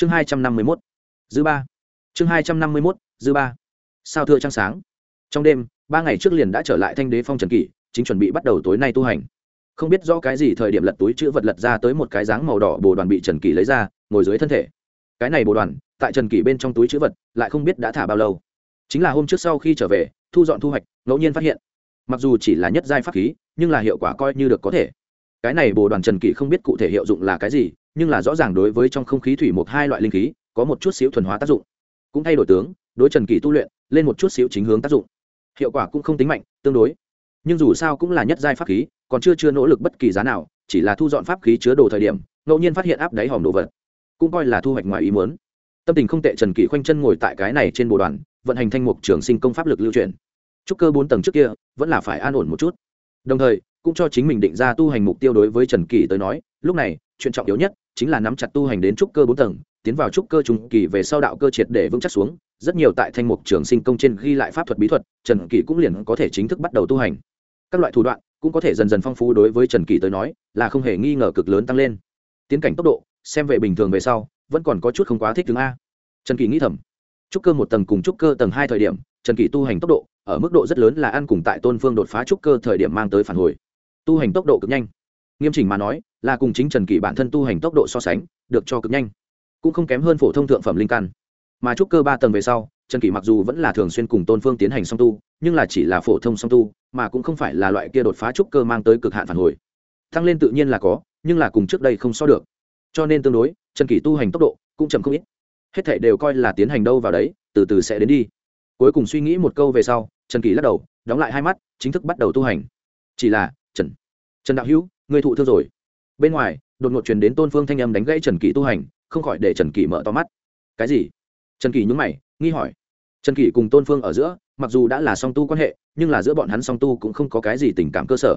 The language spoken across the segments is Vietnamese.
chương hai trăm năm mươi mốt. Dư ba. Chương hai trăm năm mươi mốt, dư ba. Sao thưa trăng sáng? Trong đêm, ba ngày trước liền đã trở lại thanh đế phong trần kỷ, chính chuẩn bị bắt đầu tối nay tu hành. Không biết do cái gì thời điểm lật túi chữ vật lật ra tới một cái dáng màu đỏ bồ đoàn bị trần kỷ lấy ra, ngồi dưới thân thể. Cái này bồ đoàn, tại trần kỷ bên trong túi chữ vật, lại không biết đã thả bao lâu. Chính là hôm trước sau khi trở về, thu dọn thu hoạch, ngẫu nhiên phát hiện. Mặc dù chỉ là nhất giai pháp khí, nhưng là hiệu quả coi như được có thể. Cái này bồ đoàn trần kỷ không biết cụ thể hiệu dụng là cái gì nhưng là rõ ràng đối với trong không khí thủy một hai loại linh khí, có một chút xíu thuần hóa tác dụng. Cũng thay đổi tướng, đối trần kỳ tu luyện, lên một chút xíu chính hướng tác dụng. Hiệu quả cũng không tính mạnh, tương đối. Nhưng dù sao cũng là nhất giai pháp khí, còn chưa chưa nỗ lực bất kỳ giá nào, chỉ là thu dọn pháp khí chứa đồ thời điểm, ngẫu nhiên phát hiện áp đáy hòm đồ vật. Cũng coi là thu hoạch ngoài ý muốn. Tâm tình không tệ trần kỳ khoanh chân ngồi tại cái này trên bộ đoàn, vận hành thanh mục trường sinh công pháp lực lưu truyền. Trúc cơ bốn tầng trước kia, vẫn là phải an ổn một chút. Đồng thời, cũng cho chính mình định ra tu hành mục tiêu đối với trần kỳ tới nói, lúc này, chuyện trọng yếu nhất chính là nắm chặt tu hành đến trúc cơ bốn tầng, tiến vào trúc cơ trung kỳ về sau đạo cơ triệt để vững chắc xuống, rất nhiều tại thanh mục trường sinh công trên ghi lại pháp thuật bí thuật, trần kỳ cũng liền có thể chính thức bắt đầu tu hành. Các loại thủ đoạn cũng có thể dần dần phong phú đối với trần kỳ tới nói, là không hề nghi ngờ cực lớn tăng lên. Tiến cảnh tốc độ, xem về bình thường về sau, vẫn còn có chút không quá thích tướng a. Trần kỳ nghĩ thầm, trúc cơ một tầng cùng trúc cơ tầng hai thời điểm, trần kỳ tu hành tốc độ, ở mức độ rất lớn là ăn cùng tại tôn phương đột phá trúc cơ thời điểm mang tới phản hồi. Tu hành tốc độ cực nhanh nghiêm chỉnh mà nói, là cùng chính trần kỷ bản thân tu hành tốc độ so sánh, được cho cực nhanh. Cũng không kém hơn phổ thông thượng phẩm linh căn. Mà trúc cơ ba tầng về sau, trần kỷ mặc dù vẫn là thường xuyên cùng tôn phương tiến hành song tu, nhưng là chỉ là phổ thông song tu, mà cũng không phải là loại kia đột phá trúc cơ mang tới cực hạn phản hồi. Tăng lên tự nhiên là có, nhưng là cùng trước đây không so được. Cho nên tương đối, trần kỷ tu hành tốc độ cũng chậm không ít. Hết thể đều coi là tiến hành đâu vào đấy, từ từ sẽ đến đi. Cuối cùng suy nghĩ một câu về sau, trần kỳ lắc đầu, đóng lại hai mắt, chính thức bắt đầu tu hành. Chỉ là, trần trần đạo hữu người thụ thương rồi. Bên ngoài, đột ngột truyền đến tôn phương thanh âm đánh gãy trần kỳ tu hành, không khỏi để trần kỳ mở to mắt. Cái gì? Trần kỳ nhúng mày, nghi hỏi. Trần kỳ cùng tôn phương ở giữa, mặc dù đã là song tu quan hệ, nhưng là giữa bọn hắn song tu cũng không có cái gì tình cảm cơ sở,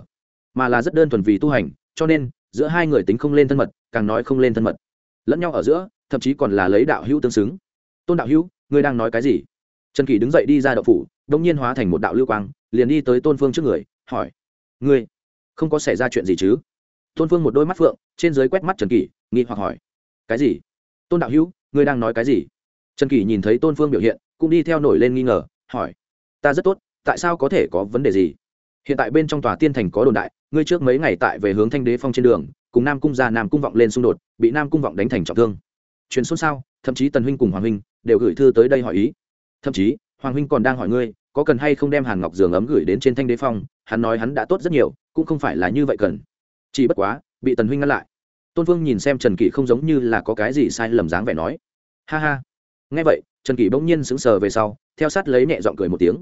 mà là rất đơn thuần vì tu hành, cho nên, giữa hai người tính không lên thân mật, càng nói không lên thân mật. Lẫn nhau ở giữa, thậm chí còn là lấy đạo hữu tương xứng. Tôn đạo hữu, ngươi đang nói cái gì? Trần kỳ đứng dậy đi ra đậu phủ đông nhiên hóa thành một đạo lưu quang, liền đi tới tôn phương trước người, hỏi. Ngươi, không có xảy ra chuyện gì chứ? Tôn phương một đôi mắt phượng trên dưới quét mắt trần Kỷ, nghi hoặc hỏi cái gì? Tôn đạo hữu ngươi đang nói cái gì? Trần Kỷ nhìn thấy tôn phương biểu hiện cũng đi theo nổi lên nghi ngờ hỏi ta rất tốt tại sao có thể có vấn đề gì? Hiện tại bên trong tòa tiên thành có đồn đại ngươi trước mấy ngày tại về hướng thanh đế phong trên đường cùng nam cung ra nam cung vọng lên xung đột bị nam cung vọng đánh thành trọng thương. Truyền xôn xao thậm chí tần huynh cùng hoàng huynh đều gửi thư tới đây hỏi ý. Thậm chí hoàng huynh còn đang hỏi ngươi có cần hay không đem hàn ngọc giường ấm gửi đến trên thanh đế phong hắn nói hắn đã tốt rất nhiều cũng không phải là như vậy cần chỉ bất quá, bị tần huynh ngăn lại. Tôn vương nhìn xem trần kỷ không giống như là có cái gì sai lầm dáng vẻ nói. Ha ha. Nghe vậy, trần kỷ bỗng nhiên sững sờ về sau, theo sát lấy nhẹ giọng cười một tiếng.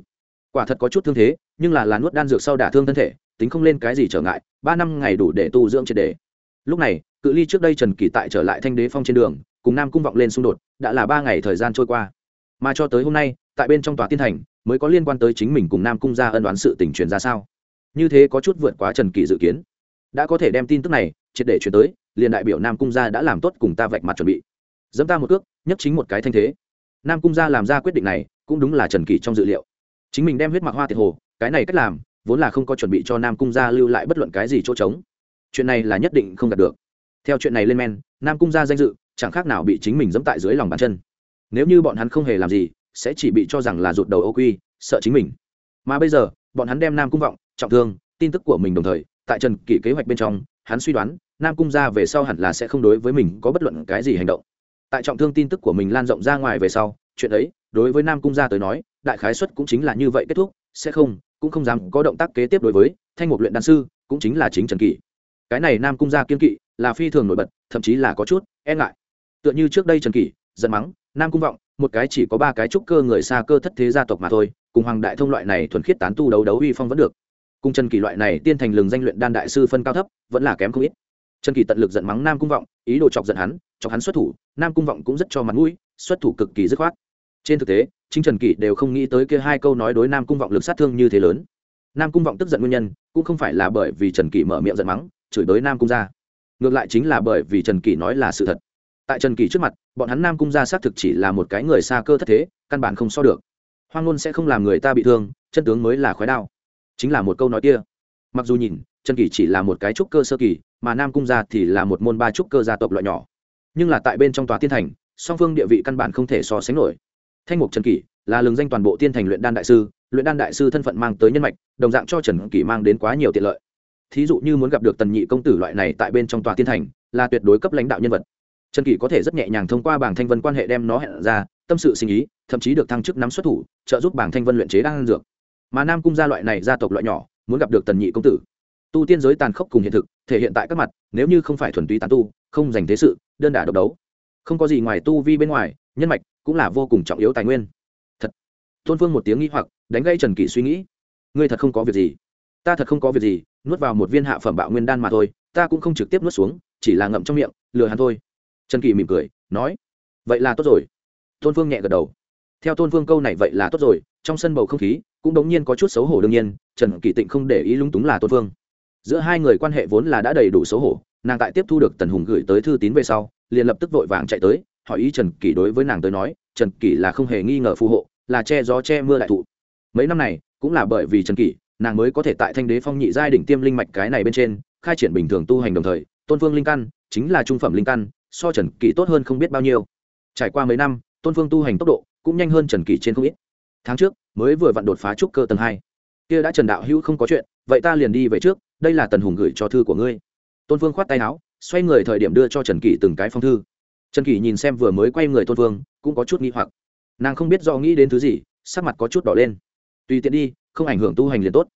Quả thật có chút thương thế, nhưng là là nuốt đan dược sau đả thương thân thể, tính không lên cái gì trở ngại, ba năm ngày đủ để tu dưỡng triệt đề. Lúc này, cự ly trước đây trần kỷ tại trở lại thanh đế phong trên đường, cùng nam cung vọng lên xung đột, đã là ba ngày thời gian trôi qua. Mà cho tới hôm nay, tại bên trong tòa tiên thành, mới có liên quan tới chính mình cùng nam cung ra ân đoán sự tình truyền ra sao? Như thế có chút vượt quá trần kỷ dự kiến đã có thể đem tin tức này triệt để chuyển tới, liền đại biểu nam cung gia đã làm tốt cùng ta vạch mặt chuẩn bị. Dẫm ta một cước nhất chính một cái thanh thế. Nam cung gia làm ra quyết định này, cũng đúng là trần kỳ trong dự liệu. Chính mình đem huyết mặc hoa thiệt hồ, cái này cách làm, vốn là không có chuẩn bị cho nam cung gia lưu lại bất luận cái gì chỗ trống. Chuyện này là nhất định không đạt được. Theo chuyện này lên men, nam cung gia danh dự, chẳng khác nào bị chính mình dẫm tại dưới lòng bàn chân. Nếu như bọn hắn không hề làm gì, sẽ chỉ bị cho rằng là rụt đầu ô quy, sợ chính mình. Mà bây giờ, bọn hắn đem nam cung vọng, trọng thương, tin tức của mình đồng thời tại trần kỷ kế hoạch bên trong, hắn suy đoán, nam cung ra về sau hẳn là sẽ không đối với mình có bất luận cái gì hành động. Tại trọng thương tin tức của mình lan rộng ra ngoài về sau, chuyện ấy, đối với nam cung gia tới nói, đại khái xuất cũng chính là như vậy kết thúc, sẽ không, cũng không dám có động tác kế tiếp đối với thanh mục luyện đan sư, cũng chính là chính trần kỷ. Cái này nam cung gia kiên kỵ, là phi thường nổi bật, thậm chí là có chút e ngại. Tựa như trước đây trần kỷ, giận mắng, nam cung vọng, một cái chỉ có ba cái trúc cơ người xa cơ thất thế gia tộc mà thôi, cùng hoàng đại thông loại này thuần khiết tán tu đấu đấu uy phong vẫn được cung trần kỳ loại này tiên thành lừng danh luyện đan đại sư phân cao thấp, vẫn là kém không ít. Trần kỳ tận lực giận mắng nam cung vọng, ý đồ chọc giận hắn, chọc hắn xuất thủ, nam cung vọng cũng rất cho mặt mũi, xuất thủ cực kỳ dứt khoát. Trên thực tế, chính trần kỳ đều không nghĩ tới kia hai câu nói đối nam cung vọng lực sát thương như thế lớn. Nam cung vọng tức giận nguyên nhân, cũng không phải là bởi vì trần kỳ mở miệng giận mắng, chửi tới nam cung ra ngược lại chính là bởi vì trần kỳ nói là sự thật. Tại trần kỳ trước mặt, bọn hắn nam cung ra xác thực chỉ là một cái người xa cơ thất thế, căn bản không so được. Hoang ngôn sẽ không làm người ta bị thương, chân tướng mới là khói đao chính là một câu nói kia. Mặc dù nhìn, trần kỳ chỉ là một cái trúc cơ sơ kỳ, mà nam cung gia thì là một môn ba trúc cơ gia tộc loại nhỏ. Nhưng là tại bên trong tòa tiên thành, song phương địa vị căn bản không thể so sánh nổi. Thanh mục trần kỷ là lường danh toàn bộ tiên thành luyện đan đại sư, luyện đan đại sư thân phận mang tới nhân mạch, đồng dạng cho trần kỷ mang đến quá nhiều tiện lợi. Thí dụ như muốn gặp được tần nhị công tử loại này tại bên trong tòa tiên thành, là tuyệt đối cấp lãnh đạo nhân vật. Trần kỷ có thể rất nhẹ nhàng thông qua bảng thanh vân quan hệ đem nó hẹn ra, tâm sự sinh ý, thậm chí được thăng chức nắm xuất thủ, trợ giúp bảng thanh vân luyện chế đan dược mà nam cung gia loại này gia tộc loại nhỏ, muốn gặp được tần nhị công tử. Tu tiên giới tàn khốc cùng hiện thực, thể hiện tại các mặt, nếu như không phải thuần túy tán tu, không dành thế sự, đơn đả độc đấu. Không có gì ngoài tu vi bên ngoài, nhân mạch cũng là vô cùng trọng yếu tài nguyên. Thật. Tôn phương một tiếng nghĩ hoặc, đánh gây trần kỷ suy nghĩ. Ngươi thật không có việc gì. Ta thật không có việc gì, nuốt vào một viên hạ phẩm bạo nguyên đan mà thôi, ta cũng không trực tiếp nuốt xuống, chỉ là ngậm trong miệng, lừa hắn thôi. Trần kỷ mỉm cười, nói, vậy là tốt rồi. Tôn phương nhẹ gật đầu. Theo tôn phương câu này, vậy là tốt rồi. Trong sân bầu không khí cũng đống nhiên có chút xấu hổ đương nhiên, trần kỷ tịnh không để ý lung túng là tôn phương. Giữa hai người quan hệ vốn là đã đầy đủ xấu hổ, nàng tại tiếp thu được tần hùng gửi tới thư tín về sau, liền lập tức vội vàng chạy tới, hỏi ý trần kỷ đối với nàng tới nói, trần kỷ là không hề nghi ngờ phù hộ, là che gió che mưa đại thụ. Mấy năm này, cũng là bởi vì trần kỷ, nàng mới có thể tại thanh đế phong nhị giai đỉnh tiêm linh mạch cái này bên trên, khai triển bình thường tu hành đồng thời, tôn phương linh căn chính là trung phẩm linh căn, so trần kỷ tốt hơn không biết bao nhiêu. Trải qua mấy năm, tôn phương tu hành tốc độ cũng nhanh hơn trần kỷ trên không ít. Tháng trước mới vừa vặn đột phá trúc cơ tầng hai. Kia đã trần đạo hữu không có chuyện vậy ta liền đi về trước đây là tần hùng gửi cho thư của ngươi. Tôn vương khoát tay áo xoay người thời điểm đưa cho trần kỷ từng cái phong thư. Trần kỷ nhìn xem vừa mới quay người tôn vương cũng có chút nghi hoặc. Nàng không biết do nghĩ đến thứ gì sắc mặt có chút đỏ lên. Tùy tiện đi không ảnh hưởng tu hành liền tốt.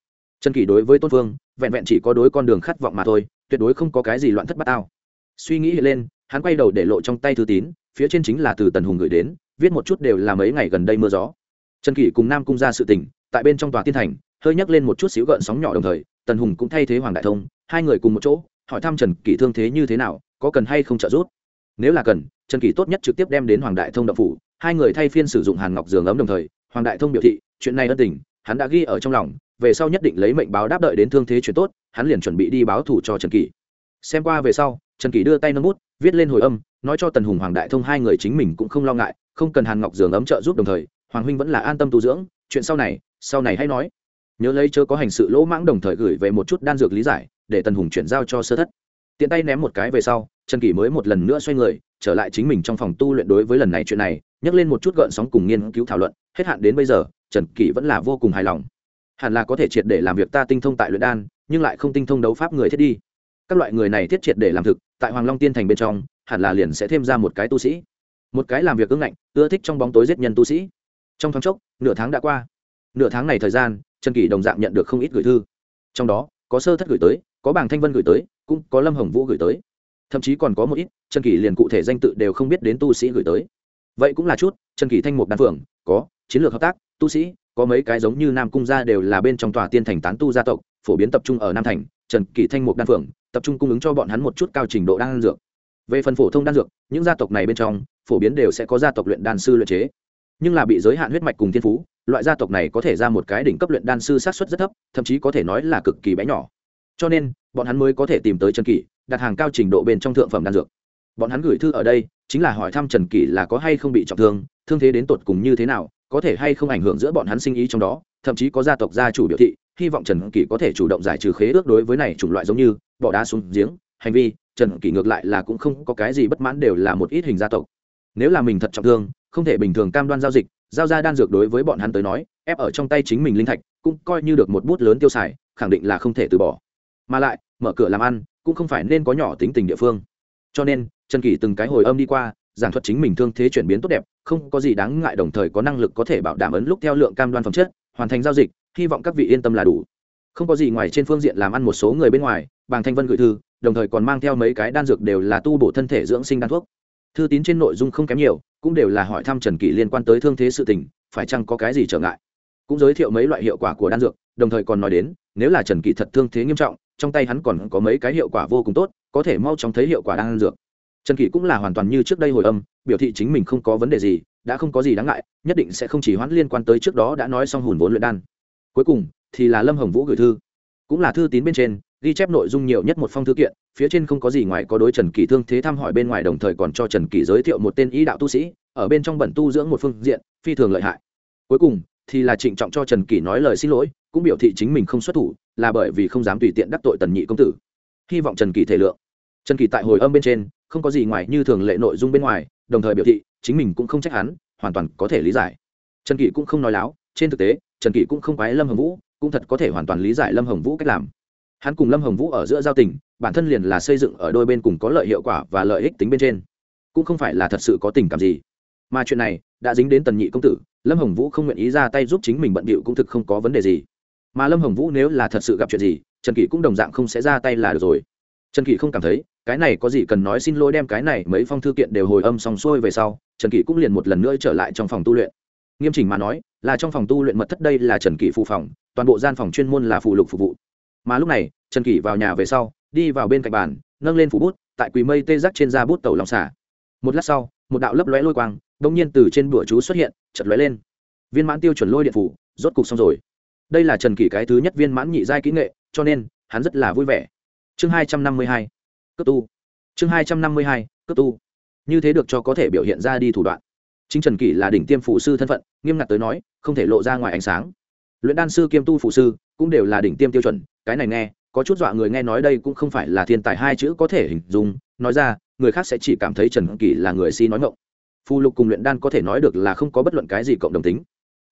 Trần kỷ đối với tôn vương, vẹn vẹn chỉ có đối con đường khát vọng mà thôi tuyệt đối không có cái gì loạn thất bát tao suy nghĩ hiện lên hắn quay đầu để lộ trong tay thư tín phía trên chính là từ tần hùng gửi đến viết một chút đều là mấy ngày gần đây mưa gió trần kỷ cùng nam cung ra sự tình, tại bên trong tòa tiên thành, hơi nhắc lên một chút xíu gợn sóng nhỏ đồng thời, tần hùng cũng thay thế hoàng đại thông, hai người cùng một chỗ, hỏi thăm trần kỷ thương thế như thế nào, có cần hay không trợ giúp. Nếu là cần, trần kỷ tốt nhất trực tiếp đem đến hoàng đại thông đậu phủ, hai người thay phiên sử dụng hàn ngọc giường ấm đồng thời, hoàng đại thông biểu thị, chuyện này ân tình, hắn đã ghi ở trong lòng, về sau nhất định lấy mệnh báo đáp đợi đến thương thế chuyện tốt, hắn liền chuẩn bị đi báo thủ cho trần kỷ. Xem qua về sau, trần kỷ đưa tay nâng bút, viết lên hồi âm, nói cho tần hùng hoàng đại thông hai người chính mình cũng không lo ngại, không cần hàn ngọc giường ấm trợ giúp đồng thời hoàng huynh vẫn là an tâm tu dưỡng, chuyện sau này sau này hãy nói. Nhớ lấy chớ có hành sự lỗ mãng đồng thời gửi về một chút đan dược lý giải, để tần hùng chuyển giao cho sơ thất. Tiện tay ném một cái về sau, trần kỷ mới một lần nữa xoay người, trở lại chính mình trong phòng tu luyện đối với lần này chuyện này nhắc lên một chút gợn sóng cùng nghiên cứu thảo luận. Hết hạn đến bây giờ, trần kỷ vẫn là vô cùng hài lòng. Hẳn là có thể triệt để làm việc ta tinh thông tại luyện đan, nhưng lại không tinh thông đấu pháp người thiết đi. Các loại người này thiết triệt để làm thực, tại hoàng long tiên thành bên trong, hẳn là liền sẽ thêm ra một cái tu sĩ. Một cái làm việc ưng ngạnh, ưa thích trong bóng tối giết nhân tu sĩ trong thoáng chốc, nửa tháng đã qua. Nửa tháng này thời gian, trần kỷ đồng dạng nhận được không ít gửi thư. Trong đó, có sơ thất gửi tới, có bảng thanh vân gửi tới, cũng có lâm hồng vũ gửi tới. Thậm chí còn có một ít, trần kỷ liền cụ thể danh tự đều không biết đến tu sĩ gửi tới. Vậy cũng là chút, trần kỷ thanh mục đan phượng, có chiến lược hợp tác, tu sĩ, có mấy cái giống như nam cung gia đều là bên trong tòa tiên thành tán tu gia tộc, phổ biến tập trung ở nam thành. Trần kỷ thanh mục đan phượng, tập trung cung ứng cho bọn hắn một chút cao trình độ đan dược. Về phần phổ thông đan dược, những gia tộc này bên trong, phổ biến đều sẽ có gia tộc luyện đan sư luyện chế nhưng là bị giới hạn huyết mạch cùng thiên phú, loại gia tộc này có thể ra một cái đỉnh cấp luyện đan sư sát xuất rất thấp, thậm chí có thể nói là cực kỳ bé nhỏ. Cho nên, bọn hắn mới có thể tìm tới trần kỷ, đặt hàng cao trình độ bên trong thượng phẩm đan dược. Bọn hắn gửi thư ở đây, chính là hỏi thăm trần kỷ là có hay không bị trọng thương thương thế đến tột cùng như thế nào, có thể hay không ảnh hưởng giữa bọn hắn sinh ý trong đó, thậm chí có gia tộc gia chủ biểu thị, hy vọng trần kỷ có thể chủ động giải trừ khế ước đối với này chủng loại giống như, bỏ đá xuống giếng, hành vi, trần kỷ ngược lại là cũng không có cái gì bất mãn đều là một ít hình gia tộc. Nếu là mình thật trọng thương không thể bình thường cam đoan giao dịch, giao ra đan dược đối với bọn hắn tới nói, ép ở trong tay chính mình linh thạch, cũng coi như được một bút lớn tiêu xài, khẳng định là không thể từ bỏ. Mà lại, mở cửa làm ăn, cũng không phải nên có nhỏ tính tình địa phương. Cho nên, trần kỷ từng cái hồi âm đi qua, giảng thuật chính mình thương thế chuyển biến tốt đẹp, không có gì đáng ngại đồng thời có năng lực có thể bảo đảm ấn lúc theo lượng cam đoan phẩm chất, hoàn thành giao dịch, hy vọng các vị yên tâm là đủ. Không có gì ngoài trên phương diện làm ăn một số người bên ngoài, bàng thanh vân gửi thư, đồng thời còn mang theo mấy cái đan dược đều là tu bổ thân thể dưỡng sinh đan thuốc thư tín trên nội dung không kém nhiều, cũng đều là hỏi thăm trần kỷ liên quan tới thương thế sự tình, phải chăng có cái gì trở ngại? Cũng giới thiệu mấy loại hiệu quả của đan dược, đồng thời còn nói đến, nếu là trần kỷ thật thương thế nghiêm trọng, trong tay hắn còn có mấy cái hiệu quả vô cùng tốt, có thể mau chóng thấy hiệu quả đan dược. Trần kỷ cũng là hoàn toàn như trước đây hồi âm, biểu thị chính mình không có vấn đề gì, đã không có gì đáng ngại, nhất định sẽ không chỉ hoãn liên quan tới trước đó đã nói xong hùn vốn luyện đan. Cuối cùng, thì là lâm hồng vũ gửi thư. Cũng là thư tín bên trên ghi chép nội dung nhiều nhất một phong thư kiện, phía trên không có gì ngoài có đối trần kỳ thương thế thăm hỏi bên ngoài đồng thời còn cho trần kỳ giới thiệu một tên y đạo tu sĩ, ở bên trong bẩn tu dưỡng một phương diện, phi thường lợi hại. Cuối cùng, thì là trịnh trọng cho trần kỳ nói lời xin lỗi, cũng biểu thị chính mình không xuất thủ, là bởi vì không dám tùy tiện đắc tội tần nhị công tử. Hy vọng trần kỳ thể lượng. Trần kỳ tại hồi âm bên trên, không có gì ngoài như thường lệ nội dung bên ngoài, đồng thời biểu thị, chính mình cũng không trách hắn, hoàn toàn có thể lý giải. Trần kỳ cũng không nói láo, trên thực tế, trần kỳ cũng không quái lâm hồng vũ, cũng thật có thể hoàn toàn lý giải lâm hồng vũ cách làm hắn cùng lâm hồng vũ ở giữa giao tình, bản thân liền là xây dựng ở đôi bên cùng có lợi hiệu quả và lợi ích tính bên trên. Cũng không phải là thật sự có tình cảm gì. Mà chuyện này đã dính đến tần nhị công tử, lâm hồng vũ không nguyện ý ra tay giúp chính mình bận bịu cũng thực không có vấn đề gì. Mà lâm hồng vũ nếu là thật sự gặp chuyện gì, trần kỷ cũng đồng dạng không sẽ ra tay là được rồi. Trần kỷ không cảm thấy, cái này có gì cần nói xin lỗi đem cái này mấy phong thư kiện đều hồi âm xong xuôi về sau, trần kỷ cũng liền một lần nữa trở lại trong phòng tu luyện. Nghiêm chỉnh mà nói, là trong phòng tu luyện mật thất đây là trần kỷ phụ phòng, toàn bộ gian phòng chuyên môn là phụ lục phục vụ mà lúc này, trần kỷ vào nhà về sau, đi vào bên cạnh bàn, nâng lên phủ bút, tại quỳ mây tê giác trên da bút tàu lòng xả. Một lát sau, một đạo lấp lóe lôi quang đông nhiên từ trên bụa chú xuất hiện chật lóe lên. Viên mãn tiêu chuẩn lôi điện phủ, rốt cục xong rồi. Đây là trần kỷ cái thứ nhất viên mãn nhị giai kỹ nghệ, cho nên, hắn rất là vui vẻ. Chương hai trăm năm mươi hai, cấp tu. Chương hai trăm năm mươi hai, cấp tu. Như thế được cho có thể biểu hiện ra đi thủ đoạn. Chính trần kỷ là đỉnh tiêm phụ sư thân phận, nghiêm ngặt tới nói, không thể lộ ra ngoài ánh sáng. Luyện đan sư kiêm tu phụ sư cũng đều là đỉnh tiêm tiêu chuẩn cái này nghe, có chút dọa người nghe nói đây cũng không phải là thiên tài hai chữ có thể hình dung. Nói ra, người khác sẽ chỉ cảm thấy trần kỳ là người si nói ngộng phù lục cùng luyện đan có thể nói được là không có bất luận cái gì cộng đồng tính.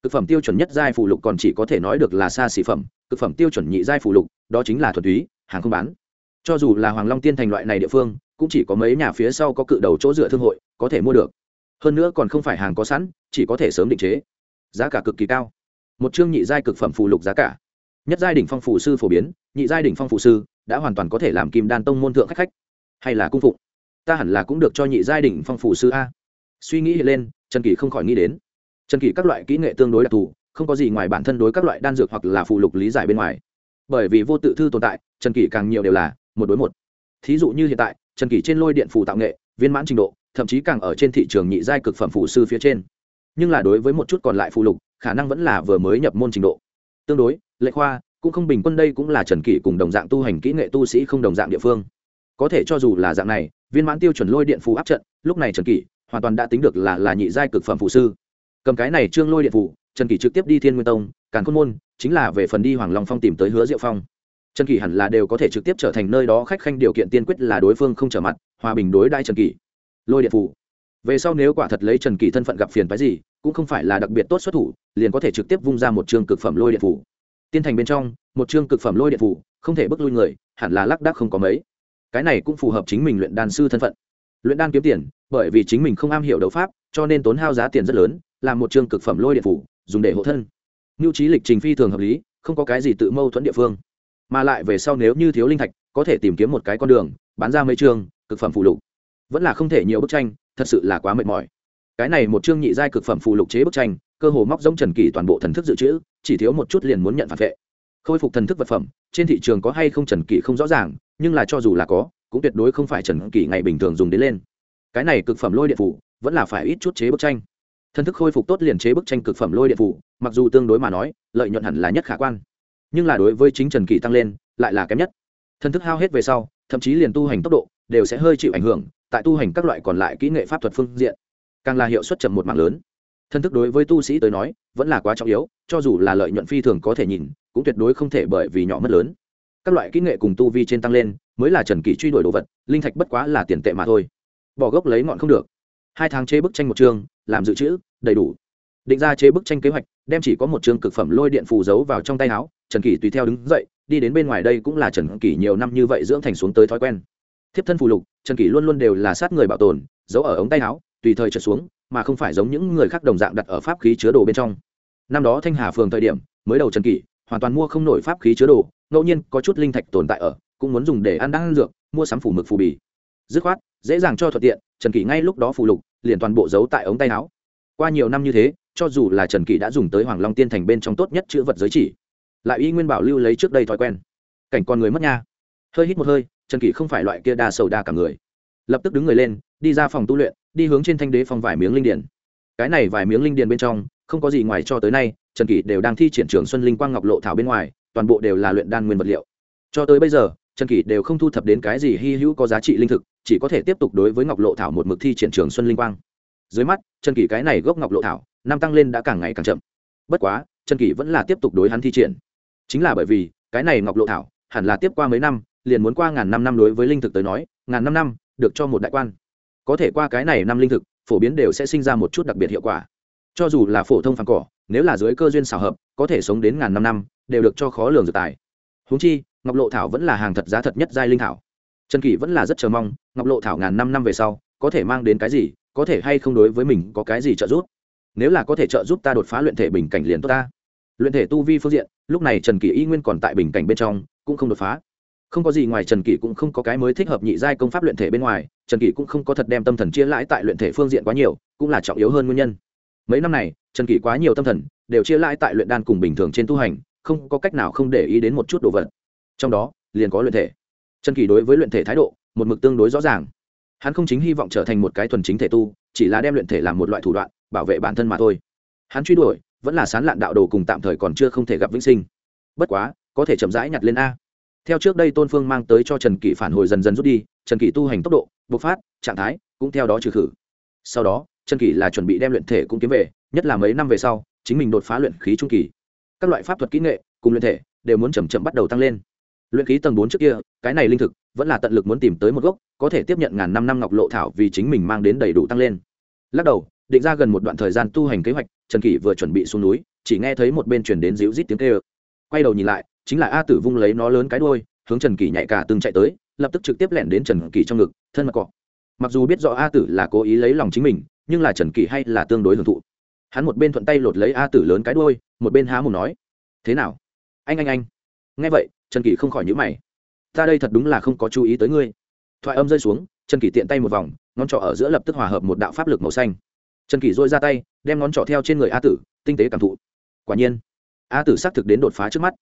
Thực phẩm tiêu chuẩn nhất giai phù lục còn chỉ có thể nói được là xa xỉ phẩm thực phẩm tiêu chuẩn nhị giai phù lục, đó chính là thuật túy, hàng không bán. Cho dù là hoàng long tiên thành loại này địa phương, cũng chỉ có mấy nhà phía sau có cự đầu chỗ dựa thương hội, có thể mua được. Hơn nữa còn không phải hàng có sẵn, chỉ có thể sớm định chế. Giá cả cực kỳ cao. Một chương nhị giai cực phẩm phù lục giá cả nhất giai đỉnh phong phụ sư phổ biến, nhị giai đỉnh phong phụ sư đã hoàn toàn có thể làm kim đan tông môn thượng khách khách, hay là cung phụng. Ta hẳn là cũng được cho nhị giai đỉnh phong phụ sư a. Suy nghĩ lên, trần kỳ không khỏi nghĩ đến. Trần kỳ các loại kỹ nghệ tương đối đặc thù, không có gì ngoài bản thân đối các loại đan dược hoặc là phụ lục lý giải bên ngoài. Bởi vì vô tự thư tồn tại, trần kỳ càng nhiều đều là một đối một. Thí dụ như hiện tại, trần kỳ trên lôi điện phù tạo nghệ, viên mãn trình độ, thậm chí càng ở trên thị trường nhị giai cực phẩm phụ sư phía trên. Nhưng là đối với một chút còn lại phụ lục, khả năng vẫn là vừa mới nhập môn trình độ. Tương đối lệ khoa, cũng không bình quân đây cũng là trần kỷ cùng đồng dạng tu hành kỹ nghệ tu sĩ không đồng dạng địa phương. Có thể cho dù là dạng này, viên mãn tiêu chuẩn lôi điện phù áp trận, lúc này trần kỷ hoàn toàn đã tính được là là nhị giai cực phẩm phù sư. Cầm cái này trương lôi điện phù, trần kỷ trực tiếp đi thiên nguyên tông, càn khôn môn, chính là về phần đi hoàng long phong tìm tới hứa diệu phong. Trần kỷ hẳn là đều có thể trực tiếp trở thành nơi đó khách khanh điều kiện tiên quyết là đối phương không trở mặt, hòa bình đối đai trần kỷ. Lôi điện phù. Về sau nếu quả thật lấy trần kỷ thân phận gặp phiền phái gì, cũng không phải là đặc biệt tốt xuất thủ, liền có thể trực tiếp vung ra một chương cực phẩm lôi điện phủ tiên thành bên trong, một chương cực phẩm lôi điện phủ, không thể bước lui người, hẳn là lác đác không có mấy. Cái này cũng phù hợp chính mình luyện đan sư thân phận. Luyện đan kiếm tiền, bởi vì chính mình không am hiểu đấu pháp, cho nên tốn hao giá tiền rất lớn, làm một chương cực phẩm lôi điện phủ, dùng để hộ thân. Mưu trí lịch trình phi thường hợp lý, không có cái gì tự mâu thuẫn địa phương. Mà lại về sau nếu như thiếu linh thạch, có thể tìm kiếm một cái con đường, bán ra mấy chương, cực phẩm phụ lục. Vẫn là không thể nhiều bức tranh, thật sự là quá mệt mỏi. Cái này một chương nhị giai cực phẩm phụ lục chế bức tranh cơ hồ móc giống trần kỳ toàn bộ thần thức dự trữ, chỉ thiếu một chút liền muốn nhận phản vệ. Khôi phục thần thức vật phẩm, trên thị trường có hay không trần kỳ không rõ ràng, nhưng là cho dù là có, cũng tuyệt đối không phải trần kỳ ngày bình thường dùng đến lên. Cái này cực phẩm lôi điện phủ, vẫn là phải ít chút chế bức tranh. Thần thức khôi phục tốt liền chế bức tranh cực phẩm lôi điện phủ, mặc dù tương đối mà nói, lợi nhuận hẳn là nhất khả quan. Nhưng là đối với chính trần kỳ tăng lên, lại là kém nhất. Thần thức hao hết về sau, thậm chí liền tu hành tốc độ, đều sẽ hơi chịu ảnh hưởng, tại tu hành các loại còn lại kỹ nghệ pháp thuật phương diện, càng là hiệu suất chậm một mạng lớn thân thức đối với tu sĩ tới nói, vẫn là quá trọng yếu, cho dù là lợi nhuận phi thường có thể nhìn, cũng tuyệt đối không thể bởi vì nhỏ mất lớn. Các loại kỹ nghệ cùng tu vi trên tăng lên, mới là trần kỷ truy đuổi đồ vật, linh thạch bất quá là tiền tệ mà thôi. Bỏ gốc lấy ngọn không được. Hai tháng chế bức tranh một chương, làm dự trữ, đầy đủ. Định ra chế bức tranh kế hoạch, đem chỉ có một chương cực phẩm lôi điện phù giấu vào trong tay áo, trần kỷ tùy theo đứng dậy, đi đến bên ngoài đây cũng là trần kỷ nhiều năm như vậy dưỡng thành xuống tới thói quen. Thiếp thân phù lục, trần kỷ luôn luôn đều là sát người bảo tồn, giấu ở ống tay áo, tùy thời trượt xuống mà không phải giống những người khác đồng dạng đặt ở pháp khí chứa đồ bên trong. Năm đó thanh hà phường thời điểm, mới đầu trần kỷ, hoàn toàn mua không nổi pháp khí chứa đồ, ngẫu nhiên có chút linh thạch tồn tại ở, cũng muốn dùng để ăn đan dược, mua sắm phủ mực phù bì. Dứt khoát, dễ dàng cho thuận tiện, trần kỷ ngay lúc đó phù lục, liền toàn bộ giấu tại ống tay áo. Qua nhiều năm như thế, cho dù là trần kỷ đã dùng tới hoàng long tiên thành bên trong tốt nhất chữ vật giới chỉ, lại y nguyên bảo lưu lấy trước đây thói quen. Cảnh con người mất nha. Hơi hít một hơi, trần kỷ không phải loại kia đa sầu đa cả người. Lập tức đứng người lên, đi ra phòng tu luyện đi hướng trên thanh đế phòng vài miếng linh điển cái này vài miếng linh điển bên trong, không có gì ngoài cho tới nay, trần kỷ đều đang thi triển trường xuân linh quang ngọc lộ thảo bên ngoài, toàn bộ đều là luyện đan nguyên vật liệu. Cho tới bây giờ, trần kỷ đều không thu thập đến cái gì hy hữu có giá trị linh thực, chỉ có thể tiếp tục đối với ngọc lộ thảo một mực thi triển trường xuân linh quang. Dưới mắt, trần kỷ cái này gốc ngọc lộ thảo, năm tăng lên đã càng ngày càng chậm. Bất quá, trần kỷ vẫn là tiếp tục đối hắn thi triển. Chính là bởi vì, cái này ngọc lộ thảo, hẳn là tiếp qua mấy năm, liền muốn qua ngàn năm năm đối với linh thực tới nói, ngàn năm năm, được cho một đại quan có thể qua cái này năm linh thực, phổ biến đều sẽ sinh ra một chút đặc biệt hiệu quả. Cho dù là phổ thông phản cỏ, nếu là dưới cơ duyên xào hợp, có thể sống đến ngàn năm năm, đều được cho khó lường dược tài. Húng chi, ngọc lộ thảo vẫn là hàng thật giá thật nhất giai linh thảo. Trần kỷ vẫn là rất chờ mong, ngọc lộ thảo ngàn năm năm về sau, có thể mang đến cái gì, có thể hay không đối với mình có cái gì trợ giúp? Nếu là có thể trợ giúp ta đột phá luyện thể bình cảnh liền tốt ta. Luyện thể tu vi phương diện, lúc này trần kỷ y nguyên còn tại bình cảnh bên trong, cũng không đột phá không có gì ngoài trần kỷ cũng không có cái mới thích hợp nhị giai công pháp luyện thể bên ngoài, trần kỷ cũng không có thật đem tâm thần chia lãi tại luyện thể phương diện quá nhiều, cũng là trọng yếu hơn nguyên nhân. Mấy năm này, trần kỷ quá nhiều tâm thần, đều chia lãi tại luyện đan cùng bình thường trên tu hành, không có cách nào không để ý đến một chút đồ vật. Trong đó, liền có luyện thể. Trần kỷ đối với luyện thể thái độ, một mực tương đối rõ ràng. Hắn không chính hy vọng trở thành một cái thuần chính thể tu, chỉ là đem luyện thể làm một loại thủ đoạn, bảo vệ bản thân mà thôi. Hắn truy đuổi, vẫn là sán lạn đạo đồ cùng tạm thời còn chưa không thể gặp vĩnh sinh. Bất quá, có thể chậm rãi nhặt lên a theo trước đây tôn phương mang tới cho trần kỷ phản hồi dần dần rút đi, trần kỷ tu hành tốc độ, bộc phát, trạng thái cũng theo đó trừ khử. Sau đó, trần kỷ là chuẩn bị đem luyện thể cũng kiếm về, nhất là mấy năm về sau, chính mình đột phá luyện khí trung kỳ. Các loại pháp thuật kỹ nghệ cùng luyện thể đều muốn chầm chậm bắt đầu tăng lên. Luyện khí tầng bốn trước kia, cái này linh thực vẫn là tận lực muốn tìm tới một gốc, có thể tiếp nhận ngàn năm năm ngọc lộ thảo vì chính mình mang đến đầy đủ tăng lên. Lắc đầu, định ra gần một đoạn thời gian tu hành kế hoạch, trần kỷ vừa chuẩn bị xuống núi, chỉ nghe thấy một bên chuyển đến dịu rít tiếng kêu. Quay đầu nhìn lại chính là a tử vung lấy nó lớn cái đôi hướng trần kỷ nhạy cả từng chạy tới, lập tức trực tiếp lẻn đến trần kỷ trong ngực, thân mật cọ. Mặc dù biết rõ a tử là cố ý lấy lòng chính mình, nhưng là trần kỷ hay là tương đối hưởng thụ. Hắn một bên thuận tay lột lấy a tử lớn cái đôi một bên há mồm nói, thế nào? Anh anh anh. Nghe vậy, trần kỷ không khỏi nhữ mày. Ta đây thật đúng là không có chú ý tới ngươi. Thoại âm rơi xuống, trần kỷ tiện tay một vòng, ngón trỏ ở giữa lập tức hòa hợp một đạo pháp lực màu xanh. Trần kỷ dôi ra tay, đem ngón trỏ theo trên người a tử, tinh tế cảm thụ. Quả nhiên, a tử xác thực đến đột phá trước mắt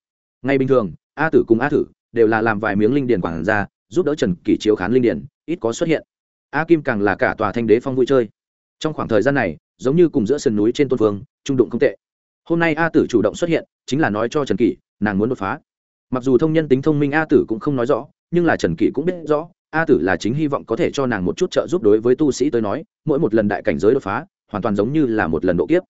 ngay bình thường, a tử cùng a thử đều là làm vài miếng linh điền quảng ra, giúp đỡ trần kỷ chiếu khán linh điền, ít có xuất hiện. A kim càng là cả tòa thanh đế phong vui chơi. Trong khoảng thời gian này, giống như cùng giữa sườn núi trên tôn phương trung đụng không tệ. Hôm nay a tử chủ động xuất hiện, chính là nói cho trần kỷ, nàng muốn đột phá. Mặc dù thông nhân tính thông minh a tử cũng không nói rõ, nhưng là trần kỷ cũng biết rõ, a tử là chính hy vọng có thể cho nàng một chút trợ giúp đối với tu sĩ tới nói, mỗi một lần đại cảnh giới đột phá, hoàn toàn giống như là một lần độ kiếp.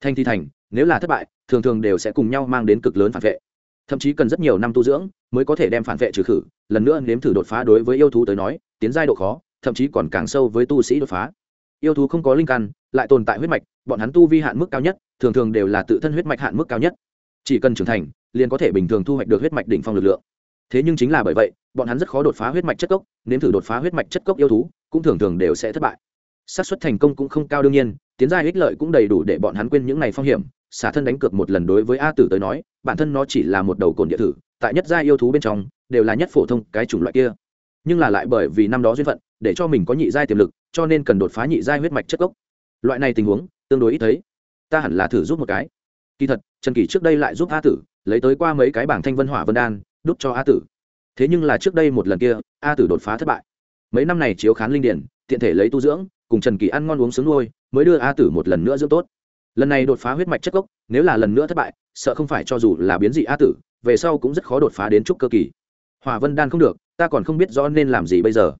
Thanh thi thành, nếu là thất bại, thường thường đều sẽ cùng nhau mang đến cực lớn phản vệ thậm chí cần rất nhiều năm tu dưỡng mới có thể đem phản vệ trừ khử, lần nữa nếm thử đột phá đối với yêu thú tới nói, tiến giai độ khó, thậm chí còn càng sâu với tu sĩ đột phá. Yêu thú không có linh căn, lại tồn tại huyết mạch, bọn hắn tu vi hạn mức cao nhất, thường thường đều là tự thân huyết mạch hạn mức cao nhất. Chỉ cần trưởng thành, liền có thể bình thường thu hoạch được huyết mạch đỉnh phong lực lượng. Thế nhưng chính là bởi vậy, bọn hắn rất khó đột phá huyết mạch chất cốc, nếm thử đột phá huyết mạch chất cốc yêu thú, cũng thường thường đều sẽ thất bại. Xác suất thành công cũng không cao đương nhiên, tiến gia ích lợi cũng đầy đủ để bọn hắn quên những ngày phong hiểm xả thân đánh cược một lần đối với a tử tới nói, bản thân nó chỉ là một đầu cồn địa thử, tại nhất gia yêu thú bên trong, đều là nhất phổ thông cái chủng loại kia. Nhưng là lại bởi vì năm đó duyên phận, để cho mình có nhị giai tiềm lực, cho nên cần đột phá nhị giai huyết mạch chất gốc. Loại này tình huống, tương đối ít thấy. Ta hẳn là thử giúp một cái. Kỳ thật, trần kỳ trước đây lại giúp a tử, lấy tới qua mấy cái bảng thanh vân hỏa vân đan, đút cho a tử. Thế nhưng là trước đây một lần kia, a tử đột phá thất bại. Mấy năm này chiếu khán linh điển, tiện thể lấy tu dưỡng, cùng trần kỳ ăn ngon uống sướng nuôi, mới đưa a tử một lần nữa dưỡng tốt lần này đột phá huyết mạch chất gốc, nếu là lần nữa thất bại, sợ không phải cho dù là biến dị a tử, về sau cũng rất khó đột phá đến trúc cơ kỳ. Hỏa vân đan không được, ta còn không biết rõ nên làm gì bây giờ.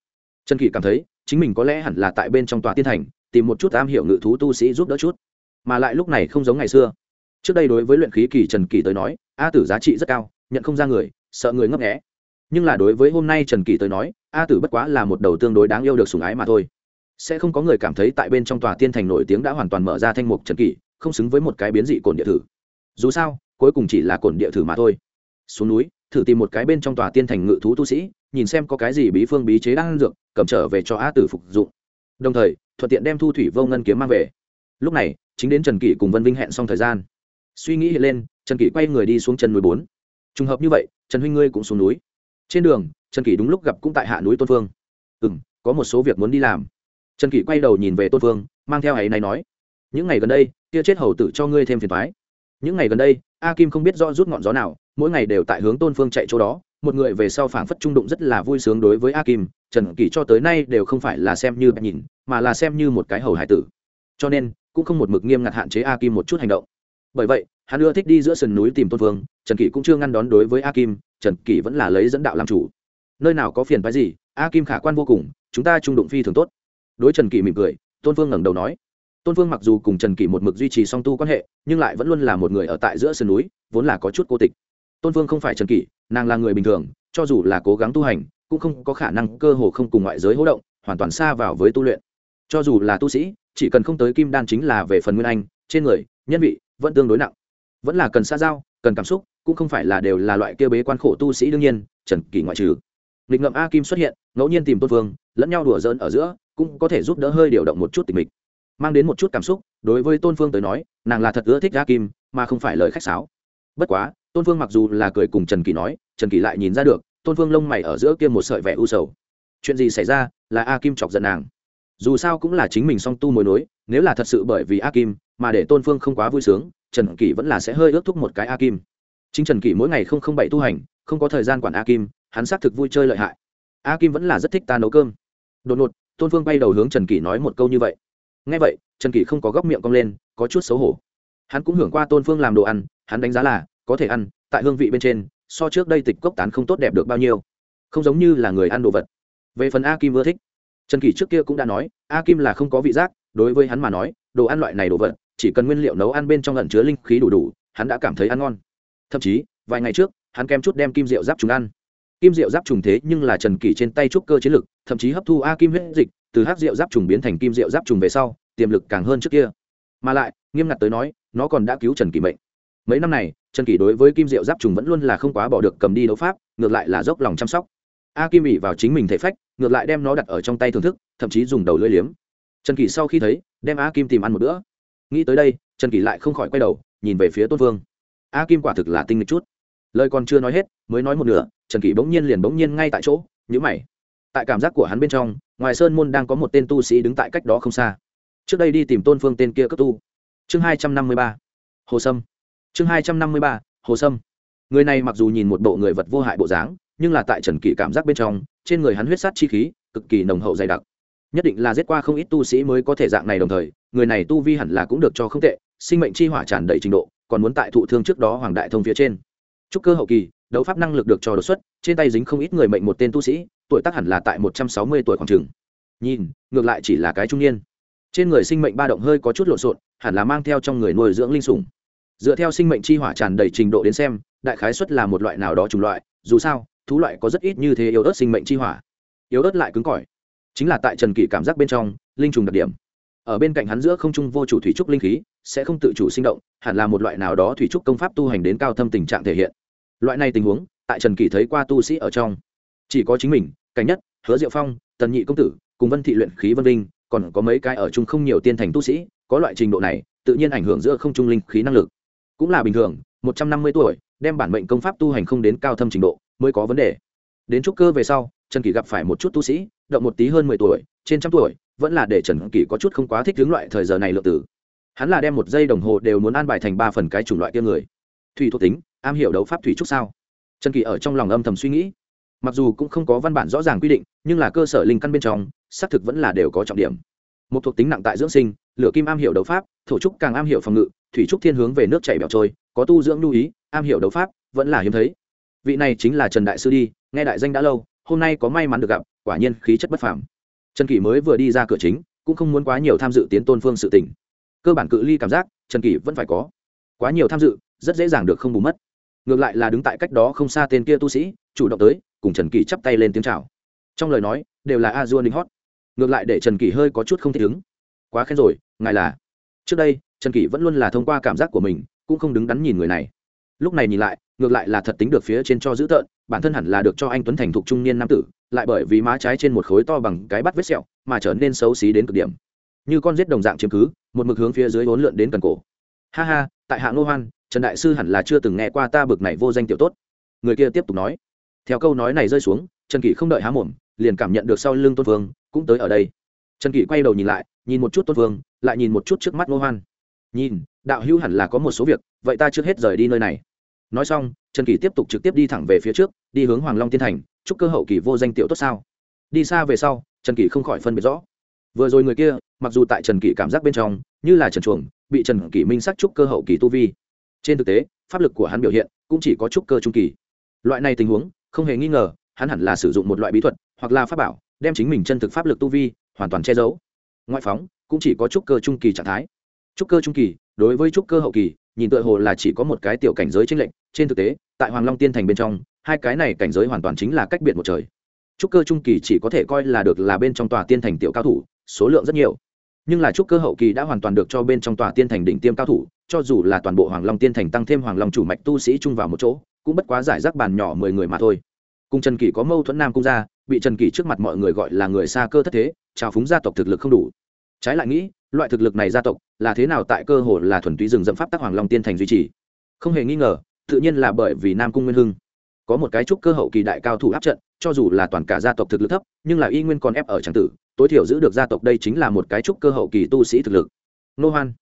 Trần kỳ cảm thấy, chính mình có lẽ hẳn là tại bên trong tòa tiên thành, tìm một chút am hiểu ngự thú tu sĩ giúp đỡ chút. Mà lại lúc này không giống ngày xưa. Trước đây đối với luyện khí kỳ trần kỳ tới nói, a tử giá trị rất cao, nhận không ra người, sợ người ngấp nghẽ nhưng là đối với hôm nay trần kỳ tới nói, a tử bất quá là một đầu tương đối đáng yêu được sủng ái mà thôi. Sẽ không có người cảm thấy tại bên trong tòa tiên thành nổi tiếng đã hoàn toàn mở ra thanh mục trần kỳ không xứng với một cái biến dị cồn địa thử. Dù sao, cuối cùng chỉ là cồn địa thử mà thôi. Xuống núi, thử tìm một cái bên trong tòa tiên thành ngự thú tu sĩ, nhìn xem có cái gì bí phương bí chế đang ăn dược, cầm trở về cho a tử phục dụng. Đồng thời, thuận tiện đem thu thủy vô ngân kiếm mang về. Lúc này, chính đến trần kỷ cùng vân vinh hẹn xong thời gian. Suy nghĩ lên, trần kỷ quay người đi xuống chân núi bốn. Trùng hợp như vậy, trần huynh ngươi cũng xuống núi. Trên đường, trần kỷ đúng lúc gặp cũng tại hạ núi tôn phương. Ừ m có một số việc muốn đi làm. Trần kỷ quay đầu nhìn về tôn phương, mang theo ấy này nói. Những ngày gần đây kia chết hầu tử cho ngươi thêm phiền toái. những ngày gần đây, a kim không biết rõ rút ngọn gió nào, mỗi ngày đều tại hướng tôn phương chạy chỗ đó, một người về sau phảng phất trung đụng rất là vui sướng đối với a kim, trần kỷ cho tới nay đều không phải là xem như nhìn, mà là xem như một cái hầu hải tử. Cho nên, cũng không một mực nghiêm ngặt hạn chế a kim một chút hành động. Bởi vậy, hắn ưa thích đi giữa sườn núi tìm tôn phương, trần kỷ cũng chưa ngăn đón đối với a kim, trần kỷ vẫn là lấy dẫn đạo làm chủ. Nơi nào có phiền phái gì, a kim khả quan vô cùng, chúng ta trung đụng phi thường tốt. Đối trần kỷ mỉm cười, tôn phương ngẩng đầu nói tôn phương mặc dù cùng trần kỷ một mực duy trì song tu quan hệ, nhưng lại vẫn luôn là một người ở tại giữa sườn núi, vốn là có chút cô tịch. Tôn phương không phải trần kỷ, nàng là người bình thường, cho dù là cố gắng tu hành, cũng không có khả năng cơ hồ không cùng ngoại giới hỗ động, hoàn toàn xa vào với tu luyện. Cho dù là tu sĩ, chỉ cần không tới kim đan chính là về phần nguyên anh, trên người, nhân vị, vẫn tương đối nặng. Vẫn là cần xa giao, cần cảm xúc, cũng không phải là đều là loại kia bế quan khổ tu sĩ đương nhiên, trần kỷ ngoại trừ. Lịch ngậm a kim xuất hiện, ngẫu nhiên tìm tôn phương lẫn nhau đùa dỡn ở giữa, cũng có thể giúp đỡ hơi điều động một chút tình mình mang đến một chút cảm xúc, đối với tôn phương tới nói, nàng là thật ưa thích a kim, mà không phải lời khách sáo. Bất quá, tôn phương mặc dù là cười cùng trần kỳ nói, trần kỳ lại nhìn ra được, tôn phương lông mày ở giữa kia một sợi vẻ u sầu. Chuyện gì xảy ra, là a kim chọc giận nàng. Dù sao cũng là chính mình song tu mối nối, nếu là thật sự bởi vì a kim mà để tôn phương không quá vui sướng, trần kỳ vẫn là sẽ hơi ước thúc một cái a kim. Chính trần kỳ mỗi ngày không không bảy tu hành, không có thời gian quản a kim, hắn xác thực vui chơi lợi hại. A kim vẫn là rất thích ta nấu cơm. Đột ngột, tôn phương bay đầu hướng trần kỳ nói một câu như vậy ngay vậy, trần kỷ không có góc miệng cong lên, có chút xấu hổ. Hắn cũng hưởng qua tôn phương làm đồ ăn, hắn đánh giá là, có thể ăn, tại hương vị bên trên, so trước đây tịch cốc tán không tốt đẹp được bao nhiêu. Không giống như là người ăn đồ vật. Về phần a kim ưa thích, trần kỷ trước kia cũng đã nói, a kim là không có vị giác, đối với hắn mà nói, đồ ăn loại này đồ vật, chỉ cần nguyên liệu nấu ăn bên trong lẩn chứa linh khí đủ đủ, hắn đã cảm thấy ăn ngon. Thậm chí, vài ngày trước, hắn kem chút đem kim rượu giáp trùng ăn. Kim rượu giáp trùng thế nhưng là trần kỷ trên tay trúc cơ chiến lực, thậm chí hấp thu a kim huyết dịch từ hắc rượu giáp trùng biến thành kim rượu giáp trùng về sau, tiềm lực càng hơn trước kia. Mà lại, nghiêm ngặt tới nói, nó còn đã cứu trần kỳ mệnh. Mấy năm này, trần kỳ đối với kim rượu giáp trùng vẫn luôn là không quá bỏ được cầm đi đấu pháp, ngược lại là dốc lòng chăm sóc. A kim ỉ vào chính mình thể phách, ngược lại đem nó đặt ở trong tay thưởng thức, thậm chí dùng đầu lưỡi liếm. Trần kỳ sau khi thấy, đem a kim tìm ăn một bữa. Nghĩ tới đây, trần kỳ lại không khỏi quay đầu, nhìn về phía tôn vương. A kim quả thực là tinh nghịch chút. Lời còn chưa nói hết, mới nói một nửa, trần kỳ bỗng nhiên liền bỗng nhiên ngay tại chỗ nhữ mày. Tại cảm giác của hắn bên trong ngoài sơn môn đang có một tên tu sĩ đứng tại cách đó không xa. Trước đây đi tìm tôn phương tên kia cấp tu. Chương hai trăm năm mươi ba. Hồ sâm. Chương hai trăm năm mươi ba, hồ sâm. Người này mặc dù nhìn một bộ người vật vô hại bộ dáng, nhưng là tại trần kỷ cảm giác bên trong, trên người hắn huyết sát chi khí, cực kỳ nồng hậu dày đặc. Nhất định là giết qua không ít tu sĩ mới có thể dạng này đồng thời, người này tu vi hẳn là cũng được cho không tệ, sinh mệnh chi hỏa tràn đầy trình độ, còn muốn tại thụ thương trước đó hoàng đại thông phía trên. Trúc cơ hậu kỳ, đấu pháp năng lực được cho đột xuất, trên tay dính không ít người mệnh một tên tu sĩ tuổi tác hẳn là tại một trăm sáu mươi tuổi khoảng trường nhìn, ngược lại chỉ là cái trung niên. Trên người sinh mệnh ba động hơi có chút lộn xộn, hẳn là mang theo trong người nuôi dưỡng linh sủng. Dựa theo sinh mệnh chi hỏa tràn đầy trình độ đến xem, đại khái xuất là một loại nào đó chủng loại, dù sao, thú loại có rất ít như thế yếu ớt sinh mệnh chi hỏa. Yếu ớt lại cứng cỏi. Chính là tại trần kỷ cảm giác bên trong, linh trùng đặc điểm. Ở bên cạnh hắn giữa không trung vô chủ thủy trúc linh khí, sẽ không tự chủ sinh động, hẳn là một loại nào đó thủy trúc công pháp tu hành đến cao thâm tình trạng thể hiện. Loại này tình huống, tại trần kỷ thấy qua tu sĩ ở trong chỉ có chính mình, cảnh nhất, hứa diệu phong, tần nhị công tử, cùng vân thị luyện khí vân vinh, còn có mấy cái ở chung không nhiều tiên thành tu sĩ, có loại trình độ này, tự nhiên ảnh hưởng giữa không trung linh khí năng lực. Cũng là bình thường, một trăm năm mươi tuổi, đem bản mệnh công pháp tu hành không đến cao thâm trình độ, mới có vấn đề. Đến trúc cơ về sau, trần kỳ gặp phải một chút tu sĩ, động một tí hơn mười tuổi, trên trăm tuổi, vẫn là để trần kỷ có chút không quá thích hướng loại thời giờ này lượng tử. Hắn là đem một giây đồng hồ đều muốn an bài thành ba phần cái chủng loại kia người. Thủy thuộc tính, am hiểu đấu pháp thủy trúc sao? Trần kỳ ở trong lòng âm thầm suy nghĩ mặc dù cũng không có văn bản rõ ràng quy định, nhưng là cơ sở linh căn bên trong, xác thực vẫn là đều có trọng điểm. Một thuộc tính nặng tại dưỡng sinh, lửa kim am hiểu đấu pháp, thổ trúc càng am hiểu phòng ngự, thủy trúc thiên hướng về nước chảy bẹo trôi, có tu dưỡng lưu ý, am hiểu đấu pháp, vẫn là hiếm thấy. Vị này chính là trần đại sư đi, nghe đại danh đã lâu, hôm nay có may mắn được gặp, quả nhiên khí chất bất phàm. Trần kỷ mới vừa đi ra cửa chính, cũng không muốn quá nhiều tham dự tiến tôn phương sự tỉnh cơ bản cự ly cảm giác, trần kỷ vẫn phải có. Quá nhiều tham dự, rất dễ dàng được không bù mất ngược lại là đứng tại cách đó không xa tên kia tu sĩ, chủ động tới, cùng trần kỷ chắp tay lên tiếng chào. Trong lời nói, đều là a dua ninh hót. Ngược lại để trần kỷ hơi có chút không thích ứng. Quá khen rồi, ngài là. Trước đây, trần kỷ vẫn luôn là thông qua cảm giác của mình, cũng không đứng đắn nhìn người này. Lúc này nhìn lại, ngược lại là thật tính được phía trên cho dữ tợn, bản thân hẳn là được cho anh tuấn thành thục trung niên nam tử, lại bởi vì má trái trên một khối to bằng cái bắt vết sẹo, mà trở nên xấu xí đến cực điểm. Như con rết đồng dạng chiếm cứ, một mực hướng phía dưới hỗn lượn đến cần cổ. Ha ha, tại hạ ngô hoan trần đại sư hẳn là chưa từng nghe qua ta bực này vô danh tiểu tốt. Người kia tiếp tục nói. Theo câu nói này rơi xuống, trần kỷ không đợi há mồm, liền cảm nhận được sau lưng tôn vương cũng tới ở đây. Trần kỷ quay đầu nhìn lại, nhìn một chút tôn vương, lại nhìn một chút trước mắt ngô hoan. Nhìn, đạo hữu hẳn là có một số việc, vậy ta trước hết rời đi nơi này. Nói xong, trần kỷ tiếp tục trực tiếp đi thẳng về phía trước, đi hướng hoàng long tiên thành, chúc cơ hậu kỳ vô danh tiểu tốt sao. Đi xa về sau, trần kỷ không khỏi phân biệt rõ. Vừa rồi người kia, mặc dù tại trần kỷ cảm giác bên trong, như là trần chuồng, bị trần kỷ minh sắc chúc cơ hậu kỳ tu vi trên thực tế, pháp lực của hắn biểu hiện cũng chỉ có chút cơ trung kỳ. Loại này tình huống, không hề nghi ngờ, hắn hẳn là sử dụng một loại bí thuật, hoặc là pháp bảo, đem chính mình chân thực pháp lực tu vi hoàn toàn che giấu. Ngoại phóng, cũng chỉ có chút cơ trung kỳ trạng thái. Chút cơ trung kỳ, đối với chút cơ hậu kỳ, nhìn tựa hồ là chỉ có một cái tiểu cảnh giới trên lệnh trên thực tế, tại hoàng long tiên thành bên trong, hai cái này cảnh giới hoàn toàn chính là cách biệt một trời. Trúc cơ trung kỳ chỉ có thể coi là được là bên trong tòa tiên thành tiểu cao thủ, số lượng rất nhiều nhưng là trúc cơ hậu kỳ đã hoàn toàn được cho bên trong tòa tiên thành đỉnh tiêm cao thủ, cho dù là toàn bộ hoàng long tiên thành tăng thêm hoàng long chủ mạch tu sĩ chung vào một chỗ, cũng bất quá giải rác bàn nhỏ mười người mà thôi. Cùng trần kỷ có mâu thuẫn nam cung gia, bị trần kỷ trước mặt mọi người gọi là người xa cơ thất thế, trào phúng gia tộc thực lực không đủ. Trái lại nghĩ, loại thực lực này gia tộc là thế nào tại cơ hội là thuần túy rừng dẫm pháp tắc hoàng long tiên thành duy trì? Không hề nghi ngờ, tự nhiên là bởi vì nam cung nguyên hưng. Có một cái trúc cơ hậu kỳ đại cao thủ áp trận, cho dù là toàn cả gia tộc thực lực thấp, nhưng là y nguyên còn ép ở tràng tử tối thiểu giữ được gia tộc đây chính là một cái trúc cơ hậu kỳ tu sĩ thực lực. Nô hoan,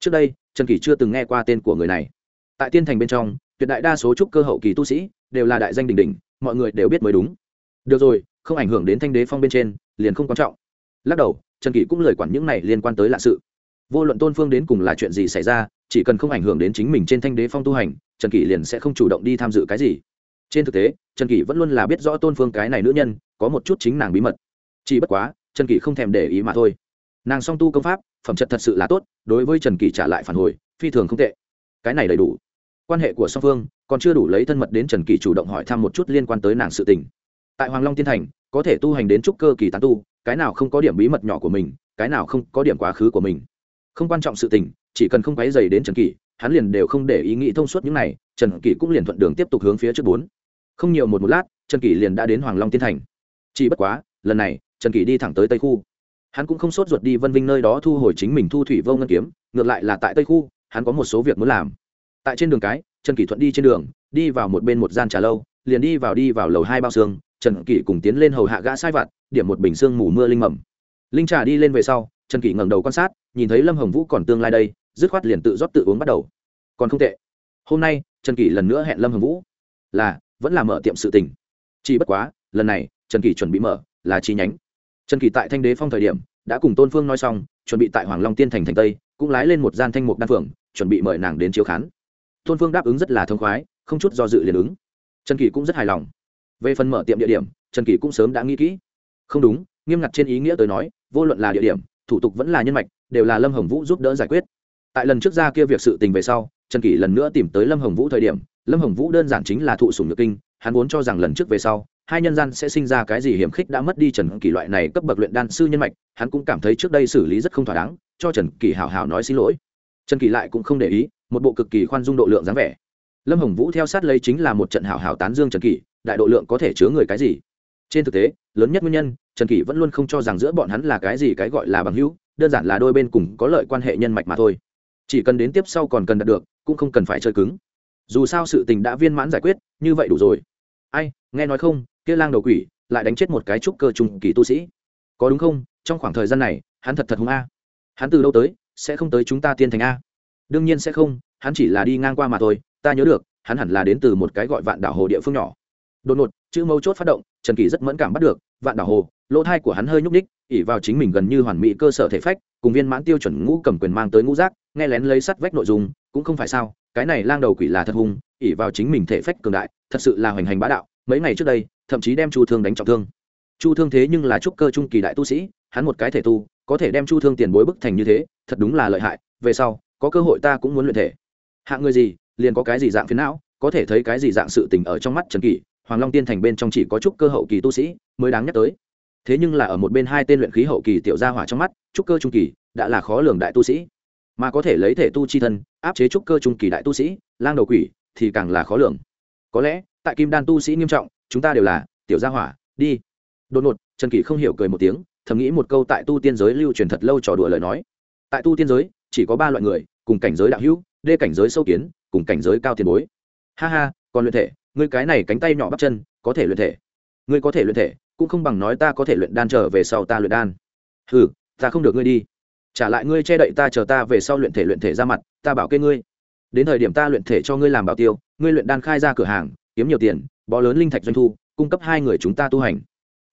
trước đây, trần kỳ chưa từng nghe qua tên của người này. Tại tiên thành bên trong, tuyệt đại đa số trúc cơ hậu kỳ tu sĩ đều là đại danh đình đỉnh, mọi người đều biết mới đúng. Được rồi, không ảnh hưởng đến thanh đế phong bên trên, liền không quan trọng. Lắc đầu, trần kỳ cũng lời quản những này liên quan tới lạ sự. Vô luận tôn phương đến cùng là chuyện gì xảy ra, chỉ cần không ảnh hưởng đến chính mình trên thanh đế phong tu hành, trần kỳ liền sẽ không chủ động đi tham dự cái gì. Trên thực tế, trần kỳ vẫn luôn là biết rõ tôn phương cái này nữ nhân, có một chút chính nàng bí mật. Chỉ bất quá trần kỷ không thèm để ý mà thôi. Nàng song tu công pháp, phẩm chất thật sự là tốt, đối với trần kỷ trả lại phản hồi, phi thường không tệ. Cái này đầy đủ. Quan hệ của song phương còn chưa đủ lấy thân mật đến trần kỷ chủ động hỏi thăm một chút liên quan tới nàng sự tình. Tại hoàng long tiên thành, có thể tu hành đến trúc cơ kỳ tán tu, cái nào không có điểm bí mật nhỏ của mình, cái nào không có điểm quá khứ của mình. Không quan trọng sự tình, chỉ cần không quáy dày đến trần kỷ, hắn liền đều không để ý nghĩ thông suốt những này, trần kỷ cũng liền thuận đường tiếp tục hướng phía trước bốn. Không nhiều một một lát, trần kỷ liền đã đến hoàng long tiên thành. Chỉ bất quá, lần này trần kỷ đi thẳng tới tây khu. Hắn cũng không sốt ruột đi vân vinh nơi đó thu hồi chính mình thu thủy vô ngân kiếm, ngược lại là tại tây khu, hắn có một số việc muốn làm. Tại trên đường cái, trần kỷ thuận đi trên đường, đi vào một bên một gian trà lâu, liền đi vào đi vào lầu hai bao xương, trần kỷ cùng tiến lên hầu hạ gã sai vặt, điểm một bình xương mù mưa linh mầm. Linh trà đi lên về sau, trần kỷ ngẩng đầu quan sát, nhìn thấy lâm hồng vũ còn tương lai đây, dứt khoát liền tự rót tự uống bắt đầu. Còn không tệ. Hôm nay, trần kỷ lần nữa hẹn lâm hồng vũ. Là, vẫn là mở tiệm sự tình. Chỉ bất quá, lần này, trần kỷ chuẩn bị mở, là chi nhánh trần kỳ tại thanh đế phong thời điểm, đã cùng tôn phương nói xong, chuẩn bị tại hoàng long tiên thành thành tây, cũng lái lên một gian thanh mục đan phượng, chuẩn bị mời nàng đến chiếu khán. Tôn phương đáp ứng rất là thông khoái, không chút do dự liền ứng. Trần kỳ cũng rất hài lòng. Về phần mở tiệm địa điểm, trần kỳ cũng sớm đã nghĩ kỹ. Không đúng, nghiêm ngặt trên ý nghĩa tới nói, vô luận là địa điểm, thủ tục vẫn là nhân mạch, đều là lâm hồng vũ giúp đỡ giải quyết. Tại lần trước ra kia việc sự tình về sau, trần kỳ lần nữa tìm tới lâm hồng vũ thời điểm, lâm hồng vũ đơn giản chính là thụ sùng nhược kinh, hắn vốn cho rằng lần trước về sau hai nhân gian sẽ sinh ra cái gì hiểm khích đã mất đi trần kỳ loại này cấp bậc luyện đan sư nhân mạch, hắn cũng cảm thấy trước đây xử lý rất không thỏa đáng, cho trần kỳ hảo hảo nói xin lỗi. Trần kỳ lại cũng không để ý, một bộ cực kỳ khoan dung độ lượng dáng vẻ. Lâm hồng vũ theo sát lấy chính là một trận hảo hảo tán dương trần kỳ, đại độ lượng có thể chứa người cái gì? Trên thực tế, lớn nhất nguyên nhân, trần kỳ vẫn luôn không cho rằng giữa bọn hắn là cái gì cái gọi là bằng hữu, đơn giản là đôi bên cùng có lợi quan hệ nhân mạch mà thôi. Chỉ cần đến tiếp sau còn cần đạt được, cũng không cần phải chơi cứng. Dù sao sự tình đã viên mãn giải quyết, như vậy đủ rồi. Ai, nghe nói không kia lang đầu quỷ lại đánh chết một cái trúc cơ trung kỳ tu sĩ. Có đúng không? Trong khoảng thời gian này, hắn thật thật hung a. Hắn từ đâu tới, sẽ không tới chúng ta tiên thành a? Đương nhiên sẽ không, hắn chỉ là đi ngang qua mà thôi, ta nhớ được, hắn hẳn là đến từ một cái gọi vạn đảo hồ địa phương nhỏ. Đột ngột, chữ mấu chốt phát động, trần kỳ rất mẫn cảm bắt được, vạn đảo hồ, lỗ thai của hắn hơi nhúc ních ỉ vào chính mình gần như hoàn mỹ cơ sở thể phách, cùng viên mãn tiêu chuẩn ngũ cầm quyền mang tới ngũ giác, nghe lén lấy sắt vách nội dung, cũng không phải sao, cái này lang đầu quỷ là thật hung ỉ vào chính mình thể phách cường đại, thật sự là hoành hành bá đạo. Mấy ngày trước đây thậm chí đem chu thương đánh trọng thương. Chu thương thế nhưng là trúc cơ trung kỳ đại tu sĩ, hắn một cái thể tu, có thể đem chu thương tiền bối bức thành như thế, thật đúng là lợi hại, về sau, có cơ hội ta cũng muốn luyện thể. Hạng người gì, liền có cái gì dạng phiến não, có thể thấy cái gì dạng sự tình ở trong mắt trần kỷ, hoàng long tiên thành bên trong chỉ có trúc cơ hậu kỳ tu sĩ mới đáng nhắc tới. Thế nhưng là ở một bên hai tên luyện khí hậu kỳ tiểu gia hỏa trong mắt, trúc cơ trung kỳ đã là khó lường đại tu sĩ. Mà có thể lấy thể tu chi thân, áp chế trúc cơ trung kỳ đại tu sĩ, lang đầu quỷ thì càng là khó lường. Có lẽ, tại kim đan tu sĩ nghiêm trọng chúng ta đều là, tiểu gia hỏa, đi. Đột ngột, trần kỷ không hiểu cười một tiếng, thầm nghĩ một câu tại tu tiên giới lưu truyền thật lâu trò đùa lời nói. Tại tu tiên giới, chỉ có ba loại người, cùng cảnh giới đạo hữu, đê cảnh giới sâu kiến, cùng cảnh giới cao tiền bối. Ha ha, còn luyện thể, ngươi cái này cánh tay nhỏ bắp chân, có thể luyện thể. Ngươi có thể luyện thể, cũng không bằng nói ta có thể luyện đan trở về sau ta luyện đan. Ừ ta không được ngươi đi. Trả lại ngươi che đậy ta chờ ta về sau luyện thể luyện thể ra mặt, ta bảo kê ngươi. Đến thời điểm ta luyện thể cho ngươi làm bảo tiêu, ngươi luyện đan khai ra cửa hàng, kiếm nhiều tiền bó lớn linh thạch doanh thu, cung cấp hai người chúng ta tu hành.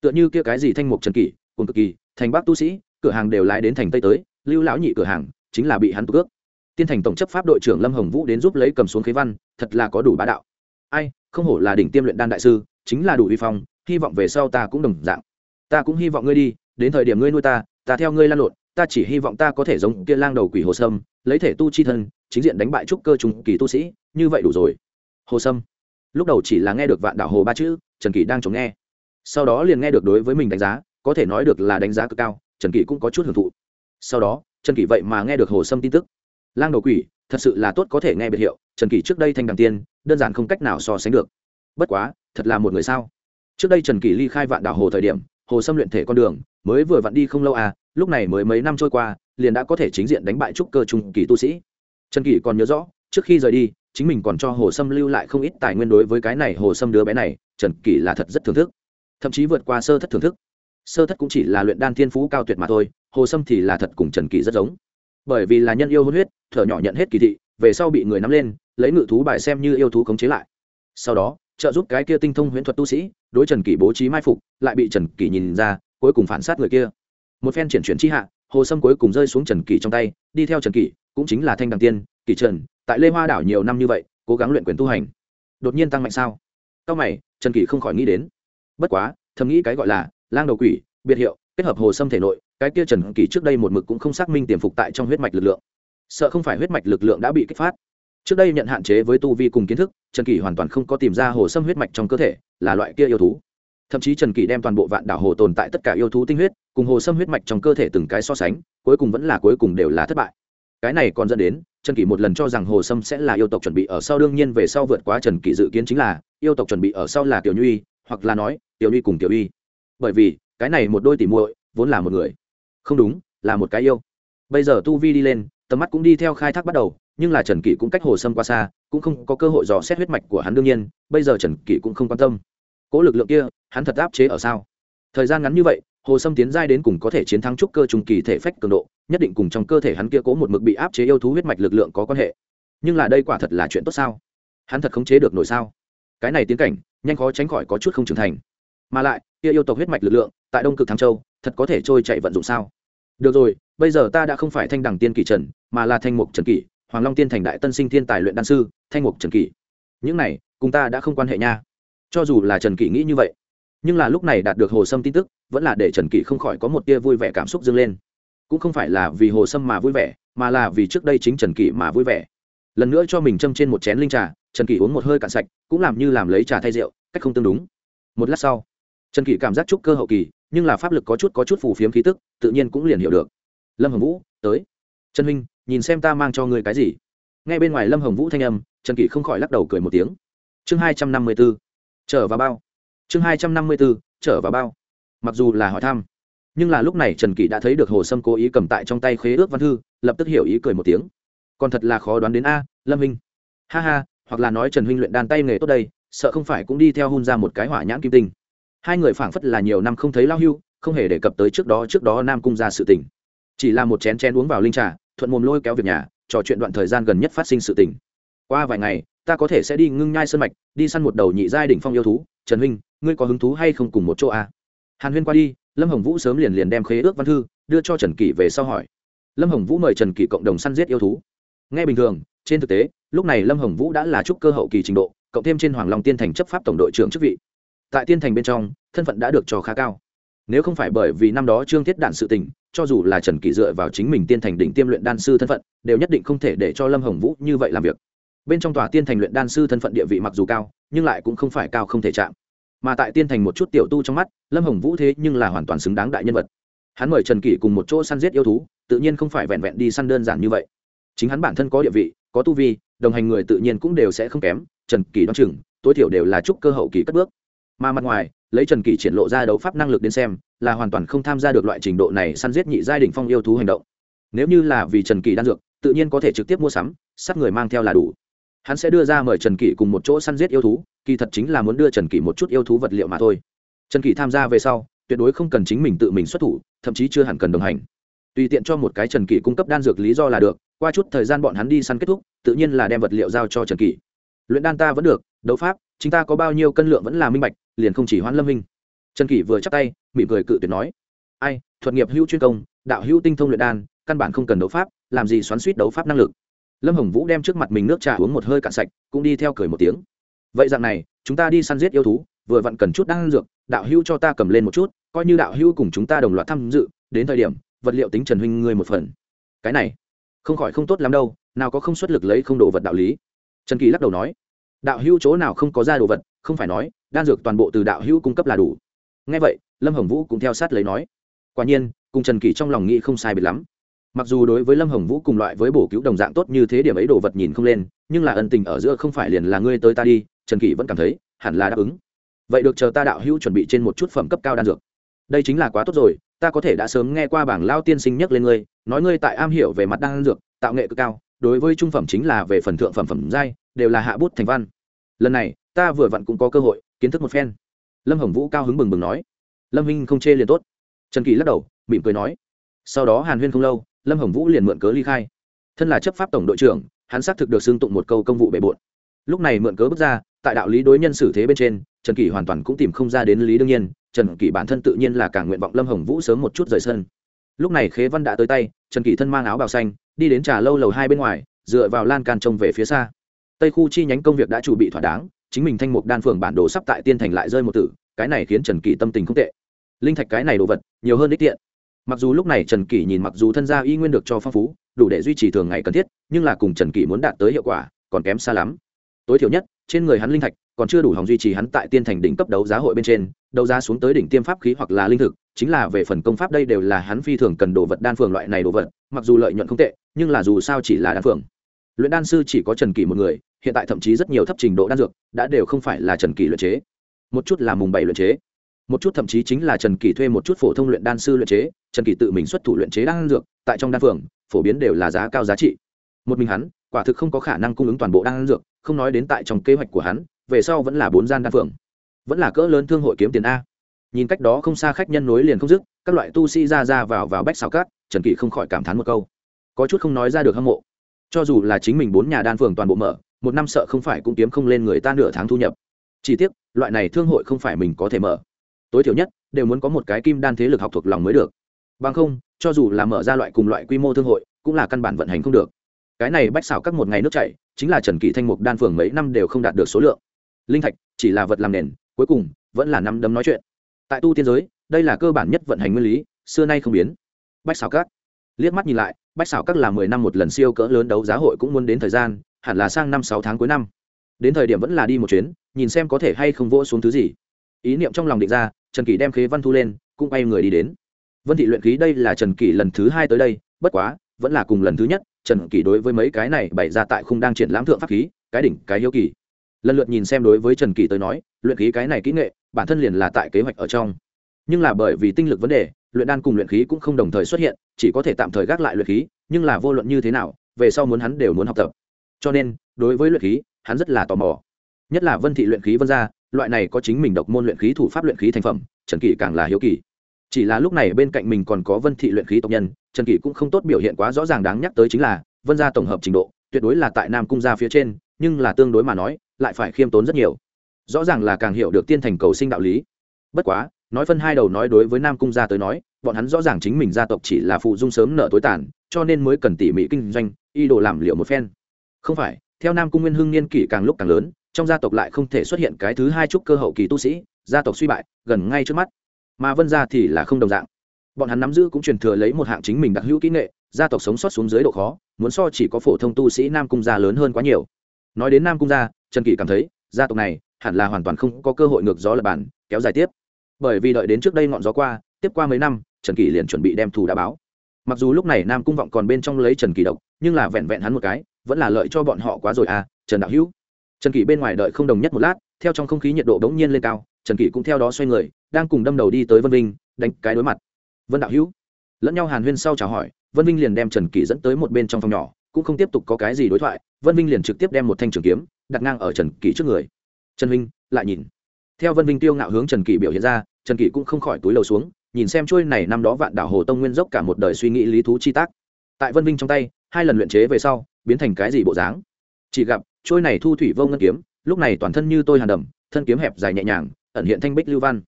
Tựa như kia cái gì thanh mục trần kỷ cùng cực kỳ, thành bác tu sĩ, cửa hàng đều lái đến thành tây tới, lưu lão nhị cửa hàng chính là bị hắn tục ước. Tiên thành tổng chấp pháp đội trưởng lâm hồng vũ đến giúp lấy cầm xuống khế văn, thật là có đủ bá đạo. Ai, không hổ là đỉnh tiêm luyện đan đại sư, chính là đủ uy phong, hy vọng về sau ta cũng đồng dạng. Ta cũng hy vọng ngươi đi, đến thời điểm ngươi nuôi ta ta theo ngươi lan lộn, ta chỉ hy vọng ta có thể giống kia lang đầu quỷ hồ sâm, lấy thể tu chi thân, chính diện đánh bại trúc cơ trùng kỳ tu sĩ, như vậy đủ rồi. Hồ sâm lúc đầu chỉ là nghe được vạn đảo hồ ba chữ, trần kỳ đang chống nghe. Sau đó liền nghe được đối với mình đánh giá, có thể nói được là đánh giá cực cao, trần kỳ cũng có chút hưởng thụ. Sau đó, trần kỳ vậy mà nghe được hồ sâm tin tức. Lang đầu quỷ, thật sự là tốt có thể nghe biệt hiệu, trần kỳ trước đây thanh đằng tiên, đơn giản không cách nào so sánh được. Bất quá, thật là một người sao? Trước đây trần kỳ ly khai vạn đảo hồ thời điểm, hồ sâm luyện thể con đường, mới vừa vặn đi không lâu à lúc này mới mấy năm trôi qua, liền đã có thể chính diện đánh bại trúc cơ trung kỳ tu sĩ. Trần kỳ còn nhớ rõ trước khi rời đi, chính mình còn cho hồ sâm lưu lại không ít tài nguyên đối với cái này hồ sâm đứa bé này, trần kỷ là thật rất thưởng thức. Thậm chí vượt qua sơ thất thưởng thức. Sơ thất cũng chỉ là luyện đan thiên phú cao tuyệt mà thôi, hồ sâm thì là thật cùng trần kỷ rất giống. Bởi vì là nhân yêu hôn huyết, thở nhỏ nhận hết kỳ thị, về sau bị người nắm lên, lấy ngự thú bài xem như yêu thú khống chế lại. Sau đó, trợ giúp cái kia tinh thông huyễn thuật tu sĩ, đối trần kỷ bố trí mai phục, lại bị trần kỷ nhìn ra, cuối cùng phản sát người kia. Một phen chuyển chuyển chi hạ, hồ sâm cuối cùng rơi xuống trần kỷ trong tay, đi theo trần kỷ cũng chính là thanh đằng tiên kỷ trần, tại lê hoa đảo nhiều năm như vậy, cố gắng luyện quyền tu hành. Đột nhiên tăng mạnh sao? Cao mày, trần kỷ không khỏi nghĩ đến. Bất quá, thầm nghĩ cái gọi là lang đầu quỷ, biệt hiệu, kết hợp hồ sâm thể nội, cái kia trần kỷ trước đây một mực cũng không xác minh tiềm phục tại trong huyết mạch lực lượng. Sợ không phải huyết mạch lực lượng đã bị kích phát. Trước đây nhận hạn chế với tu vi cùng kiến thức, trần kỷ hoàn toàn không có tìm ra hồ sâm huyết mạch trong cơ thể, là loại kia yêu thú. Thậm chí trần kỷ đem toàn bộ vạn đảo hồ tồn tại tất cả yêu thú tinh huyết, cùng hồ sâm huyết mạch trong cơ thể từng cái so sánh, cuối cùng vẫn là cuối cùng đều là thất bại cái này còn dẫn đến, trần kỷ một lần cho rằng hồ sâm sẽ là yêu tộc chuẩn bị ở sau, đương nhiên về sau vượt quá trần kỷ dự kiến chính là, yêu tộc chuẩn bị ở sau là tiểu nhuy, hoặc là nói, tiểu nhuy cùng tiểu uy. Bởi vì, cái này một đôi tỉ muội, vốn là một người. Không đúng, là một cái yêu. Bây giờ tu vi đi lên, tầm mắt cũng đi theo khai thác bắt đầu, nhưng là trần kỷ cũng cách hồ sâm qua xa, cũng không có cơ hội dò xét huyết mạch của hắn đương nhiên, bây giờ trần kỷ cũng không quan tâm. Cố lực lượng kia, hắn thật áp chế ở sao? Thời gian ngắn như vậy hồ sâm tiến giai đến cùng có thể chiến thắng trúc cơ trùng kỳ thể phách cường độ, nhất định cùng trong cơ thể hắn kia cố một mực bị áp chế yêu thú huyết mạch lực lượng có quan hệ. Nhưng là đây quả thật là chuyện tốt sao? Hắn thật khống chế được nổi sao? Cái này tiến cảnh, nhanh khó tránh khỏi có chút không trưởng thành. Mà lại, kia yêu tộc huyết mạch lực lượng, tại đông cực thăng châu, thật có thể trôi chạy vận dụng sao? Được rồi, bây giờ ta đã không phải thanh đẳng tiên kỷ trần, mà là thanh mục trần kỷ, hoàng long tiên thành đại tân sinh thiên tài luyện đan sư, thanh mục trần kỷ. Những này, cùng ta đã không quan hệ nha. Cho dù là trần kỷ nghĩ như vậy, nhưng là lúc này đạt được hồ sâm tin tức vẫn là để trần kỷ không khỏi có một tia vui vẻ cảm xúc dâng lên. Cũng không phải là vì hồ sâm mà vui vẻ, mà là vì trước đây chính trần kỷ mà vui vẻ. Lần nữa cho mình châm trên một chén linh trà, trần kỷ uống một hơi cạn sạch, cũng làm như làm lấy trà thay rượu, cách không tương đúng. Một lát sau, trần kỷ cảm giác trúc cơ hậu kỳ, nhưng là pháp lực có chút có chút phù phiếm khí tức, tự nhiên cũng liền hiểu được. Lâm hồng vũ, tới. Trần huynh, nhìn xem ta mang cho ngươi cái gì? Ngay bên ngoài lâm hồng vũ thanh âm, trần kỷ không khỏi lắc đầu cười một tiếng. Chương hai trăm năm mươi b ố trở vào bao. Chương hai trăm năm mươi b ố trở vào bao mặc dù là hỏi thăm, nhưng là lúc này trần kỷ đã thấy được hồ sâm cố ý cầm tại trong tay khế ước văn thư, lập tức hiểu ý cười một tiếng. Còn thật là khó đoán đến a, lâm huynh ha ha, hoặc là nói trần huynh luyện đàn tay nghề tốt đây, sợ không phải cũng đi theo hun ra một cái hỏa nhãn kim tinh. Hai người phảng phất là nhiều năm không thấy lao hưu, không hề đề cập tới trước đó trước đó nam cung ra sự tình. Chỉ là một chén chén uống vào linh trà, thuận mồm lôi kéo việc nhà, trò chuyện đoạn thời gian gần nhất phát sinh sự tình. Qua vài ngày, ta có thể sẽ đi ngưng nhai sơn mạch, đi săn một đầu nhị giai đỉnh phong yêu thú. Trần huynh, ngươi có hứng thú hay không cùng một chỗ à? Hàn huyên qua đi, lâm hồng vũ sớm liền liền đem khế ước văn thư đưa cho trần kỷ về sau hỏi. Lâm hồng vũ mời trần kỷ cộng đồng săn giết yêu thú. Nghe bình thường, trên thực tế, lúc này lâm hồng vũ đã là trúc cơ hậu kỳ trình độ, cộng thêm trên hoàng long tiên thành chấp pháp tổng đội trưởng chức vị. Tại tiên thành bên trong, thân phận đã được cho khá cao. Nếu không phải bởi vì năm đó trương thiết đạn sự tình, cho dù là trần kỷ dựa vào chính mình tiên thành đỉnh tiêm luyện đan sư thân phận, đều nhất định không thể để cho lâm hồng vũ như vậy làm việc. Bên trong tòa tiên thành luyện đan sư thân phận địa vị mặc dù cao, nhưng lại cũng không phải cao không thể chạm mà tại tiên thành một chút tiểu tu trong mắt, lâm hồng vũ thế nhưng là hoàn toàn xứng đáng đại nhân vật. Hắn mời trần kỷ cùng một chỗ săn giết yêu thú, tự nhiên không phải vẹn vẹn đi săn đơn giản như vậy. Chính hắn bản thân có địa vị, có tu vi, đồng hành người tự nhiên cũng đều sẽ không kém, trần kỷ đoán chừng, tối thiểu đều là chúc cơ hậu kỳ cất bước. Mà mặt ngoài, lấy trần kỷ triển lộ ra đấu pháp năng lực đến xem, là hoàn toàn không tham gia được loại trình độ này săn giết nhị giai đ phong yêu thú hành động. Nếu như là vì trần kỷ đan dược, tự nhiên có thể trực tiếp mua sắm sát người mang theo là đủ hắn sẽ đưa ra mời trần kỷ cùng một chỗ săn giết yêu thú, kỳ thật chính là muốn đưa trần kỷ một chút yêu thú vật liệu mà thôi. Trần kỷ tham gia về sau, tuyệt đối không cần chính mình tự mình xuất thủ, thậm chí chưa hẳn cần đồng hành. Tùy tiện cho một cái trần kỷ cung cấp đan dược lý do là được, qua chút thời gian bọn hắn đi săn kết thúc, tự nhiên là đem vật liệu giao cho trần kỷ. Luyện đan ta vẫn được, đấu pháp chúng ta có bao nhiêu cân lượng vẫn là minh bạch, liền không chỉ hoan lâm minh. Trần kỷ vừa chắc tay, mỉm cười cự tuyệt nói, ai, thuật nghiệp hữu chuyên công, đạo hữu tinh thông luyện đan, căn bản không cần đấu pháp, làm gì xoắn suýt đấu pháp năng lực? Lâm hồng vũ đem trước mặt mình nước trà uống một hơi cạn sạch, cũng đi theo cười một tiếng. Vậy dạng này, chúng ta đi săn giết yêu thú, vừa vặn cần chút đan dược, đạo hữu cho ta cầm lên một chút, coi như đạo hữu cùng chúng ta đồng loạt tham dự, đến thời điểm, vật liệu tính trần huynh ngươi một phần. Cái này, không khỏi không tốt lắm đâu, nào có không xuất lực lấy không đồ vật đạo lý. Trần kỳ lắc đầu nói, đạo hữu chỗ nào không có ra đồ vật, không phải nói, đan dược toàn bộ từ đạo hữu cung cấp là đủ. Ngay vậy, lâm hồng vũ cũng theo sát lấy nói, quả nhiên, cùng trần kỳ trong lòng nghĩ không sai biệt lắm mặc dù đối với lâm hồng vũ cùng loại với bổ cứu đồng dạng tốt như thế điểm ấy đồ vật nhìn không lên, nhưng là ân tình ở giữa không phải liền là ngươi tới ta đi, trần kỷ vẫn cảm thấy, hẳn là đáp ứng. Vậy được, chờ ta đạo hữu chuẩn bị trên một chút phẩm cấp cao đan dược. Đây chính là quá tốt rồi, ta có thể đã sớm nghe qua bảng lao tiên sinh nhắc lên ngươi, nói ngươi tại am hiểu về mặt đan dược, tạo nghệ cực cao, đối với trung phẩm chính là về phần thượng phẩm phẩm giai, đều là hạ bút thành văn. Lần này, ta vừa vặn cũng có cơ hội, kiến thức một phen. Lâm hồng vũ cao hứng bừng bừng nói. Lâm huynh không chê liền tốt. Trần kỳ lắc đầu, mỉm cười nói. Sau đó hàn huyên không lâu lâm hồng vũ liền mượn cớ ly khai. Thân là chấp pháp tổng đội trưởng, hắn xác thực được xưng tụng một câu công vụ bề bộn. Lúc này mượn cớ bước ra, tại đạo lý đối nhân xử thế bên trên, trần kỷ hoàn toàn cũng tìm không ra đến lý đương nhiên, trần kỷ bản thân tự nhiên là càng nguyện vọng lâm hồng vũ sớm một chút rời sân. Lúc này khế văn đã tới tay, trần kỷ thân mang áo bào xanh, đi đến trà lâu lầu hai bên ngoài, dựa vào lan can trông về phía xa. Tây khu chi nhánh công việc đã chuẩn bị thỏa đáng, chính mình thanh mục đan phường bản đồ sắp tại tiên thành lại rơi một tử, cái này khiến trần kỷ tâm tình không tệ. Linh thạch cái này đồ vật, nhiều hơn ích tiện mặc dù lúc này trần kỷ nhìn mặc dù thân gia y nguyên được cho phong phú, đủ để duy trì thường ngày cần thiết, nhưng là cùng trần kỷ muốn đạt tới hiệu quả, còn kém xa lắm. Tối thiểu nhất, trên người hắn linh thạch còn chưa đủ hòng duy trì hắn tại tiên thành đỉnh cấp đấu giá hội bên trên, đấu giá xuống tới đỉnh tiêm pháp khí hoặc là linh thực, chính là về phần công pháp đây đều là hắn phi thường cần đồ vật đan phường loại này đồ vật, mặc dù lợi nhuận không tệ, nhưng là dù sao chỉ là đan phường. Luyện đan sư chỉ có trần kỷ một người, hiện tại thậm chí rất nhiều thấp trình độ đan dược, đã đều không phải là trần kỷ luyện chế. Một chút là mùng bảy luyện chế một chút thậm chí chính là trần kỳ thuê một chút phổ thông luyện đan sư luyện chế, trần kỳ tự mình xuất thủ luyện chế đan dược, tại trong đan phường, phổ biến đều là giá cao giá trị. Một mình hắn, quả thực không có khả năng cung ứng toàn bộ đan dược, không nói đến tại trong kế hoạch của hắn, về sau vẫn là bốn gian đan phường. Vẫn là cỡ lớn thương hội kiếm tiền a. Nhìn cách đó không xa khách nhân nối liền không dứt, các loại tu sĩ ra ra vào vào bách xào cát, trần kỳ không khỏi cảm thán một câu. Có chút không nói ra được hâm mộ. Cho dù là chính mình bốn nhà đan phường toàn bộ mở, một năm sợ không phải cũng kiếm không lên người ta nửa tháng thu nhập. Chỉ tiếc, loại này thương hội không phải mình có thể mở tối thiểu nhất, đều muốn có một cái kim đan thế lực học thuộc lòng mới được. Bằng không, cho dù là mở ra loại cùng loại quy mô thương hội, cũng là căn bản vận hành không được. Cái này bách xảo các một ngày nước chảy, chính là trần kỳ thanh mục đan phường mấy năm đều không đạt được số lượng. Linh thạch, chỉ là vật làm nền, cuối cùng, vẫn là năm đấm nói chuyện. Tại tu tiên giới, đây là cơ bản nhất vận hành nguyên lý, xưa nay không biến. Bách xảo các. Liếc mắt nhìn lại, bách xảo các là mười năm một lần siêu cỡ lớn đấu giá hội cũng muốn đến thời gian, hẳn là sang năm sáu tháng cuối năm. Đến thời điểm vẫn là đi một chuyến, nhìn xem có thể hay không vỗ xuống thứ gì. Ý niệm trong lòng định ra trần kỷ đem khế văn thu lên, cũng quay người đi đến. Vân thị luyện khí đây là trần kỷ lần thứ hai tới đây, bất quá, vẫn là cùng lần thứ nhất, trần kỷ đối với mấy cái này bày ra tại khung đang triển lãm thượng pháp khí, cái đỉnh, cái hiếu kỳ. Lần lượt nhìn xem đối với trần kỷ tới nói, luyện khí cái này kỹ nghệ, bản thân liền là tại kế hoạch ở trong. Nhưng là bởi vì tinh lực vấn đề, luyện đan cùng luyện khí cũng không đồng thời xuất hiện, chỉ có thể tạm thời gác lại luyện khí, nhưng là vô luận như thế nào, về sau muốn hắn đều muốn học tập. Cho nên, đối với luyện khí, hắn rất là tò mò nhất là vân thị luyện khí vân gia, loại này có chính mình độc môn luyện khí thủ pháp luyện khí thành phẩm, trần kỷ càng là hiếu kỳ. Chỉ là lúc này bên cạnh mình còn có vân thị luyện khí tộc nhân, trần kỷ cũng không tốt biểu hiện quá rõ ràng đáng nhắc tới chính là vân gia tổng hợp trình độ, tuyệt đối là tại nam cung gia phía trên, nhưng là tương đối mà nói, lại phải khiêm tốn rất nhiều. Rõ ràng là càng hiểu được tiên thành cầu sinh đạo lý. Bất quá, nói phân hai đầu nói đối với nam cung gia tới nói, bọn hắn rõ ràng chính mình gia tộc chỉ là phụ dung sớm nợ tối tàn, cho nên mới cần tỉ mỉ kinh doanh y đồ làm liệu một phen. Không phải, theo nam cung nguyên hưng niên kỷ càng lúc càng lớn trong gia tộc lại không thể xuất hiện cái thứ hai trúc cơ hậu kỳ tu sĩ, gia tộc suy bại, gần ngay trước mắt. Mà vân gia thì là không đồng dạng. Bọn hắn nắm giữ cũng truyền thừa lấy một hạng chính mình đặc hữu kỹ nghệ, gia tộc sống sót xuống dưới độ khó, muốn so chỉ có phổ thông tu sĩ nam cung gia lớn hơn quá nhiều. Nói đến nam cung gia, trần kỳ cảm thấy, gia tộc này hẳn là hoàn toàn không có cơ hội ngược gió lập bản kéo dài tiếp. Bởi vì đợi đến trước đây ngọn gió qua, tiếp qua mấy năm, trần kỳ liền chuẩn bị đem thù đã báo. Mặc dù lúc này nam cung vọng còn bên trong lấy trần kỳ độc, nhưng là vẹn vẹn hắn một cái, vẫn là lợi cho bọn họ quá rồi à trần đạo hữu trần kỷ bên ngoài đợi không đồng nhất một lát, theo trong không khí nhiệt độ bỗng nhiên lên cao, trần kỷ cũng theo đó xoay người, đang cùng đâm đầu đi tới vân vinh, đánh cái đối mặt. Vân đạo hữu, lẫn nhau hàn huyên sau chào hỏi, vân vinh liền đem trần kỷ dẫn tới một bên trong phòng nhỏ, cũng không tiếp tục có cái gì đối thoại, vân vinh liền trực tiếp đem một thanh trường kiếm, đặt ngang ở trần kỷ trước người. Trần vinh lại nhìn. Theo vân vinh tiêu ngạo hướng trần kỷ biểu hiện ra, trần kỷ cũng không khỏi túi lầu xuống, nhìn xem trôi này năm đó vạn đảo hồ tông nguyên dốc cả một đời suy nghĩ lý thú chi tác. Tại vân vinh trong tay, hai lần luyện chế về sau, biến thành cái gì bộ dáng? Chỉ gặp trôi này thu thủy vô ngân kiếm, lúc này toàn thân như tôi hàn đầm, thân kiếm hẹp dài nhẹ nhàng, ẩn hiện thanh bích lưu văn.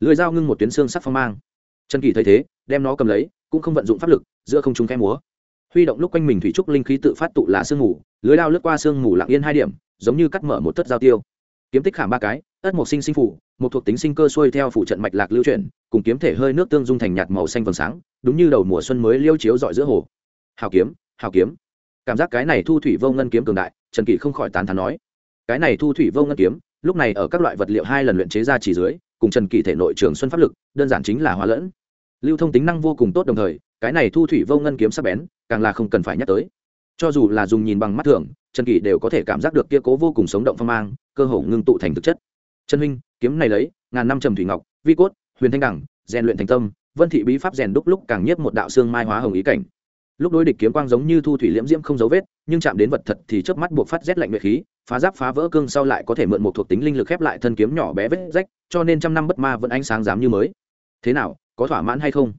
Lưới dao ngưng một tuyến xương sắc phong mang. Trần kỳ thấy thế, đem nó cầm lấy, cũng không vận dụng pháp lực, giữa không trung khe múa. Huy động lúc quanh mình thủy trúc linh khí tự phát tụ là sương mù, lưới lao lướt qua sương mù lặng yên hai điểm, giống như cắt mở một thất giao tiêu. Kiếm tích khảm ba cái, ất một sinh sinh phủ, một thuộc tính sinh cơ xuôi theo phủ trận mạch lạc lưu chuyển, cùng kiếm thể hơi nước tương dung thành nhạt màu xanh vầng sáng, đúng như đầu mùa xuân mới liêu chiếu dọi giữa hồ. Hào kiếm hào kiếm. Cảm giác cái này thu thủy vô ngân kiếm cường đại trần kỷ không khỏi tán thán nói, cái này thu thủy vô ngân kiếm, lúc này ở các loại vật liệu hai lần luyện chế ra chỉ dưới, cùng trần kỷ thể nội trường xuân pháp lực, đơn giản chính là hóa lẫn. Lưu thông tính năng vô cùng tốt đồng thời, cái này thu thủy vô ngân kiếm sắc bén, càng là không cần phải nhắc tới. Cho dù là dùng nhìn bằng mắt thường, trần kỷ đều có thể cảm giác được kia cố vô cùng sống động phong mang, cơ hồ ngưng tụ thành thực chất. Trần huynh, kiếm này lấy, ngàn năm trầm thủy ngọc, vi cốt, huyền thanh đẳng, rèn luyện thành tâm, vân thị bí pháp rèn đúc lúc càng nhất một đạo xương mai hóa hồng ý cảnh lúc đối địch kiếm quang giống như thu thủy liễm diễm không dấu vết, nhưng chạm đến vật thật thì chớp mắt buộc phát rét lạnh nguyệt khí, phá giáp phá vỡ cương sau lại có thể mượn một thuộc tính linh lực khép lại thân kiếm nhỏ bé vết rách, cho nên trăm năm bất ma vẫn ánh sáng dám như mới. Thế nào, có thỏa mãn hay không?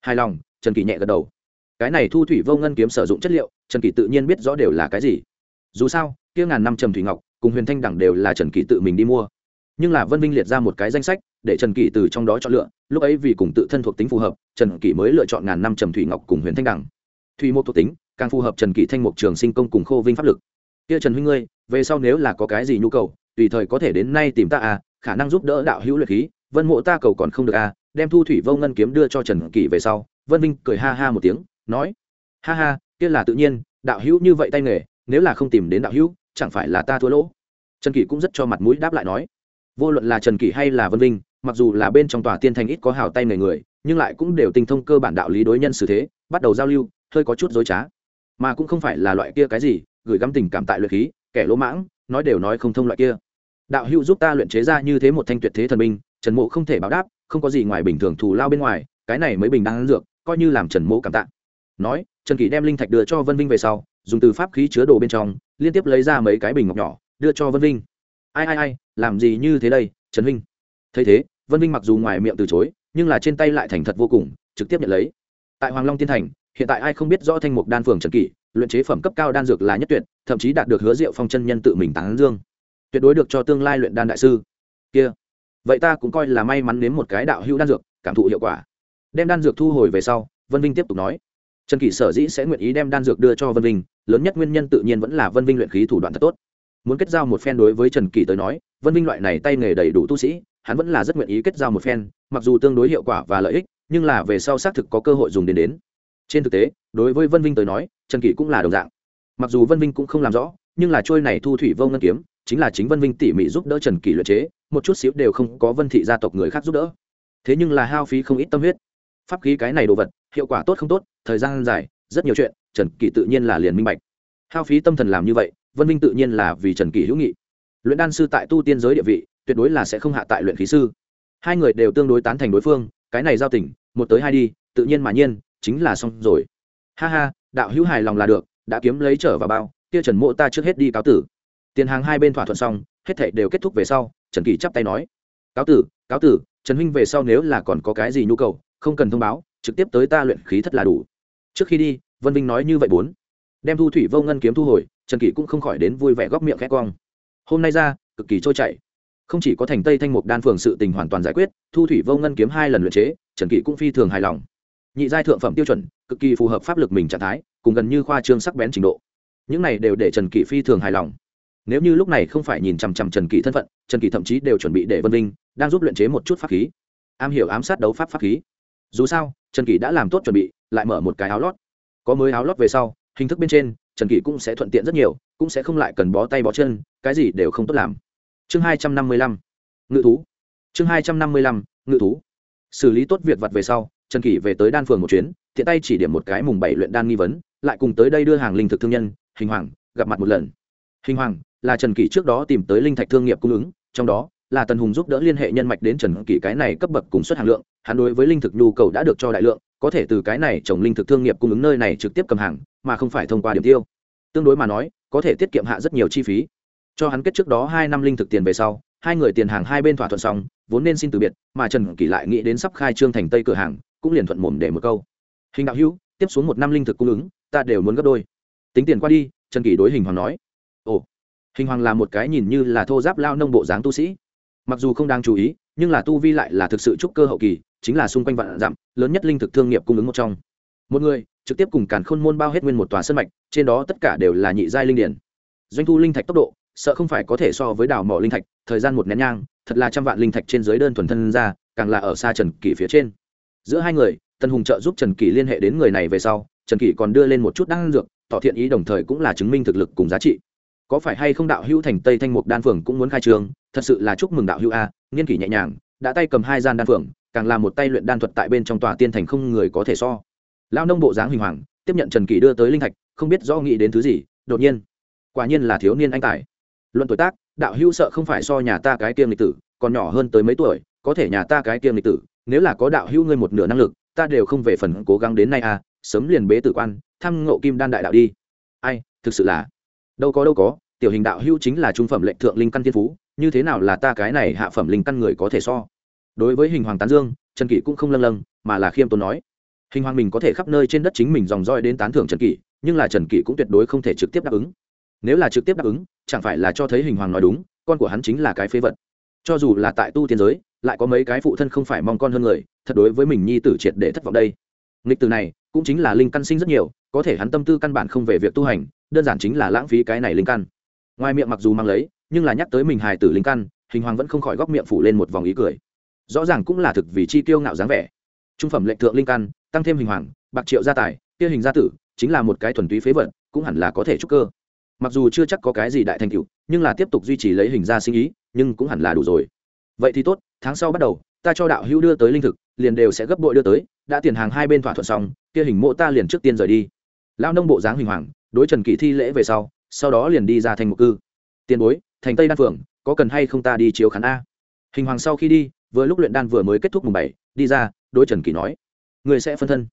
Hài lòng, trần kỳ nhẹ gật đầu. Cái này thu thủy vô ngân kiếm sử dụng chất liệu, trần kỳ tự nhiên biết rõ đều là cái gì. Dù sao, kia ngàn năm trầm thủy ngọc, cùng huyền thanh đẳng đều là trần kỳ tự mình đi mua. Nhưng là vân vinh liệt ra một cái danh sách, để trần kỳ từ trong đó chọn lựa, lúc ấy vì cùng tự thân thuộc tính phù hợp, trần kỳ mới lựa chọn ngàn năm trầm thủy ngọc cùng huyền thanh đẳng thủy một thuộc tính, càng phù hợp trần kỳ thanh mục trường sinh công cùng khô vinh pháp lực. Kia trần huynh ngươi, về sau nếu là có cái gì nhu cầu, tùy thời có thể đến nay tìm ta à khả năng giúp đỡ đạo hữu luyện khí, vân mộ ta cầu còn không được à đem thu thủy vô ngân kiếm đưa cho trần kỳ về sau, vân vinh cười ha ha một tiếng, nói, ha ha, kia là tự nhiên, đạo hữu như vậy tay nghề, nếu là không tìm đến đạo hữu, chẳng phải là ta thua lỗ? Trần kỳ cũng rất cho mặt mũi đáp lại nói, vô luận là trần kỳ hay là vân vinh, mặc dù là bên trong tòa tiên thành ít có hào tay nghề người, nhưng lại cũng đều tinh thông cơ bản đạo lý đối nhân xử thế, bắt đầu giao lưu hơi có chút dối trá. Mà cũng không phải là loại kia cái gì, gửi gắm tình cảm tại luyện khí, kẻ lỗ mãng, nói đều nói không thông loại kia. Đạo hữu giúp ta luyện chế ra như thế một thanh tuyệt thế thần binh, trần mộ không thể báo đáp, không có gì ngoài bình thường thù lao bên ngoài, cái này mới bình đang dược, coi như làm trần mộ cảm tạ. Nói, trần kỳ đem linh thạch đưa cho vân vinh về sau, dùng từ pháp khí chứa đồ bên trong, liên tiếp lấy ra mấy cái bình ngọc nhỏ, đưa cho vân vinh. Ai ai ai, làm gì như thế đây, trần vinh thấy thế, vân vinh mặc dù ngoài miệng từ chối, nhưng là trên tay lại thành thật vô cùng, trực tiếp nhận lấy. Tại hoàng long tiên thành hiện tại ai không biết rõ thanh mục đan phường trần kỷ, luyện chế phẩm cấp cao đan dược là nhất tuyệt, thậm chí đạt được hứa diệu phong chân nhân tự mình tán dương. Tuyệt đối được cho tương lai luyện đan đại sư. Kia, vậy ta cũng coi là may mắn nếm một cái đạo hữu đan dược, cảm thụ hiệu quả. Đem đan dược thu hồi về sau, vân vinh tiếp tục nói. Trần kỷ sở dĩ sẽ nguyện ý đem đan dược đưa cho vân vinh, lớn nhất nguyên nhân tự nhiên vẫn là vân vinh luyện khí thủ đoạn thật tốt. Muốn kết giao một phen đối với trần kỷ tới nói, vân vinh loại này tay nghề đầy đủ tu sĩ, hắn vẫn là rất nguyện ý kết giao một phen, mặc dù tương đối hiệu quả và lợi ích, nhưng là về sau xác thực có cơ hội dùng đến đến trên thực tế, đối với vân vinh tới nói, trần kỷ cũng là đồng dạng. Mặc dù vân vinh cũng không làm rõ, nhưng là trôi này thu thủy vô ngân kiếm, chính là chính vân vinh tỉ mỉ giúp đỡ trần kỷ luyện chế, một chút xíu đều không có vân thị gia tộc người khác giúp đỡ. Thế nhưng là hao phí không ít tâm huyết. Pháp khí cái này đồ vật, hiệu quả tốt không tốt, thời gian dài, rất nhiều chuyện, trần kỷ tự nhiên là liền minh bạch. Hao phí tâm thần làm như vậy, vân vinh tự nhiên là vì trần kỷ hữu nghị. Luyện đan sư tại tu tiên giới địa vị, tuyệt đối là sẽ không hạ tại luyện khí sư. Hai người đều tương đối tán thành đối phương, cái này giao tình, một tới hai đi, tự nhiên mà nhiên chính là xong rồi. Ha ha, đạo hữu hài lòng là được, đã kiếm lấy trở vào bao, kia trần mộ ta trước hết đi cáo tử. Tiền hàng hai bên thỏa thuận xong, hết thảy đều kết thúc về sau, trần kỳ chắp tay nói, cáo tử cáo tử, trần huynh về sau nếu là còn có cái gì nhu cầu, không cần thông báo, trực tiếp tới ta luyện khí thất là đủ. Trước khi đi, vân vinh nói như vậy bốn. Đem thu thủy vô ngân kiếm thu hồi, trần kỳ cũng không khỏi đến vui vẻ góc miệng khét quang. Hôm nay ra, cực kỳ trôi chảy. Không chỉ có thành tây thanh mục đan phường sự tình hoàn toàn giải quyết, thu thủy vô ngân kiếm hai lần luyện chế, trần kỳ cũng phi thường hài lòng nhị giai thượng phẩm tiêu chuẩn, cực kỳ phù hợp pháp lực mình trạng thái, cùng gần như khoa trương sắc bén trình độ. Những này đều để trần kỷ phi thường hài lòng. Nếu như lúc này không phải nhìn chằm chằm trần kỷ thân phận, trần kỷ thậm chí đều chuẩn bị để vân linh đang giúp luyện chế một chút pháp khí. Am hiểu ám sát đấu pháp pháp khí. Dù sao, trần kỷ đã làm tốt chuẩn bị, lại mở một cái áo lót. Có mới áo lót về sau, hình thức bên trên, trần kỷ cũng sẽ thuận tiện rất nhiều, cũng sẽ không lại cần bó tay bó chân, cái gì đều không tốt làm. Chương hai trăm năm mươi lăm, ngự thú. Chương hai trăm năm mươi lăm, ngự thú. Xử lý tốt việc vặt về sau trần kỷ về tới đan phường một chuyến thiện tay chỉ điểm một cái mùng bảy luyện đan nghi vấn, lại cùng tới đây đưa hàng linh thực thương nhân, hình hoàng, gặp mặt một lần. Hình hoàng là trần kỷ trước đó tìm tới linh thạch thương nghiệp cung ứng, trong đó là tần hùng giúp đỡ liên hệ nhân mạch đến trần kỷ cái này cấp bậc cùng suất hàng lượng, hắn đối với linh thực nhu cầu đã được cho đại lượng, có thể từ cái này trồng linh thực thương nghiệp cung ứng nơi này trực tiếp cầm hàng, mà không phải thông qua điểm tiêu. Tương đối mà nói, có thể tiết kiệm hạ rất nhiều chi phí. Cho hắn kết trước đó hai năm linh thực tiền về sau, hai người tiền hàng hai bên thỏa thuận xong, vốn nên xin từ biệt, mà trần kỷ lại nghĩ đến sắp khai trương thành tây cửa hàng cũng liền thuận mồm để một câu. Hình đạo hữu, tiếp xuống một năm linh thực cung ứng, ta đều muốn gấp đôi. Tính tiền qua đi, trần kỷ đối hình hoàng nói. Ồ, hình hoàng là một cái nhìn như là thô giáp lao nông bộ dáng tu sĩ. Mặc dù không đáng chú ý, nhưng là tu vi lại là thực sự trúc cơ hậu kỳ, chính là xung quanh vạn dặm, lớn nhất linh thực thương nghiệp cung ứng một trong. Một người, trực tiếp cùng càn khôn môn bao hết nguyên một tòa sân mạch, trên đó tất cả đều là nhị giai linh điển. Doanh thu linh thạch tốc độ, sợ không phải có thể so với đào mỏ linh thạch, thời gian một nén nhang, thật là trăm vạn linh thạch trên dưới đơn thuần thân ra, càng là ở xa trần kỷ phía trên giữa hai người tân hùng trợ giúp trần kỳ liên hệ đến người này về sau, trần kỳ còn đưa lên một chút đan dược tỏ thiện ý đồng thời cũng là chứng minh thực lực cùng giá trị. Có phải hay không đạo hữu thành tây thanh mục đan phường cũng muốn khai trường thật sự là chúc mừng đạo hữu a, nghiên kỷ nhẹ nhàng, đã tay cầm hai gian đan phường càng là một tay luyện đan thuật tại bên trong tòa tiên thành không người có thể so. Lao nông bộ dáng huỳnh hoàng, tiếp nhận trần kỳ đưa tới linh thạch, không biết do nghĩ đến thứ gì, đột nhiên, quả nhiên là thiếu niên anh tài. Luận tuổi tác, đạo hữu sợ không phải so nhà ta cái kiêng lịch tử, còn nhỏ hơn tới mấy tuổi, có thể nhà ta cái kiêng lịch tử nếu là có đạo hữu ngươi một nửa năng lực, ta đều không về phần cố gắng đến nay à sớm liền bế tử quan, thăm ngộ kim đan đại đạo đi. Ai, thực sự là, đâu có đâu có, tiểu hình đạo hữu chính là trung phẩm lệnh thượng linh căn thiên phú, như thế nào là ta cái này hạ phẩm linh căn người có thể so? Đối với hình hoàng tán dương, trần kỷ cũng không lâng lâng, mà là khiêm tốn nói. Hình hoàng mình có thể khắp nơi trên đất chính mình dòng roi đến tán thưởng trần kỷ, nhưng là trần kỷ cũng tuyệt đối không thể trực tiếp đáp ứng. Nếu là trực tiếp đáp ứng, chẳng phải là cho thấy hình hoàng nói đúng, con của hắn chính là cái phế vật. Cho dù là tại tu tiên giới lại có mấy cái phụ thân không phải mong con hơn người, thật đối với mình nhi tử triệt để thất vọng đây. Nghịch từ này, cũng chính là linh căn sinh rất nhiều, có thể hắn tâm tư căn bản không về việc tu hành, đơn giản chính là lãng phí cái này linh căn. Ngoài miệng mặc dù mang lấy, nhưng là nhắc tới mình hài tử linh căn, hình hoàng vẫn không khỏi góc miệng phủ lên một vòng ý cười. Rõ ràng cũng là thực vì chi tiêu ngạo dáng vẻ. Trung phẩm lệnh thượng linh căn, tăng thêm hình hoàng, bạc triệu gia tài, kia hình gia tử, chính là một cái thuần túy phế vật, cũng hẳn là có thể trúc cơ. Mặc dù chưa chắc có cái gì đại thành tựu, nhưng là tiếp tục duy trì lấy hình gia sinh ý, nhưng cũng hẳn là đủ rồi vậy thì tốt, tháng sau bắt đầu, ta cho đạo hữu đưa tới linh thực, liền đều sẽ gấp bội đưa tới, đã tiền hàng hai bên thỏa thuận xong, kia hình mộ ta liền trước tiên rời đi. Lao nông bộ dáng hình hoàng, đối trần kỷ thi lễ về sau sau đó liền đi ra thành một cư. Tiền bối, thành tây đan phượng, có cần hay không ta đi chiếu khán a? Hình hoàng sau khi đi, vừa lúc luyện đan vừa mới kết thúc mùng bảy, đi ra, đối trần kỷ nói. Người sẽ phân thân.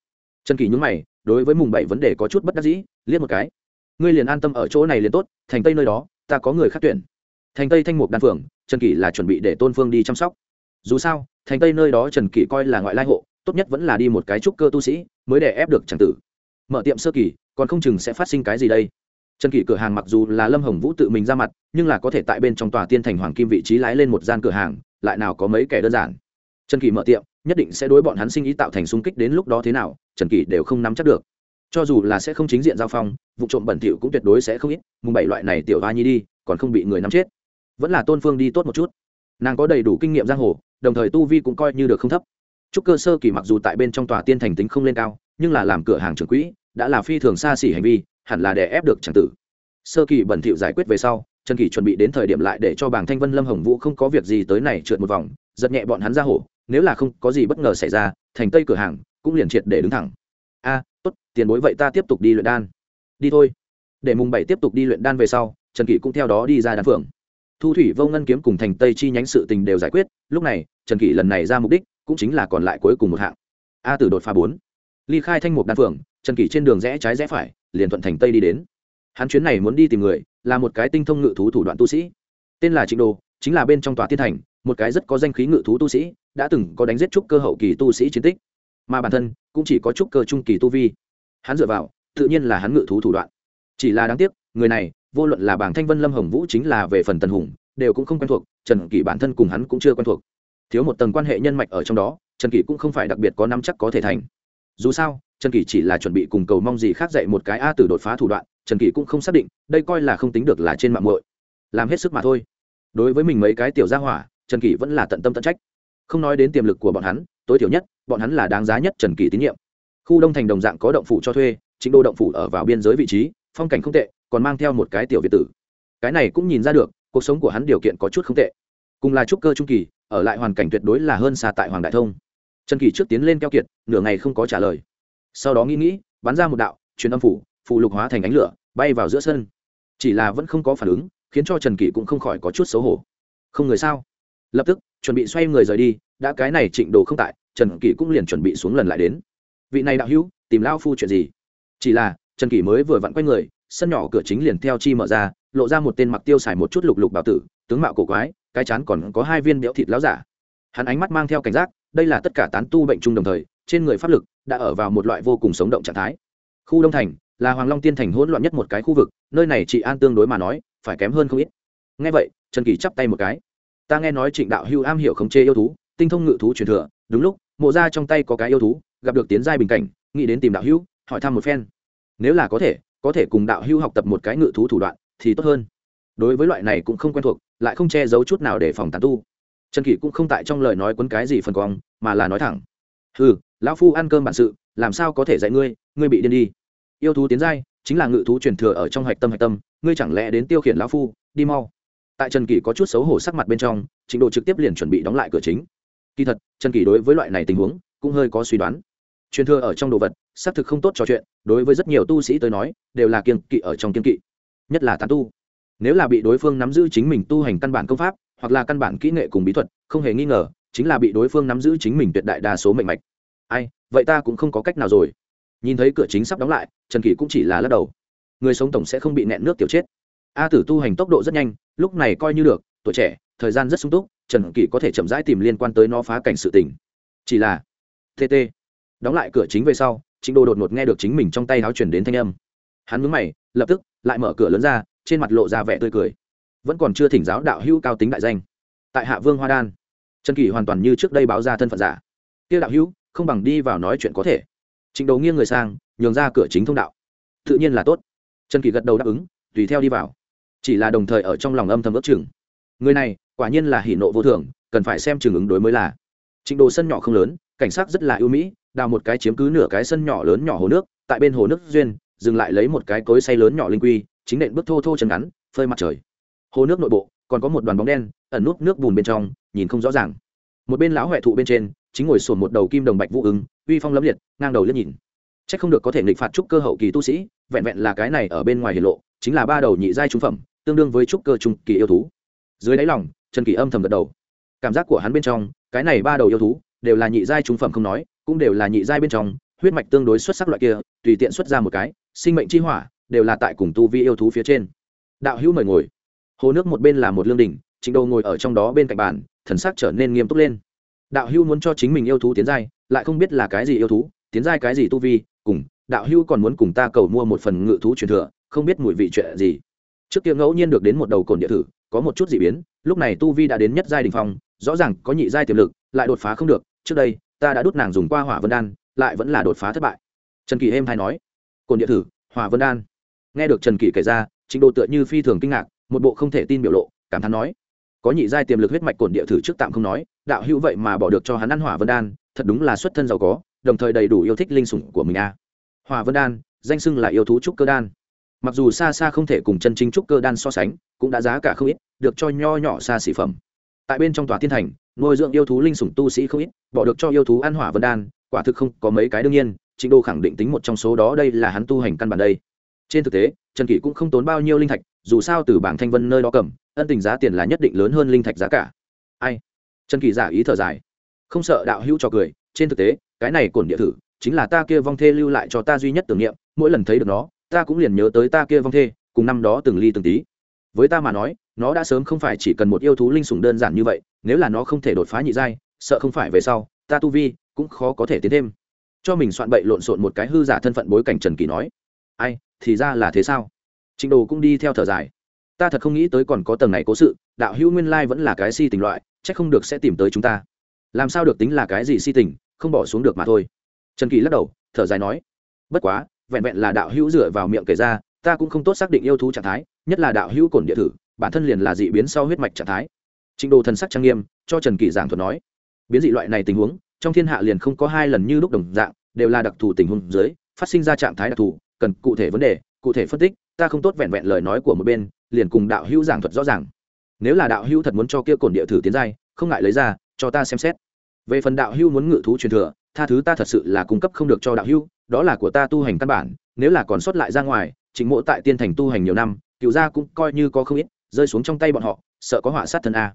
Trần kỷ nhúng mày, đối với mùng bảy vấn đề có chút bất đắc dĩ, liếc một cái. Ngươi liền an tâm ở chỗ này liền tốt, thành tây nơi đó, ta có người khác tuyển thành tây thanh mục đan phượng, trần kỷ là chuẩn bị để tôn phương đi chăm sóc. Dù sao, thành tây nơi đó trần kỷ coi là ngoại lai hộ, tốt nhất vẫn là đi một cái trúc cơ tu sĩ mới để ép được tràng tử. Mở tiệm sơ kỳ, còn không chừng sẽ phát sinh cái gì đây? Trần kỷ cửa hàng mặc dù là lâm hồng vũ tự mình ra mặt, nhưng là có thể tại bên trong tòa tiên thành hoàng kim vị trí lái lên một gian cửa hàng, lại nào có mấy kẻ đơn giản. Trần kỷ mở tiệm, nhất định sẽ đối bọn hắn sinh ý tạo thành sung kích đến lúc đó thế nào, trần kỷ đều không nắm chắc được. Cho dù là sẽ không chính diện giao phong, vụ trộm bẩn thỉu cũng tuyệt đối sẽ không ít, mùng bảy loại này tiểu va nhi đi, còn không bị người nắm chết vẫn là tôn phương đi tốt một chút. Nàng có đầy đủ kinh nghiệm giang hồ, đồng thời tu vi cũng coi như được không thấp. Chúc cơ sơ kỳ mặc dù tại bên trong tòa tiên thành tính không lên cao, nhưng là làm cửa hàng trưởng quỹ, đã là phi thường xa xỉ hành vi, hẳn là để ép được tràng tử. Sơ kỳ bẩn thỉu giải quyết về sau, trần kỳ chuẩn bị đến thời điểm lại để cho bảng thanh vân lâm hồng vũ không có việc gì tới này trượt một vòng, giật nhẹ bọn hắn ra hổ nếu là không có gì bất ngờ xảy ra, thành tây cửa hàng cũng liền triệt để đứng thẳng. A, tốt, tiền bối vậy ta tiếp tục đi luyện đan. Đi thôi. Để mùng bảy tiếp tục đi luyện đan về sau, trần kỳ cũng theo đó đi ra đan phượng thu thủy vô ngân kiếm cùng thành tây chi nhánh sự tình đều giải quyết, lúc này, trần kỷ lần này ra mục đích cũng chính là còn lại cuối cùng một hạng. A tử đột phá bốn. Ly khai thanh mục đan phượng, trần kỷ trên đường rẽ trái rẽ phải, liền thuận thành tây đi đến. Hắn chuyến này muốn đi tìm người, là một cái tinh thông ngự thú thủ đoạn tu sĩ. Tên là trịnh đồ, chính là bên trong tòa thiên thành, một cái rất có danh khí ngự thú tu sĩ, đã từng có đánh giết trúc cơ hậu kỳ tu sĩ chiến tích. Mà bản thân cũng chỉ có trúc cơ trung kỳ tu vi. Hắn dựa vào, tự nhiên là hắn ngự thú thủ đoạn. Chỉ là đáng tiếc, người này vô luận là bảng thanh vân lâm hồng vũ chính là về phần tần hùng, đều cũng không quen thuộc, trần kỷ bản thân cùng hắn cũng chưa quen thuộc. Thiếu một tầng quan hệ nhân mạch ở trong đó, trần kỷ cũng không phải đặc biệt có năm chắc có thể thành. Dù sao, trần kỷ chỉ là chuẩn bị cùng cầu mong gì khác dạy một cái a từ đột phá thủ đoạn, trần kỷ cũng không xác định, đây coi là không tính được là trên mạng muội. Làm hết sức mà thôi. Đối với mình mấy cái tiểu gia hỏa, trần kỷ vẫn là tận tâm tận trách. Không nói đến tiềm lực của bọn hắn, tối thiểu nhất, bọn hắn là đáng giá nhất trần kỷ tín nhiệm. Khu đông thành đồng dạng có động phủ cho thuê chính đô động phủ ở vào biên giới vị trí, phong cảnh không tệ còn mang theo một cái tiểu việt tử. Cái này cũng nhìn ra được, cuộc sống của hắn điều kiện có chút không tệ. Cùng là trúc cơ trung kỳ, ở lại hoàn cảnh tuyệt đối là hơn xa tại hoàng đại thông. Trần kỳ trước tiến lên keo kiệt, nửa ngày không có trả lời. Sau đó nghĩ nghĩ, bắn ra một đạo, truyền âm phủ phụ lục hóa thành ánh lửa, bay vào giữa sân. Chỉ là vẫn không có phản ứng, khiến cho trần kỳ cũng không khỏi có chút xấu hổ. Không người sao? Lập tức, chuẩn bị xoay người rời đi, đã cái này trịnh đồ không tại, trần kỳ cũng liền chuẩn bị xuống lần lại đến. Vị này đạo hữu, tìm lao phu chuyện gì? Chỉ là, trần kỳ mới vừa vặn quay người sân nhỏ cửa chính liền theo chi mở ra, lộ ra một tên mặc tiêu xài một chút lục lục bảo tử, tướng mạo cổ quái, cái chán còn có hai viên béo thịt láo giả. Hắn ánh mắt mang theo cảnh giác, đây là tất cả tán tu bệnh chung đồng thời, trên người pháp lực đã ở vào một loại vô cùng sống động trạng thái. Khu đông thành là hoàng long tiên thành hỗn loạn nhất một cái khu vực, nơi này chị an tương đối mà nói, phải kém hơn không ít. Nghe vậy, trần kỳ chắp tay một cái. Ta nghe nói trịnh đạo hưu am hiểu khống chế yêu thú, tinh thông ngự thú truyền thừa, đúng lúc, mộ ra trong tay có cái yêu thú, gặp được tiến giai bình cảnh, nghĩ đến tìm đạo hưu hỏi thăm một phen. Nếu là có thể có thể cùng đạo hưu học tập một cái ngự thú thủ đoạn thì tốt hơn. Đối với loại này cũng không quen thuộc, lại không che giấu chút nào để phòng tàn tu. Trần kỷ cũng không tại trong lời nói quấn cái gì phần cong, mà là nói thẳng. Ừ lão phu ăn cơm bản sự, làm sao có thể dạy ngươi ngươi bị điên đi. Yêu thú tiến giai, chính là ngự thú truyền thừa ở trong hạch tâm hạch tâm, ngươi chẳng lẽ đến tiêu khiển lão phu, đi mau. Tại trần kỷ có chút xấu hổ sắc mặt bên trong, trình độ trực tiếp liền chuẩn bị đóng lại cửa chính. Kỳ thật, trần kỳ đối với loại này tình huống cũng hơi có suy đoán truyền thừa ở trong đồ vật, xác thực không tốt trò chuyện, đối với rất nhiều tu sĩ tới nói, đều là kiên kỵ ở trong kiên kỵ. Nhất là tán tu. Nếu là bị đối phương nắm giữ chính mình tu hành căn bản công pháp, hoặc là căn bản kỹ nghệ cùng bí thuật, không hề nghi ngờ, chính là bị đối phương nắm giữ chính mình tuyệt đại đa số mệnh mạch. Ai, vậy ta cũng không có cách nào rồi. Nhìn thấy cửa chính sắp đóng lại, trần kỳ cũng chỉ là lắc đầu. Người sống tổng sẽ không bị nẹn nước tiểu chết. A tử tu hành tốc độ rất nhanh, lúc này coi như được, tuổi trẻ, thời gian rất sung túc, trần kỳ có thể chậm rãi tìm liên quan tới nó phá cảnh sự tình. Chỉ là tt đóng lại cửa chính về sau, trịnh đồ đột ngột nghe được chính mình trong tay áo chuyển đến thanh âm. Hắn mướn mày, lập tức lại mở cửa lớn ra, trên mặt lộ ra vẻ tươi cười. Vẫn còn chưa thỉnh giáo đạo hữu cao tính đại danh. Tại hạ vương hoa đan, trần kỳ hoàn toàn như trước đây báo ra thân phận giả. Tiêu đạo hữu, không bằng đi vào nói chuyện có thể. Trịnh đồ nghiêng người sang, nhường ra cửa chính thông đạo. Tự nhiên là tốt. Trần kỳ gật đầu đáp ứng, tùy theo đi vào. Chỉ là đồng thời ở trong lòng âm thầm ước chừng. Người này, quả nhiên là hỉ nộ vô thường, cần phải xem chừng ứng đối mới là. Trịnh đồ sân nhỏ không lớn, cảnh sát rất là ưu mỹ đào một cái chiếm cứ nửa cái sân nhỏ lớn nhỏ hồ nước, tại bên hồ nước duyên, dừng lại lấy một cái cối say lớn nhỏ linh quy, chính nện bước thô thô chân ngắn, phơi mặt trời. Hồ nước nội bộ, còn có một đoàn bóng đen, ẩn nút nước bùn bên trong, nhìn không rõ ràng. Một bên lão huệ thụ bên trên, chính ngồi sồn một đầu kim đồng bạch vũ ứng, uy phong lẫm liệt, ngang đầu liếc nhìn. C h ắ c không được có thể nghịch phạt trúc cơ hậu kỳ tu sĩ, vẹn vẹn là cái này ở bên ngoài hiển lộ, chính là ba đầu nhị giai trung phẩm, tương đương với trúc cơ trung kỳ yêu thú. Dưới đáy lòng, trần kỳ âm thầm gật đầu. Cảm giác của hắn bên trong, cái này ba đầu yêu thú, đều là nhị giai trung phẩm không nói cũng đều là nhị giai bên trong, huyết mạch tương đối xuất sắc loại kia, tùy tiện xuất ra một cái, sinh mệnh chi hỏa, đều là tại cùng tu vi yêu thú phía trên. Đạo hữu mời ngồi. Hồ nước một bên là một lương đình trịnh đồ ngồi ở trong đó bên cạnh bàn, thần sắc trở nên nghiêm túc lên. Đạo hữu muốn cho chính mình yêu thú tiến giai, lại không biết là cái gì yêu thú, tiến giai cái gì tu vi, cùng, đạo hữu còn muốn cùng ta cầu mua một phần ngự thú truyền thừa, không biết mùi vị chuyện gì. Trước kia ngẫu nhiên được đến một đầu cồn địa thử, có một chút dị biến, lúc này tu vi đã đến nhất giai đình phong, rõ ràng có nhị giai tiềm lực, lại đột phá không được, trước đây ta đã đút nàng dùng qua hỏa vân đan, lại vẫn là đột phá thất bại. Trần kỳ êm hay nói cồn địa thử, hỏa vân đan. Nghe được trần kỳ kể ra trình độ tựa như phi thường kinh ngạc, một bộ không thể tin biểu lộ, cảm thán nói, có nhị giai tiềm lực huyết mạch cồn địa thử trước tạm không nói, đạo hữu vậy mà bỏ được cho hắn ăn hỏa vân đan, thật đúng là xuất thân giàu có, đồng thời đầy đủ yêu thích linh sủng của mình a. À. hỏa vân đan, danh xưng là yêu thú trúc cơ đan. Mặc dù xa xa không thể cùng chân chính trúc cơ đan so sánh, cũng đã giá cả không ít, được cho nho nhỏ xa xỉ phẩm tại bên trong tòa thiên thành, nuôi dưỡng yêu thú linh sủng tu sĩ không ít, bỏ được cho yêu thú ăn hỏa vân đan, quả thực không có mấy cái đương nhiên, trịnh đô khẳng định tính một trong số đó đây là hắn tu hành căn bản đây. Trên thực tế, trần kỷ cũng không tốn bao nhiêu linh thạch, dù sao từ bảng thanh vân nơi đó cầm, ân tình giá tiền là nhất định lớn hơn linh thạch giá cả. Ai? Trần kỷ giả ý thở dài. Không sợ đạo hữu cho cười, trên thực tế, cái này cổn địa thử, chính là ta kia vong thê lưu lại cho ta duy nhất tưởng niệm, mỗi lần thấy được nó, ta cũng liền nhớ tới ta kia vong thê, cùng năm đó từng ly từng tí. Với ta mà nói nó đã sớm không phải chỉ cần một yêu thú linh sủng đơn giản như vậy, nếu là nó không thể đột phá nhị giai, sợ không phải về sau, ta tu vi cũng khó có thể tiến thêm. Cho mình soạn bậy lộn xộn một cái hư giả thân phận bối cảnh trần kỳ nói. Ai, thì ra là thế sao? Trình đồ cũng đi theo thở dài. Ta thật không nghĩ tới còn có tầng này cố sự, đạo hữu nguyên lai vẫn là cái si tình loại c h ắ c không được sẽ tìm tới chúng ta. Làm sao được tính là cái gì si tình, không bỏ xuống được mà thôi. Trần kỳ lắc đầu, thở dài nói. Bất quá, vẹn vẹn là đạo hữu dựa vào miệng kể ra, ta cũng không tốt xác định yêu thú trạng thái, nhất là đạo hữu cổn địa thử bản thân liền là dị biến sau huyết mạch trạng thái. Trình đồ thần sắc trang nghiêm, cho trần kỳ giảng thuật nói, biến dị loại này tình huống, trong thiên hạ liền không có hai lần như lúc đồng dạng, đều là đặc thù tình huống dưới, phát sinh ra trạng thái đặc thù, cần cụ thể vấn đề, cụ thể phân tích, ta không tốt vẹn vẹn lời nói của một bên, liền cùng đạo hữu giảng thuật rõ ràng. Nếu là đạo hữu thật muốn cho kia cổn địa thử tiến giai, không ngại lấy ra, cho ta xem xét. Về phần đạo hữu muốn ngự thú truyền thừa, tha thứ ta thật sự là cung cấp không được cho đạo hữu, đó là của ta tu hành căn bản, nếu là còn sót lại ra ngoài chính mộ tại tiên thành tu hành nhiều năm, cựu gia cũng coi như có không ít rơi xuống trong tay bọn họ, sợ có họa sát thân a.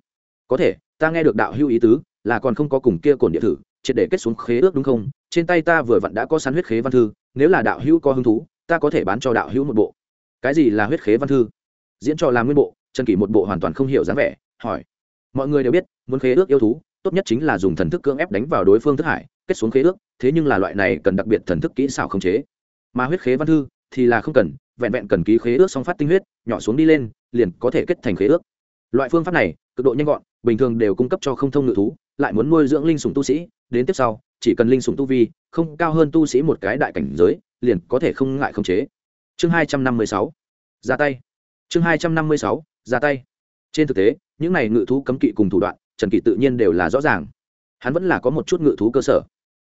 Có thể, ta nghe được đạo hữu ý tứ, là còn không có cùng kia cổn địa thử, triệt để kết xuống khế ước đúng không? Trên tay ta vừa vặn đã có sắn huyết khế văn thư, nếu là đạo hữu có hứng thú, ta có thể bán cho đạo hữu một bộ. Cái gì là huyết khế văn thư? Diễn trò làm nguyên bộ, trần kỷ một bộ hoàn toàn không hiểu dáng vẻ, hỏi. Mọi người đều biết, muốn khế ước yêu thú, tốt nhất chính là dùng thần thức cưỡng ép đánh vào đối phương thức hải, kết xuống khế ước, thế nhưng là loại này cần đặc biệt thần thức kỹ xảo khống chế. Mà huyết khế văn thư thì là không cần, vẹn vẹn cần ký khế ước song phát tinh huyết, nhỏ xuống đi lên liền có thể kết thành khế ước. Loại phương pháp này, cực độ nhanh gọn, bình thường đều cung cấp cho không thông ngự thú, lại muốn nuôi dưỡng linh sủng tu sĩ, đến tiếp sau, chỉ cần linh sủng tu vi không cao hơn tu sĩ một cái đại cảnh giới, liền có thể không ngại khống chế. Chương hai trăm năm mươi sáu, ra tay. Chương hai trăm năm mươi sáu, ra tay. Trên thực tế, những này ngự thú cấm kỵ cùng thủ đoạn, trần kỳ tự nhiên đều là rõ ràng. Hắn vẫn là có một chút ngự thú cơ sở.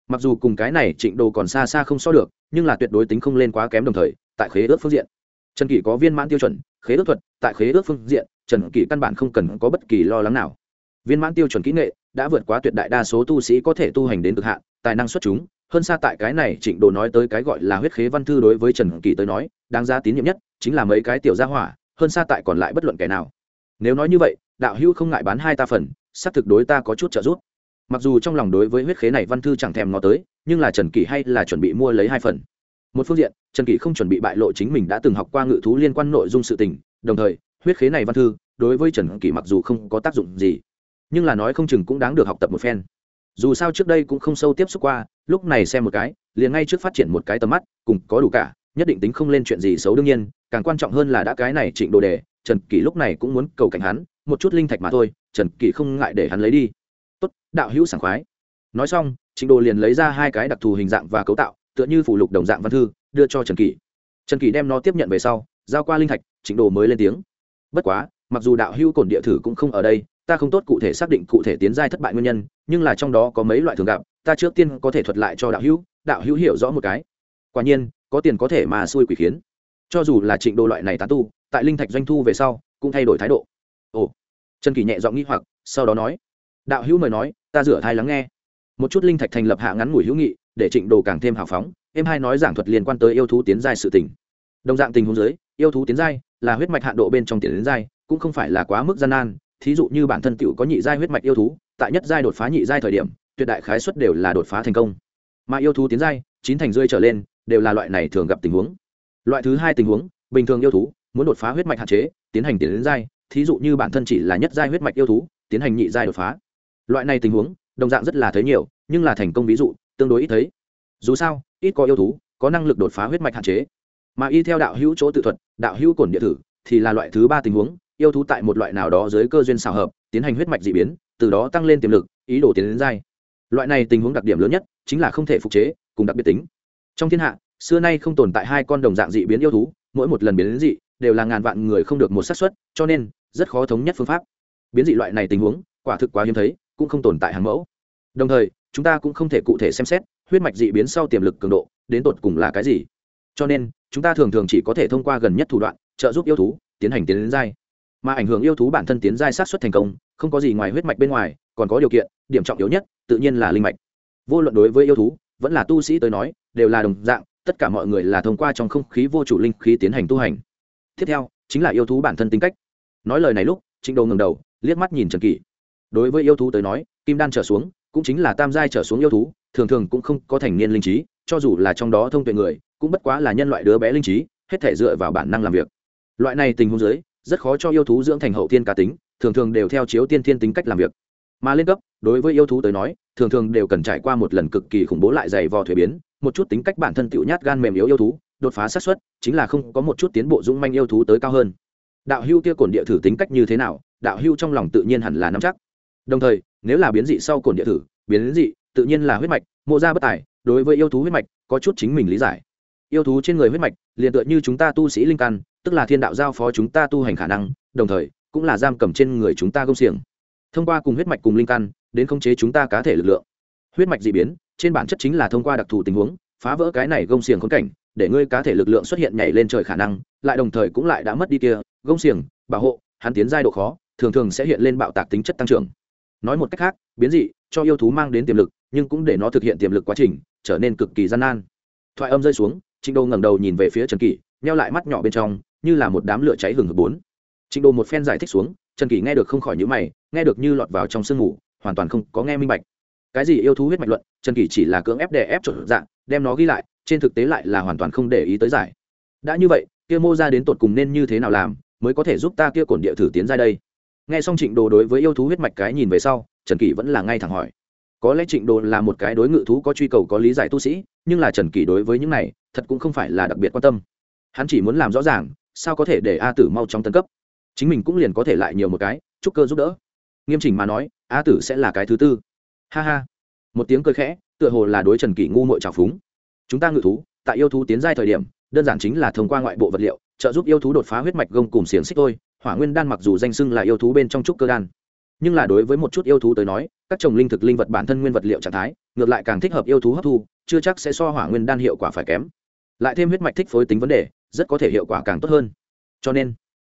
Mặc dù cùng cái này trịnh đồ còn xa xa không so được, nhưng là tuyệt đối tính không lên quá kém đồng thời, tại khế ước phương diện trần kỷ có viên mãn tiêu chuẩn, khế ước thuật, tại khế ước phương diện, trần kỷ căn bản không cần có bất kỳ lo lắng nào. Viên mãn tiêu chuẩn kỹ nghệ đã vượt quá tuyệt đại đa số tu sĩ có thể tu hành đến cực hạn, tài năng xuất chúng, hơn xa tại cái này trịnh đồ nói tới cái gọi là huyết khế văn thư đối với trần kỳ tới nói, đáng giá tín nhiệm nhất chính là mấy cái tiểu gia hỏa, hơn xa tại còn lại bất luận kẻ nào. Nếu nói như vậy, đạo hữu không ngại bán hai ta phần, xác thực đối ta có chút trợ giúp. Mặc dù trong lòng đối với huyết khế này văn thư chẳng thèm ngó tới, nhưng là trần kỳ hay là chuẩn bị mua lấy hai phần. Một phương diện trần kỷ không chuẩn bị bại lộ chính mình đã từng học qua ngự thú liên quan nội dung sự tình, đồng thời, huyết khế này văn thư, đối với trần kỷ mặc dù không có tác dụng gì, nhưng là nói không chừng cũng đáng được học tập một phen. Dù sao trước đây cũng không sâu tiếp xúc qua, lúc này xem một cái, liền ngay trước phát triển một cái tầm mắt, cùng có đủ cả, nhất định tính không lên chuyện gì xấu đương nhiên, càng quan trọng hơn là đã cái này trịnh đồ đề, trần kỷ lúc này cũng muốn cầu cảnh hắn, một chút linh thạch mà thôi, trần kỷ không ngại để hắn lấy đi. Tốt, đạo hữu sảng khoái. Nói xong trịnh đồ liền lấy ra hai cái đặc thù hình dạng và cấu tạo, tựa như phủ lục đồng dạng văn thư đưa cho trần kỷ. Trần kỷ đem nó tiếp nhận về sau, giao qua linh thạch trịnh đồ mới lên tiếng. Bất quá, mặc dù đạo hữu cổn địa thử cũng không ở đây, ta không tốt cụ thể xác định cụ thể tiến giai thất bại nguyên nhân, nhưng là trong đó có mấy loại thường gặp, ta trước tiên có thể thuật lại cho đạo hữu đạo hữu hiểu rõ một cái. Quả nhiên, có tiền có thể mà xui quỷ khiến. Cho dù là trịnh đồ loại này tán tu, tại linh thạch doanh thu về sau, cũng thay đổi thái độ. Ồ. Trần kỳ nhẹ giọng nghĩ hoặc, sau đó nói, đạo hữu mời nói, ta rửa thai lắng nghe. Một chút linh thạch thành lập hạ ngắn ngủi hữu nghị, để trịnh đồ càng thêm hào phóng em hai nói giảng thuật liên quan tới yêu thú tiến giai sự tình. Đồng dạng tình huống dưới, yêu thú tiến giai là huyết mạch hạn độ bên trong tiền đến giai cũng không phải là quá mức gian nan. Thí dụ như bản thân tiểu có nhị giai huyết mạch yêu thú tại nhất giai đột phá nhị giai thời điểm tuyệt đại khái suất đều là đột phá thành công. Mà yêu thú tiến giai chín thành rơi trở lên đều là loại này thường gặp tình huống. Loại thứ hai tình huống bình thường yêu thú muốn đột phá huyết mạch hạn chế tiến hành tiến đến giai thí dụ như bản thân chỉ là nhất giai huyết mạch yêu thú tiến hành nhị giai đột phá. Loại này tình huống đồng dạng rất là thấy nhiều nhưng là thành công ví dụ tương đối ít thấy. Dù sao ít có yêu thú, có năng lực đột phá huyết mạch hạn chế. Mà y theo đạo hữu chỗ tự thuật, đạo hữu cổn địa thử, thì là loại thứ ba tình huống, yêu thú tại một loại nào đó dưới cơ duyên xào hợp, tiến hành huyết mạch d ị biến, từ đó tăng lên tiềm lực, ý đồ tiến đến dai. Loại này tình huống đặc điểm lớn nhất chính là không thể phục chế, cùng đặc biệt tính. Trong thiên hạ, xưa nay không tồn tại hai con đồng dạng dị biến yêu thú, mỗi một lần biến đến dị đều là ngàn vạn người không được một xác suất, cho nên rất khó thống nhất phương pháp. Biến dị loại này tình huống, quả thực quá hiếm thấy, cũng không tồn tại hàng mẫu. Đồng thời, chúng ta cũng không thể cụ thể xem xét huyết mạch dị biến sau tiềm lực cường độ, đến tột cùng là cái gì? Cho nên, chúng ta thường thường chỉ có thể thông qua gần nhất thủ đoạn, trợ giúp yêu thú, tiến hành tiến đến giai. Mà ảnh hưởng yêu thú bản thân tiến giai sát xuất thành công, không có gì ngoài huyết mạch bên ngoài, còn có điều kiện, điểm trọng yếu nhất, tự nhiên là linh mạch. Vô luận đối với yêu thú, vẫn là tu sĩ tới nói, đều là đồng dạng, tất cả mọi người là thông qua trong không khí vô chủ linh khí tiến hành tu hành. Tiếp theo, chính là yêu thú bản thân tính cách. Nói lời này lúc, trịnh đồ ngầm đầu, liếc mắt nhìn trần kỷ. Đối với yêu thú tới nói, kim đan trở xuống, cũng chính là tam giai trở xuống yêu thú thường thường cũng không có thành niên linh trí, cho dù là trong đó thông tuệ người, cũng bất quá là nhân loại đứa bé linh trí, hết thể dựa vào bản năng làm việc. Loại này tình huống dưới, rất khó cho yêu thú dưỡng thành hậu thiên cá tính, thường thường đều theo chiếu tiên thiên tính cách làm việc. Mà lên cấp, đối với yêu thú tới nói, thường thường đều cần trải qua một lần cực kỳ khủng bố lại dày vò thuế biến, một chút tính cách bản thân tựu nhát gan mềm yếu yêu thú, đột phá xác suất, chính là không có một chút tiến bộ dũng manh yêu thú tới cao hơn. Đạo hưu kia cổn địa thử tính cách như thế nào, đạo hưu trong lòng tự nhiên hẳn là nắm chắc. Đồng thời, nếu là biến dị sau cổn địa thử, biến dị tự nhiên là huyết mạch, mộ ra bất tài, đối với yêu thú huyết mạch, có chút chính mình lý giải. Yêu thú trên người huyết mạch, liền tựa như chúng ta tu sĩ linh căn, tức là thiên đạo giao phó chúng ta tu hành khả năng, đồng thời, cũng là giam cầm trên người chúng ta công xiềng. Thông qua cùng huyết mạch cùng linh căn, đến khống chế chúng ta cá thể lực lượng. Huyết mạch d ị biến, trên bản chất chính là thông qua đặc thù tình huống, phá vỡ cái này gông xiềng khốn cảnh, để ngươi cá thể lực lượng xuất hiện nhảy lên trời khả năng, lại đồng thời cũng lại đã mất đi kia, gông xiềng, bảo hộ, hắn tiến giai độ khó, thường thường sẽ hiện lên bạo tạc tính chất tăng trưởng. Nói một cách khác, biến dị, cho yêu thú mang đến tiềm lực nhưng cũng để nó thực hiện tiềm lực quá trình, trở nên cực kỳ gian nan. Thoại âm rơi xuống, trịnh đô ngẩng đầu nhìn về phía trần kỷ, nheo lại mắt nhỏ bên trong, như là một đám lửa cháy hừng hực bốn. Trịnh đô một phen giải thích xuống, trần kỷ nghe được không khỏi nhữ mày, nghe được như lọt vào trong sương ngủ, hoàn toàn không có nghe minh bạch. Cái gì yêu thú huyết mạch luận, trần kỷ chỉ là cưỡng ép đè ép trộn dạng, đem nó ghi lại, trên thực tế lại là hoàn toàn không để ý tới giải. Đã như vậy, kia mô ra đến tột cùng nên như thế nào làm, mới có thể giúp ta kia cổn địa thử tiến ra đây? Nghe xong trịnh đồ đối với yêu thú huyết mạch cái nhìn về sau, trần kỷ vẫn là ngay thẳng hỏi có lẽ trịnh đồ là một cái đối ngự thú có truy cầu có lý giải tu sĩ, nhưng là trần kỷ đối với những này, thật cũng không phải là đặc biệt quan tâm. Hắn chỉ muốn làm rõ ràng, sao có thể để a tử mau trong tân cấp. Chính mình cũng liền có thể lại nhiều một cái, chúc cơ giúp đỡ. Nghiêm chỉnh mà nói, a tử sẽ là cái thứ tư. Ha ha. Một tiếng cười khẽ, tựa hồ là đối trần kỷ ngu mội trào phúng. Chúng ta ngự thú, tại yêu thú tiến giai thời điểm, đơn giản chính là thông qua ngoại bộ vật liệu, trợ giúp yêu thú đột phá huyết mạch gông cùng xiềng xích thôi. Hỏa nguyên đan mặc dù danh xưng là yêu thú bên trong trúc cơ đan nhưng là đối với một chút yêu thú tới nói, các trồng linh thực linh vật bản thân nguyên vật liệu trạng thái, ngược lại càng thích hợp yêu thú hấp thu, chưa chắc sẽ so hỏa nguyên đan hiệu quả phải kém. Lại thêm huyết mạch thích phối tính vấn đề, rất có thể hiệu quả càng tốt hơn. Cho nên,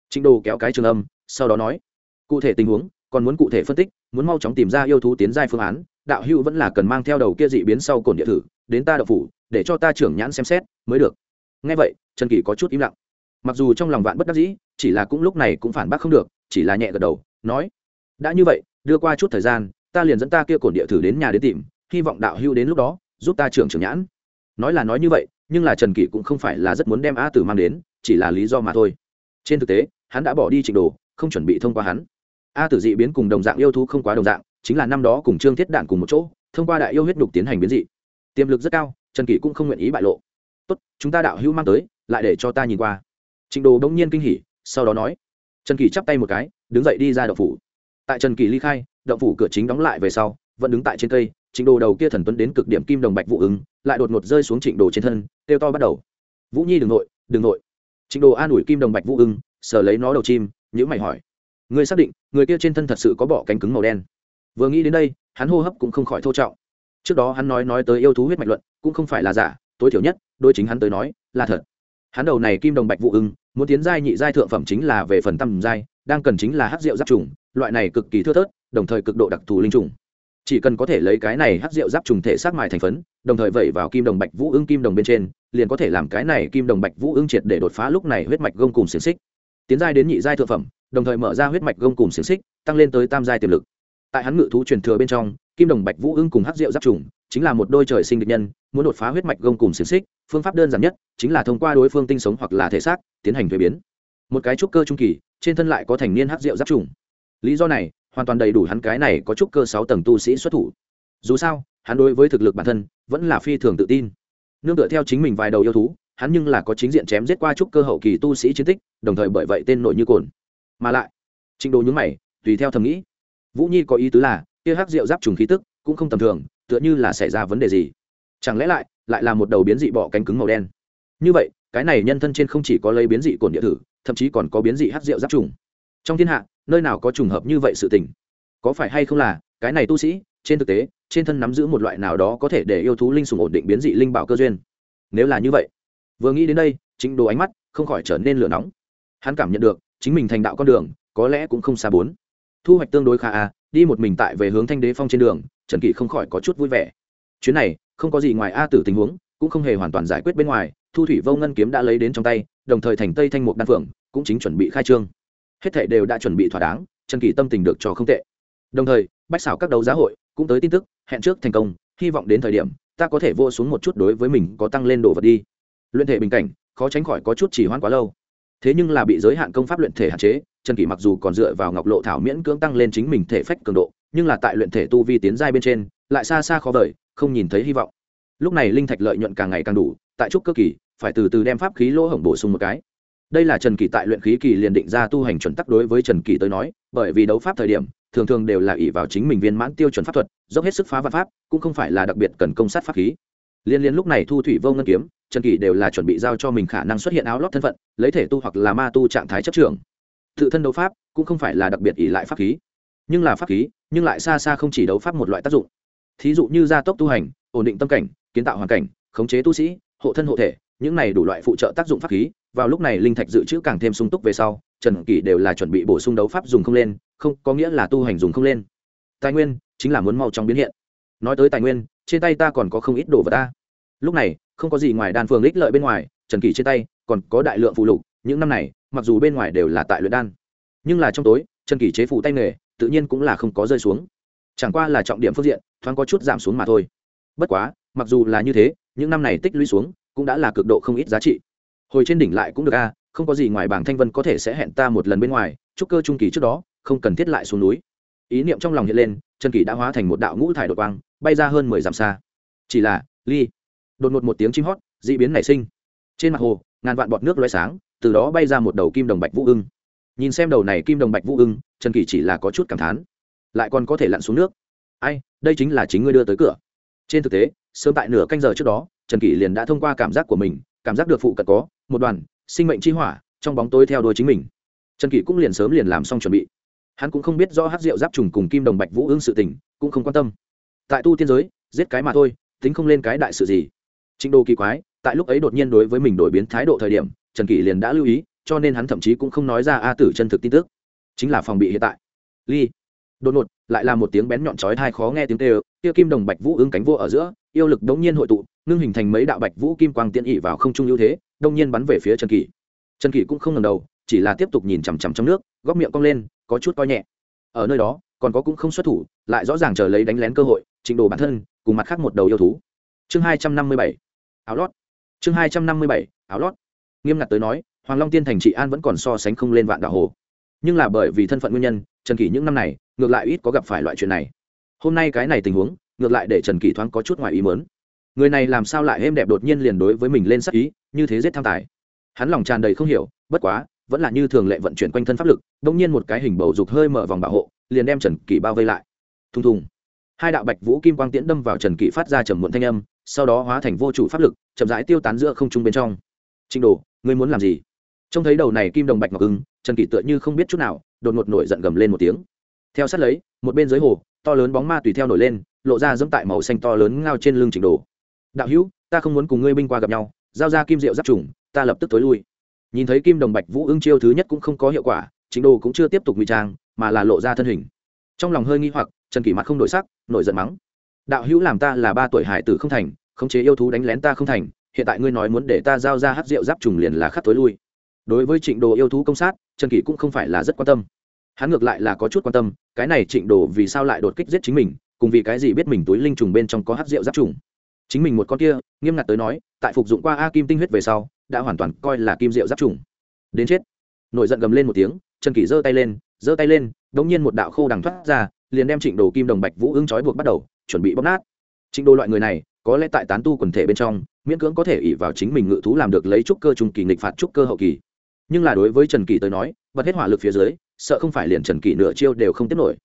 trịnh đồ kéo cái trường âm, sau đó nói, cụ thể tình huống, còn muốn cụ thể phân tích, muốn mau chóng tìm ra yêu thú tiến giai phương án, đạo hữu vẫn là cần mang theo đầu kia dị biến sau cồn địa thử, đến ta đậu phủ, để cho ta trưởng nhãn xem xét, mới được. Ngay vậy, trần kỳ có chút im lặng. Mặc dù trong lòng vạn bất đắc dĩ, chỉ là cũng lúc này cũng phản bác không được, chỉ là nhẹ gật đầu, nói đã như vậy, đưa qua chút thời gian, ta liền dẫn ta kia cổn địa thử đến nhà đến tìm, hy vọng đạo hưu đến lúc đó, giúp ta trưởng trưởng nhãn. Nói là nói như vậy, nhưng là trần kỷ cũng không phải là rất muốn đem a tử mang đến, chỉ là lý do mà thôi. Trên thực tế, hắn đã bỏ đi trình đồ, không chuẩn bị thông qua hắn. A tử dị biến cùng đồng dạng yêu thú không quá đồng dạng, chính là năm đó cùng trương thiết đạn cùng một chỗ, thông qua đại yêu huyết đục tiến hành biến dị. Tiềm lực rất cao, trần kỷ cũng không nguyện ý bại lộ. Tốt, chúng ta đạo hữu mang tới, lại để cho ta nhìn qua. Trình đồ đông nhiên kinh hỉ, sau đó nói. Trần kỷ chắp tay một cái, đứng dậy đi ra đậu phủ tại trần kỳ ly khai, động phủ cửa chính đóng lại về sau, vẫn đứng tại trên cây trịnh đồ đầu kia thần tuấn đến cực điểm kim đồng bạch vụ ứng, lại đột ngột rơi xuống trịnh đồ trên thân, kêu to bắt đầu. Vũ nhi đừng nội đừng nội. Trịnh đồ an ủi kim đồng bạch vũ ưng sờ lấy nó đầu chim nhữ mày hỏi. Người xác định, người kia trên thân thật sự có bỏ cánh cứng màu đen. Vừa nghĩ đến đây, hắn hô hấp cũng không khỏi thô trọng. Trước đó hắn nói nói tới yêu thú huyết mạch luận, cũng không phải là giả, tối thiểu nhất đôi chính hắn tới nói, là thật. Hắn đầu này kim đồng bạch vụ ưng muốn tiến giai nhị giai thượng phẩm chính là về phần tầm giai, đang cần chính là hát rượu giáp trùng loại này cực kỳ thưa thớt, đồng thời cực độ đặc thù linh trùng. Chỉ cần có thể lấy cái này hắc rượu giáp trùng thể sát mài thành phấn, đồng thời vẩy vào kim đồng bạch vũ ưng kim đồng bên trên, liền có thể làm cái này kim đồng bạch vũ ưng triệt để đột phá lúc này huyết mạch gông cùng xiềng xích. Tiến giai đến nhị giai thượng phẩm, đồng thời mở ra huyết mạch gông cùng xiềng xích, tăng lên tới tam giai tiềm lực. Tại hắn ngự thú truyền thừa bên trong, kim đồng bạch vũ ưng cùng hắc rượu giáp trùng chính là một đôi trời sinh địch nhân, muốn đột phá huyết mạch gông cùng xiềng xích, phương pháp đơn giản nhất chính là thông qua đối phương tinh sống hoặc là thể xác tiến hành thuế biến. Một cái trúc cơ trung kỳ, trên thân lại có thành niên hắc rượu giáp trùng lý do này, hoàn toàn đầy đủ hắn cái này có chút cơ sáu tầng tu sĩ xuất thủ. Dù sao, hắn đối với thực lực bản thân, vẫn là phi thường tự tin. Nương tựa theo chính mình vài đầu yêu thú, hắn nhưng là có chính diện chém giết qua trúc cơ hậu kỳ tu sĩ chiến tích, đồng thời bởi vậy tên nội như cồn. Mà lại, trình độ nhúng mày, tùy theo thầm nghĩ. Vũ nhi có ý tứ là, kia hắc rượu giáp trùng khí tức, cũng không tầm thường, tựa như là xảy ra vấn đề gì. Chẳng lẽ lại lại là một đầu biến dị bỏ cánh cứng màu đen? Như vậy, cái này nhân thân trên không chỉ có lấy biến dị cồn địa thử thậm chí còn có biến dị hắc rượu giáp trùng. Trong thiên hạ nơi nào có trùng hợp như vậy sự tình? Có phải hay không là, cái này tu sĩ, trên thực tế, trên thân nắm giữ một loại nào đó có thể để yêu thú linh sùng ổn định biến dị linh bảo cơ duyên? Nếu là như vậy, vừa nghĩ đến đây, chính đồ ánh mắt không khỏi trở nên lửa nóng. Hắn cảm nhận được, chính mình thành đạo con đường, có lẽ cũng không xa bốn. Thu hoạch tương đối khá à đi một mình tại về hướng thanh đế phong trên đường, trần kỷ không khỏi có chút vui vẻ. Chuyến này, không có gì ngoài a tử tình huống, cũng không hề hoàn toàn giải quyết bên ngoài, thu thủy vô ngân kiếm đã lấy đến trong tay, đồng thời thành tây thanh mục đan phượng, cũng chính chuẩn bị khai trương hết thảy đều đã chuẩn bị thỏa đáng, trần kỳ tâm tình được cho không tệ. Đồng thời, bách xảo các đấu giá hội cũng tới tin tức, hẹn trước thành công, hy vọng đến thời điểm, ta có thể vô xuống một chút đối với mình có tăng lên đồ vật đi. Luyện thể bình cảnh, khó tránh khỏi có chút chỉ hoãn quá lâu. Thế nhưng là bị giới hạn công pháp luyện thể hạn chế, trần kỷ mặc dù còn dựa vào ngọc lộ thảo miễn cưỡng tăng lên chính mình thể phách cường độ, nhưng là tại luyện thể tu vi tiến giai bên trên, lại xa xa khó vời, không nhìn thấy hy vọng. Lúc này linh thạch lợi nhuận càng ngày càng đủ, tại trúc cơ kỳ, phải từ từ đem pháp khí lỗ hổng bổ sung một cái đây là trần kỳ tại luyện khí kỳ liền định ra tu hành chuẩn tắc đối với trần kỳ tới nói, bởi vì đấu pháp thời điểm, thường thường đều là ỷ vào chính mình viên mãn tiêu chuẩn pháp thuật, dốc hết sức phá văn pháp, cũng không phải là đặc biệt cần công sát pháp khí. Liên liên lúc này thu thủy vô ngân kiếm, trần kỳ đều là chuẩn bị giao cho mình khả năng xuất hiện áo lót thân phận, lấy thể tu hoặc là ma tu trạng thái chấp trường tự thân đấu pháp cũng không phải là đặc biệt ỷ lại pháp khí. Nhưng là pháp khí, nhưng lại xa xa không chỉ đấu pháp một loại tác dụng. Thí dụ như gia tốc tu hành, ổn định tâm cảnh, kiến tạo hoàn cảnh, khống chế tu sĩ, hộ thân hộ thể, những này đủ loại phụ trợ tác dụng pháp khí vào lúc này linh thạch dự trữ càng thêm sung túc về sau, trần kỷ đều là chuẩn bị bổ sung đấu pháp dùng không lên, không, có nghĩa là tu hành dùng không lên. Tài nguyên chính là muốn mau chóng biến hiện. Nói tới tài nguyên, trên tay ta còn có không ít đồ vật ta. Lúc này, không có gì ngoài đan phường ích lợi bên ngoài, trần kỷ trên tay còn có đại lượng phụ lục, những năm này, mặc dù bên ngoài đều là tại luyện đan, nhưng là trong tối, trần kỷ chế phủ tay nghề, tự nhiên cũng là không có rơi xuống. Chẳng qua là trọng điểm phương diện, thoáng có chút giảm xuống mà thôi. Bất quá, mặc dù là như thế, những năm này tích lũy xuống, cũng đã là cực độ không ít giá trị hồi trên đỉnh lại cũng được a, không có gì ngoài bảng thanh vân có thể sẽ hẹn ta một lần bên ngoài, chúc cơ trung kỳ trước đó, không cần thiết lại xuống núi. Ý niệm trong lòng hiện lên, trần kỳ đã hóa thành một đạo ngũ thải đột quang, bay ra hơn mười dặm xa. Chỉ là, ly, đột ngột một tiếng chim hót d ị biến nảy sinh. Trên mặt hồ, ngàn vạn bọt nước loay sáng, từ đó bay ra một đầu kim đồng bạch vũ ưng. Nhìn xem đầu này kim đồng bạch vũ ưng, trần kỳ chỉ là có chút cảm thán. Lại còn có thể lặn xuống nước. Ai, đây chính là chính ngươi đưa tới cửa. Trên thực tế, sớm tại nửa canh giờ trước đó, trần kỳ liền đã thông qua cảm giác của mình, cảm giác được phụ cận có một đoàn, sinh mệnh chi hỏa, trong bóng tối theo đuôi chính mình. Trần kỷ cũng liền sớm liền làm xong chuẩn bị. Hắn cũng không biết rõ hát rượu giáp trùng cùng kim đồng bạch vũ ương sự tình, cũng không quan tâm. Tại tu tiên giới, giết cái mà thôi, tính không lên cái đại sự gì. Trình đô kỳ quái, tại lúc ấy đột nhiên đối với mình đổi biến thái độ thời điểm, trần kỷ liền đã lưu ý, cho nên hắn thậm chí cũng không nói ra a tử chân thực tin tức. Chính là phòng bị hiện tại. Ly. Đột ngột, lại là một tiếng bén nhọn chói tai khó nghe tiếng tê ơ tia kim đồng bạch vũ ứng cánh vô ở giữa, yêu lực đống nhiên hội tụ, ngưng hình thành mấy đạo bạch vũ kim quang tiện ỵ vào không trung ưu thế đông nhiên bắn về phía trần kỷ. Trần kỷ cũng không ngầm đầu, chỉ là tiếp tục nhìn chằm chằm trong nước, góc miệng cong lên, có chút coi nhẹ. Ở nơi đó, còn có cũng không xuất thủ, lại rõ ràng chờ lấy đánh lén cơ hội, trình đồ bản thân, cùng mặt khác một đầu yêu thú. Chương hai trăm năm mươi bảy, áo lót. Chương hai trăm năm mươi bảy, áo lót. Nghiêm ngặt tới nói, hoàng long tiên thành trị an vẫn còn so sánh không lên vạn đạo hồ. Nhưng là bởi vì thân phận nguyên nhân, trần kỷ những năm này, ngược lại ít có gặp phải loại chuyện này. Hôm nay cái này tình huống, ngược lại để trần kỷ thoáng có chút ngoài ý mớn người này làm sao lại êm đẹp đột nhiên liền đối với mình lên sắc ý như thế giết tham tài. Hắn lòng tràn đầy không hiểu, bất quá, vẫn là như thường lệ vận chuyển quanh thân pháp lực đông nhiên một cái hình bầu dục hơi mở vòng bảo hộ, liền đem trần kỷ bao vây lại. Thùng thùng. Hai đạo bạch vũ kim quang tiễn đâm vào trần kỷ phát ra trầm muộn thanh âm, sau đó hóa thành vô chủ pháp lực, chậm rãi tiêu tán giữa không trung bên trong. Trình đồ, ngươi muốn làm gì? Trông thấy đầu này kim đồng bạch ngọc ưng, trần kỷ tựa như không biết chút nào, đột ngột nổi giận gầm lên một tiếng. Theo sát lấy, một bên dưới hồ, to lớn bóng ma tùy theo nổi lên, lộ ra dẫm tại màu xanh to lớn ngao trên lưng trình đồ. Đạo hữu, ta không muốn cùng ngươi binh qua gặp nhau giao ra kim diệu giáp trùng, ta lập tức tối lui. Nhìn thấy kim đồng bạch vũ ưng chiêu thứ nhất cũng không có hiệu quả, chính đồ cũng chưa tiếp tục ngụy trang, mà là lộ ra thân hình. Trong lòng hơi nghi hoặc, trần kỷ mặt không đổi sắc, nổi giận mắng. Đạo hữu làm ta là ba tuổi hải tử không thành, khống chế yêu thú đánh lén ta không thành, hiện tại ngươi nói muốn để ta giao ra hát rượu giáp trùng liền là khắc tối lui. Đối với trịnh đồ yêu thú công sát, trần kỷ cũng không phải là rất quan tâm. Hắn ngược lại là có chút quan tâm, cái này trịnh đồ vì sao lại đột kích giết chính mình, cùng vì cái gì biết mình túi linh trùng bên trong có hát rượu giáp trùng chính mình một con kia, nghiêm ngặt tới nói, tại phục dụng qua a kim tinh huyết về sau, đã hoàn toàn coi là kim rượu giáp trùng. Đến chết. Nổi giận gầm lên một tiếng, trần kỷ giơ tay lên, giơ tay lên đ ỗ n g nhiên một đạo khô đằng thoát ra, liền đem trịnh đồ kim đồng bạch vũ ưng trói buộc bắt đầu, chuẩn bị bóc nát. Trịnh đồ loại người này, có lẽ tại tán tu quần thể bên trong, miễn cưỡng có thể ỉ vào chính mình ngự thú làm được lấy trúc cơ trùng kỳ nghịch phạt trúc cơ hậu kỳ. Nhưng là đối với trần kỳ tới nói, bật hết hỏa lực phía dưới, sợ không phải liền trần kỳ nửa chiêu đều không tiếp nổi.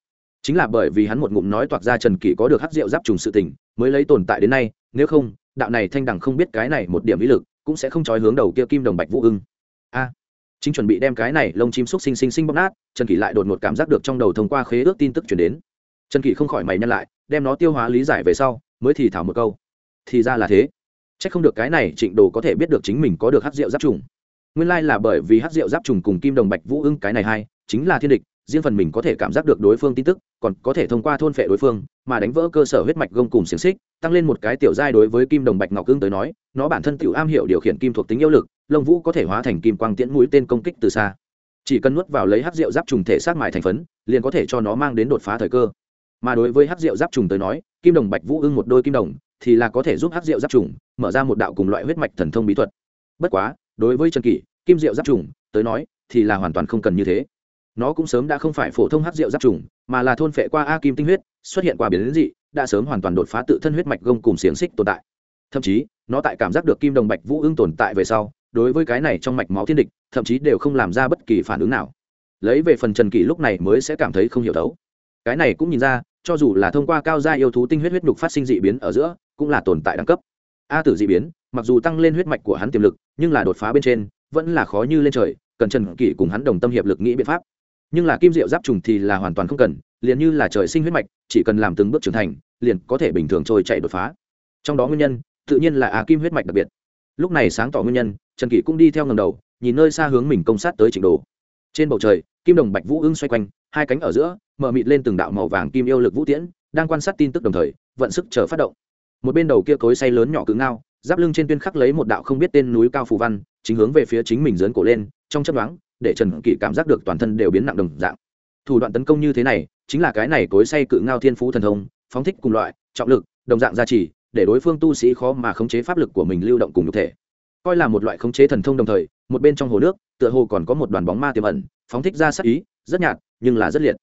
Chính là bởi vì hắn một ngụm nói toạc ra trần kỳ có được hắc rượu giáp trùng sự tình, mới lấy tồn tại đến nay nếu không, đạo này thanh đằng không biết cái này một điểm ý lực, cũng sẽ không trói hướng đầu kia kim đồng bạch vũ ưng. A. Chính chuẩn bị đem cái này lông chim xúc sinh sinh sinh bóp nát, trần kỳ lại đột ngột cảm giác được trong đầu thông qua khế ước tin tức chuyển đến. Trần kỳ không khỏi mày nhăn lại, đem nó tiêu hóa lý giải về sau, mới thì thảo một câu. Thì ra là thế. C h ắ c không được cái này trịnh đồ có thể biết được chính mình có được hát rượu giáp trùng. Nguyên lai là bởi vì hát rượu giáp trùng cùng kim đồng bạch vũ ưng cái này hay chính là thiên địch, riêng phần mình có thể cảm giác được đối phương tin tức, còn có thể thông qua thôn phệ đối phương, mà đánh vỡ cơ sở huyết mạch gông cùng xiềng xích, tăng lên một cái tiểu giai đối với kim đồng bạch ngọc cương tới nói, nó bản thân tiểu am hiểu điều khiển kim thuộc tính yêu lực, lông vũ có thể hóa thành kim quang tiễn mũi tên công kích từ xa. Chỉ cần nuốt vào lấy hát rượu giáp trùng thể sát mại thành phấn, liền có thể cho nó mang đến đột phá thời cơ. Mà đối với hát rượu giáp trùng tới nói, kim đồng bạch vũ ưng một đôi kim đồng, thì là có thể giúp hát rượu giáp trùng mở ra một đạo cùng loại huyết mạch thần thông bí thuật. Bất quá, đối với trần kỷ, kim rượu giáp trùng tới nói, thì là hoàn toàn không cần như thế nó cũng sớm đã không phải phổ thông hát rượu giáp trùng, mà là thôn phệ qua a kim tinh huyết, xuất hiện qua biến dị, đã sớm hoàn toàn đột phá tự thân huyết mạch gông cùng xiềng xích tồn tại. Thậm chí, nó tại cảm giác được kim đồng bạch vũ ưng tồn tại về sau, đối với cái này trong mạch máu thiên địch, thậm chí đều không làm ra bất kỳ phản ứng nào. Lấy về phần trần kỷ lúc này mới sẽ cảm thấy không hiểu đấu cái này cũng nhìn ra, cho dù là thông qua cao gia yêu thú tinh huyết huyết nhục phát sinh dị biến ở giữa, cũng là tồn tại đẳng cấp. A tử dị biến, mặc dù tăng lên huyết mạch của hắn tiềm lực, nhưng là đột phá bên trên, vẫn là khó như lên trời, cần trần kỷ cùng hắn đồng tâm hiệp lực nghĩ biện pháp nhưng là kim diệu giáp trùng thì là hoàn toàn không cần, liền như là trời sinh huyết mạch, chỉ cần làm từng bước trưởng thành, liền có thể bình thường trôi chạy đột phá. Trong đó nguyên nhân, tự nhiên là á kim huyết mạch đặc biệt. Lúc này sáng tỏ nguyên nhân, trần kỷ cũng đi theo ngầm đầu, nhìn nơi xa hướng mình công sát tới trình đồ trên bầu trời, kim đồng bạch vũ ưng xoay quanh, hai cánh ở giữa, mở mịt lên từng đạo màu vàng kim yêu lực vũ tiễn, đang quan sát tin tức đồng thời, vận sức chờ phát động. Một bên đầu kia cối say lớn nhỏ cứng ngao, giáp lưng trên tuyên khắc lấy một đạo không biết tên núi cao phù văn, chính hướng về phía chính mình dớn cổ lên, trong chấp đoán để trần kỷ cảm giác được toàn thân đều biến nặng đồng dạng. Thủ đoạn tấn công như thế này, chính là cái này cối say cự ngao thiên phú thần thông, phóng thích cùng loại, trọng lực, đồng dạng gia trì, để đối phương tu sĩ khó mà khống chế pháp lực của mình lưu động cùng nhục thể. Coi là một loại khống chế thần thông đồng thời, một bên trong hồ nước, tựa hồ còn có một đoàn bóng ma tiềm ẩn, phóng thích ra sắc ý, rất nhạt, nhưng là rất liệt.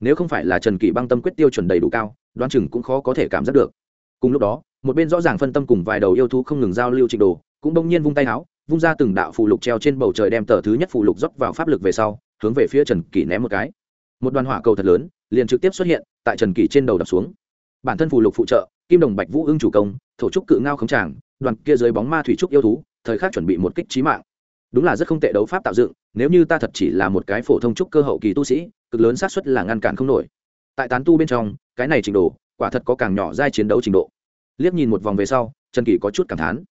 Nếu không phải là trần kỷ băng tâm quyết tiêu chuẩn đầy đủ cao, đoán chừng cũng khó có thể cảm giác được. Cùng lúc đó, một bên rõ ràng phân tâm cùng vài đầu yêu thú không ngừng giao lưu trình đồ cũng đông nhiên vung tay áo vung ra từng đạo phụ lục treo trên bầu trời đem tờ thứ nhất phụ lục dốc vào pháp lực về sau, hướng về phía trần kỷ ném một cái. Một đoàn hỏa cầu thật lớn, liền trực tiếp xuất hiện tại trần kỷ trên đầu đập xuống. Bản thân phù lục phụ trợ, kim đồng bạch vũ ưng chủ công, thổ trúc cự ngao khống tràng, đoàn kia dưới bóng ma thủy trúc yêu thú, thời khắc chuẩn bị một kích trí mạng. Đúng là rất không tệ đấu pháp tạo dựng, nếu như ta thật chỉ là một cái phổ thông trúc cơ hậu kỳ tu sĩ, cực lớn xác suất là ngăn cản không nổi. Tại tán tu bên trong, cái này trình độ, quả thật có càng nhỏ giai chiến đấu trình độ. Liếc nhìn một vòng về sau, trần kỷ có chút cảm thán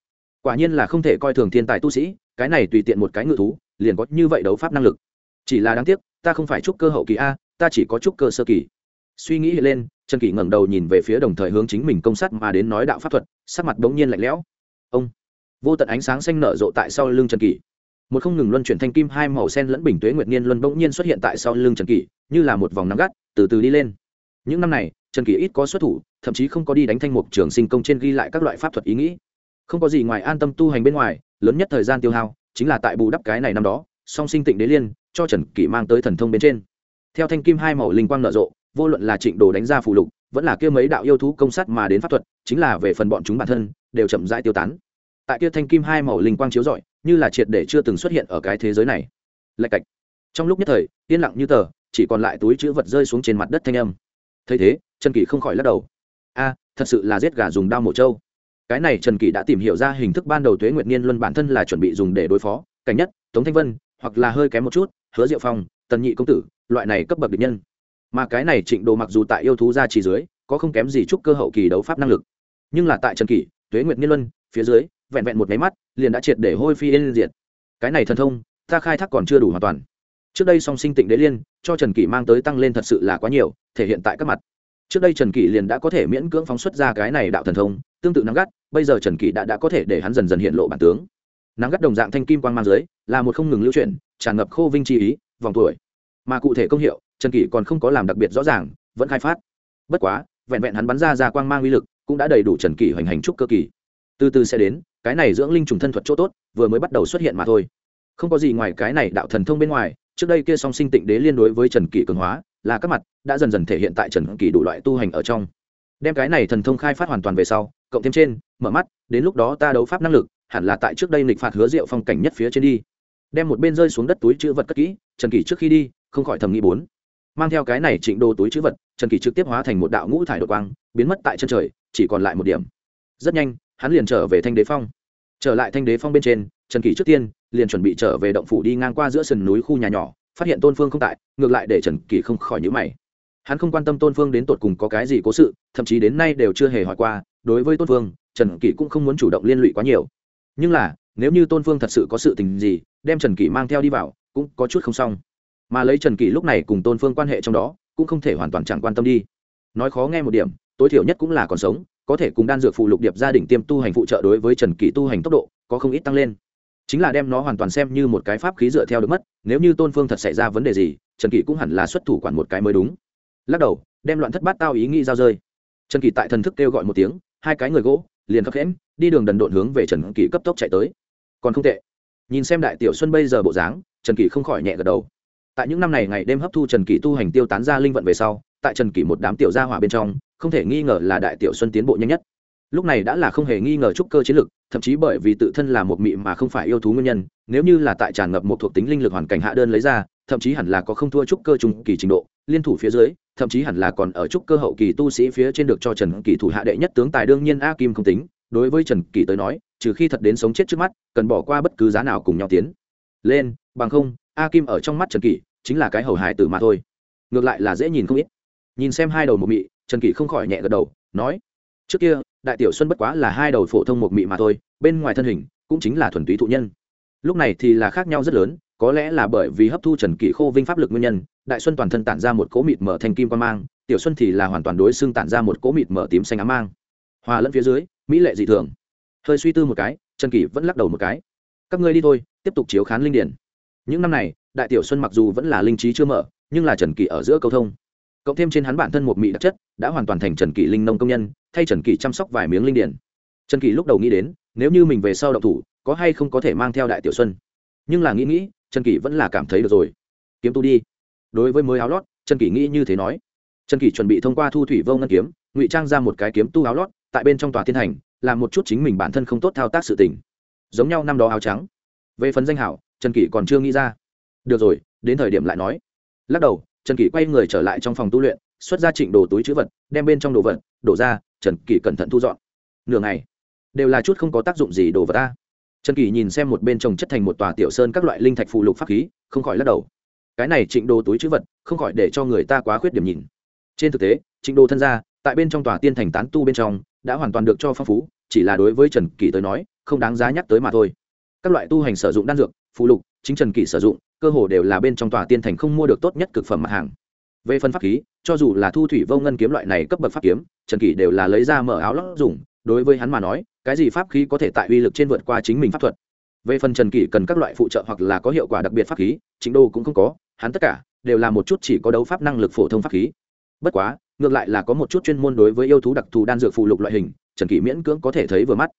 quả nhiên là không thể coi thường thiên tài tu sĩ, cái này tùy tiện một cái ngự thú, liền có như vậy đấu pháp năng lực. Chỉ là đáng tiếc, ta không phải trúc cơ hậu kỳ a, ta chỉ có trúc cơ sơ kỳ. Suy nghĩ lên, trần kỷ ngẩng đầu nhìn về phía đồng thời hướng chính mình công sát mà đến nói đạo pháp thuật, sắc mặt bỗng nhiên lạnh lẽo. Ông, vô tận ánh sáng xanh nở rộ tại sau lưng trần kỷ. Một không ngừng luân chuyển thanh kim hai màu sen lẫn bình tuế nguyệt niên luân bỗng nhiên xuất hiện tại sau lưng trần kỷ, như là một vòng nắng gắt, từ từ đi lên. Những năm này, trần kỷ ít có xuất thủ, thậm chí không có đi đánh thanh mục trường sinh công trên ghi lại các loại pháp thuật ý nghĩ không có gì ngoài an tâm tu hành bên ngoài, lớn nhất thời gian tiêu hao chính là tại bù đắp cái này năm đó, song sinh tịnh đế liên, cho trần kỷ mang tới thần thông bên trên. Theo thanh kim hai màu linh quang nở rộ, vô luận là trịnh đồ đánh ra phù lục, vẫn là kia mấy đạo yêu thú công sát mà đến pháp thuật, chính là về phần bọn chúng bản thân, đều chậm rãi tiêu tán. Tại kia thanh kim hai màu linh quang chiếu rọi, như là triệt để chưa từng xuất hiện ở cái thế giới này. Lạch cạch. Trong lúc nhất thời, yên lặng như tờ, chỉ còn lại túi chữ vật rơi xuống trên mặt đất thanh âm. Thấy thế, trần kỷ không khỏi lắc đầu. A, thật sự là giết gà dùng đao mổ trâu cái này trần kỷ đã tìm hiểu ra hình thức ban đầu tuế nguyệt niên luân bản thân là chuẩn bị dùng để đối phó, cảnh nhất, tống thanh vân, hoặc là hơi kém một chút, hứa diệu phong, tần nhị công tử, loại này cấp bậc địch nhân. Mà cái này trịnh đồ mặc dù tại yêu thú gia trì dưới, có không kém gì chúc cơ hậu kỳ đấu pháp năng lực. Nhưng là tại trần kỷ, tuế nguyệt niên luân, phía dưới, vẹn vẹn một máy mắt, liền đã triệt để hôi phi yên diệt. Cái này thần thông, ta khai thác còn chưa đủ hoàn toàn. Trước đây song sinh tịnh đế liên, cho trần kỷ mang tới tăng lên thật sự là quá nhiều, thể hiện tại các mặt trước đây trần kỷ liền đã có thể miễn cưỡng phóng xuất ra cái này đạo thần thông, tương tự nắng gắt, bây giờ trần kỷ đã đã có thể để hắn dần dần hiện lộ bản tướng. Nắng gắt đồng dạng thanh kim quang mang dưới, là một không ngừng lưu chuyển, tràn ngập khô vinh chi ý, vòng tuổi. Mà cụ thể công hiệu, trần kỷ còn không có làm đặc biệt rõ ràng, vẫn khai phát. Bất quá, vẹn vẹn hắn bắn ra ra quang mang uy lực, cũng đã đầy đủ trần kỷ hoành hành trúc cơ kỳ. Từ từ sẽ đến, cái này dưỡng linh trùng thân thuật chỗ tốt, vừa mới bắt đầu xuất hiện mà thôi. Không có gì ngoài cái này đạo thần thông bên ngoài, trước đây kia song sinh tịnh đế liên đối với trần kỷ cường hóa là các mặt, đã dần dần thể hiện tại trần kỳ đủ loại tu hành ở trong. Đem cái này thần thông khai phát hoàn toàn về sau, cộng thêm trên, mở mắt, đến lúc đó ta đấu pháp năng lực, hẳn là tại trước đây lịch phạt hứa rượu phong cảnh nhất phía trên đi. Đem một bên rơi xuống đất túi chữ vật cất kỹ, trần kỳ trước khi đi, không khỏi thầm nghĩ bốn. Mang theo cái này trịnh đồ túi chữ vật, trần kỳ trực tiếp hóa thành một đạo ngũ thải đột quang, biến mất tại chân trời, chỉ còn lại một điểm. Rất nhanh, hắn liền trở về thanh đế phong. Trở lại thanh đế phong bên trên, trần kỳ trước tiên, liền chuẩn bị trở về động phủ đi ngang qua giữa sườn núi khu nhà nhỏ phát hiện tôn phương không tại, ngược lại để trần kỷ không khỏi nhữ mày. Hắn không quan tâm tôn phương đến tột cùng có cái gì cố sự, thậm chí đến nay đều chưa hề hỏi qua, đối với tôn phương, trần kỷ cũng không muốn chủ động liên lụy quá nhiều. Nhưng là, nếu như tôn phương thật sự có sự tình gì, đem trần kỷ mang theo đi vào, cũng có chút không xong. Mà lấy trần kỷ lúc này cùng tôn phương quan hệ trong đó, cũng không thể hoàn toàn chẳng quan tâm đi. Nói khó nghe một điểm, tối thiểu nhất cũng là còn sống, có thể cùng đan dược phụ lục điệp gia đình tiêm tu hành phụ trợ đối với trần kỷ tu hành tốc độ, có không ít tăng lên chính là đem nó hoàn toàn xem như một cái pháp khí dựa theo được mất, nếu như tôn phương thật xảy ra vấn đề gì, trần kỷ cũng hẳn là xuất thủ quản một cái mới đúng. Lắc đầu, đem loạn thất bát tao ý nghĩ giao rơi. Trần kỷ tại thần thức kêu gọi một tiếng, hai cái người gỗ, liền khắc khẽm, đi đường đần độn hướng về trần kỷ cấp tốc chạy tới. Còn không tệ. Nhìn xem đại tiểu xuân bây giờ bộ dáng, trần kỷ không khỏi nhẹ gật đầu. Tại những năm này ngày đêm hấp thu trần kỷ tu hành tiêu tán ra linh vận về sau, tại trần kỷ một đám tiểu gia hỏa bên trong, không thể nghi ngờ là đại tiểu xuân tiến bộ nhanh nhất lúc này đã là không hề nghi ngờ trúc cơ chiến lực, thậm chí bởi vì tự thân là một mị mà không phải yêu thú nguyên nhân, nếu như là tại tràn ngập một thuộc tính linh lực hoàn cảnh hạ đơn lấy ra, thậm chí hẳn là có không thua trúc cơ trung kỳ trình độ, liên thủ phía dưới, thậm chí hẳn là còn ở trúc cơ hậu kỳ tu sĩ phía trên được cho trần kỳ thủ hạ đệ nhất tướng tài đương nhiên a kim không tính, đối với trần kỳ tới nói, trừ khi thật đến sống chết trước mắt, cần bỏ qua bất cứ giá nào cùng nhau tiến. Lên, bằng không, a kim ở trong mắt trần kỳ, chính là cái hầu hài tử mà thôi. Ngược lại là dễ nhìn không ít. Nhìn xem hai đầu một mị, trần kỳ không khỏi nhẹ gật đầu, nói, trước kia đại tiểu xuân bất quá là hai đầu phổ thông một mị mà thôi, bên ngoài thân hình cũng chính là thuần túy thụ nhân. Lúc này thì là khác nhau rất lớn, có lẽ là bởi vì hấp thu trần kỷ khô vinh pháp lực nguyên nhân, đại xuân toàn thân tản ra một cỗ mịt mở thanh kim quan mang, tiểu xuân thì là hoàn toàn đối xương tản ra một cỗ mịt mở tím xanh ám mang. Hòa lẫn phía dưới, mỹ lệ dị thường. Hơi suy tư một cái, trần kỷ vẫn lắc đầu một cái. Các ngươi đi thôi, tiếp tục chiếu khán linh điển. Những năm này, đại tiểu xuân mặc dù vẫn là linh trí chưa mở, nhưng là trần kỷ ở giữa câu thông cộng thêm trên hắn bản thân một mị đặc chất, đã hoàn toàn thành trần kỷ linh nông công nhân, thay trần kỷ chăm sóc vài miếng linh điển. Trần kỷ lúc đầu nghĩ đến, nếu như mình về sau đậu thủ, có hay không có thể mang theo đại tiểu xuân. Nhưng là nghĩ nghĩ, trần kỷ vẫn là cảm thấy được rồi. Kiếm tu đi. Đối với mới áo lót, trần kỷ nghĩ như thế nói. Trần kỷ chuẩn bị thông qua thu thủy vô ngân kiếm, ngụy trang ra một cái kiếm tu áo lót, tại bên trong tòa thiên hành làm một chút chính mình bản thân không tốt thao tác sự tình. Giống nhau năm đó áo trắng. Về phần danh hảo, trần kỷ còn chưa nghĩ ra. Được rồi, đến thời điểm lại nói. Lắc đầu trần kỷ quay người trở lại trong phòng tu luyện, xuất ra trịnh đồ túi chữ vật, đem bên trong đồ vật, đổ ra, trần kỷ cẩn thận thu dọn. Nửa ngày, đều là chút không có tác dụng gì đồ vật ta. Trần kỷ nhìn xem một bên trồng chất thành một tòa tiểu sơn các loại linh thạch phụ lục pháp khí, không khỏi lắc đầu. Cái này trịnh đồ túi chữ vật, không khỏi để cho người ta quá khuyết điểm nhìn. Trên thực tế, trịnh đồ thân gia, tại bên trong tòa tiên thành tán tu bên trong, đã hoàn toàn được cho phong phú, chỉ là đối với trần kỳ tới nói, không đáng giá nhắc tới mà thôi. Các loại tu hành sử dụng đan dược phụ lục chính trần Kỵ sử dụng, cơ hồ đều là bên trong tòa tiên thành không mua được tốt nhất cực phẩm mặt hàng. Về phần pháp khí, cho dù là thu thủy vô ngân kiếm loại này cấp bậc pháp kiếm, trần kỷ đều là lấy ra mở áo lót dùng, đối với hắn mà nói, cái gì pháp khí có thể tại uy lực trên vượt qua chính mình pháp thuật? Về phần trần kỷ cần các loại phụ trợ hoặc là có hiệu quả đặc biệt pháp khí chính đô cũng không có, hắn tất cả đều là một chút chỉ có đấu pháp năng lực phổ thông pháp khí. Bất quá, ngược lại là có một chút chuyên môn đối với yêu thú đặc thù đan dược phụ lục loại hình, trần kỷ miễn cưỡng có thể thấy vừa mắt.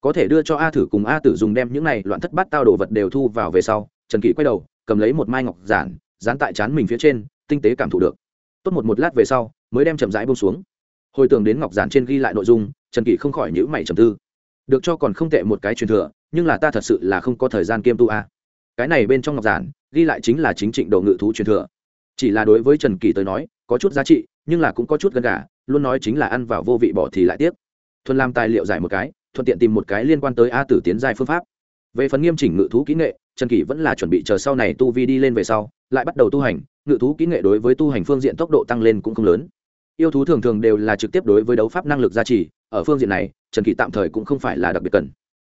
Có thể đưa cho a thử cùng a tử dùng đem những này loạn thất bát tao đồ vật đều thu vào về sau trần kỷ quay đầu, cầm lấy một mai ngọc giản, dán tại chán mình phía trên, tinh tế cảm thụ được. Tốt một một lát về sau, mới đem chậm rãi bông xuống. Hồi tưởng đến ngọc giản trên ghi lại nội dung, trần kỷ không khỏi nhữ mày trầm tư. Được cho còn không tệ một cái truyền thừa, nhưng là ta thật sự là không có thời gian kiêm tu a. Cái này bên trong ngọc giản, ghi lại chính là chính trịnh đồ ngự thú truyền thừa. Chỉ là đối với trần kỳ tới nói, có chút giá trị, nhưng là cũng có chút gần gà, luôn nói chính là ăn vào vô vị bỏ thì lại tiếp. thuần làm tài liệu giải một cái, thuận tiện tìm một cái liên quan tới a tử tiến giai phương pháp. Về phần nghiêm chỉnh ngự thú kỹ nghệ trần kỷ vẫn là chuẩn bị chờ sau này tu vi đi lên về sau, lại bắt đầu tu hành, ngự thú kỹ nghệ đối với tu hành phương diện tốc độ tăng lên cũng không lớn. Yêu thú thường thường đều là trực tiếp đối với đấu pháp năng lực gia trì, ở phương diện này, trần kỷ tạm thời cũng không phải là đặc biệt cần.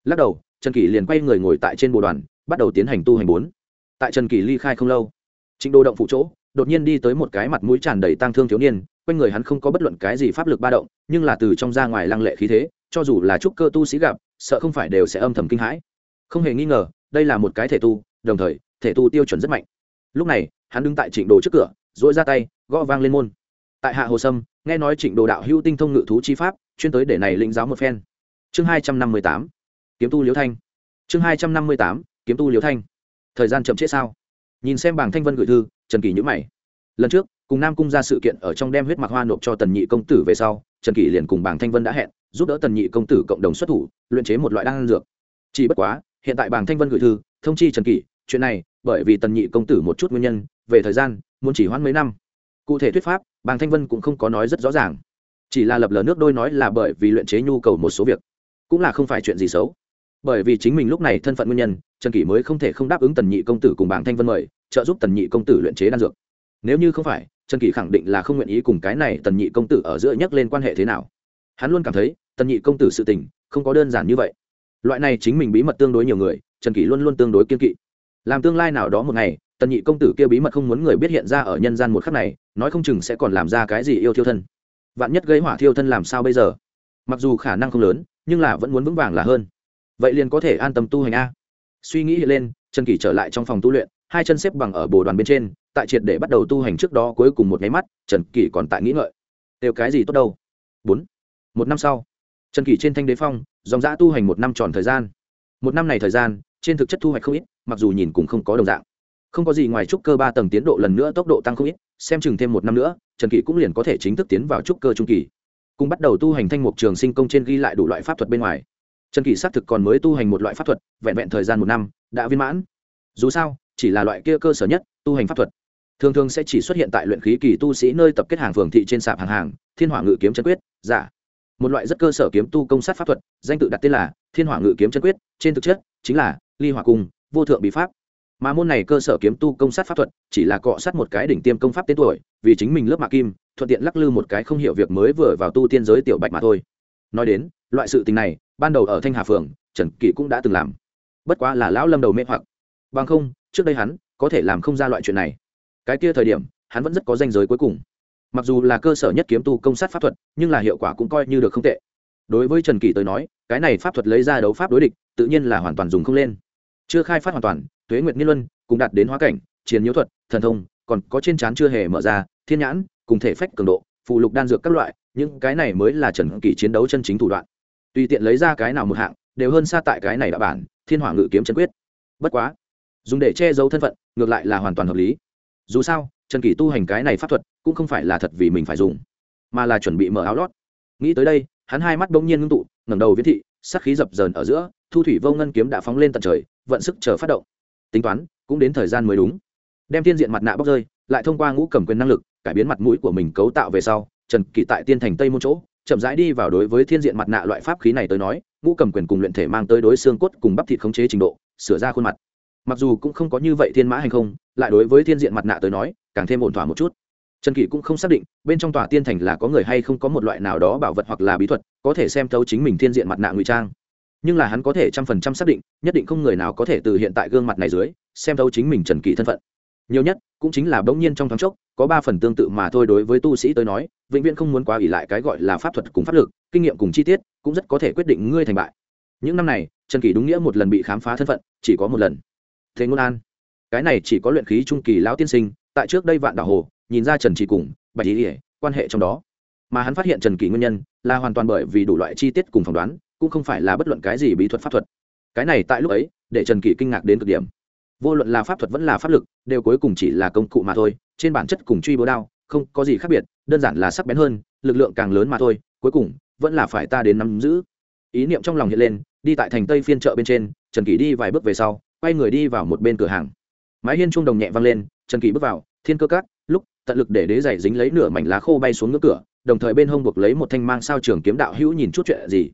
Lắc đầu, trần kỷ liền quay người ngồi tại trên bồ đoàn, bắt đầu tiến hành tu hành bốn. Tại trần kỷ ly khai không lâu, trịnh đô động phụ chỗ, đột nhiên đi tới một cái mặt mũi tràn đầy tang thương thiếu niên, quanh người hắn không có bất luận cái gì pháp lực ba động, nhưng là từ trong ra ngoài lăng lệ khí thế, cho dù là trúc cơ tu sĩ gặp, sợ không phải đều sẽ âm thầm kinh hãi. Không hề nghi ngờ đây là một cái thể tu, đồng thời, thể tu tiêu chuẩn rất mạnh. Lúc này, hắn đứng tại trịnh đồ trước cửa dỗi ra tay, gõ vang lên môn. Tại hạ hồ sâm, nghe nói trịnh đồ đạo hữu tinh thông ngự thú chi pháp, chuyên tới để này lĩnh giáo một phen. Chương hai trăm năm mươi tám, kiếm tu liễu thanh. Chương hai trăm năm mươi tám, kiếm tu liễu thanh. Thời gian chậm trễ sao? Nhìn xem bảng thanh vân gửi thư, trần kỳ nhữ mày. Lần trước, cùng nam cung ra sự kiện ở trong đem huyết mạc hoa nộp cho tần nhị công tử về sau, trần kỳ liền cùng bảng thanh vân đã hẹn, giúp đỡ tần nhị công tử cộng đồng xuất thủ, luyện chế một loại đan dược. Chỉ bất quá hiện tại bảng thanh vân gửi thư, thông chi trần kỷ, chuyện này, bởi vì tần nhị công tử một chút nguyên nhân, về thời gian, muốn chỉ hoãn mấy năm. Cụ thể thuyết pháp bàng thanh vân cũng không có nói rất rõ ràng. Chỉ là lập lờ nước đôi nói là bởi vì luyện chế nhu cầu một số việc, cũng là không phải chuyện gì xấu. Bởi vì chính mình lúc này thân phận nguyên nhân, trần kỷ mới không thể không đáp ứng tần nhị công tử cùng bảng thanh vân mời, trợ giúp tần nhị công tử luyện chế đan dược. Nếu như không phải, trần kỷ khẳng định là không nguyện ý cùng cái này tần nhị công tử ở giữa nhắc lên quan hệ thế nào. Hắn luôn cảm thấy, tần nhị công tử sự tình, không có đơn giản như vậy loại này chính mình bí mật tương đối nhiều người, trần kỷ luôn luôn tương đối kiên kỵ. Làm tương lai nào đó một ngày, tần nhị công tử kia bí mật không muốn người biết hiện ra ở nhân gian một khắc này, nói không chừng sẽ còn làm ra cái gì yêu thiêu thân. Vạn nhất gây hỏa thiêu thân làm sao bây giờ? Mặc dù khả năng không lớn, nhưng là vẫn muốn vững vàng là hơn. Vậy liền có thể an tâm tu hành a. Suy nghĩ lên, trần kỷ trở lại trong phòng tu luyện, hai chân xếp bằng ở bồ đoàn bên trên, tại triệt để bắt đầu tu hành trước đó cuối cùng một nháy mắt, trần kỷ còn tại nghĩ ngợi. Đều cái gì tốt đâu? Bốn. Một năm sau trần kỷ trên thanh đế phong, dòng giã tu hành một năm tròn thời gian. Một năm này thời gian, trên thực chất thu hoạch không ít, mặc dù nhìn cũng không có đồng dạng. Không có gì ngoài trúc cơ ba tầng tiến độ lần nữa tốc độ tăng không ít, xem chừng thêm một năm nữa, trần kỷ cũng liền có thể chính thức tiến vào trúc cơ trung kỳ. Cùng bắt đầu tu hành thanh mục trường sinh công trên ghi lại đủ loại pháp thuật bên ngoài. Trần kỷ xác thực còn mới tu hành một loại pháp thuật, vẹn vẹn thời gian một năm, đã viên mãn. Dù sao, chỉ là loại kia cơ sở nhất, tu hành pháp thuật. Thường thường sẽ chỉ xuất hiện tại luyện khí kỳ tu sĩ nơi tập kết hàng phường thị trên sạp hàng hàng, thiên hỏa ngự kiếm chân quyết, giả một loại rất cơ sở kiếm tu công sát pháp thuật, danh tự đặt tên là thiên hỏa ngự kiếm chân quyết, trên thực chất chính là ly hỏa cung vô thượng bí pháp. Mà môn này cơ sở kiếm tu công sát pháp thuật chỉ là cọ sát một cái đỉnh tiêm công pháp tên tuổi, vì chính mình lớp mạ kim, thuận tiện lắc lư một cái không hiểu việc mới vừa vào tu tiên giới tiểu bạch mà thôi. Nói đến, loại sự tình này, ban đầu ở thanh hà phường trần kỷ cũng đã từng làm. Bất quá là lão lâm đầu mê hoặc. Bằng không, trước đây hắn có thể làm không ra loại chuyện này. Cái kia thời điểm, hắn vẫn rất có danh giới cuối cùng mặc dù là cơ sở nhất kiếm tu công sát pháp thuật, nhưng là hiệu quả cũng coi như được không tệ. Đối với trần kỳ tới nói, cái này pháp thuật lấy ra đấu pháp đối địch, tự nhiên là hoàn toàn dùng không lên. Chưa khai phát hoàn toàn, tuế nguyệt niên luân cũng đạt đến hóa cảnh chiến nhiễu thuật, thần thông, còn có trên trán chưa hề mở ra, thiên nhãn, cùng thể phách cường độ, phụ lục đan dược các loại, những cái này mới là trần kỳ chiến đấu chân chính thủ đoạn. Tùy tiện lấy ra cái nào một hạng, đều hơn xa tại cái này đã bản, thiên hỏa ngự kiếm chân quyết. Bất quá, dùng để che giấu thân phận, ngược lại là hoàn toàn hợp lý. Dù sao trần kỷ tu hành cái này pháp thuật, cũng không phải là thật vì mình phải dùng, mà là chuẩn bị mở áo lót. Nghĩ tới đây, hắn hai mắt bỗng nhiên ngưng tụ, ngẩng đầu viễn thị sắc khí dập dờn ở giữa, thu thủy vô ngân kiếm đã phóng lên tận trời, vận sức chờ phát động. Tính toán, cũng đến thời gian mới đúng. Đem tiên diện mặt nạ bóc rơi, lại thông qua ngũ cầm quyền năng lực, cải biến mặt mũi của mình cấu tạo về sau, trần kỷ tại tiên thành tây môn chỗ, chậm rãi đi vào đối với thiên diện mặt nạ loại pháp khí này tới nói, ngũ cầm quyền cùng luyện thể mang tới đối xương cốt cùng bắp thịt khống chế trình độ, sửa ra khuôn mặt mặc dù cũng không có như vậy thiên mã hành không, lại đối với thiên diện mặt nạ tới nói, càng thêm ổn thỏa một chút. Trần kỷ cũng không xác định, bên trong tòa tiên thành là có người hay không có một loại nào đó bảo vật hoặc là bí thuật, có thể xem thấu chính mình thiên diện mặt nạ ngụy trang. Nhưng là hắn có thể trăm phần trăm xác định, nhất định không người nào có thể từ hiện tại gương mặt này dưới, xem thấu chính mình trần kỷ thân phận. Nhiều nhất, cũng chính là bỗng nhiên trong thoáng chốc, có ba phần tương tự mà thôi đối với tu sĩ tới nói, vĩnh viễn không muốn quá ỉ lại cái gọi là pháp thuật cùng pháp lực, kinh nghiệm cùng chi tiết, cũng rất có thể quyết định ngươi thành bại. Những năm này, trần kỳ đúng nghĩa một lần bị khám phá thân phận, chỉ có một lần thế ngôn an. Cái này chỉ có luyện khí trung kỳ lão tiên sinh, tại trước đây vạn đảo hồ, nhìn ra trần chỉ cùng, bạch lý ỉa quan hệ trong đó. Mà hắn phát hiện trần kỳ nguyên nhân, là hoàn toàn bởi vì đủ loại chi tiết cùng phỏng đoán, cũng không phải là bất luận cái gì bí thuật pháp thuật. Cái này tại lúc ấy, để trần kỳ kinh ngạc đến cực điểm. Vô luận là pháp thuật vẫn là pháp lực, đều cuối cùng chỉ là công cụ mà thôi, trên bản chất cùng truy bố đao, không có gì khác biệt, đơn giản là sắc bén hơn, lực lượng càng lớn mà thôi, cuối cùng, vẫn là phải ta đến nắm giữ. Ý niệm trong lòng hiện lên, đi tại thành tây phiên chợ bên trên, trần kỳ đi vài bước về sau quay người đi vào một bên cửa hàng. Mái hiên trung đồng nhẹ văng lên, trần kỳ bước vào, thiên cơ cát lúc, tận lực để đế giày dính lấy nửa mảnh lá khô bay xuống ngưỡng cửa, đồng thời bên hông buộc lấy một thanh mang sao trường kiếm đạo hữu nhìn chút chuyện gì.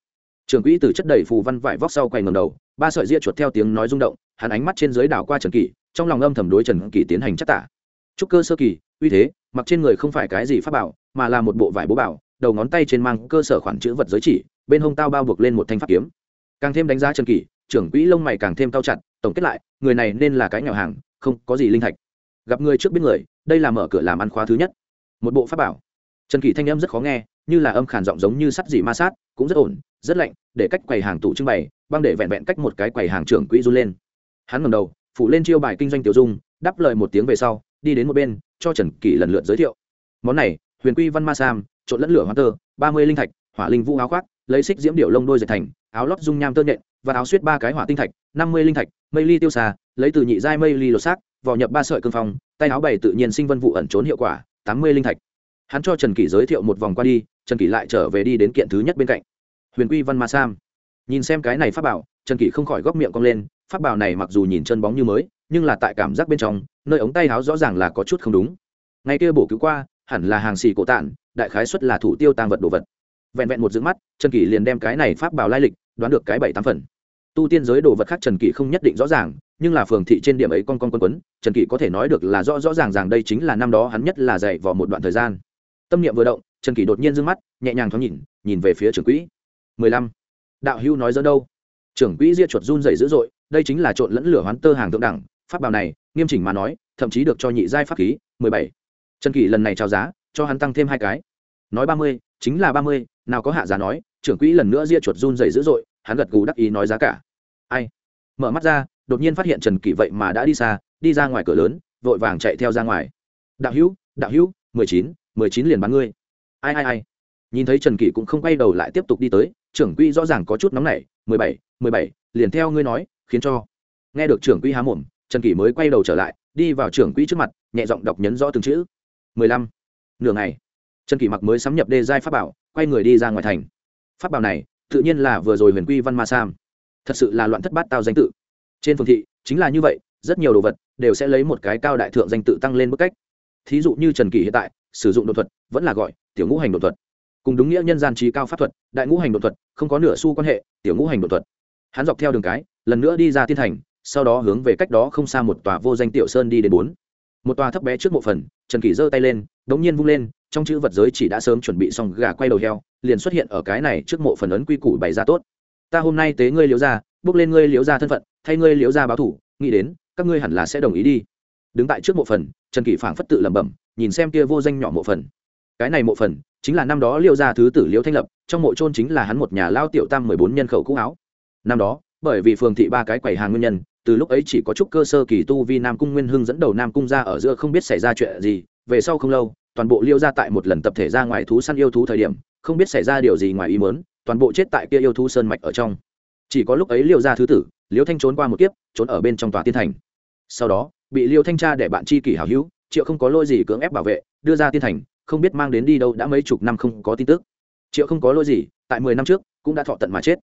Trường quỹ từ chất đầy phù văn vải vóc sau quay ngầm đầu, ba sợi ria chuột theo tiếng nói rung động, hắn ánh mắt trên dưới đảo qua trần kỳ trong lòng âm thầm đối trần kỳ tiến hành chắc tả. Trúc cơ sơ kỳ, uy thế, mặc trên người không phải cái gì pháp bảo, mà là một bộ vải bố bảo, đầu ngón tay trên mang cơ sở khoản chữ vật giới chỉ, bên hông tao bao buộc lên một thanh pháp kiếm. Càng thêm đánh giá trần kỳ trưởng quỹ lông mày càng thêm cao chặt, tổng kết lại, người này nên là cái nghèo hàng, không có gì linh thạch. Gặp người trước biết người, đây là mở cửa làm ăn khóa thứ nhất. Một bộ pháp bảo. Trần kỳ thanh âm rất khó nghe, như là âm khàn giọng giống như sắt dị ma sát, cũng rất ổn, rất lạnh, để cách quầy hàng tủ trưng bày, băng để vẹn vẹn cách một cái quầy hàng trưởng quỹ run lên. Hắn ngầm đầu phụ lên chiêu bài kinh doanh tiểu dung, đáp lời một tiếng về sau, đi đến một bên, cho trần kỳ lần lượt giới thiệu. Món này, huyền quy văn ma sam, trộn lẫn lửa hoa tơ, ba mươi linh thạch, hỏa linh vũ áo khoác, lấy xích diễm điệu lông đôi dệt thành, áo lót dung nham tơ nhện và áo suýt ba cái hỏa tinh thạch, năm mươi linh thạch, mây ly tiêu xà, lấy từ nhị giai mây ly lột xác, vỏ nhập ba sợi cương phong, tay áo bảy tự nhiên sinh vân vụ ẩn trốn hiệu quả, tám mươi linh thạch. Hắn cho trần kỷ giới thiệu một vòng qua đi, trần kỷ lại trở về đi đến kiện thứ nhất bên cạnh. Huyền quy văn ma sam. Nhìn xem cái này pháp bảo, trần kỷ không khỏi góc miệng cong lên, pháp bảo này mặc dù nhìn chân bóng như mới, nhưng là tại cảm giác bên trong, nơi ống tay áo rõ ràng là có chút không đúng. Ngay kia bổ cứu qua, hẳn là hàng xì cổ tản, đại khái xuất là thủ tiêu tăng vật đồ vật. Vẹn vẹn một giữ mắt, trần kỷ liền đem cái này pháp bảo lai lịch đoán được cái bảy tám phần tu tiên giới đồ vật khác trần kỷ không nhất định rõ ràng, nhưng là phường thị trên điểm ấy con con quân quấn, trần kỷ có thể nói được là rõ rõ ràng ràng đây chính là năm đó hắn nhất là dạy vào một đoạn thời gian. Tâm niệm vừa động, trần kỷ đột nhiên d ư ơ n g mắt, nhẹ nhàng thoáng nhìn nhìn về phía trưởng quỹ. Mười lăm. Đạo hưu nói dẫn đâu? Trưởng quỹ ria chuột run dày dữ dội, đây chính là trộn lẫn lửa hoán tơ hàng thượng đẳng, pháp bảo này, nghiêm chỉnh mà nói, thậm chí được cho nhị giai pháp khí, mười bảy. Trần kỷ lần này trao giá, cho hắn tăng thêm hai cái. Nói ba mươi, chính là ba mươi, nào có hạ giá nói, trưởng quỹ lần nữa ria chuột run dày dữ dội, hắn gật gù đắc ý nói giá cả ai? Mở mắt ra, đột nhiên phát hiện trần kỷ vậy mà đã đi xa, đi ra ngoài cửa lớn, vội vàng chạy theo ra ngoài. Đạo hữu đạo hữu, mười chín mười chín liền bán ngươi. Ai ai ai? Nhìn thấy trần kỷ cũng không quay đầu lại tiếp tục đi tới, trưởng quỹ rõ ràng có chút nóng nảy, mười bảy mười bảy, liền theo ngươi nói, khiến cho. Nghe được trưởng quỹ há mồm, trần kỷ mới quay đầu trở lại, đi vào trưởng quỹ trước mặt, nhẹ giọng đọc nhấn rõ từng chữ. mười lăm. Nửa ngày, trần kỷ mặc mới sắm nhập đê giai pháp bảo, quay người đi ra ngoài thành. Pháp bảo này, tự nhiên là vừa rồi huyền quy văn ma sam thật sự là loạn thất bát tao danh tự. Trên phương thị, chính là như vậy, rất nhiều đồ vật đều sẽ lấy một cái cao đại thượng danh tự tăng lên mức cách. Thí dụ như trần kỳ hiện tại, sử dụng đột thuật vẫn là gọi tiểu ngũ hành đột thuật. Cùng đúng nghĩa nhân gian trí cao pháp thuật, đại ngũ hành đột thuật không có nửa xu quan hệ, tiểu ngũ hành đột thuật. Hắn dọc theo đường cái, lần nữa đi ra tiên thành, sau đó hướng về cách đó không xa một tòa vô danh tiểu sơn đi đến bốn. Một tòa thấp bé trước mộ phần, trần kỷ giơ tay lên, đống nhiên vung lên, trong chữ vật giới chỉ đã sớm chuẩn bị xong gà quay đầu heo, liền xuất hiện ở cái này trước mộ phần ấn quy củ bày ra tốt ta hôm nay tế ngươi liễu ra bước lên ngươi liễu ra thân phận, thay ngươi liễu ra báo thủ, nghĩ đến, các ngươi hẳn là sẽ đồng ý đi. Đứng tại trước mộ phần, trần kỷ phảng phất tự lẩm bẩm, nhìn xem kia vô danh nhỏ mộ phần. Cái này mộ phần, chính là năm đó liễu gia thứ tử liễu thanh lập, trong mộ trôn chính là hắn một nhà lao tiểu tam mười bốn nhân khẩu cũ áo. Năm đó, bởi vì phường thị ba cái quầy hàng nguyên nhân, từ lúc ấy chỉ có chút cơ sơ kỳ tu vi nam cung nguyên hưng dẫn đầu nam cung ra ở giữa không biết xảy ra chuyện gì, về sau không lâu, toàn bộ liêu ra tại một lần tập thể ra ngoài thú săn yêu thú thời điểm, không biết xảy ra điều gì ngoài ý mớn toàn bộ chết tại kia yêu thú sơn mạch ở trong. Chỉ có lúc ấy liêu ra thứ tử, liêu thanh trốn qua một kiếp, trốn ở bên trong tòa tiên thành. Sau đó, bị liêu thanh tra để bạn chi kỷ hảo hữu, triệu không có lỗi gì cưỡng ép bảo vệ, đưa ra tiên thành, không biết mang đến đi đâu đã mấy chục năm không có tin tức. Triệu không có lỗi gì, tại mười năm trước, cũng đã thọ tận mà chết.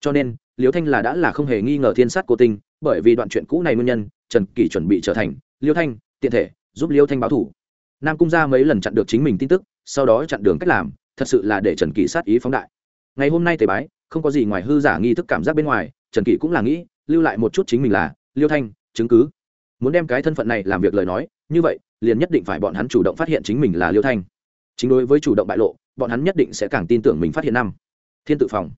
Cho nên, liêu thanh là đã là không hề nghi ngờ thiên sát cô tinh, bởi vì đoạn chuyện cũ này nguyên nhân, trần kỷ chuẩn bị trở thành liêu thanh, tiện thể, giúp liêu thanh báo thủ. Nam cung ra mấy lần chặn được chính mình tin tức, sau đó chặn đường cách làm, thật sự là để trần kỷ sát ý phóng đại ngày hôm nay tề bái, không có gì ngoài hư giả nghi thức cảm giác bên ngoài, trần kỷ cũng là nghĩ, lưu lại một chút chính mình là, liêu thanh, chứng cứ. Muốn đem cái thân phận này làm việc lời nói, như vậy, liền nhất định phải bọn hắn chủ động phát hiện chính mình là liêu thanh. Chính đối với chủ động bại lộ, bọn hắn nhất định sẽ càng tin tưởng mình phát hiện năm. Thiên tự phòng.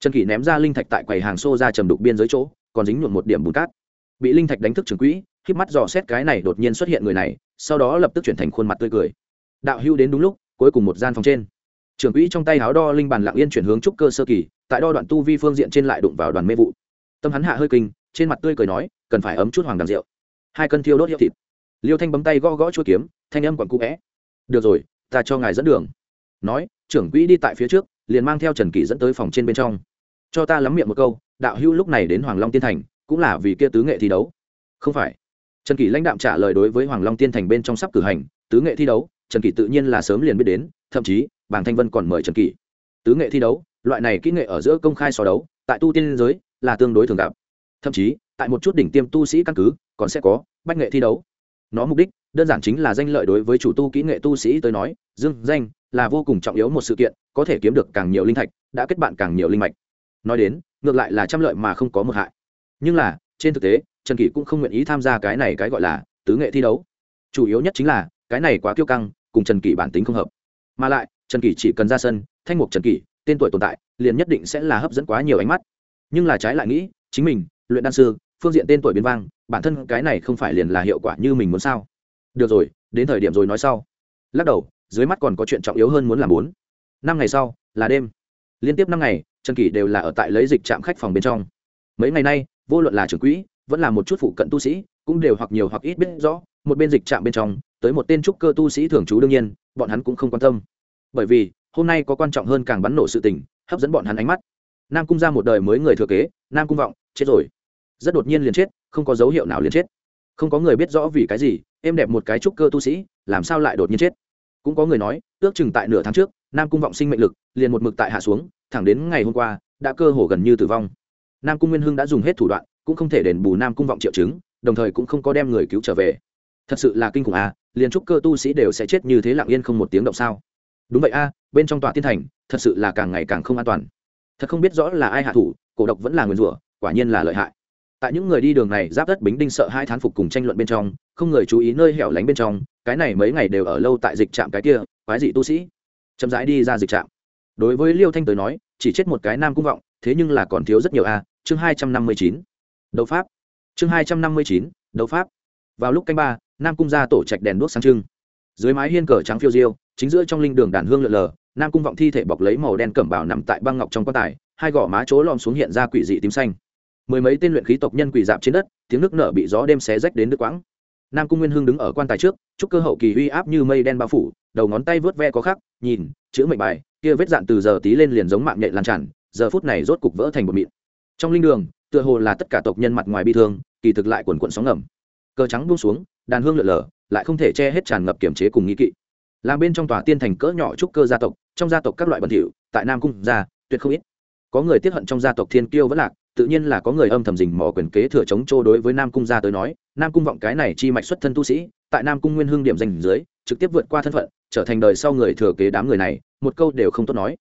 Trần kỷ ném ra linh thạch tại quầy hàng xô ra trầm đục biên giới chỗ, còn dính nhuộn một điểm bùn cát. Bị linh thạch đánh thức trường quỹ híp mắt dò xét cái này đột nhiên xuất hiện người này, sau đó lập tức chuyển thành khuôn mặt tươi cười. Đạo hưu đến đúng lúc, cuối cùng một gian phòng trên trưởng quỹ trong tay háo đo linh bàn lặng yên chuyển hướng trúc cơ sơ kỳ, tại đo đoạn tu vi phương diện trên lại đụng vào đoàn mê vụ. Tâm hắn hạ hơi kinh, trên mặt tươi cười nói, cần phải ấm chút hoàng đằng rượu. Hai cân thiêu đốt hiệu thịt. Liêu thanh bấm tay gõ gõ chuỗi kiếm, thanh âm quặn cũ vẽ được rồi, ta cho ngài dẫn đường. Nói, trưởng quỹ đi tại phía trước, liền mang theo trần kỳ dẫn tới phòng trên bên trong. Cho ta lắm miệng một câu, đạo hữu lúc này đến hoàng long tiên thành, cũng là vì kia tứ nghệ thi đấu. Không phải. Trần kỳ lãnh đạm trả lời đối với hoàng long tiên thành bên trong sắp cử hành, tứ nghệ thi đấu, trần kỳ tự nhiên là sớm liền biết đến, thậm chí bàng thanh vân còn mời trần kỷ. Tứ nghệ thi đấu, loại này kỹ nghệ ở giữa công khai so đấu, tại tu tiên giới là tương đối thường gặp. Thậm chí, tại một chút đỉnh tiêm tu sĩ căn cứ, còn sẽ có bách nghệ thi đấu. Nó mục đích, đơn giản chính là danh lợi đối với chủ tu kỹ nghệ tu sĩ tới nói, dương, danh là vô cùng trọng yếu một sự kiện, có thể kiếm được càng nhiều linh thạch, đã kết bạn càng nhiều linh mạch. Nói đến, ngược lại là trăm lợi mà không có một hại. Nhưng là, trên thực tế, trần kỷ cũng không nguyện ý tham gia cái này cái gọi là tứ nghệ thi đấu. Chủ yếu nhất chính là, cái này quá kiêu căng, cùng trần kỷ bản tính không hợp. Mà lại trần kỷ chỉ cần ra sân, thanh mục trần kỷ, tên tuổi tồn tại, liền nhất định sẽ là hấp dẫn quá nhiều ánh mắt. Nhưng là trái lại nghĩ, chính mình, luyện đan sư, phương diện tên tuổi biến vang, bản thân cái này không phải liền là hiệu quả như mình muốn sao? Được rồi, đến thời điểm rồi nói sau. Lắc đầu, dưới mắt còn có chuyện trọng yếu hơn muốn làm bốn. Năm ngày sau, là đêm. Liên tiếp năm ngày, trần kỷ đều là ở tại lấy dịch trạm khách phòng bên trong. Mấy ngày nay, vô luận là trưởng quỹ, vẫn là một chút phụ cận tu sĩ, cũng đều hoặc nhiều hoặc ít biết rõ, một bên dịch trạm bên trong, tới một tên trúc cơ tu sĩ thường trú đương nhiên, bọn hắn cũng không quan tâm bởi vì, hôm nay có quan trọng hơn càng bắn nổ sự tình, hấp dẫn bọn hắn ánh mắt. Nam cung ra một đời mới người thừa kế, nam cung vọng, chết rồi. Rất đột nhiên liền chết, không có dấu hiệu nào liền chết. Không có người biết rõ vì cái gì em đẹp một cái trúc cơ tu sĩ, làm sao lại đột nhiên chết? Cũng có người nói, ước chừng tại nửa tháng trước, nam cung vọng sinh mệnh lực, liền một mực tại hạ xuống, thẳng đến ngày hôm qua, đã cơ hồ gần như tử vong. Nam cung nguyên hưng đã dùng hết thủ đoạn, cũng không thể đền bù nam cung vọng triệu chứng, đồng thời cũng không có đem người cứu trở về. Thật sự là kinh khủng à liền trúc cơ tu sĩ đều sẽ chết như thế lặng yên không một tiếng động sao? Đúng vậy a, bên trong tòa tiên thành, thật sự là càng ngày càng không an toàn. Thật không biết rõ là ai hạ thủ, cổ độc vẫn là nguyên rủa, quả nhiên là lợi hại. Tại những người đi đường này, giáp đất bính đinh sợ hai thán phục cùng tranh luận bên trong, không người chú ý nơi hẻo lánh bên trong, cái này mấy ngày đều ở lâu tại dịch trạm cái kia, quái dị tu sĩ. Chậm rãi đi ra dịch trạm. Đối với liêu thanh tới nói, chỉ chết một cái nam cung vọng, thế nhưng là còn thiếu rất nhiều a, chương hai trăm năm mươi chín. Đấu pháp. Chương hai trăm năm mươi chín, đấu pháp. Vào lúc canh ba, nam cung ra tổ trạch đèn đuốc sáng trưng. Dưới mái hiên cờ trắng phiêu diêu chính giữa trong linh đường đàn hương lượn lờ, nam cung vọng thi thể bọc lấy màu đen cẩm bào nằm tại băng ngọc trong quan tài, hai gò má chỗ lom xuống hiện ra quỷ dị tím xanh. Mười mấy tên luyện khí tộc nhân quỳ dạp trên đất, tiếng nước nở bị gió đêm xé rách đến nước quãng. Nam cung nguyên hưng đứng ở quan tài trước, chúc cơ hậu kỳ uy áp như mây đen bao phủ, đầu ngón tay vớt ve có khắc, nhìn, chữ mệnh bài, kia vết dạn từ giờ tí lên liền giống mạng nhện lan tràn, giờ phút này rốt cục vỡ thành một mịn. Trong linh đường, tựa hồ là tất cả tộc nhân mặt ngoài bi thương, kỳ thực lại quần quận sóng ngầm. Cờ trắng buông xuống, đàn hương lượn lờ, lại không thể che hết tràn ngập kiểm chế cùng nghi kỵ làm bên trong tòa tiên thành cỡ nhỏ trúc cơ gia tộc, trong gia tộc các loại bẩn thỉu, tại nam cung gia tuyệt không ít. Có người tiết hận trong gia tộc thiên kiêu vẫn lạc, tự nhiên là có người âm thầm dình mò quyền kế thừa chống trô đối với nam cung gia tới nói, nam cung vọng cái này chi mạch xuất thân tu sĩ, tại nam cung nguyên hương điểm danh dưới, trực tiếp vượt qua thân phận, trở thành đời sau người thừa kế đám người này, một câu đều không tốt nói.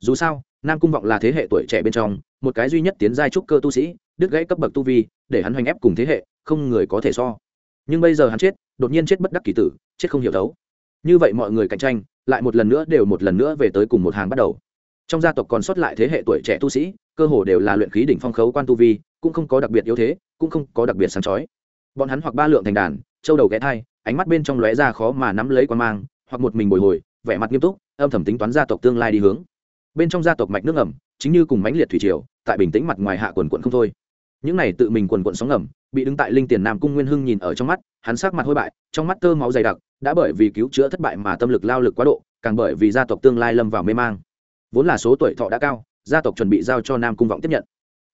Dù sao, nam cung vọng là thế hệ tuổi trẻ bên trong, một cái duy nhất tiến giai trúc cơ tu sĩ, đứt gãy cấp bậc tu vi, để hắn hoành ép cùng thế hệ, không người có thể so. Nhưng bây giờ hắn chết, đột nhiên chết bất đắc kỳ tử, chết không hiểu thấu như vậy mọi người cạnh tranh lại một lần nữa đều một lần nữa về tới cùng một hàng bắt đầu. Trong gia tộc còn sót lại thế hệ tuổi trẻ tu sĩ cơ hồ đều là luyện khí đỉnh phong khấu quan tu vi cũng không có đặc biệt yếu thế cũng không có đặc biệt sáng chói. Bọn hắn hoặc ba lượng thành đàn châu đầu ghé thai ánh mắt bên trong lóe ra khó mà nắm lấy quan mang hoặc một mình bồi hồi vẻ mặt nghiêm túc âm thầm tính toán gia tộc tương lai đi hướng. Bên trong gia tộc mạch nước ẩm, chính như cùng mãnh liệt thủy triều tại bình tĩnh mặt ngoài hạ quần quận không thôi. Những này tự mình quần quận sóng ẩm, bị đứng tại linh tiền nam cung nguyên hưng nhìn ở trong mắt hắn sắc mặt hôi bại, trong mắt tơ máu dày đặc, đã bởi vì cứu chữa thất bại mà tâm lực lao lực quá độ, càng bởi vì gia tộc tương lai lâm vào mê mang. Vốn là số tuổi thọ đã cao, gia tộc chuẩn bị giao cho nam cung vọng tiếp nhận.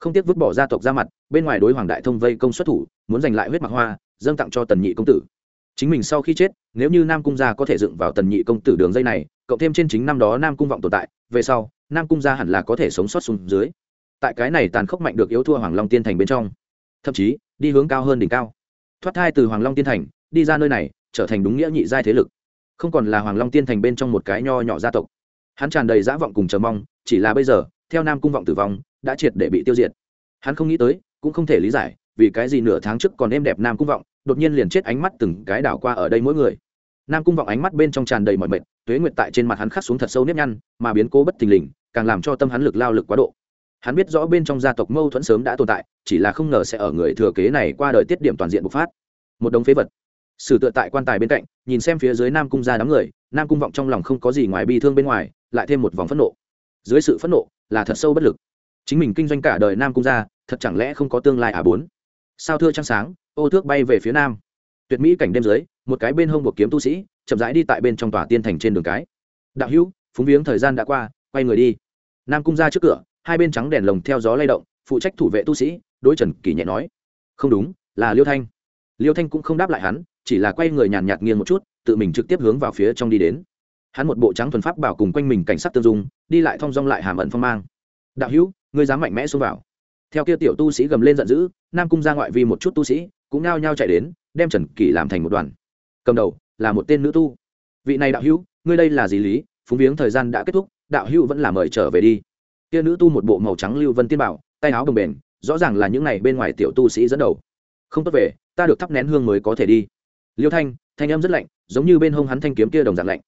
Không tiếc vứt bỏ gia tộc ra mặt, bên ngoài đối hoàng đại thông vây công xuất thủ, muốn giành lại huyết mặc hoa, dâng tặng cho tần nhị công tử. Chính mình sau khi chết, nếu như nam cung gia có thể dựng vào tần nhị công tử đường dây này, cộng thêm trên chính năm đó nam cung vọng tồn tại, về sau, nam cung gia hẳn là có thể sống sót xuống dưới. Tại cái này tàn khốc mạnh được yếu thua hoàng long tiên thành bên trong. Thậm chí, đi hướng cao hơn đỉnh cao thoát thai từ hoàng long tiên thành, đi ra nơi này, trở thành đúng nghĩa nhị giai thế lực. Không còn là hoàng long tiên thành bên trong một cái nho nhỏ gia tộc. Hắn tràn đầy dã vọng cùng chờ mong, chỉ là bây giờ, theo nam cung vọng tử vong, đã triệt để bị tiêu diệt. Hắn không nghĩ tới, cũng không thể lý giải, vì cái gì nửa tháng trước còn êm đẹp nam cung vọng, đột nhiên liền chết ánh mắt từng cái đảo qua ở đây mỗi người. Nam cung vọng ánh mắt bên trong tràn đầy mọi mệt, tuế nguyệt tại trên mặt hắn khắc xuống thật sâu nếp nhăn, mà biến cố bất thình lình, càng làm cho tâm hắn lực lao lực quá độ hắn biết rõ bên trong gia tộc mâu thuẫn sớm đã tồn tại, chỉ là không ngờ sẽ ở người thừa kế này qua đời tiết điểm toàn diện bộc phát. Một đống phế vật. Sử tựa tại quan tài bên cạnh, nhìn xem phía dưới nam cung ra đám người, nam cung vọng trong lòng không có gì ngoài bi thương bên ngoài, lại thêm một vòng phẫn nộ. Dưới sự phẫn nộ, là thật sâu bất lực. Chính mình kinh doanh cả đời nam cung ra, thật chẳng lẽ không có tương lai à bốn? Sao thưa trăng sáng, ô thước bay về phía nam. Tuyệt mỹ cảnh đêm dưới, một cái bên hông buộc kiếm tu sĩ, chậm rãi đi tại bên trong tòa tiên thành trên đường cái. Đạo hữu, phúng viếng thời gian đã qua, quay người đi. Nam cung ra trước cửa hai bên trắng đèn lồng theo gió lay động, phụ trách thủ vệ tu sĩ, đối trần kỳ nhẹ nói, không đúng, là liêu thanh. Liêu thanh cũng không đáp lại hắn, chỉ là quay người nhàn nhạt nghiêng một chút, tự mình trực tiếp hướng vào phía trong đi đến. Hắn một bộ trắng thuần pháp bảo cùng quanh mình cảnh sát tương dung, đi lại thong dong lại hàm ẩn phong mang. Đạo hữu, ngươi dám mạnh mẽ xông vào. Theo kia tiểu tu sĩ gầm lên giận dữ, nam cung ra ngoại vi một chút tu sĩ, cũng nao nhao chạy đến, đem trần kỳ làm thành một đoàn. Cầm đầu, là một tên nữ tu. Vị này đạo hữu, ngươi đây là gì lý? Phúng viếng thời gian đã kết thúc, đạo hữu vẫn là mời trở về đi kia nữ tu một bộ màu trắng lưu vân tiên bảo, tay áo đồng bền, rõ ràng là những này bên ngoài tiểu tu sĩ dẫn đầu. Không tốt về, ta được thắp nén hương mới có thể đi. Liêu thanh thanh âm rất lạnh, giống như bên hông hắn thanh kiếm kia đồng dạng lạnh.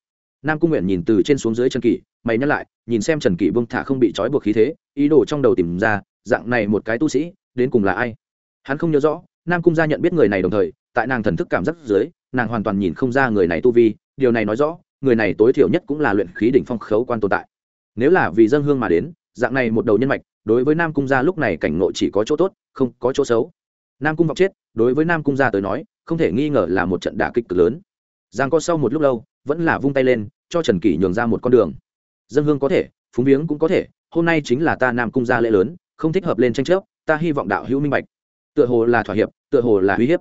Nam cung nguyện nhìn từ trên xuống dưới trần kỷ, mày nhắc lại, nhìn xem trần kỷ bông thả không bị trói buộc khí thế, ý đồ trong đầu tìm ra, dạng này một cái tu sĩ, đến cùng là ai? Hắn không nhớ rõ, nam cung gia nhận biết người này đồng thời, tại nàng thần thức cảm giác dưới, nàng hoàn toàn nhìn không ra người này tu vi, điều này nói rõ, người này tối thiểu nhất cũng là luyện khí đỉnh phong khấu quan tồn tại. Nếu là vì dân hương mà đến dạng này một đầu nhân mạch, đối với nam cung gia lúc này cảnh ngộ chỉ có chỗ tốt, không có chỗ xấu. Nam cung vọng chết, đối với nam cung gia tới nói, không thể nghi ngờ là một trận đả kích cực lớn. Giang co sau một lúc lâu, vẫn là vung tay lên, cho trần kỷ nhường ra một con đường. Dân hương có thể, phúng viếng cũng có thể, hôm nay chính là ta nam cung gia lễ lớn, không thích hợp lên tranh chấp, ta hy vọng đạo hữu minh bạch. Tựa hồ là thỏa hiệp, tựa hồ là uy hiếp.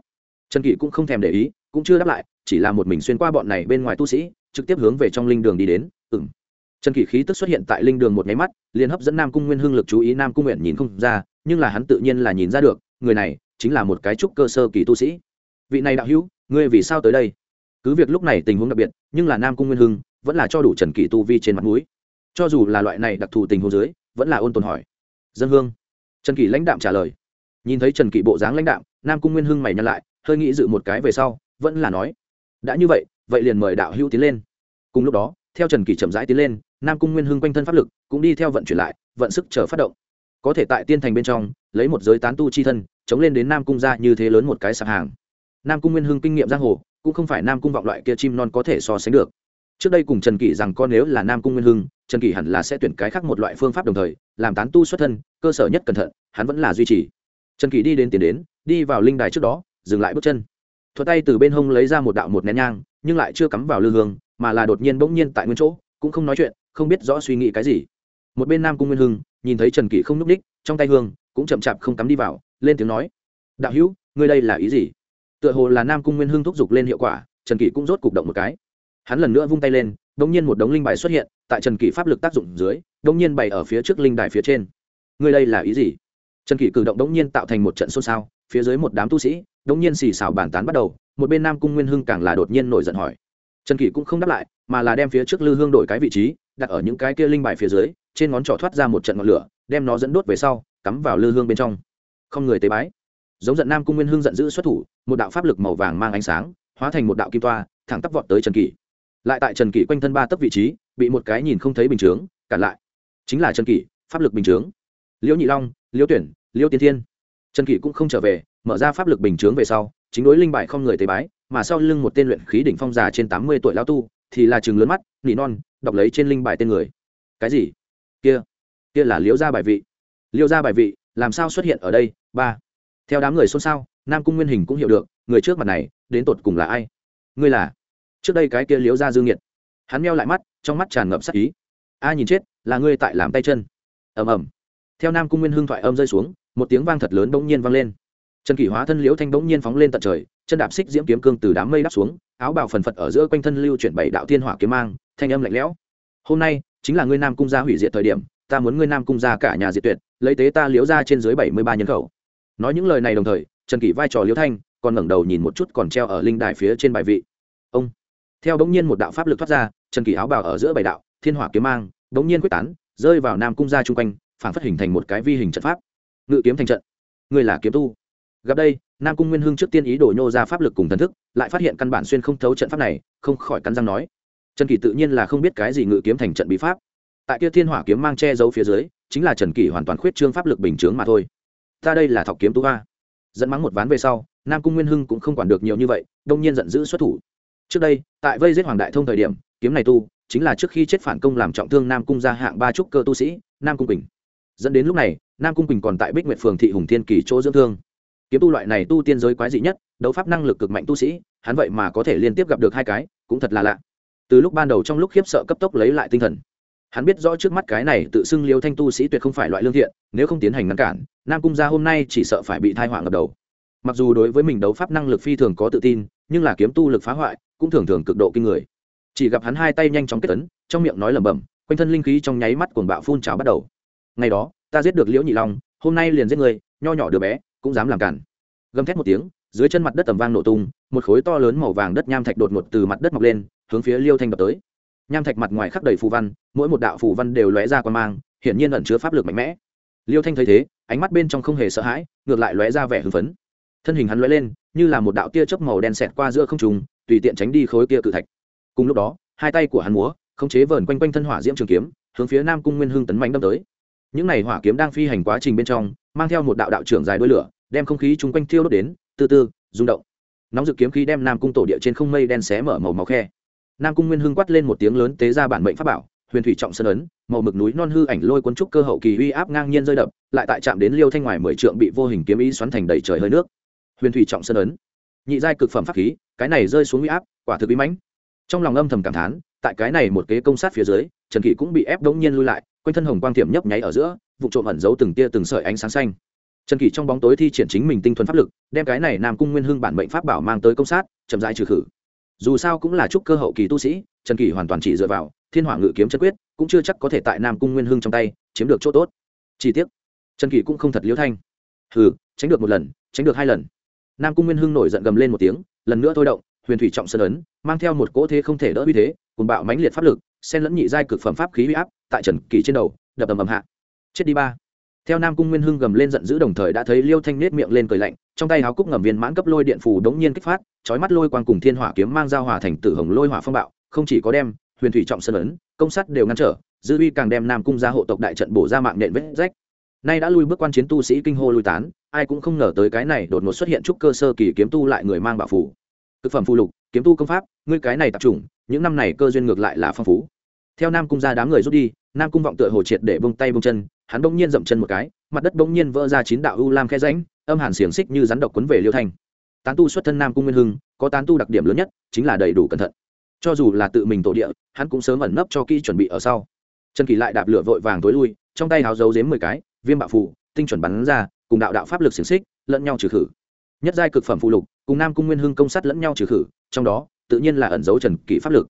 Trần kỷ cũng không thèm để ý, cũng chưa đáp lại, chỉ là một mình xuyên qua bọn này bên ngoài tu sĩ, trực tiếp hướng về trong linh đường đi đến. Ừng trần kỷ khí tức xuất hiện tại linh đường một nháy mắt, liền hấp dẫn nam cung nguyên hưng lực chú ý, nam cung nguyện nhìn không ra, nhưng là hắn tự nhiên là nhìn ra được, người này chính là một cái trúc cơ sơ kỳ tu sĩ. Vị này đạo hữu, ngươi vì sao tới đây? Cứ việc lúc này tình huống đặc biệt, nhưng là nam cung nguyên hưng vẫn là cho đủ trần kỷ tu vi trên mặt mũi. Cho dù là loại này đặc thù tình huống dưới, vẫn là ôn tồn hỏi. Dân hương. Trần kỷ lãnh đạm trả lời. Nhìn thấy trần kỷ bộ dáng lãnh đạm, nam cung nguyên hưng mày nhăn lại, hơi nghĩ dự một cái về sau, vẫn là nói, đã như vậy vậy liền mời đạo hữu tiến lên. Cùng lúc đó theo trần kỷ chậm rãi tiến lên, nam cung nguyên hưng quanh thân pháp lực cũng đi theo vận chuyển lại, vận sức chờ phát động. Có thể tại tiên thành bên trong, lấy một giới tán tu chi thân, chống lên đến nam cung ra như thế lớn một cái sạp hàng. Nam cung nguyên hưng kinh nghiệm giang hồ, cũng không phải nam cung vọng loại kia chim non có thể so sánh được. Trước đây cùng trần kỷ rằng con nếu là nam cung nguyên hưng, trần kỷ hẳn là sẽ tuyển cái khác một loại phương pháp đồng thời, làm tán tu xuất thân, cơ sở nhất cẩn thận, hắn vẫn là duy trì. Trần kỷ đi đến tiền đến, đi vào linh đài trước đó, dừng lại bước chân. Thuật tay từ bên hông lấy ra một đạo một nén nhang, nhưng lại chưa cắm vào lư hương mà là đột nhiên bỗng nhiên tại nguyên chỗ, cũng không nói chuyện, không biết rõ suy nghĩ cái gì. Một bên nam cung nguyên hưng nhìn thấy trần kỷ không nhúc ních trong tay hương cũng chậm chạp không cắm đi vào, lên tiếng nói, đạo hữu, ngươi đây là ý gì? Tựa hồ là nam cung nguyên hưng thúc giục lên hiệu quả, trần kỷ cũng rốt cục động một cái. Hắn lần nữa vung tay lên đông nhiên một đống linh bài xuất hiện, tại trần kỷ pháp lực tác dụng dưới đông nhiên bày ở phía trước linh đài phía trên. Ngươi đây là ý gì? Trần kỷ cử động đông nhiên tạo thành một trận xôn xao, phía dưới một đám tu sĩ đông nhiên xì xào bàn tán bắt đầu, một bên nam cung nguyên hưng càng là đột nhiên nổi giận hỏi trần kỷ cũng không đáp lại, mà là đem phía trước lư hương đổi cái vị trí, đặt ở những cái kia linh bài phía dưới, trên ngón trỏ thoát ra một trận ngọn lửa, đem nó dẫn đốt về sau, cắm vào lư hương bên trong. Không người tế bái. Giống giận nam cung nguyên hương giận dữ xuất thủ, một đạo pháp lực màu vàng mang ánh sáng, hóa thành một đạo kim toa, thẳng tắp vọt tới trần kỷ. Lại tại trần kỷ quanh thân ba tấc vị trí, bị một cái nhìn không thấy bình chướng, cản lại. Chính là trần kỷ, pháp lực bình chướng. Liễu nhị long, liễu tuyển, liễu tiên thiên. Trần kỷ cũng không trở về, mở ra pháp lực bình chướng về sau, chính đối linh bài không người tế bái mà sau lưng một tên luyện khí đỉnh phong già trên tám mươi tuổi lao tu, thì là chừng lớn mắt, nỉ non, đọc lấy trên linh bài tên người. Cái gì? Kia kia là liễu gia bài vị. Liễu gia bài vị, làm sao xuất hiện ở đây? Ba. Theo đám người xôn xao, nam cung nguyên hình cũng hiểu được, người trước mặt này, đến tột cùng là ai? Ngươi là? Trước đây cái kia liễu gia dương nghiệt. Hắn meo lại mắt, trong mắt tràn ngập sắc ý. A nhìn chết, là ngươi tại làm tay chân. Ầm ầm. Theo nam cung nguyên hương thoại âm rơi xuống, một tiếng vang thật lớn bỗng nhiên vang lên trần kỷ hóa thân liễu thanh bỗng nhiên phóng lên tận trời, chân đạp xích diễm kiếm cương từ đám mây đắp xuống, áo bào phần phật ở giữa quanh thân lưu chuyển bảy đạo thiên hỏa kiếm mang, thanh âm lạnh lẽo. Hôm nay chính là ngươi nam cung gia hủy diệt thời điểm, ta muốn ngươi nam cung gia cả nhà diệt tuyệt, lấy tế ta liễu ra trên dưới bảy mươi ba nhân khẩu. Nói những lời này đồng thời, trần kỷ vai trò liễu thanh, còn ngẩng đầu nhìn một chút còn treo ở linh đài phía trên bài vị. Ông. Theo bỗng nhiên một đạo pháp lực thoát ra, trần kỷ áo bào ở giữa bảy đạo, thiên hỏa kiếm mang, bỗng nhiên quyết tán, rơi vào nam cung gia chung quanh, phản phát hình thành một cái vi hình trận pháp. Ngự kiếm thành trận. Ngươi là kiếm tu gặp đây, nam cung nguyên hưng trước tiên ý đổ nhô ra pháp lực cùng thần thức, lại phát hiện căn bản xuyên không thấu trận pháp này, không khỏi cắn răng nói. Trần kỳ tự nhiên là không biết cái gì ngự kiếm thành trận bí pháp. Tại kia thiên hỏa kiếm mang che giấu phía dưới, chính là trần kỳ hoàn toàn khuyết trương pháp lực bình chướng mà thôi. Ta đây là thọc kiếm tu hoa dẫn mắng một ván về sau, nam cung nguyên hưng cũng không quản được nhiều như vậy, đông nhiên giận dữ xuất thủ. Trước đây, tại vây giết hoàng đại thông thời điểm, kiếm này tu, chính là trước khi chết phản công làm trọng thương nam cung gia hạng ba trúc cơ tu sĩ, nam cung quỳnh. Dẫn đến lúc này, nam cung quỳnh còn tại bích nguyệt phường thị hùng thiên kỳ chỗ dưỡng thương kiếm tu loại này tu tiên giới quái dị nhất, đấu pháp năng lực cực mạnh tu sĩ, hắn vậy mà có thể liên tiếp gặp được hai cái, cũng thật là lạ. Từ lúc ban đầu trong lúc khiếp sợ cấp tốc lấy lại tinh thần, hắn biết rõ trước mắt cái này tự xưng liêu thanh tu sĩ tuyệt không phải loại lương thiện, nếu không tiến hành ngăn cản, nam cung gia hôm nay chỉ sợ phải bị thai họa ngập đầu. Mặc dù đối với mình đấu pháp năng lực phi thường có tự tin, nhưng là kiếm tu lực phá hoại, cũng thường thường cực độ kinh người. Chỉ gặp hắn hai tay nhanh chóng kết tấn trong miệng nói lẩm bẩm, quanh thân linh khí trong nháy mắt cuồng bạo phun trào bắt đầu. Ngày đó, ta giết được liễu nhị long, hôm nay liền giết người, nho nhỏ đứa bé cũng dám làm cản. Gầm thét một tiếng, dưới chân mặt đất tầm vang nổ tung, một khối to lớn màu vàng đất nham thạch đột ngột từ mặt đất mọc lên, hướng phía liêu thanh đập tới. Nham thạch mặt ngoài khắc đầy phù văn, mỗi một đạo phù văn đều lóe ra quan mang, hiển nhiên ẩn chứa pháp lực mạnh mẽ. Liêu thanh thấy thế, ánh mắt bên trong không hề sợ hãi, ngược lại lóe ra vẻ hưng phấn. Thân hình hắn lóe lên, như là một đạo tia chớp màu đen xẹt qua giữa không trùng tùy tiện tránh đi khối kia cự thạch. Cùng lúc đó, hai tay của hắn múa, khống chế vờn quanh quanh thân hỏa diễm trường kiếm, hướng phía nam cung nguyên hưng tấn mạnh đâm tới. Những này hỏa kiếm đang phi hành quá trình bên trong, mang theo một đạo đạo trưởng dài đuôi lửa đem không khí chung quanh thiêu đốt đến, từ từ, rung động. Nóng dự kiếm khí đem nam cung tổ địa trên không mây đen xé mở màu máu khe. Nam cung nguyên hưng quát lên một tiếng lớn tế ra bản mệnh pháp bảo, huyền thủy trọng sơn ấn, màu mực núi non hư ảnh lôi cuốn trúc cơ hậu kỳ uy áp ngang nhiên rơi đập, lại tại chạm đến liêu thanh ngoài mười trượng bị vô hình kiếm ý xoắn thành đầy trời hơi nước. Huyền thủy trọng sơn ấn. Nhị giai cực phẩm pháp khí, cái này rơi xuống uy áp, quả thực bí mãnh. Trong lòng âm thầm cảm thán, tại cái này một kế công sát phía dưới, trần kỷ cũng bị ép đống nhiên lui lại, quanh thân hồng quang thiểm nhấp nháy ở giữa, vụ trộm ẩn giấu từng tia từng sợi ánh sáng xanh trần kỷ trong bóng tối thi triển chính mình tinh thuần pháp lực, đem cái này nam cung nguyên hưng bản mệnh pháp bảo mang tới công sát, chậm rãi trừ khử. Dù sao cũng là chúc cơ hậu kỳ tu sĩ, trần kỷ hoàn toàn chỉ dựa vào thiên hỏa ngự kiếm chân quyết, cũng chưa chắc có thể tại nam cung nguyên hưng trong tay chiếm được chỗ tốt. Chi tiết trần kỷ cũng không thật liễu thanh. Hừ, tránh được một lần, tránh được hai lần. Nam cung nguyên hưng nổi giận gầm lên một tiếng, lần nữa thôi động, huyền thủy trọng sơn ấn, mang theo một cỗ thế không thể đỡ uy thế cùng bạo mãnh liệt pháp lực, xen lẫn nhị giai cực phẩm pháp khí uy áp tại trần kỳ trên đầu, đập ầm ầm hạ. Chết đi ba theo nam cung nguyên hưng gầm lên giận dữ đồng thời đã thấy liêu thanh nết miệng lên cười lạnh, trong tay háo cúc ngầm viên mãn cấp lôi điện phù đống nhiên kích phát trói mắt lôi quang cùng thiên hỏa kiếm mang giao hòa thành tử hồng lôi hỏa phong bạo, không chỉ có đem huyền thủy trọng sơn ấn, công sắt đều ngăn trở, dư uy càng đem nam cung ra hộ tộc đại trận bổ ra mạng nện vết rách. Nay đã lui bước quan chiến tu sĩ kinh hô lui tán, ai cũng không ngờ tới cái này đột ngột xuất hiện chút cơ sơ kỳ kiếm tu lại người mang bạo phủ thực phẩm phù lục, kiếm tu công pháp, ngươi cái này tập trung, những năm này cơ duyên ngược lại là phong phú theo nam cung ra đám người rút đi, nam cung vọng tựa hồ triệt để bông tay bông chân, hắn bỗng nhiên dậm chân một cái, mặt đất bỗng nhiên vỡ ra chín đạo u lam khe ránh âm hàn xiềng xích như rắn độc quấn về liêu thanh tán tu xuất thân nam cung nguyên hưng, có tán tu đặc điểm lớn nhất, chính là đầy đủ cẩn thận. Cho dù là tự mình tổ địa, hắn cũng sớm ẩn nấp cho kỹ chuẩn bị ở sau. Trần kỳ lại đạp lửa vội vàng tối lui, trong tay háo dấu dếm mười cái, viêm bạo phù, tinh chuẩn bắn ra, cùng đạo đạo pháp lực xiềng xích, lẫn nhau trừ khử. Nhất giai cực phẩm phụ lục, cùng nam cung nguyên hưng công sát lẫn nhau trừ khử, trong đó, tự nhiên là ẩn dấu trần kỳ pháp lực.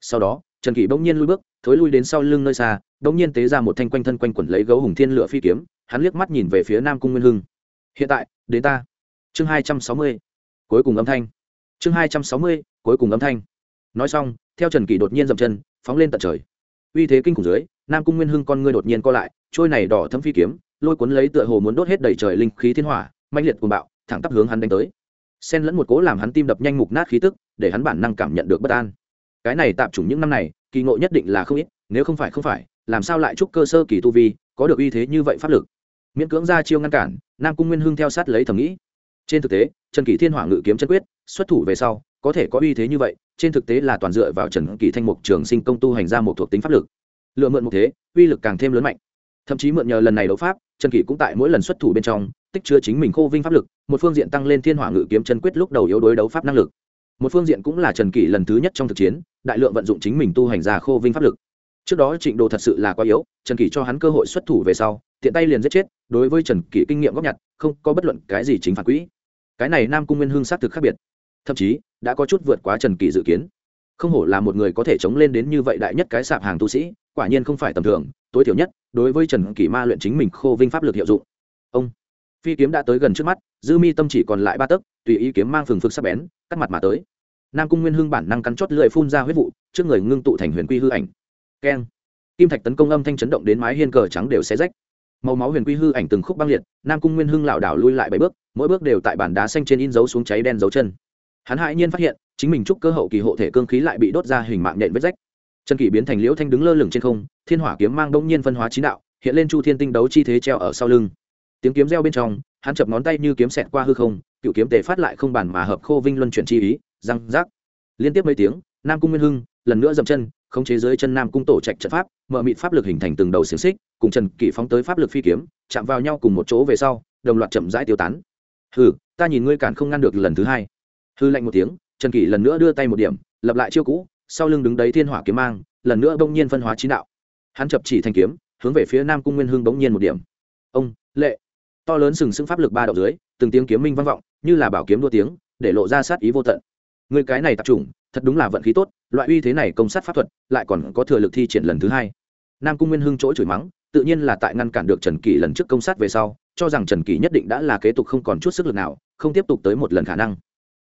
Sau đó, trần kỳ bỗng nhiên lui bước thối lui đến sau lưng nơi xa đống nhiên tế ra một thanh quanh thân quanh quẩn lấy gấu hùng thiên lửa phi kiếm, hắn liếc mắt nhìn về phía nam cung nguyên hưng. Hiện tại, đến ta. Chương hai trăm sáu mươi. Cuối cùng âm thanh. Chương hai trăm sáu mươi, cuối cùng âm thanh. Nói xong, theo trần kỷ đột nhiên dậm chân, phóng lên tận trời. Uy thế kinh khủng dưới, nam cung nguyên hưng con ngươi đột nhiên co lại, trôi này đỏ thấm phi kiếm, lôi cuốn lấy tựa hồ muốn đốt hết đầy trời linh khí thiên hỏa mạnh liệt cuồng bạo, thẳng tắp hướng hắn đánh tới. Xen lẫn một cố làm hắn tim đập nhanh mục nát khí tức, để hắn bản năng cảm nhận được bất an cái này tạm chủng những năm này, kỳ ngộ nhất định là không ít, nếu không phải không phải, làm sao lại chúc cơ sơ kỳ tu vi, có được uy thế như vậy pháp lực? Miễn cưỡng ra chiêu ngăn cản, nam cung nguyên hưng theo sát lấy thầm nghĩ. Trên thực tế, trần kỳ thiên hỏa ngự kiếm chân quyết, xuất thủ về sau, có thể có uy thế như vậy, trên thực tế là toàn dựa vào trần kỳ thanh mục trường sinh công tu hành ra một thuộc tính pháp lực. Lựa mượn một thế, uy lực càng thêm lớn mạnh. Thậm chí mượn nhờ lần này đấu pháp, trần kỳ cũng tại mỗi lần xuất thủ bên trong, tích chứa chính mình khô vinh pháp lực, một phương diện tăng lên thiên hỏa ngự kiếm chân quyết lúc đầu yếu đối đấu pháp năng lực một phương diện cũng là trần kỷ lần thứ nhất trong thực chiến, đại lượng vận dụng chính mình tu hành ra khô vinh pháp lực. Trước đó trịnh đồ thật sự là quá yếu, trần kỷ cho hắn cơ hội xuất thủ về sau, tiện tay liền giết chết, đối với trần kỷ kinh nghiệm góp nhặt, không có bất luận cái gì chính phản quỹ. Cái này nam cung nguyên hương xác thực khác biệt. Thậm chí, đã có chút vượt quá trần kỷ dự kiến. Không hổ là một người có thể chống lên đến như vậy đại nhất cái sạp hàng tu sĩ, quả nhiên không phải tầm thường, tối thiểu nhất, đối với trần kỷ ma luyện chính mình khô vinh pháp lực hiệu dụng. Ông, phi kiếm đã tới gần trước mắt, dư mi tâm chỉ còn lại ba tấc tùy ý kiếm mang phừng phực sắc bén, cắt mặt mà tới. Nam cung nguyên hưng bản năng cắn chót lưỡi phun ra huyết vụ, trước người ngưng tụ thành huyền quy hư ảnh. Keng. Kim thạch tấn công âm thanh chấn động đến mái hiên cờ trắng đều xé rách. Màu máu huyền quy hư ảnh từng khúc băng liệt, nam cung nguyên hưng lảo đảo lui lại bảy bước, mỗi bước đều tại bản đá xanh trên in dấu xuống cháy đen dấu chân. Hắn hại nhiên phát hiện, chính mình trúc cơ hậu kỳ hộ thể cương khí lại bị đốt ra hình mạng nhện vết rách. Trần kỷ biến thành liễu thanh đứng lơ lửng trên không, thiên hỏa kiếm mang đông nhiên phân hóa chín đạo, hiện lên chu thiên tinh đấu chi thế treo ở sau lưng. Tiếng kiếm reo bên trong, hắn chập ngón tay như kiếm xẹt qua hư không cựu kiếm tề phát lại không bàn mà hợp khô vinh luân chuyển chi ý, răng rác. Liên tiếp mấy tiếng, nam cung nguyên hưng, lần nữa dậm chân, khống chế dưới chân nam cung tổ trạch trận pháp, mở mịt pháp lực hình thành từng đầu xiềng xích, cùng trần kỷ phóng tới pháp lực phi kiếm, chạm vào nhau cùng một chỗ về sau, đồng loạt chậm rãi tiêu tán. Hừ, ta nhìn ngươi càn không ngăn được lần thứ hai. Hư lạnh một tiếng, trần kỷ lần nữa đưa tay một điểm, lập lại chiêu cũ, sau lưng đứng đấy thiên hỏa kiếm mang, lần nữa bỗng nhiên phân hóa chín đạo. Hắn chập chỉ thành kiếm, hướng về phía nam cung nguyên hưng bỗng nhiên một điểm. Ông, lệ. To lớn sừng sững pháp lực ba đạo dưới, từng tiếng kiếm minh vang vọng như là bảo kiếm đua tiếng, để lộ ra sát ý vô tận. Người cái này tập trung, thật đúng là vận khí tốt, loại uy thế này công sát pháp thuật, lại còn có thừa lực thi triển lần thứ hai. Nam cung nguyên hưng chỗ chửi mắng, tự nhiên là tại ngăn cản được trần kỳ lần trước công sát về sau, cho rằng trần kỳ nhất định đã là kế tục không còn chút sức lực nào, không tiếp tục tới một lần khả năng.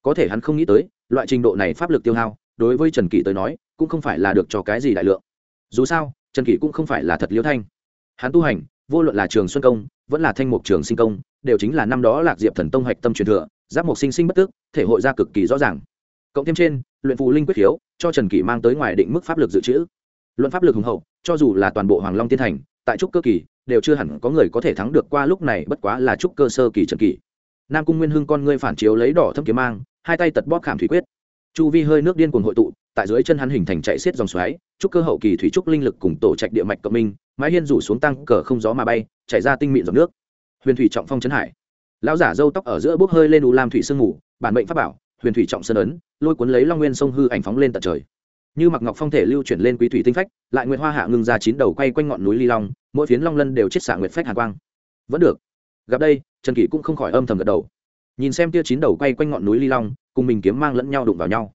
Có thể hắn không nghĩ tới, loại trình độ này pháp lực tiêu hao, đối với trần kỳ tới nói, cũng không phải là được cho cái gì đại lượng. Dù sao, trần kỳ cũng không phải là thật liễu thanh. Hắn tu hành vô luận là trường xuân công, vẫn là thanh mục trường sinh công, đều chính là năm đó lạc diệp thần tông hạch tâm truyền thừa, giáp mục sinh sinh bất tức thể hội ra cực kỳ rõ ràng. Cộng thêm trên, luyện phụ linh quyết hiếu cho trần kỷ mang tới ngoài định mức pháp lực dự trữ. Luận pháp lực hùng hậu, cho dù là toàn bộ hoàng long tiên thành, tại trúc cơ kỳ, đều chưa hẳn có người có thể thắng được qua lúc này, bất quá là trúc cơ sơ kỳ trần kỷ. Nam cung nguyên hưng con ngươi phản chiếu lấy đỏ thâm kiếm mang, hai tay tật bóp khảm thủy quyết. Chu vi hơi nước điên cuồng hội tụ tại dưới chân hắn hình thành chạy xiết dòng xoáy trúc cơ hậu kỳ thủy trúc linh lực cùng tổ trạch địa mạch cộng minh, mái hiên rủ xuống tăng cờ không gió mà bay, chảy ra tinh mịn dòng nước. Huyền thủy trọng phong chấn hải. Lão giả râu tóc ở giữa bốc hơi lên u lam thủy sương ngủ bản mệnh pháp bảo, huyền thủy trọng sơn ấn, lôi cuốn lấy long nguyên sông hư ảnh phóng lên tận trời. Như mặc ngọc phong thể lưu chuyển lên quý thủy tinh phách, lại nguyệt hoa hạ ngưng ra chín đầu quay quanh ngọn núi ly long, mỗi phiến long lân đều chết xạ nguyệt phách hàn quang. Vẫn được. Gặp đây, trần kỷ cũng không khỏi âm thầm gật đầu. Nhìn xem tia chín đầu quay quanh ngọn núi ly long, cùng mình kiếm mang lẫn nhau đụng vào nhau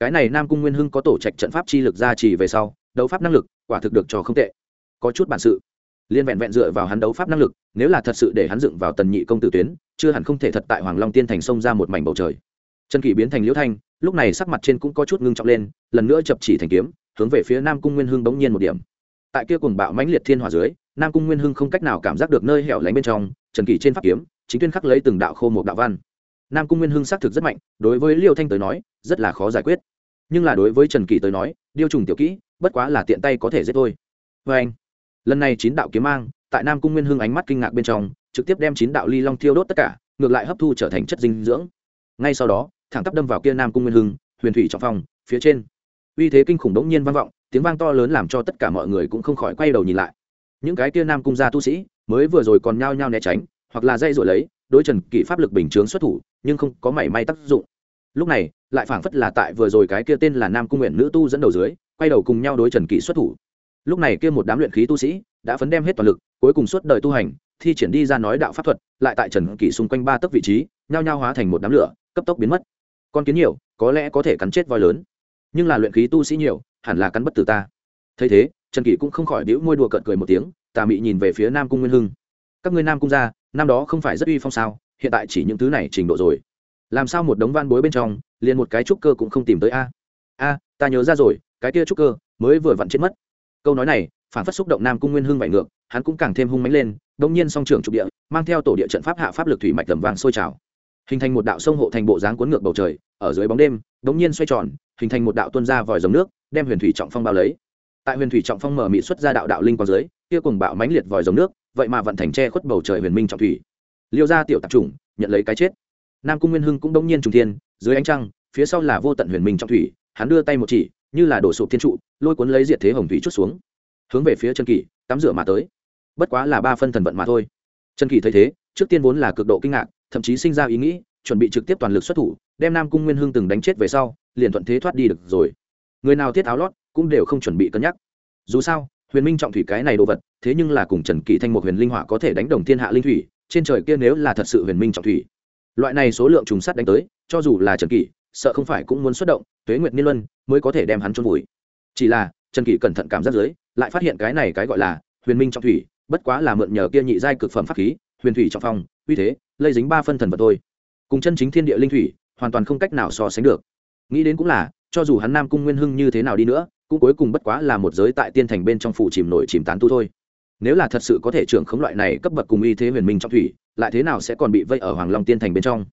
cái này nam cung nguyên hưng có tổ trạch trận pháp chi lực ra trì về sau, đấu pháp năng lực, quả thực được cho không tệ. Có chút bản sự. Liên vẹn vẹn dựa vào hắn đấu pháp năng lực, nếu là thật sự để hắn dựng vào tần nhị công tử tuyến, chưa hẳn không thể thật tại hoàng long tiên thành sông ra một mảnh bầu trời. Trần kỷ biến thành liễu thanh, lúc này sắc mặt trên cũng có chút ngưng trọng lên, lần nữa chập chỉ thành kiếm, hướng về phía nam cung nguyên hưng bỗng nhiên một điểm. Tại kia cùng bạo mãnh liệt thiên hòa dưới, nam cung nguyên hưng không cách nào cảm giác được nơi hẻo lánh bên trong trần kỷ trên pháp kiếm, chính tuyên khắc lấy từng đạo khô một đạo văn nam cung nguyên hưng xác thực rất mạnh, đối với liêu thanh tới nói, rất là khó giải quyết. Nhưng là đối với trần kỳ tới nói, điêu trùng tiểu kỹ, bất quá là tiện tay có thể giết thôi. Vê anh, lần này chín đạo kiếm mang, tại nam cung nguyên hưng ánh mắt kinh ngạc bên trong, trực tiếp đem chín đạo ly long thiêu đốt tất cả, ngược lại hấp thu trở thành chất dinh dưỡng. Ngay sau đó, thẳng tắp đâm vào kia nam cung nguyên hưng, huyền thủy trong phòng phía trên. Uy thế kinh khủng đống nhiên vang vọng, tiếng vang to lớn làm cho tất cả mọi người cũng không khỏi quay đầu nhìn lại. Những cái kia nam cung gia tu sĩ, mới vừa rồi còn nhao nhao né tránh, hoặc là dây rồi lấy, đối trần kỷ pháp lực bình chướng xuất thủ nhưng không có mảy may tác dụng. Lúc này, lại phảng phất là tại vừa rồi cái kia tên là nam cung nguyện nữ tu dẫn đầu dưới, quay đầu cùng nhau đối trần kỷ xuất thủ. Lúc này kia một đám luyện khí tu sĩ đã phấn đem hết toàn lực, cuối cùng suốt đời tu hành, thi triển đi ra nói đạo pháp thuật, lại tại trần kỷ xung quanh ba tấc vị trí, nhao nhao hóa thành một đám lửa, cấp tốc biến mất. Con kiến nhiều, có lẽ có thể cắn chết voi lớn. Nhưng là luyện khí tu sĩ nhiều, hẳn là cắn bất tử ta. Thấy thế, trần kỷ cũng không khỏi đĩu môi đùa cợt cười một tiếng, tà mị nhìn về phía nam cung nguyên hưng. Các ngươi nam cung gia, năm đó không phải rất uy phong sao? Hiện tại chỉ những thứ này trình độ rồi. Làm sao một đống van bối bên trong, liền một cái trúc cơ cũng không tìm tới a? A, ta nhớ ra rồi, cái kia trúc cơ mới vừa vặn chết mất. Câu nói này, phản phát xúc động nam cung nguyên hưng vải ngược, hắn cũng càng thêm hung mánh lên đông nhiên song trưởng trục địa, mang theo tổ địa trận pháp hạ pháp lực thủy mạch tầm vàng sôi trào. Hình thành một đạo sông hộ thành bộ dáng cuốn ngược bầu trời, ở dưới bóng đêm đông nhiên xoay tròn, hình thành một đạo tuân ra vòi dòng nước, đem huyền thủy trọng phong bao lấy. Tại huyền thủy trọng phong mở mị xuất ra đạo đạo linh quang dưới, kia cùng bạo mãnh liệt vòi dòng nước, vậy mà vận thành che khuất bầu trời huyền minh trọng thủy liêu ra tiểu tạp chủng, nhận lấy cái chết. Nam cung nguyên hưng cũng đông nhiên trùng thiên, dưới ánh trăng, phía sau là vô tận huyền minh trọng thủy, hắn đưa tay một chỉ, như là đổ sụp thiên trụ, lôi cuốn lấy diệt thế hồng thủy chút xuống. Hướng về phía chân kỳ tắm rửa mà tới. Bất quá là ba phân thần vận mà thôi. Chân kỳ thấy thế, trước tiên vốn là cực độ kinh ngạc, thậm chí sinh ra ý nghĩ, chuẩn bị trực tiếp toàn lực xuất thủ, đem nam cung nguyên hưng từng đánh chết về sau, liền thuận thế thoát đi được rồi. Người nào thiết áo lót, cũng đều không chuẩn bị cân nhắc. Dù sao, huyền minh trọng thủy cái này đồ vật, thế nhưng là cùng trần kỳ thanh một huyền linh hỏa có thể đánh đồng thiên hạ linh thủy trên trời kia nếu là thật sự huyền minh trọng thủy, loại này số lượng trùng sắt đánh tới, cho dù là trần kỳ sợ không phải cũng muốn xuất động, tuế nguyệt niên luân mới có thể đem hắn trôn vùi. Chỉ là, trần kỳ cẩn thận cảm giác dưới, lại phát hiện cái này cái gọi là huyền minh trọng thủy, bất quá là mượn nhờ kia nhị giai cực phẩm pháp khí, huyền thủy trọng phong, uy thế, lây dính ba phân thần vật thôi. Cùng chân chính thiên địa linh thủy, hoàn toàn không cách nào so sánh được. Nghĩ đến cũng là, cho dù hắn nam cung nguyên hưng như thế nào đi nữa, cũng cuối cùng bất quá là một giới tại tiên thành bên trong phủ chìm nổi chìm tán tu thôi nếu là thật sự có thể trưởng khống loại này cấp bậc cùng y thế huyền minh trong thủy, lại thế nào sẽ còn bị vây ở hoàng long tiên thành bên trong?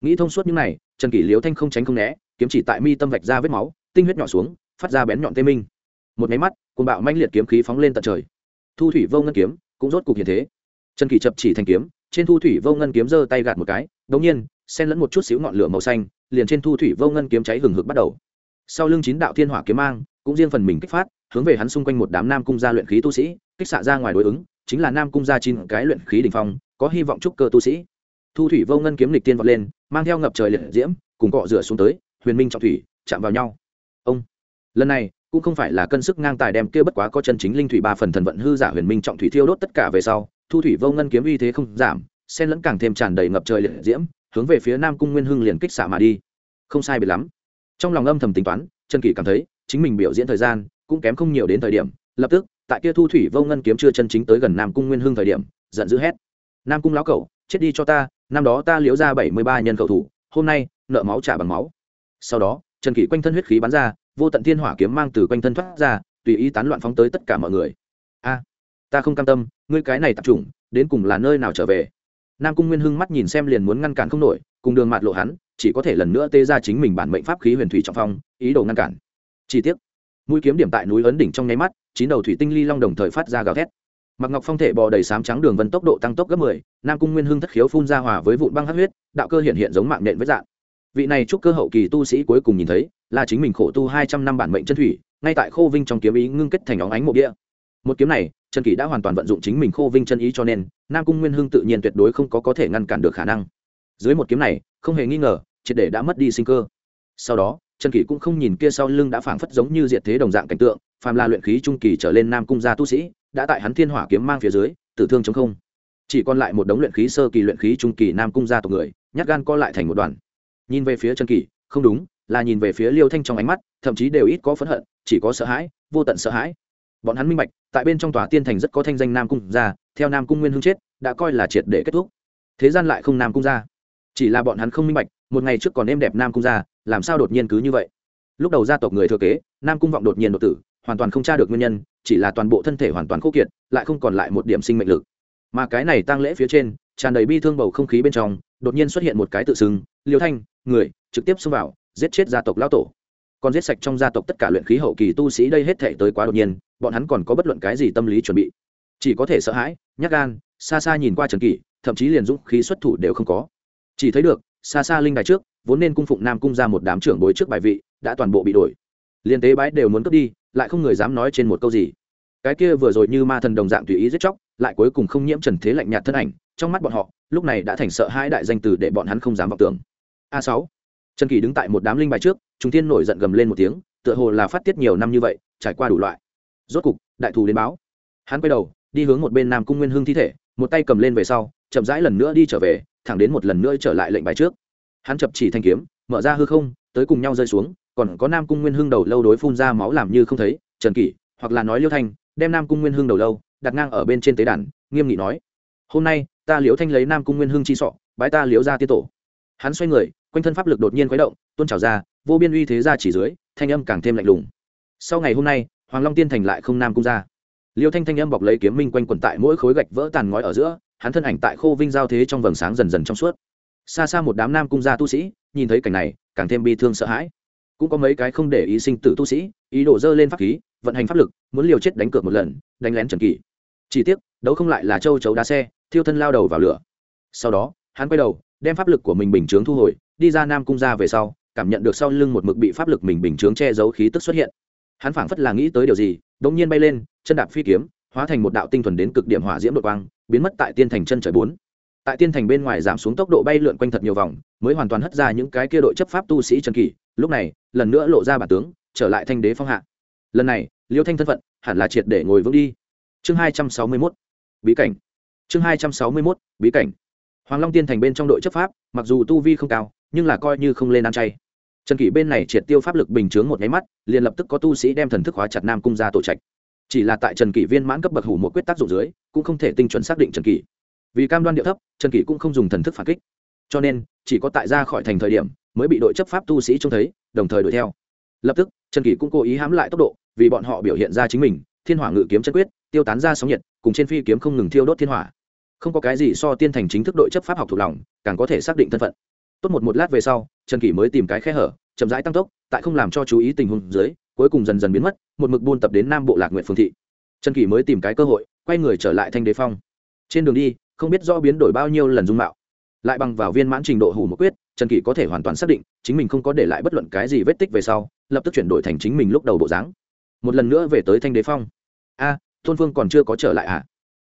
Nghĩ thông suốt những này, trần kỷ liếu thanh không tránh không né, kiếm chỉ tại mi tâm vạch ra vết máu, tinh huyết nhỏ xuống, phát ra bén nhọn tê minh. Một máy mắt côn bạo manh liệt kiếm khí phóng lên tận trời. Thu thủy vô ngân kiếm, cũng rốt cục hiện thế. Trần kỷ chập chỉ thành kiếm, trên thu thủy vô ngân kiếm giơ tay gạt một cái đống nhiên, xen lẫn một chút xíu ngọn lửa màu xanh, liền trên thu thủy vô ngân kiếm cháy hừng hực bắt đầu. Sau lưng chín đạo thiên hỏa kiếm mang, cũng riêng phần mình kích phát hướng về hắn xung quanh một đám nam cung gia luyện khí tu sĩ, kích xạ ra ngoài đối ứng, chính là nam cung gia chín cái luyện khí đ ỉ n h phong, có hy vọng trúc cơ tu sĩ. Thu thủy vô ngân kiếm lịch tiên vọt lên, mang theo ngập trời liệt diễm, cùng cọ rửa xuống tới, huyền minh trọng thủy, chạm vào nhau. Ông, lần này, cũng không phải là cân sức ngang tài đem kia bất quá có chân chính linh thủy ba phần thần vận hư giả huyền minh trọng thủy thiêu đốt tất cả về sau, thu thủy vô ngân kiếm uy thế không giảm, xen lẫn càng thêm tràn đầy ngập trời liệt diễm, hướng về phía nam cung nguyên hưng liền kích xạ mà đi. Không sai biệt lắm. Trong lòng âm thầm tính toán, trần kỷ cảm thấy, chính mình biểu diễn thời gian cũng kém không nhiều đến thời điểm, lập tức, tại kia thu thủy vô ngân kiếm chưa chân chính tới gần nam cung nguyên hưng thời điểm, giận dữ hét. Nam cung lão cẩu chết đi cho ta, năm đó ta liễu ra bảy mươi ba nhân khẩu thủ, hôm nay, nợ máu trả bằng máu. Sau đó, trần kỷ quanh thân huyết khí bắn ra, vô tận thiên hỏa kiếm mang từ quanh thân thoát ra, tùy ý tán loạn phóng tới tất cả mọi người. A, ta không cam tâm, ngươi cái này tập trung đến cùng là nơi nào trở về? Nam cung nguyên hưng mắt nhìn xem liền muốn ngăn cản không nổi, cùng đường mạt lộ hắn, chỉ có thể lần nữa tê ra chính mình bản mệnh pháp khí huyền thủy trọng phong, ý đồ ngăn cản. Chi tiết mũi kiếm điểm tại núi ấn đỉnh trong nháy mắt, chín đầu thủy tinh ly long đồng thời phát ra gào thét. Mặc ngọc phong thể bò đầy sám trắng đường vân tốc độ tăng tốc gấp mười, nam cung nguyên hưng thất khiếu phun ra hòa với vụn băng hát huyết, đạo cơ hiện hiện giống mạng nện với dạng. Vị này chúc cơ hậu kỳ tu sĩ cuối cùng nhìn thấy, là chính mình khổ tu hai trăm năm bản mệnh chân thủy, ngay tại khô vinh trong kiếm ý ngưng kết thành óng ánh mộ địa. Một kiếm này, trần kỷ đã hoàn toàn vận dụng chính mình khô vinh chân ý cho nên, nam cung nguyên hưng tự nhiên tuyệt đối không có có thể ngăn cản được khả năng. Dưới một kiếm này, không hề nghi ngờ, triệt để đã mất đi sinh cơ. Sau đó trần kỷ cũng không nhìn kia sau lưng đã phảng phất giống như diệt thế đồng dạng cảnh tượng, phàm là luyện khí trung kỳ trở lên nam cung gia tu sĩ, đã tại hắn thiên hỏa kiếm mang phía dưới, tử thương chống không. Chỉ còn lại một đống luyện khí sơ kỳ luyện khí trung kỳ nam cung gia tộc người, nhát gan co lại thành một đoàn. Nhìn về phía trần kỷ, không đúng, là nhìn về phía liêu thanh trong ánh mắt, thậm chí đều ít có phẫn hận, chỉ có sợ hãi, vô tận sợ hãi. Bọn hắn minh bạch, tại bên trong tòa tiên thành rất có thanh danh nam cung gia, theo nam cung nguyên hưng chết, đã coi là triệt để kết thúc. Thế gian lại không nam cung gia. Chỉ là bọn hắn không minh bạch một ngày trước còn êm đẹp nam cung gia làm sao đột nhiên cứ như vậy? Lúc đầu gia tộc người thừa kế, nam cung vọng đột nhiên đột tử, hoàn toàn không tra được nguyên nhân, chỉ là toàn bộ thân thể hoàn toàn khô kiệt, lại không còn lại một điểm sinh mệnh lực. Mà cái này tăng lễ phía trên, tràn đầy bi thương bầu không khí bên trong, đột nhiên xuất hiện một cái tự xưng, liêu thanh, người, trực tiếp xông vào, giết chết gia tộc lao tổ. Còn giết sạch trong gia tộc tất cả luyện khí hậu kỳ tu sĩ đây hết thể tới quá đột nhiên, bọn hắn còn có bất luận cái gì tâm lý chuẩn bị? Chỉ có thể sợ hãi nhắc gan, xa xa nhìn qua trần kỷ, thậm chí liền dũng khí xuất thủ đều không có. Chỉ thấy được xa xa linh đài trước, vốn nên cung phụng nam cung ra một đám trưởng bối trước bài vị, đã toàn bộ bị đổi. Liên tế bái đều muốn cướp đi, lại không người dám nói trên một câu gì. Cái kia vừa rồi như ma thần đồng dạng tùy ý giết chóc, lại cuối cùng không nhiễm trần thế lạnh nhạt thân ảnh, trong mắt bọn họ, lúc này đã thành sợ hai đại danh từ để bọn hắn không dám vọng tưởng. A sáu. Trần kỳ đứng tại một đám linh bài trước chúng tiên nổi giận gầm lên một tiếng, tựa hồ là phát tiết nhiều năm như vậy, trải qua đủ loại. Rốt cục, đại thù đến báo. Hắn quay đầu, đi hướng một bên nam cung nguyên hương thi thể, một tay cầm lên về sau, chậm rãi lần nữa đi trở về thẳng đến một lần nữa trở lại lệnh bài trước. Hắn chập chỉ thanh kiếm, mở ra hư không, tới cùng nhau rơi xuống, còn có nam cung nguyên hương đầu lâu đối phun ra máu làm như không thấy, trần kỷ, hoặc là nói liêu thanh, đem nam cung nguyên hương đầu lâu đặt ngang ở bên trên tế đàn, nghiêm nghị nói, hôm nay, ta liễu thanh lấy nam cung nguyên hương chi sọ, bái ta liễu ra tiết tổ. Hắn xoay người, quanh thân pháp lực đột nhiên khuấy động tôn trào ra, vô biên uy thế ra chỉ dưới, thanh âm càng thêm lạnh lùng. Sau ngày hôm nay, hoàng long tiên thành lại không nam cung ra. Liêu thanh thanh âm bọc lấy kiếm minh quanh quẩn tại mỗi khối gạch vỡ tàn ngói ở giữa hắn thân ảnh tại khô vinh giao thế trong vầng sáng dần dần trong suốt. Xa xa một đám nam cung gia tu sĩ, nhìn thấy cảnh này, càng thêm bi thương sợ hãi. Cũng có mấy cái không để ý sinh tử tu sĩ, ý đổ dơ lên pháp khí, vận hành pháp lực, muốn liều chết đánh cược một lần, đánh lén trần kỳ chỉ tiếc, đấu không lại là châu chấu đá xe, thiêu thân lao đầu vào lửa. Sau đó, hắn quay đầu, đem pháp lực của mình bình chướng thu hồi, đi ra nam cung ra về sau, cảm nhận được sau lưng một mực bị pháp lực mình bình chướng che giấu khí tức xuất hiện. Hắn phảng phất là nghĩ tới điều gì đống nhiên bay lên, chân đạp phi kiếm, hóa thành một đạo tinh thuần đến cực điểm hỏa diễm đột quang biến mất tại tiên thành chân trời bốn. Tại tiên thành bên ngoài giảm xuống tốc độ bay lượn quanh thật nhiều vòng, mới hoàn toàn hất ra những cái kia đội chấp pháp tu sĩ trần kỳ lúc này, lần nữa lộ ra bản tướng, trở lại thanh đế phong hạ. Lần này, liêu thanh thân phận hẳn là triệt để ngồi vững đi. Chương hai trăm sáu mươi mốt, bí cảnh. Chương hai trăm sáu mươi mốt, bí cảnh. Hoàng long tiên thành bên trong đội chấp pháp, mặc dù tu vi không cao, nhưng là coi như không lên ăn chay. Trần kỷ bên này triệt tiêu pháp lực bình chướng một nháy mắt, liền lập tức có tu sĩ đem thần thức hóa chặt nam cung ra tổ trạch chỉ là tại trần kỷ viên mãn cấp bậc hủ một quyết tác dụng dưới, cũng không thể tinh chuẩn xác định trần kỷ. Vì cam đoan điệu thấp, trần kỷ cũng không dùng thần thức phản kích. Cho nên, chỉ có tại ra khỏi thành thời điểm mới bị đội chấp pháp tu sĩ trông thấy, đồng thời đuổi theo. Lập tức, trần kỷ cũng cố ý hãm lại tốc độ, vì bọn họ biểu hiện ra chính mình, thiên hỏa ngự kiếm chân quyết, tiêu tán ra sóng nhiệt, cùng trên phi kiếm không ngừng thiêu đốt thiên hỏa. Không có cái gì so tiên thành chính thức đội chấp pháp học thuộc lòng, càng có thể xác định thân phận. Tốt một một lát về sau, trần kỷ mới tìm cái khe hở, chậm rãi tăng tốc, tại không làm cho chú ý tình huống dưới cuối cùng dần dần biến mất, một mực buôn tập đến nam bộ lạc nguyện phương thị. Trần kỷ mới tìm cái cơ hội, quay người trở lại thanh đế phong. Trên đường đi, không biết do biến đổi bao nhiêu lần dung mạo. Lại bằng vào viên mãn trình độ hủ một quyết, trần kỷ có thể hoàn toàn xác định, chính mình không có để lại bất luận cái gì vết tích về sau, lập tức chuyển đổi thành chính mình lúc đầu bộ dáng. Một lần nữa về tới thanh đế phong. A, tôn phương còn chưa có trở lại à?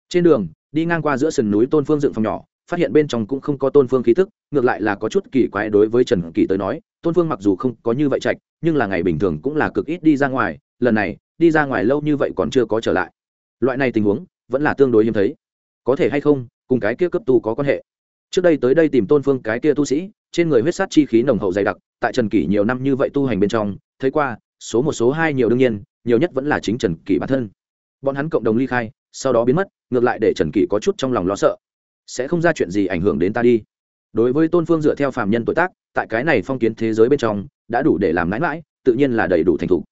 Trên đường, đi ngang qua giữa sườn núi tôn phương dựng phòng nhỏ phát hiện bên trong cũng không có tôn phương khí thức ngược lại là có chút kỳ quái đối với trần kỳ tới nói, tôn phương mặc dù không có như vậy trạch, nhưng là ngày bình thường cũng là cực ít đi ra ngoài, lần này, đi ra ngoài lâu như vậy còn chưa có trở lại. Loại này tình huống, vẫn là tương đối hiếm thấy. Có thể hay không, cùng cái kia cấp tu có quan hệ. Trước đây tới đây tìm tôn phương cái kia tu sĩ, trên người huyết sát chi khí nồng hậu dày đặc, tại trần kỷ nhiều năm như vậy tu hành bên trong, thấy qua, số một số hai nhiều đương nhiên, nhiều nhất vẫn là chính trần kỷ bản thân. Bọn hắn cộng đồng ly khai, sau đó biến mất, ngược lại để trần kỷ có chút trong lòng lo sợ sẽ không ra chuyện gì ảnh hưởng đến ta đi. Đối với tôn phương dựa theo phàm nhân tội tác, tại cái này phong kiến thế giới bên trong, đã đủ để làm mãi mãi tự nhiên là đầy đủ thành thục.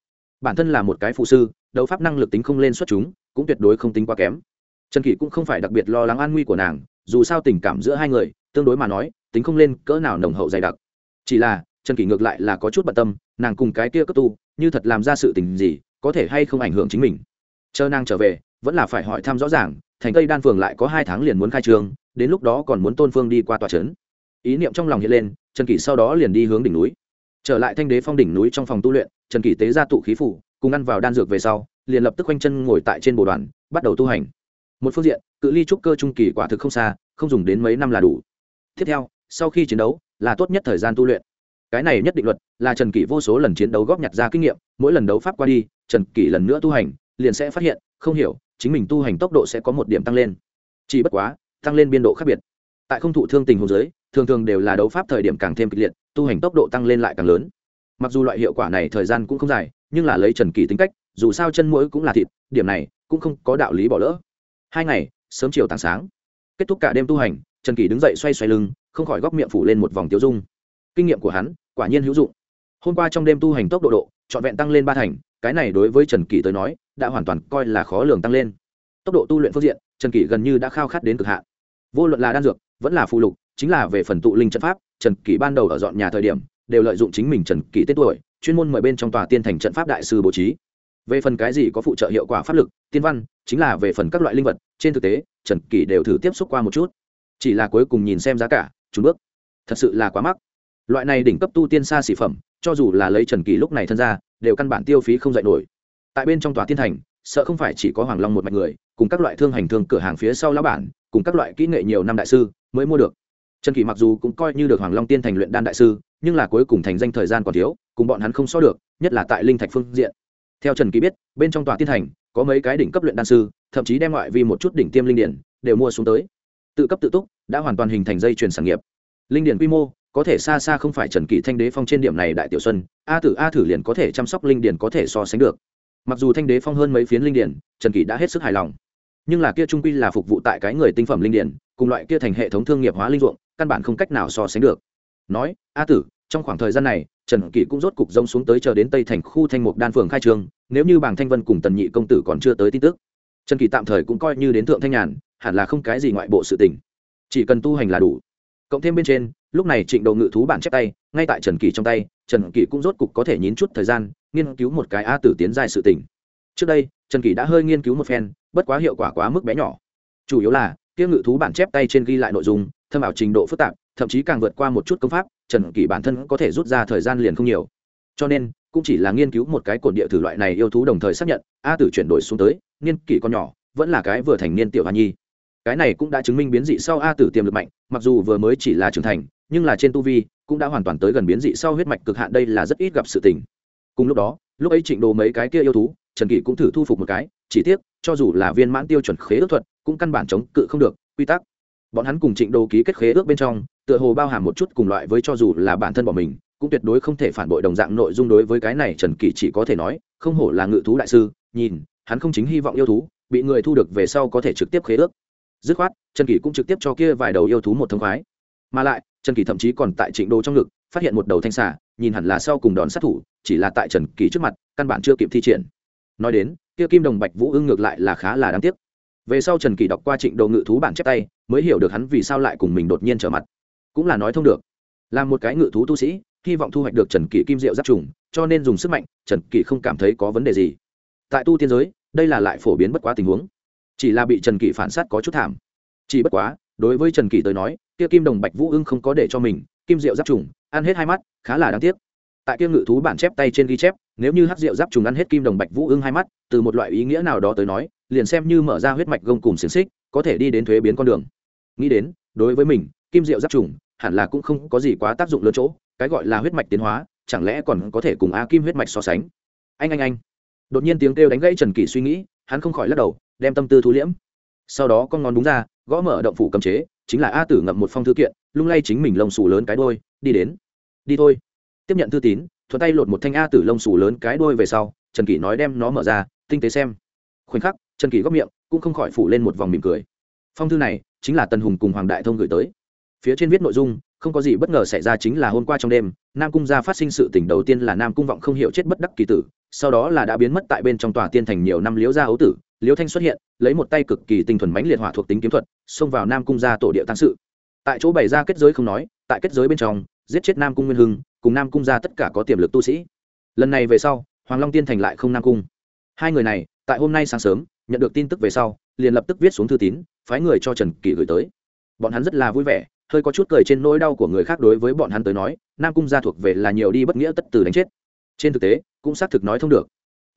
Bản thân là một cái phụ sư, đấu pháp năng lực tính không lên xuất chúng, cũng tuyệt đối không tính quá kém. Trần kỷ cũng không phải đặc biệt lo lắng an nguy của nàng, dù sao tình cảm giữa hai người, tương đối mà nói, tính không lên cỡ nào nồng hậu dày đặc. Chỉ là, trần kỷ ngược lại là có chút bận tâm, nàng cùng cái kia cấp tu, như thật làm ra sự tình gì, có thể hay không ảnh hưởng chính mình. Chờ nàng trở về, vẫn là phải hỏi thăm rõ ràng, thành tây đan phường lại có hai tháng liền muốn khai trương đến lúc đó còn muốn tôn phương đi qua tòa trấn. Ý niệm trong lòng hiện lên, trần kỷ sau đó liền đi hướng đỉnh núi. Trở lại thanh đế phong đỉnh núi trong phòng tu luyện, trần kỷ tế ra tụ khí phủ, cùng ăn vào đan dược về sau, liền lập tức quanh chân ngồi tại trên bồ đoàn, bắt đầu tu hành. Một phương diện, cự ly trúc cơ trung kỳ quả thực không xa, không dùng đến mấy năm là đủ. Tiếp theo, sau khi chiến đấu, là tốt nhất thời gian tu luyện. Cái này nhất định luật, là trần kỷ vô số lần chiến đấu góp nhặt ra kinh nghiệm, mỗi lần đấu pháp qua đi, trần kỷ lần nữa tu hành, liền sẽ phát hiện, không hiểu, chính mình tu hành tốc độ sẽ có một điểm tăng lên. Chỉ bất quá tăng lên biên độ khác biệt. Tại không thụ thương tình hồ giới thường thường đều là đấu pháp thời điểm càng thêm kịch liệt, tu hành tốc độ tăng lên lại càng lớn. Mặc dù loại hiệu quả này thời gian cũng không dài, nhưng là lấy trần kỳ tính cách, dù sao chân mũi cũng là thịt, điểm này cũng không có đạo lý bỏ lỡ. Hai ngày, sớm chiều tảng sáng, kết thúc cả đêm tu hành, trần kỳ đứng dậy xoay xoay lưng, không khỏi góc miệng phủ lên một vòng tiêu dung. Kinh nghiệm của hắn quả nhiên hữu dụng. Hôm qua trong đêm tu hành tốc độ độ, trọn vẹn tăng lên ba thành, cái này đối với trần kỳ tới nói, đã hoàn toàn coi là khó lường tăng lên. Tốc độ tu luyện phương diện trần kỷ gần như đã khao khát đến cực hạn. Vô luận là đan dược, vẫn là phụ lục, chính là về phần tụ linh trận pháp, trần kỷ ban đầu ở dọn nhà thời điểm, đều lợi dụng chính mình trần kỷ tết tuổi, chuyên môn mời bên trong tòa tiên thành trận pháp đại sư bố trí. Về phần cái gì có phụ trợ hiệu quả pháp lực, tiên văn, chính là về phần các loại linh vật, trên thực tế, trần kỷ đều thử tiếp xúc qua một chút. Chỉ là cuối cùng nhìn xem giá cả, trúng bước. Thật sự là quá mắc. Loại này đỉnh cấp tu tiên xa xỉ phẩm, cho dù là lấy trần kỳ lúc này thân ra, đều căn bản tiêu phí không dạy nổi. Tại bên trong tòa tiên thành sợ không phải chỉ có hoàng long một mạch người, cùng các loại thương hành thương cửa hàng phía sau lão bản, cùng các loại kỹ nghệ nhiều năm đại sư mới mua được. Trần kỳ mặc dù cũng coi như được hoàng long tiên thành luyện đan đại sư, nhưng là cuối cùng thành danh thời gian còn thiếu, cùng bọn hắn không so được, nhất là tại linh thạch phương diện. Theo trần kỳ biết, bên trong tòa tiên thành có mấy cái đỉnh cấp luyện đan sư, thậm chí đem ngoại vi một chút đỉnh tiêm linh điển đều mua xuống tới. Tự cấp tự túc đã hoàn toàn hình thành dây chuyền sản nghiệp. Linh điển quy mô có thể xa xa không phải trần kỳ thanh đế phong trên điểm này đại tiểu xuân, a tử a thử liền có thể chăm sóc linh điển có thể so sánh được mặc dù thanh đế phong hơn mấy phiến linh điển, trần kỳ đã hết sức hài lòng. Nhưng là kia trung quy là phục vụ tại cái người tinh phẩm linh điển, cùng loại kia thành hệ thống thương nghiệp hóa linh ruộng, căn bản không cách nào so sánh được. Nói, a tử, trong khoảng thời gian này, trần kỳ cũng rốt cục rông xuống tới chờ đến tây thành khu thanh mục đan phường khai trương, nếu như bảng thanh vân cùng tần nhị công tử còn chưa tới tin tức. Trần kỳ tạm thời cũng coi như đến thượng thanh nhàn, hẳn là không cái gì ngoại bộ sự tình. Chỉ cần tu hành là đủ. Cộng thêm bên trên, lúc này trịnh đầu ngự thú bản chép tay, ngay tại trần kỳ trong tay, trần kỳ cũng rốt cục có thể nhín chút thời gian nghiên cứu một cái a tử tiến giai sự tình. Trước đây, trần kỳ đã hơi nghiên cứu một phen, bất quá hiệu quả quá mức bé nhỏ. Chủ yếu là, kia ngự thú bản chép tay trên ghi lại nội dung, thâm ảo trình độ phức tạp, thậm chí càng vượt qua một chút công pháp, trần kỳ bản thân có thể rút ra thời gian liền không nhiều. Cho nên, cũng chỉ là nghiên cứu một cái cột địa thử loại này yêu thú đồng thời xác nhận a tử chuyển đổi xuống tới, niên kỷ con nhỏ, vẫn là cái vừa thành niên tiểu hoa nhi. Cái này cũng đã chứng minh biến dị sau a tử tiềm lực mạnh, mặc dù vừa mới chỉ là trưởng thành, nhưng là trên tu vi cũng đã hoàn toàn tới gần biến dị sau huyết mạch cực hạn, đây là rất ít gặp sự tình cùng lúc đó, lúc ấy trịnh đồ mấy cái kia yêu thú, trần kỷ cũng thử thu phục một cái, chỉ tiếc, cho dù là viên mãn tiêu chuẩn khế ước thuật, cũng căn bản chống cự không được, quy tắc. Bọn hắn cùng trịnh đồ ký kết khế ước bên trong, tựa hồ bao hàm một chút cùng loại với cho dù là bản thân bọn mình, cũng tuyệt đối không thể phản bội đồng dạng nội dung đối với cái này trần kỷ chỉ có thể nói, không hổ là ngự thú đại sư, nhìn, hắn không chính hy vọng yêu thú, bị người thu được về sau có thể trực tiếp khế ước. Dứt khoát, trần kỷ cũng trực tiếp cho kia vài đầu yêu thú một thông khoái. Mà lại, trần kỷ thậm chí còn tại trịnh đồ trong ngực phát hiện một đầu thanh xà, nhìn hẳn là sau cùng đòn sát thủ, chỉ là tại trần kỳ trước mặt, căn bản chưa kịp thi triển. Nói đến, kia kim đồng bạch vũ ưng ngược lại là khá là đáng tiếc. Về sau trần kỳ đọc qua trịnh đồ ngự thú bản chép tay, mới hiểu được hắn vì sao lại cùng mình đột nhiên trở mặt. Cũng là nói thông được. Là một cái ngự thú tu sĩ, hy vọng thu hoạch được trần kỳ kim diệu giáp trùng, cho nên dùng sức mạnh, trần kỳ không cảm thấy có vấn đề gì. Tại tu tiên giới, đây là lại phổ biến bất quá tình huống. Chỉ là bị trần kỳ phản s á t có chút thảm. Chỉ bất quá, đối với trần kỳ tới nói, kia kim đồng bạch vũ ưng không có để cho mình, kim diệu giáp trùng ăn hết hai mắt, khá là đáng tiếc. Tại kia ngự thú bản chép tay trên ghi chép, nếu như hắc diệu giáp trùng ăn hết kim đồng bạch vũ ưng hai mắt, từ một loại ý nghĩa nào đó tới nói, liền xem như mở ra huyết mạch gông cùng xiềng xích, có thể đi đến thuế biến con đường. Nghĩ đến, đối với mình, kim diệu giáp trùng hẳn là cũng không có gì quá tác dụng lớn chỗ, cái gọi là huyết mạch tiến hóa, chẳng lẽ còn có thể cùng a kim huyết mạch so sánh? Anh anh anh. Đột nhiên tiếng kêu đánh gãy trần kỷ suy nghĩ, hắn không khỏi lắc đầu, đem tâm tư thu liễm. Sau đó con ngón đúng ra gõ mở động phủ cầm chế, chính là a tử ngậm một phong thư kiện, lung lay chính mình lông xù lớn cái đôi đi đến. Đi thôi. Tiếp nhận thư tín, thuận tay lột một thanh a tử lông xù lớn cái đôi về sau, trần kỷ nói đem nó mở ra, tinh tế xem. Khoảnh khắc, trần kỷ góc miệng cũng không khỏi phủ lên một vòng mỉm cười. Phong thư này chính là tần hùng cùng hoàng đại thông gửi tới. Phía trên viết nội dung, không có gì bất ngờ xảy ra chính là hôm qua trong đêm, nam cung gia phát sinh sự tỉnh đầu tiên là nam cung vọng không hiểu chết bất đắc kỳ tử, sau đó là đã biến mất tại bên trong tòa tiên thành nhiều năm liễu gia ấu tử liêu thanh xuất hiện, lấy một tay cực kỳ tinh thuần mánh liệt hỏa thuộc tính kiếm thuật, xông vào nam cung gia tổ địa tăng sự. Tại chỗ bày ra kết giới không nói, tại kết giới bên trong, giết chết nam cung nguyên hưng, cùng nam cung gia tất cả có tiềm lực tu sĩ. Lần này về sau, hoàng long tiên thành lại không nam cung. Hai người này, tại hôm nay sáng sớm, nhận được tin tức về sau, liền lập tức viết xuống thư tín, phái người cho trần kỷ gửi tới. Bọn hắn rất là vui vẻ, hơi có chút cười trên nỗi đau của người khác đối với bọn hắn tới nói, nam cung gia thuộc về là nhiều đi bất nghĩa tất từ đánh chết. Trên thực tế, cũng xác thực nói thông được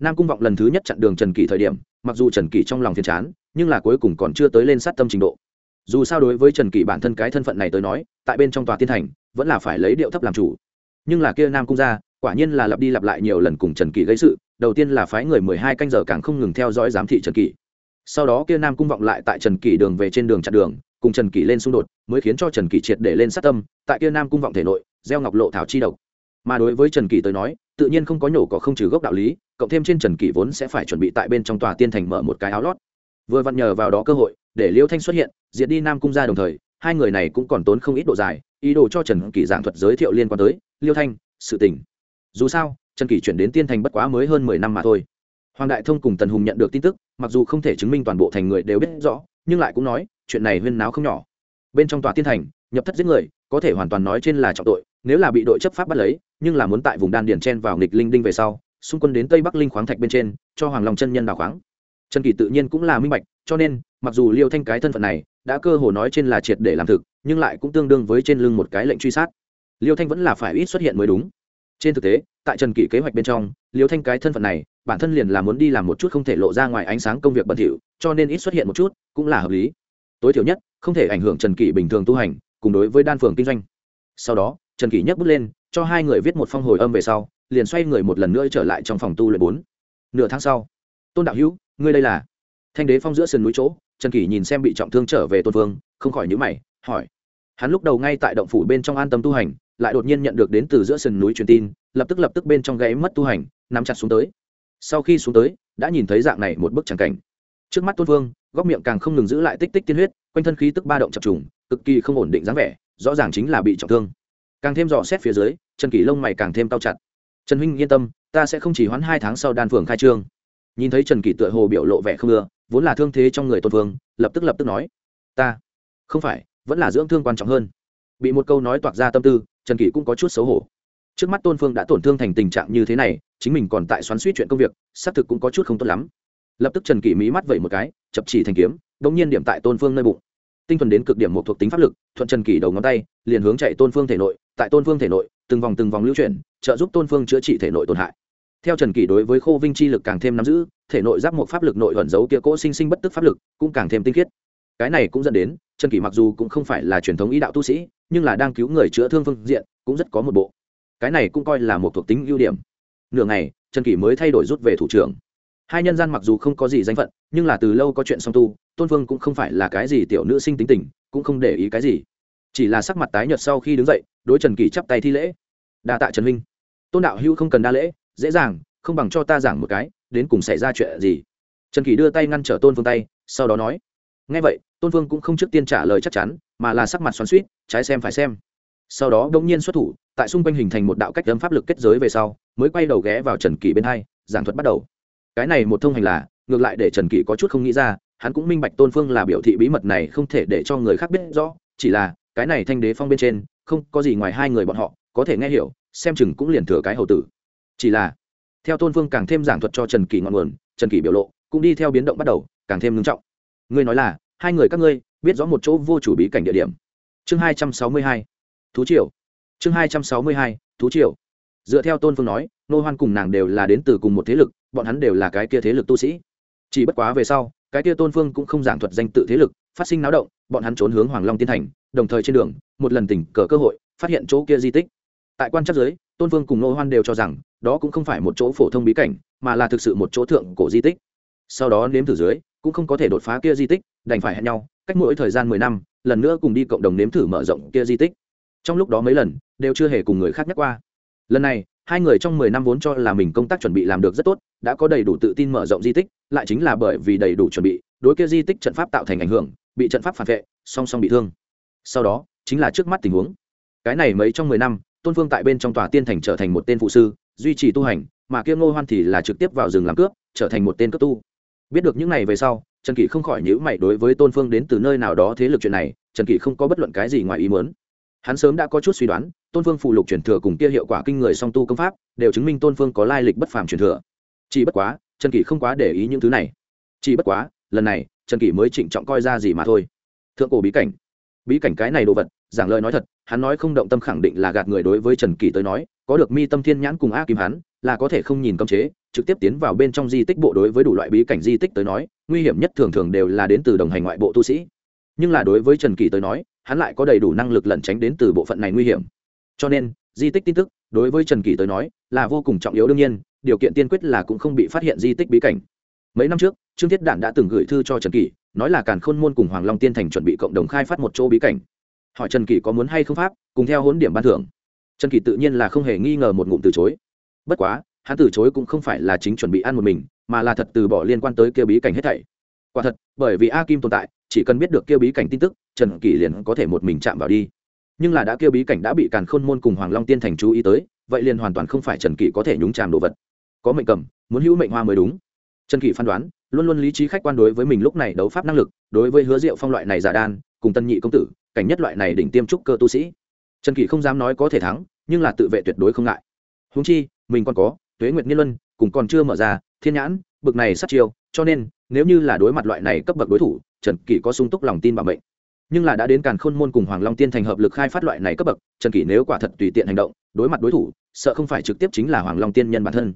nam cung vọng lần thứ nhất chặn đường trần kỷ thời điểm mặc dù trần kỷ trong lòng phiền chán nhưng là cuối cùng còn chưa tới lên sát tâm trình độ. Dù sao đối với trần kỷ bản thân cái thân phận này tới nói tại bên trong tòa tiên thành vẫn là phải lấy điệu thấp làm chủ. Nhưng là kia nam cung ra, quả nhiên là lặp đi lặp lại nhiều lần cùng trần kỷ gây sự đầu tiên là phái người mười hai canh giờ càng không ngừng theo dõi giám thị trần kỷ. Sau đó kia nam cung vọng lại tại trần kỷ đường về trên đường chặn đường cùng trần kỷ lên xung đột mới khiến cho trần kỷ triệt để lên sát tâm tại kia nam cung vọng thể nội gieo ngọc lộ thảo chi độc. Mà đối với trần kỷ tới nói tự nhiên không có nhổ cỏ không trừ gốc đạo lý, cộng thêm trên trần kỷ vốn sẽ phải chuẩn bị tại bên trong tòa tiên thành mở một cái áo lót. Vừa vặn nhờ vào đó cơ hội, để liêu thanh xuất hiện, diệt đi nam cung ra đồng thời, hai người này cũng còn tốn không ít độ dài, ý đồ cho trần kỷ giảng thuật giới thiệu liên quan tới liêu thanh, sự tình. Dù sao, trần kỷ chuyển đến tiên thành bất quá mới hơn mười năm mà thôi. Hoàng đại thông cùng tần hùng nhận được tin tức, mặc dù không thể chứng minh toàn bộ thành người đều biết rõ, nhưng lại cũng nói, chuyện này huyên náo không nhỏ. Bên trong tòa tiên thành, nhập thất giết người, có thể hoàn toàn nói trên là trọng tội nếu là bị đội chấp pháp bắt lấy, nhưng là muốn tại vùng đan điền chen vào nghịch linh đinh về sau, xung quân đến tây bắc linh khoáng thạch bên trên, cho hoàng long chân nhân đào khoáng. Trần kỳ tự nhiên cũng là minh bạch, cho nên, mặc dù liêu thanh cái thân phận này, đã cơ hồ nói trên là triệt để làm thực, nhưng lại cũng tương đương với trên lưng một cái lệnh truy sát. Liêu thanh vẫn là phải ít xuất hiện mới đúng. Trên thực tế, tại trần kỷ kế hoạch bên trong, liêu thanh cái thân phận này, bản thân liền là muốn đi làm một chút không thể lộ ra ngoài ánh sáng công việc bẩn thỉu, cho nên ít xuất hiện một chút, cũng là hợp lý. Tối thiểu nhất, không thể ảnh hưởng trần kỷ bình thường tu hành, cùng đối với đan phường kinh doanh. Sau đó trần kỷ nhấc bút lên, cho hai người viết một phong hồi âm về sau, liền xoay người một lần nữa trở lại trong phòng tu luyện bốn. Nửa tháng sau, tôn đạo hữu, ngươi đây là? Thanh đế phong giữa sườn núi chỗ, trần kỷ nhìn xem bị trọng thương trở về tôn vương, không khỏi nhữ mày, hỏi. Hắn lúc đầu ngay tại động phủ bên trong an tâm tu hành, lại đột nhiên nhận được đến từ giữa sườn núi truyền tin, lập tức lập tức bên trong gáy mất tu hành, nắm chặt xuống tới. Sau khi xuống tới, đã nhìn thấy dạng này một bức tràng cảnh. Trước mắt tôn vương, góc miệng càng không ngừng giữ lại tích tích tiên huyết, quanh thân khí tức ba động chập trùng, cực kỳ không ổn định dáng vẻ, rõ ràng chính là bị trọng thương càng thêm dò xét phía dưới, trần kỷ lông mày càng thêm cao chặt. Trần huynh, yên tâm, ta sẽ không chỉ hoãn hai tháng sau đan phường khai trương. Nhìn thấy trần kỷ tựa hồ biểu lộ vẻ không ưa, vốn là thương thế trong người tôn vương, lập tức lập tức nói, ta, không phải, vẫn là dưỡng thương quan trọng hơn. Bị một câu nói toạc ra tâm tư, trần kỷ cũng có chút xấu hổ. Trước mắt tôn phương đã tổn thương thành tình trạng như thế này, chính mình còn tại xoắn suýt chuyện công việc, xác thực cũng có chút không tốt lắm. Lập tức trần kỷ mỹ mắt vẩy một cái, chập chỉ thành kiếm đ ỗ n g nhiên điểm tại tôn phương nơi bụng tinh thuần đến cực điểm một thuộc tính pháp lực, thuận trần kỷ đầu ngón tay, liền hướng chạy tôn phương thể nội, tại tôn phương thể nội, từng vòng từng vòng lưu chuyển, trợ giúp tôn phương chữa trị thể nội tổn hại. Theo trần kỷ đối với khô vinh chi lực càng thêm nắm giữ, thể nội giáp một pháp lực nội ẩn giấu kia cỗ sinh sinh bất tức pháp lực cũng càng thêm tinh khiết. Cái này cũng dẫn đến, trần kỷ mặc dù cũng không phải là truyền thống ý đạo tu sĩ, nhưng là đang cứu người chữa thương phương diện cũng rất có một bộ. Cái này cũng coi là một thuộc tính ưu điểm. Nửa ngày, trần kỷ mới thay đổi rút về thủ trưởng hai nhân gian mặc dù không có gì danh phận, nhưng là từ lâu có chuyện song tu, tôn vương cũng không phải là cái gì tiểu nữ sinh tính tình, cũng không để ý cái gì. Chỉ là sắc mặt tái nhợt sau khi đứng dậy, đối trần kỳ chắp tay thi lễ. Đa tạ trần huynh. Tôn đạo hữu không cần đa lễ, dễ dàng, không bằng cho ta giảng một cái, đến cùng xảy ra chuyện gì? Trần kỳ đưa tay ngăn trở tôn vương tay, sau đó nói. Ngay vậy, tôn vương cũng không trước tiên trả lời chắc chắn, mà là sắc mặt xoắn suýt trái xem phải xem. Sau đó đông nhiên xuất thủ, tại xung quanh hình thành một đạo cách âm pháp lực kết giới về sau, mới quay đầu ghé vào trần kỳ bên hai, giảng thuật bắt đầu cái này một thông hành là, ngược lại để trần kỷ có chút không nghĩ ra, hắn cũng minh bạch tôn phương là biểu thị bí mật này không thể để cho người khác biết rõ, chỉ là, cái này thanh đế phong bên trên, không có gì ngoài hai người bọn họ, có thể nghe hiểu, xem chừng cũng liền thừa cái hầu tử. Chỉ là, theo tôn phương càng thêm giảng thuật cho trần kỷ ngọn nguồn, trần kỷ biểu lộ, cũng đi theo biến động bắt đầu, càng thêm ngưng trọng. Ngươi nói là, hai người các ngươi, biết rõ một chỗ vô chủ bí cảnh địa điểm. Chương hai trăm sáu mươi hai, thú triều. Chương hai trăm sáu mươi hai, thú triều. Dựa theo tôn phương nói nô hoan cùng nàng đều là đến từ cùng một thế lực, bọn hắn đều là cái kia thế lực tu sĩ. Chỉ bất quá về sau, cái kia tôn phương cũng không giảng thuật danh tự thế lực, phát sinh náo động, bọn hắn trốn hướng hoàng long tiên thành, đồng thời trên đường, một lần tỉnh cờ cơ hội, phát hiện chỗ kia di tích. Tại quan chắc giới, tôn phương cùng nô hoan đều cho rằng, đó cũng không phải một chỗ phổ thông bí cảnh, mà là thực sự một chỗ thượng cổ di tích. Sau đó nếm thử dưới, cũng không có thể đột phá kia di tích, đành phải hẹn nhau, cách mỗi thời gian mười năm, lần nữa cùng đi cộng đồng nếm thử mở rộng kia di tích. Trong lúc đó mấy lần, đều chưa hề cùng người khác nhắc qua. Lần này hai người trong mười năm vốn cho là mình công tác chuẩn bị làm được rất tốt, đã có đầy đủ tự tin mở rộng di tích, lại chính là bởi vì đầy đủ chuẩn bị, đối kia di tích trận pháp tạo thành ảnh hưởng, bị trận pháp phản vệ, song song bị thương. Sau đó, chính là trước mắt tình huống. Cái này mấy trong mười năm, tôn phương tại bên trong tòa tiên thành trở thành một tên phụ sư, duy trì tu hành, mà kia ngô hoan thì là trực tiếp vào rừng làm cướp, trở thành một tên cấp tu. Biết được những này về sau, trần kỷ không khỏi nhữ mày đối với tôn phương đến từ nơi nào đó thế lực chuyện này, trần kỷ không có bất luận cái gì ngoài ý muốn hắn sớm đã có chút suy đoán, tôn phương phụ lục truyền thừa cùng kia hiệu quả kinh người song tu công pháp, đều chứng minh tôn phương có lai lịch bất phàm truyền thừa. Chỉ bất quá, trần kỷ không quá để ý những thứ này. Chỉ bất quá, lần này, trần kỷ mới trịnh trọng coi ra gì mà thôi. Thượng cổ bí cảnh. Bí cảnh cái này đồ vật, giảng lời nói thật, hắn nói không động tâm khẳng định là gạt người đối với trần kỷ tới nói, có được mi tâm thiên nhãn cùng a kim hắn, là có thể không nhìn cấm chế, trực tiếp tiến vào bên trong di tích bộ đối với đủ loại bí cảnh di tích tới nói, nguy hiểm nhất thường thường đều là đến từ đồng hành ngoại bộ tu sĩ. Nhưng là đối với trần kỳ tới nói hắn lại có đầy đủ năng lực lẩn tránh đến từ bộ phận này nguy hiểm. Cho nên, di tích tin tức, đối với trần kỳ tới nói, là vô cùng trọng yếu đương nhiên, điều kiện tiên quyết là cũng không bị phát hiện di tích bí cảnh. Mấy năm trước, trương thiết đản đã từng gửi thư cho trần kỳ, nói là càn khôn môn cùng hoàng long tiên thành chuẩn bị cộng đồng khai phát một chỗ bí cảnh. Hỏi trần kỳ có muốn hay không pháp, cùng theo hỗn điểm ban thưởng. Trần kỳ tự nhiên là không hề nghi ngờ một ngụm từ chối. Bất quá, hắn từ chối cũng không phải là chính chuẩn bị ăn một mình, mà là thật từ bỏ liên quan tới kia bí cảnh hết thảy. Quả thật, bởi vì a kim tồn tại, chỉ cần biết được kia bí cảnh tin tức trần kỷ liền có thể một mình chạm vào đi. Nhưng là đã kia bí cảnh đã bị càn khôn môn cùng hoàng long tiên thành chú ý tới, vậy liền hoàn toàn không phải trần kỷ có thể nhúng chàm đồ vật. Có mệnh cầm, muốn hữu mệnh hoa mới đúng. Trần kỷ phán đoán, luôn luôn lý trí khách quan đối với mình lúc này đấu pháp năng lực, đối với hứa diệu phong loại này giả đan, cùng tân nhị công tử, cảnh nhất loại này đỉnh tiêm trúc cơ tu sĩ. Trần kỷ không dám nói có thể thắng, nhưng là tự vệ tuyệt đối không ngại. Húng chi, mình còn có, tuế nguyệt niên luân, cùng còn chưa mở ra, thiên nhãn, bực này sát chiêu, cho nên, nếu như là đối mặt loại này cấp bậc đối thủ, trần kỷ có sung túc lòng tin bảo mệnh nhưng là đã đến càn khôn môn cùng hoàng long tiên thành hợp lực khai phát loại này cấp bậc, trần kỷ nếu quả thật tùy tiện hành động, đối mặt đối thủ, sợ không phải trực tiếp chính là hoàng long tiên nhân bản thân.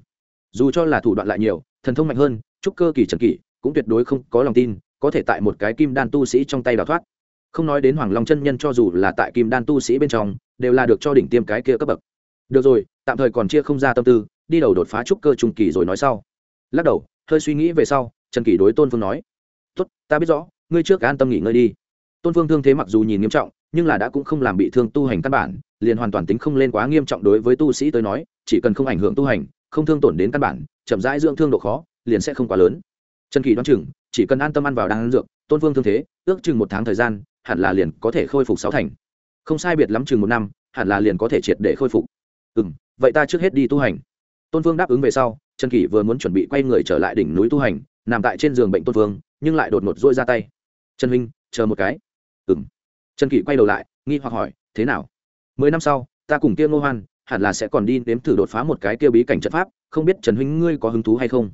Dù cho là thủ đoạn lại nhiều, thần thông mạnh hơn, chúc cơ kỳ trần kỷ cũng tuyệt đối không có lòng tin, có thể tại một cái kim đan tu sĩ trong tay đào thoát. Không nói đến hoàng long chân nhân cho dù là tại kim đan tu sĩ bên trong, đều là được cho đỉnh tiêm cái kia cấp bậc. Được rồi, tạm thời còn chia không ra tâm tư, đi đầu đột phá trúc cơ trung kỳ rồi nói sau. Lắc đầu, hơi suy nghĩ về sau, trần kỷ đối tôn phương nói, tốt, ta biết rõ, ngươi trước an tâm nghỉ ngơi đi tôn phương thương thế mặc dù nhìn nghiêm trọng, nhưng là đã cũng không làm bị thương tu hành căn bản, liền hoàn toàn tính không lên quá nghiêm trọng đối với tu sĩ tới nói, chỉ cần không ảnh hưởng tu hành, không thương tổn đến căn bản, chậm rãi dưỡng thương độ khó, liền sẽ không quá lớn. Trần kỳ đoán chừng, chỉ cần an tâm ăn vào đang ăn dược, tôn phương thương thế, ước chừng một tháng thời gian, hẳn là liền có thể khôi phục sáu thành. Không sai biệt lắm chừng một năm, hẳn là liền có thể triệt để khôi phục. Ừ m vậy ta trước hết đi tu hành. Tôn phương đáp ứng về sau, trần kỷ vừa muốn chuẩn bị quay người trở lại đỉnh núi tu hành, nằm tại trên giường bệnh tôn phương, nhưng lại đột ngột dỗi ra tay. Trần huynh, chờ một cái ừng trần kỷ quay đầu lại, nghi hoặc hỏi, thế nào? Mười năm sau, ta cùng kia ngô hoan, hẳn là sẽ còn đi nếm thử đột phá một cái kia bí cảnh trận pháp, không biết trần huynh ngươi có hứng thú hay không?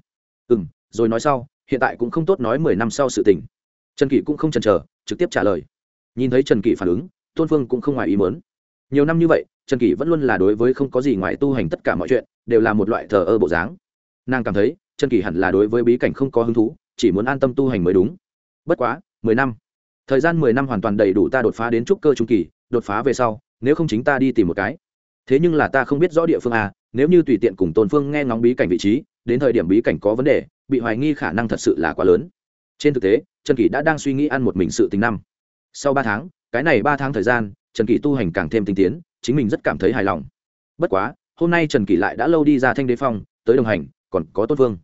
Ừ m rồi nói sau, hiện tại cũng không tốt nói mười năm sau sự tình. Trần kỷ cũng không chần chờ, trực tiếp trả lời. Nhìn thấy trần kỷ phản ứng, tôn phương cũng không ngoài ý mớn nhiều năm như vậy, trần kỷ vẫn luôn là đối với không có gì ngoài tu hành tất cả mọi chuyện, đều là một loại thờ ơ bộ dáng. Nàng cảm thấy, trần kỷ hẳn là đối với bí cảnh không có hứng thú, chỉ muốn an tâm tu hành mới đúng. Bất quá, mười năm thời gian mười năm hoàn toàn đầy đủ ta đột phá đến trúc cơ trung kỳ, đột phá về sau, nếu không chính ta đi tìm một cái. Thế nhưng là ta không biết rõ địa phương à nếu như tùy tiện cùng tôn phương nghe ngóng bí cảnh vị trí, đến thời điểm bí cảnh có vấn đề, bị hoài nghi khả năng thật sự là quá lớn. Trên thực tế, trần kỷ đã đang suy nghĩ ăn một mình sự tình năm. Sau ba tháng, cái này ba tháng thời gian, trần kỷ tu hành càng thêm tinh tiến, chính mình rất cảm thấy hài lòng. Bất quá, hôm nay trần kỷ lại đã lâu đi ra thanh đế phong, tới đồng hành, còn có tôn phương.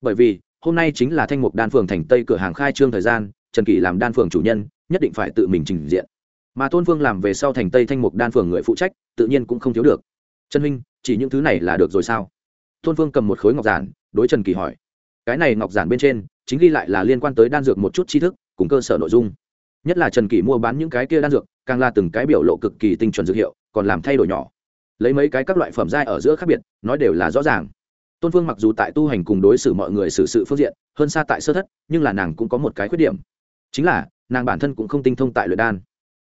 Bởi vì, hôm nay chính là thanh mục đan phường thành tây cửa hàng khai trương thời gian trần kỷ làm đan phường chủ nhân, nhất định phải tự mình trình diện. Mà tôn phương làm về sau thành tây thanh mục đan phường người phụ trách, tự nhiên cũng không thiếu được. Trần huynh, chỉ những thứ này là được rồi sao? Tôn phương cầm một khối ngọc giản, đối trần kỳ hỏi. Cái này ngọc giản bên trên, chính ghi lại là liên quan tới đan dược một chút tri thức, cùng cơ sở nội dung. Nhất là trần kỳ mua bán những cái kia đan dược, càng là từng cái biểu lộ cực kỳ tinh chuẩn dược hiệu, còn làm thay đổi nhỏ. Lấy mấy cái các loại phẩm giai ở giữa khác biệt, nói đều là rõ ràng. Tôn phương mặc dù tại tu hành cùng đối xử mọi người xử sự phương diện, hơn xa tại sơ thất, nhưng là nàng cũng có một cái khuyết điểm chính là nàng bản thân cũng không tinh thông tại luyện đan,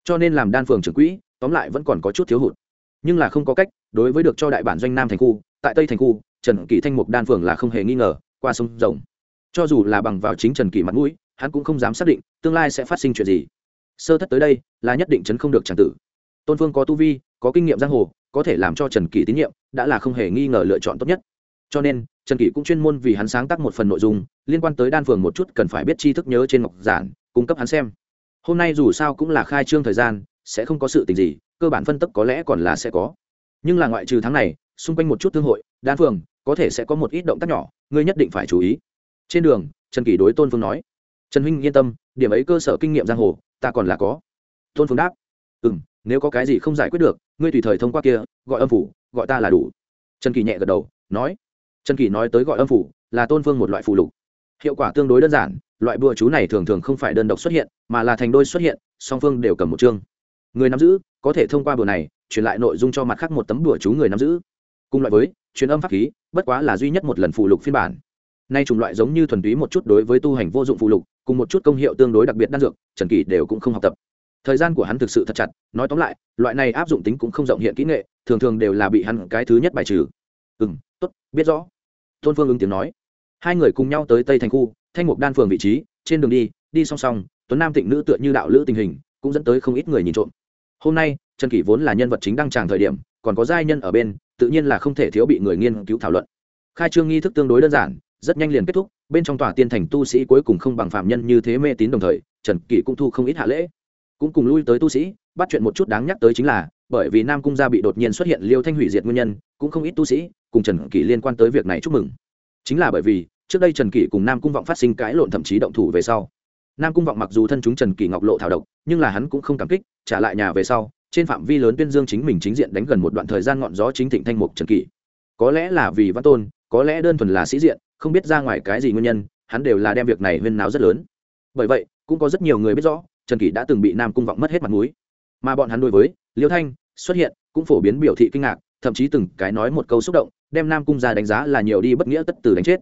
cho nên làm đan phường trưởng quỹ, tóm lại vẫn còn có chút thiếu hụt. Nhưng là không có cách, đối với được cho đại bản doanh nam thành khu, tại tây thành khu, trần kỳ thanh mục đan phường là không hề nghi ngờ, qua sông rồng. Cho dù là bằng vào chính trần kỳ mặt mũi, hắn cũng không dám xác định tương lai sẽ phát sinh chuyện gì. Sơ thất tới đây là nhất định chấn không được tràng tử. Tôn phương có tu vi, có kinh nghiệm giang hồ, có thể làm cho trần kỳ tín nhiệm, đã là không hề nghi ngờ lựa chọn tốt nhất. Cho nên trần kỷ cũng chuyên môn vì hắn sáng tác một phần nội dung, liên quan tới đan phường một chút cần phải biết tri thức nhớ trên ngọc giản, cung cấp hắn xem. Hôm nay dù sao cũng là khai trương thời gian, sẽ không có sự tình gì, cơ bản phân tích có lẽ còn là sẽ có. Nhưng là ngoại trừ tháng này, xung quanh một chút thương hội, đan phường, có thể sẽ có một ít động tác nhỏ, ngươi nhất định phải chú ý. Trên đường, trần kỷ đối tôn phương nói, trần huynh yên tâm, điểm ấy cơ sở kinh nghiệm giang hồ, ta còn là có. Tôn phương đáp ừ m nếu có cái gì không giải quyết được, ngươi tùy thời thông qua kia, gọi âm phủ, gọi ta là đủ. Trần kỳ nhẹ gật đầu, nói trần kỳ nói tới gọi âm phủ, là tôn phương một loại phù lục. Hiệu quả tương đối đơn giản, loại bùa chú này thường thường không phải đơn độc xuất hiện, mà là thành đôi xuất hiện, song phương đều cầm một chương. Người nắm giữ, có thể thông qua bùa này, truyền lại nội dung cho mặt khác một tấm bùa chú người nắm giữ. Cùng loại với, truyền âm pháp khí, bất quá là duy nhất một lần phù lục phiên bản. Nay chủng loại giống như thuần túy một chút đối với tu hành vô dụng phù lục, cùng một chút công hiệu tương đối đặc biệt đan dược, trần kỳ đều cũng không học tập. Thời gian của hắn thực sự thật chặt, nói tóm lại, loại này áp dụng tính cũng không rộng hiện kỹ nghệ, thường thường đều là bị hắn cái thứ nhất bài trừ. Ừ m t ố t biết rõ tôn phương ứng tiếng nói. Hai người cùng nhau tới tây thành khu, thanh mục đan phường vị trí, trên đường đi đi song song, tuấn nam tịnh nữ tựa như đạo lữ tình hình, cũng dẫn tới không ít người nhìn trộm. Hôm nay, trần kỷ vốn là nhân vật chính đăng tràng thời điểm, còn có giai nhân ở bên, tự nhiên là không thể thiếu bị người nghiên cứu thảo luận. Khai trương nghi thức tương đối đơn giản, rất nhanh liền kết thúc, bên trong tòa tiên thành tu sĩ cuối cùng không bằng phạm nhân như thế mê tín đồng thời, trần kỷ cũng thu không ít hạ lễ. Cũng cùng lui tới tu sĩ, bắt chuyện một chút đáng nhắc tới chính là, bởi vì nam cung gia bị đột nhiên xuất hiện liêu thanh hủy diệt nguyên nhân, cũng không ít tu sĩ cùng trần kỷ liên quan tới việc này chúc mừng. Chính là bởi vì, trước đây trần kỷ cùng nam cung vọng phát sinh cãi lộn thậm chí động thủ về sau. Nam cung vọng mặc dù thân chúng trần kỷ ngọc lộ thảo độc, nhưng là hắn cũng không cảm kích, trả lại nhà về sau, trên phạm vi lớn tuyên dương chính mình chính diện đánh gần một đoạn thời gian ngọn gió chính thịnh thanh mục trần kỷ. Có lẽ là vì văn tôn, có lẽ đơn thuần là sĩ diện, không biết ra ngoài cái gì nguyên nhân, hắn đều là đem việc này huyên náo rất lớn. Bởi vậy, cũng có rất nhiều người biết rõ, trần kỷ đã từng bị nam cung vọng mất hết mặt mũi. Mà bọn hắn đối với liêu thanh xuất hiện cũng phổ biến biểu thị kinh ngạc, thậm chí từng cái nói một câu xúc động đem nam cung ra đánh giá là nhiều đi bất nghĩa tất từ đánh chết.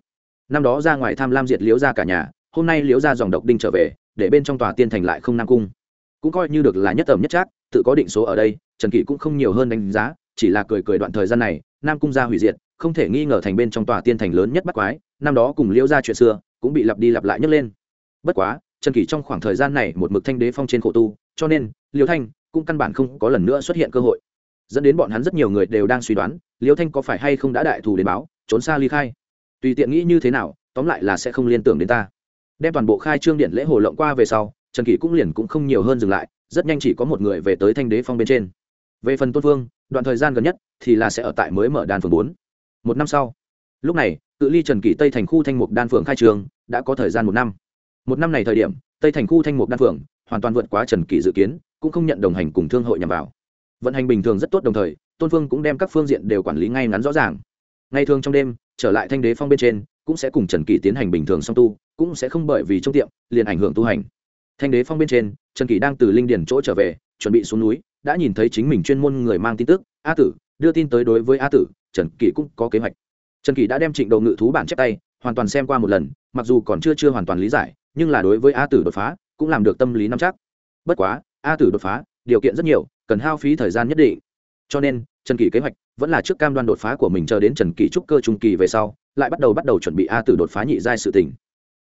Năm đó ra ngoài tham lam diệt liễu ra cả nhà, hôm nay liễu ra dòng độc đinh trở về, để bên trong tòa tiên thành lại không nam cung. Cũng coi như được là nhất tầm nhất trác, tự có định số ở đây, trần kỷ cũng không nhiều hơn đánh giá, chỉ là cười cười đoạn thời gian này, nam cung gia hủy diệt, không thể nghi ngờ thành bên trong tòa tiên thành lớn nhất bắt quái, năm đó cùng liễu ra chuyện xưa, cũng bị lặp đi lặp lại nhấc lên. Bất quá, trần kỷ trong khoảng thời gian này một mực thanh đế phong trên khổ tu, cho nên, Liễu thanh cũng căn bản không có lần nữa xuất hiện cơ hội dẫn đến bọn hắn rất nhiều người đều đang suy đoán, liêu thanh có phải hay không đã đại thù đến báo, trốn xa ly khai. Tùy tiện nghĩ như thế nào, tóm lại là sẽ không liên tưởng đến ta. Đem toàn bộ khai trương điện lễ hồ lộng qua về sau, trần kỷ cũng liền cũng không nhiều hơn dừng lại, rất nhanh chỉ có một người về tới thanh đế phong bên trên. Về phần tôn vương, đoạn thời gian gần nhất thì là sẽ ở tại mới mở đan phường bốn. Một năm sau, lúc này, cự ly trần kỷ tây thành khu thanh mục đan phường khai trường đã có thời gian một năm. Một năm này thời điểm, tây thành khu thanh mục đan phường hoàn toàn vượt quá trần kỷ dự kiến, cũng không nhận đồng hành cùng thương hội nhằm vào vận hành bình thường rất tốt đồng thời, tôn phương cũng đem các phương diện đều quản lý ngay ngắn rõ ràng. Ngay thường trong đêm, trở lại thanh đế phong bên trên, cũng sẽ cùng trần kỷ tiến hành bình thường song tu, cũng sẽ không bởi vì trong tiệm, liền ảnh hưởng tu hành. Thanh đế phong bên trên, trần kỷ đang từ linh điển chỗ trở về, chuẩn bị xuống núi, đã nhìn thấy chính mình chuyên môn người mang tin tức, a tử, đưa tin tới đối với a tử, trần kỷ cũng có kế hoạch. Trần kỷ đã đem trịnh đầu ngự thú bản chép tay, hoàn toàn xem qua một lần, mặc dù còn chưa chưa hoàn toàn lý giải, nhưng là đối với a tử đột phá, cũng làm được tâm lý nắm chắc. Bất quá, a tử đột phá điều kiện rất nhiều, cần hao phí thời gian nhất định. Cho nên, trần kỳ kế hoạch vẫn là trước cam đoan đột phá của mình chờ đến trần kỳ trúc cơ trung kỳ về sau, lại bắt đầu bắt đầu chuẩn bị a tử đột phá nhị giai sự tình.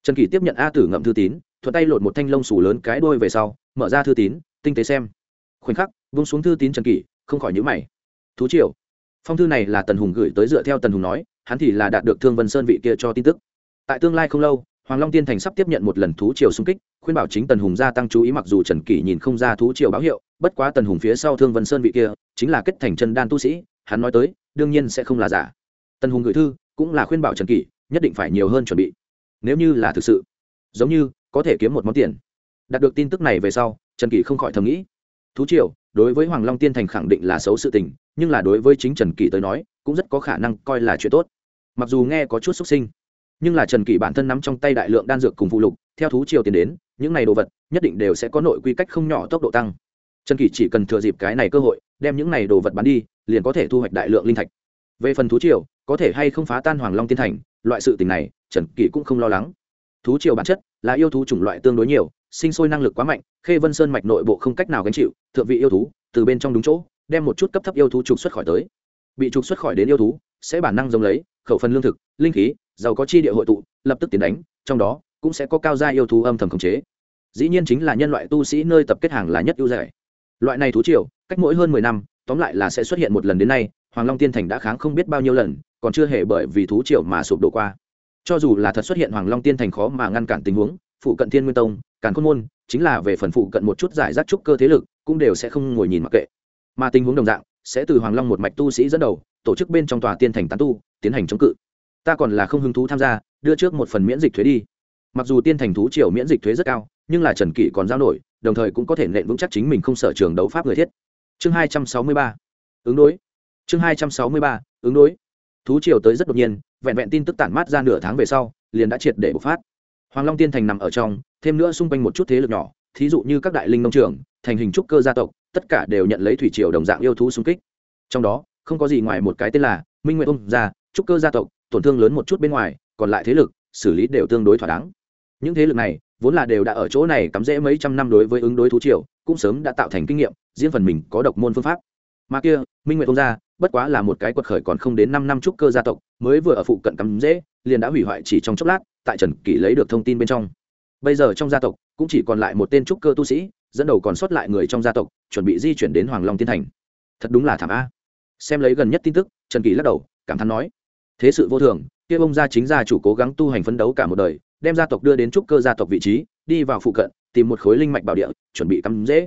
Trần kỳ tiếp nhận a tử ngậm thư tín, thuận tay lột một thanh lông xù lớn cái đôi về sau, mở ra thư tín, tinh tế xem. Khoảnh khắc, vung xuống thư tín trần kỳ không khỏi nhữ mày. Thú triều. Phong thư này là tần hùng gửi tới dựa theo tần hùng nói, hắn thì là đạt được thương vân sơn vị kia cho tin tức. Tại tương lai không lâu hoàng long tiên thành sắp tiếp nhận một lần thú triều xung kích, khuyên bảo chính tần hùng gia tăng chú ý mặc dù trần kỷ nhìn không ra thú triều báo hiệu, bất quá tần hùng phía sau thương vân sơn vị kia, chính là kết thành chân đan tu sĩ, hắn nói tới, đương nhiên sẽ không là giả. Tần hùng gửi thư, cũng là khuyên bảo trần kỷ, nhất định phải nhiều hơn chuẩn bị. Nếu như là thực sự, giống như, có thể kiếm một món tiền. Đạt được tin tức này về sau, trần kỷ không khỏi thầm nghĩ. Thú triều, đối với hoàng long tiên thành khẳng định là xấu sự tình, nhưng là đối với chính trần kỷ tới nói, cũng rất có khả năng coi là chuyện tốt. Mặc dù nghe có chút xúc sinh nhưng là trần kỷ bản thân nắm trong tay đại lượng đan dược cùng phụ lục, theo thú triều tiến đến, những này đồ vật nhất định đều sẽ có nội quy cách không nhỏ tốc độ tăng. Trần kỷ chỉ cần thừa dịp cái này cơ hội, đem những này đồ vật bán đi, liền có thể thu hoạch đại lượng linh thạch. Về phần thú triều, có thể hay không phá tan hoàng long tiên thành, loại sự tình này, trần kỷ cũng không lo lắng. Thú triều bản chất là yêu thú chủng loại tương đối nhiều, sinh sôi năng lực quá mạnh, khê vân sơn mạch nội bộ không cách nào gánh chịu, thượng vị yêu thú, từ bên trong đúng chỗ, đem một chút cấp thấp yêu thú trục xuất khỏi tới. Bị trục xuất khỏi đến yêu thú, sẽ bản năng giống lấy, khẩu phần lương thực, linh khí giàu có chi địa hội tụ, lập tức tiến đánh, trong đó cũng sẽ có cao gia yêu thú âm thầm khống chế. Dĩ nhiên chính là nhân loại tu sĩ nơi tập kết hàng là nhất ưu rẻ. Loại này thú triều, cách mỗi hơn mười năm, tóm lại là sẽ xuất hiện một lần đến nay, hoàng long tiên thành đã kháng không biết bao nhiêu lần, còn chưa hề bởi vì thú triều mà sụp đổ qua. Cho dù là thật xuất hiện hoàng long tiên thành khó mà ngăn cản tình huống, phụ cận thiên nguyên tông, càn khôn môn, chính là về phần phụ cận một chút giải rác trúc cơ thế lực, cũng đều sẽ không ngồi nhìn mặc kệ. Mà tình huống đồng dạng, sẽ từ hoàng long một mạch tu sĩ dẫn đầu, tổ chức bên trong tòa tiên thành tán tu, tiến hành chống cự ta còn là không hứng thú tham gia, đưa trước một phần miễn dịch thuế đi. Mặc dù tiên thành thú triều miễn dịch thuế rất cao, nhưng là trần kỷ còn giao nổi, đồng thời cũng có thể nện vững chắc chính mình không sở trường đấu pháp người thiết. Chương hai trăm sáu mươi ba. Ứng đối. Chương hai trăm sáu mươi ba. Ứng đối. Thú triều tới rất đột nhiên, vẹn vẹn tin tức tản mát ra nửa tháng về sau, liền đã triệt để bộc phát. Hoàng long tiên thành nằm ở trong, thêm nữa xung quanh một chút thế lực nhỏ, thí dụ như các đại linh nông trường, thành hình trúc cơ gia tộc, tất cả đều nhận lấy thủy triều đồng dạng yêu thú xung kích. Trong đó, không có gì ngoài một cái tên là minh nguyện ông gia, trúc cơ gia tộc tổn thương lớn một chút bên ngoài, còn lại thế lực, xử lý đều tương đối thỏa đáng. Những thế lực này, vốn là đều đã ở chỗ này cắm rễ mấy trăm năm đối với ứng đối thú triều, cũng sớm đã tạo thành kinh nghiệm, riêng phần mình có độc môn phương pháp. Mà kia, minh nguyện ông gia, bất quá là một cái quật khởi còn không đến năm năm trúc cơ gia tộc, mới vừa ở phụ cận cắm rễ, liền đã hủy hoại chỉ trong chốc lát, tại trần kỷ lấy được thông tin bên trong. Bây giờ trong gia tộc, cũng chỉ còn lại một tên trúc cơ tu sĩ, dẫn đầu còn sót lại người trong gia tộc, chuẩn bị di chuyển đến hoàng long tiên thành. Thật đúng là thảm a. Xem lấy gần nhất tin tức, trần kỳ lắc đầu, cảm thán nói thế sự vô thường, kia bông gia chính gia chủ cố gắng tu hành phấn đấu cả một đời, đem gia tộc đưa đến trúc cơ gia tộc vị trí, đi vào phụ cận, tìm một khối linh mạch bảo địa, chuẩn bị cắm dễ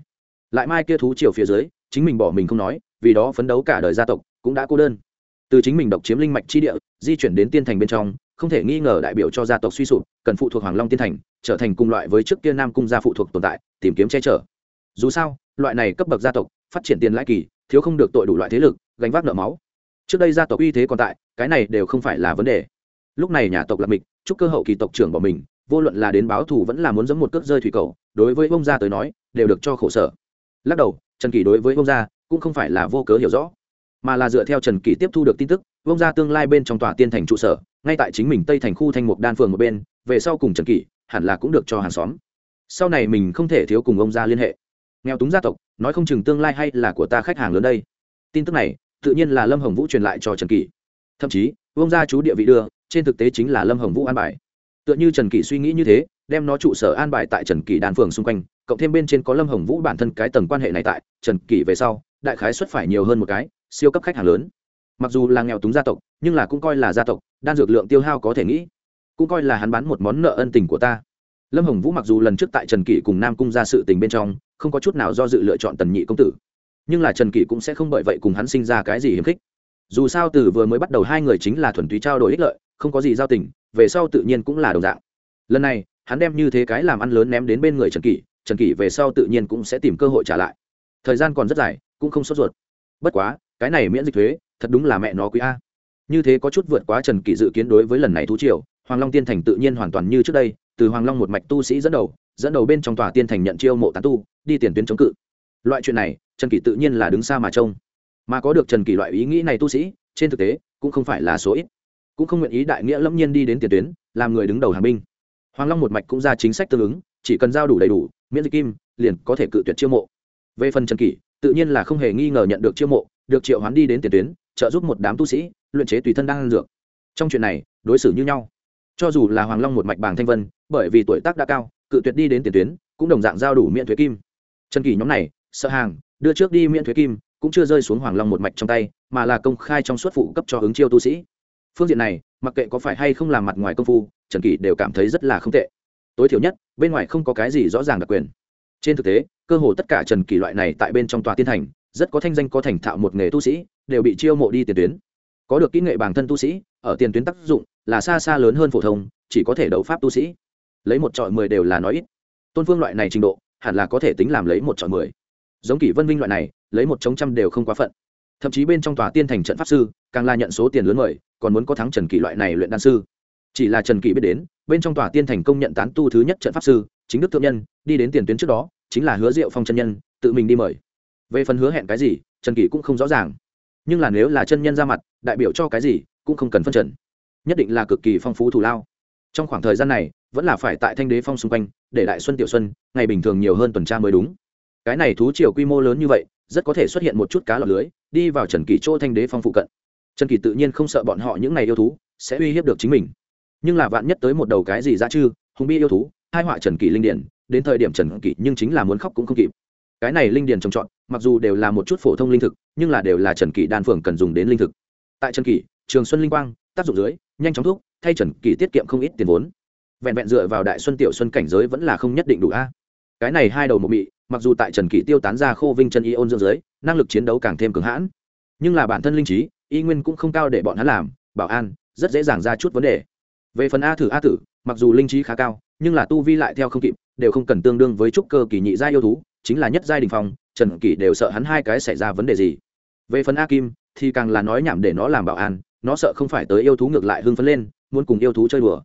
lại mai kia thú chiều phía dưới, chính mình bỏ mình không nói, vì đó phấn đấu cả đời gia tộc cũng đã cô đơn. Từ chính mình độc chiếm linh mạch chi địa, di chuyển đến tiên thành bên trong, không thể nghi ngờ đại biểu cho gia tộc suy sụp, cần phụ thuộc hoàng long tiên thành, trở thành cùng loại với trước kia nam cung gia phụ thuộc tồn tại, tìm kiếm che chở. Dù sao, loại này cấp bậc gia tộc, phát triển tiền lãi kỳ, thiếu không được tội đủ loại thế lực, gánh vác nợ máu. Trước đây gia tộc uy thế còn tại cái này đều không phải là vấn đề. Lúc này nhà tộc lạc mịch, chúc cơ hậu kỳ tộc trưởng bỏ mình, vô luận là đến báo thù vẫn là muốn giấm một cước rơi thủy cầu, đối với bông gia tới nói, đều được cho khổ sở. Lắc đầu, trần kỳ đối với bông gia cũng không phải là vô cớ hiểu rõ, mà là dựa theo trần kỳ tiếp thu được tin tức bông gia tương lai bên trong tòa tiên thành trụ sở, ngay tại chính mình tây thành khu thanh mục đan phường một bên, về sau cùng trần kỳ hẳn là cũng được cho hàng xóm. Sau này mình không thể thiếu cùng ông gia liên hệ. Nghèo túng gia tộc, nói không chừng tương lai hay là của ta khách hàng lớn đây. Tin tức này, tự nhiên là lâm hồng vũ truyền lại cho trần kỳ thậm chí, Vương gia chú địa vị đưa, trên thực tế chính là lâm hồng vũ an bài. Tựa như trần kỷ suy nghĩ như thế, đem nó trụ sở an bài tại trần kỷ đàn phường xung quanh, cộng thêm bên trên có lâm hồng vũ bản thân cái tầng quan hệ này tại, trần kỷ về sau, đại khái xuất phải nhiều hơn một cái, siêu cấp khách hàng lớn. Mặc dù là nghèo túng gia tộc, nhưng là cũng coi là gia tộc, đan dược lượng tiêu hao có thể nghĩ, cũng coi là hắn bán một món nợ ân tình của ta. Lâm hồng vũ mặc dù lần trước tại trần kỷ cùng nam cung ra sự tình bên trong, không có chút nào do dự lựa chọn tần nhị công tử, nhưng là trần kỷ cũng sẽ không bởi vậy cùng hắn sinh ra cái gì hiếm khích dù sao từ vừa mới bắt đầu hai người chính là thuần túy trao đổi ích lợi, không có gì giao tình, về sau tự nhiên cũng là đồng dạng. Lần này, hắn đem như thế cái làm ăn lớn ném đến bên người trần kỷ trần kỷ về sau tự nhiên cũng sẽ tìm cơ hội trả lại. Thời gian còn rất dài, cũng không sốt ruột. Bất quá, cái này miễn dịch thuế, thật đúng là mẹ nó quý a. Như thế có chút vượt quá trần kỷ dự kiến đối với lần này thú triều, hoàng long tiên thành tự nhiên hoàn toàn như trước đây, từ hoàng long một mạch tu sĩ dẫn đầu dẫn đầu bên trong tòa tiên thành nhận chiêu mộ tán tu, đi tiền tuyến chống cự. Loại chuyện này, trần kỷ tự nhiên là đứng xa mà trông mà có được trần kỷ loại ý nghĩ này tu sĩ, trên thực tế, cũng không phải là số ít. Cũng không nguyện ý đại nghĩa lâm nhiên đi đến tiền tuyến, làm người đứng đầu hàng binh. Hoàng long một mạch cũng ra chính sách tương ứng, chỉ cần giao đủ đầy đủ, miễn dịch kim, liền có thể cự tuyệt chiêu mộ. Về phần trần kỷ, tự nhiên là không hề nghi ngờ nhận được chiêu mộ, được triệu hoán đi đến tiền tuyến, trợ giúp một đám tu sĩ, luyện chế tùy thân đang ăn dược. Trong chuyện này, đối xử như nhau. Cho dù là hoàng long một mạch bàng thanh vân, bởi vì tuổi tác đã cao, cự tuyệt đi đến tiền tuyến, cũng đồng dạng giao đủ miễn thuế kim. Trần kỷ nhóm này, sợ hàng, đưa trước đi miễn thuế kim cũng chưa rơi xuống hoàng long một mạch trong tay, mà là công khai trong suất phụ cấp cho ứng chiêu tu sĩ. Phương diện này, mặc kệ có phải hay không làm mặt ngoài công phu, trần kỳ đều cảm thấy rất là không tệ. Tối thiểu nhất, bên ngoài không có cái gì rõ ràng đặc quyền. Trên thực tế, cơ hồ tất cả trần kỳ loại này tại bên trong tòa tiên thành, rất có thanh danh có thành thạo một nghề tu sĩ, đều bị chiêu mộ đi tiền tuyến. Có được kỹ nghệ bản thân tu sĩ, ở tiền tuyến tác dụng là xa xa lớn hơn phổ thông, chỉ có thể đấu pháp tu sĩ. Lấy một trọi mười đều là nói ít. Tôn phương loại này trình độ, hẳn là có thể tính làm lấy một trọi mười. Giống kỷ vân vinh loại này lấy một chống trăm đều không quá phận. Thậm chí bên trong tòa tiên thành trận pháp sư, càng là nhận số tiền lớn mời, còn muốn có thắng trần kỷ loại này luyện đan sư. Chỉ là trần kỷ biết đến, bên trong tòa tiên thành công nhận tán tu thứ nhất trận pháp sư, chính đức thượng nhân, đi đến tiền tuyến trước đó, chính là hứa diệu phong chân nhân, tự mình đi mời. Về phần hứa hẹn cái gì, trần kỷ cũng không rõ ràng. Nhưng là nếu là chân nhân ra mặt, đại biểu cho cái gì, cũng không cần phân trần. Nhất định là cực kỳ phong phú thù lao. Trong khoảng thời gian này, vẫn là phải tại thanh đế phong xung quanh, để đại xuân tiểu xuân ngày bình thường nhiều hơn tuần tra mới đúng. Cái này thú triều quy mô lớn như vậy rất có thể xuất hiện một chút cá lọt lưới, đi vào trần kỳ chỗ thanh đế phong phụ cận. Trần kỳ tự nhiên không sợ bọn họ những ngày yêu thú, sẽ uy hiếp được chính mình. Nhưng là vạn nhất tới một đầu cái gì ra chư, hùng bi yêu thú hai họa trần kỳ linh điển, đến thời điểm trần kỳ nhưng chính là muốn khóc cũng không kịp. Cái này linh điển trồng trọt, mặc dù đều là một chút phổ thông linh thực, nhưng là đều là trần kỳ đan phường cần dùng đến linh thực. Tại trần kỳ trường xuân linh quang, tác dụng dưới, nhanh chóng thuốc thay trần kỳ tiết kiệm không ít tiền vốn. Vẹn vẹn dựa vào đại xuân tiểu xuân cảnh giới vẫn là không nhất định đủ a. Cái này hai đầu một bị mặc dù tại trần kỷ tiêu tán ra khô vinh chân y ôn dưỡng dưới năng lực chiến đấu càng thêm cứng hãn, nhưng là bản thân linh trí, y nguyên cũng không cao để bọn hắn làm, bảo an, rất dễ dàng ra chút vấn đề. Về phần a thử a tử, mặc dù linh trí khá cao, nhưng là tu vi lại theo không kịp, đều không cần tương đương với trúc cơ kỳ nhị gia yêu thú, chính là nhất giai đình phong, trần kỷ đều sợ hắn hai cái xảy ra vấn đề gì. Về phần a kim, thì càng là nói nhảm để nó làm bảo an, nó sợ không phải tới yêu thú ngược lại hưng phấn lên, muốn cùng yêu thú chơi đùa.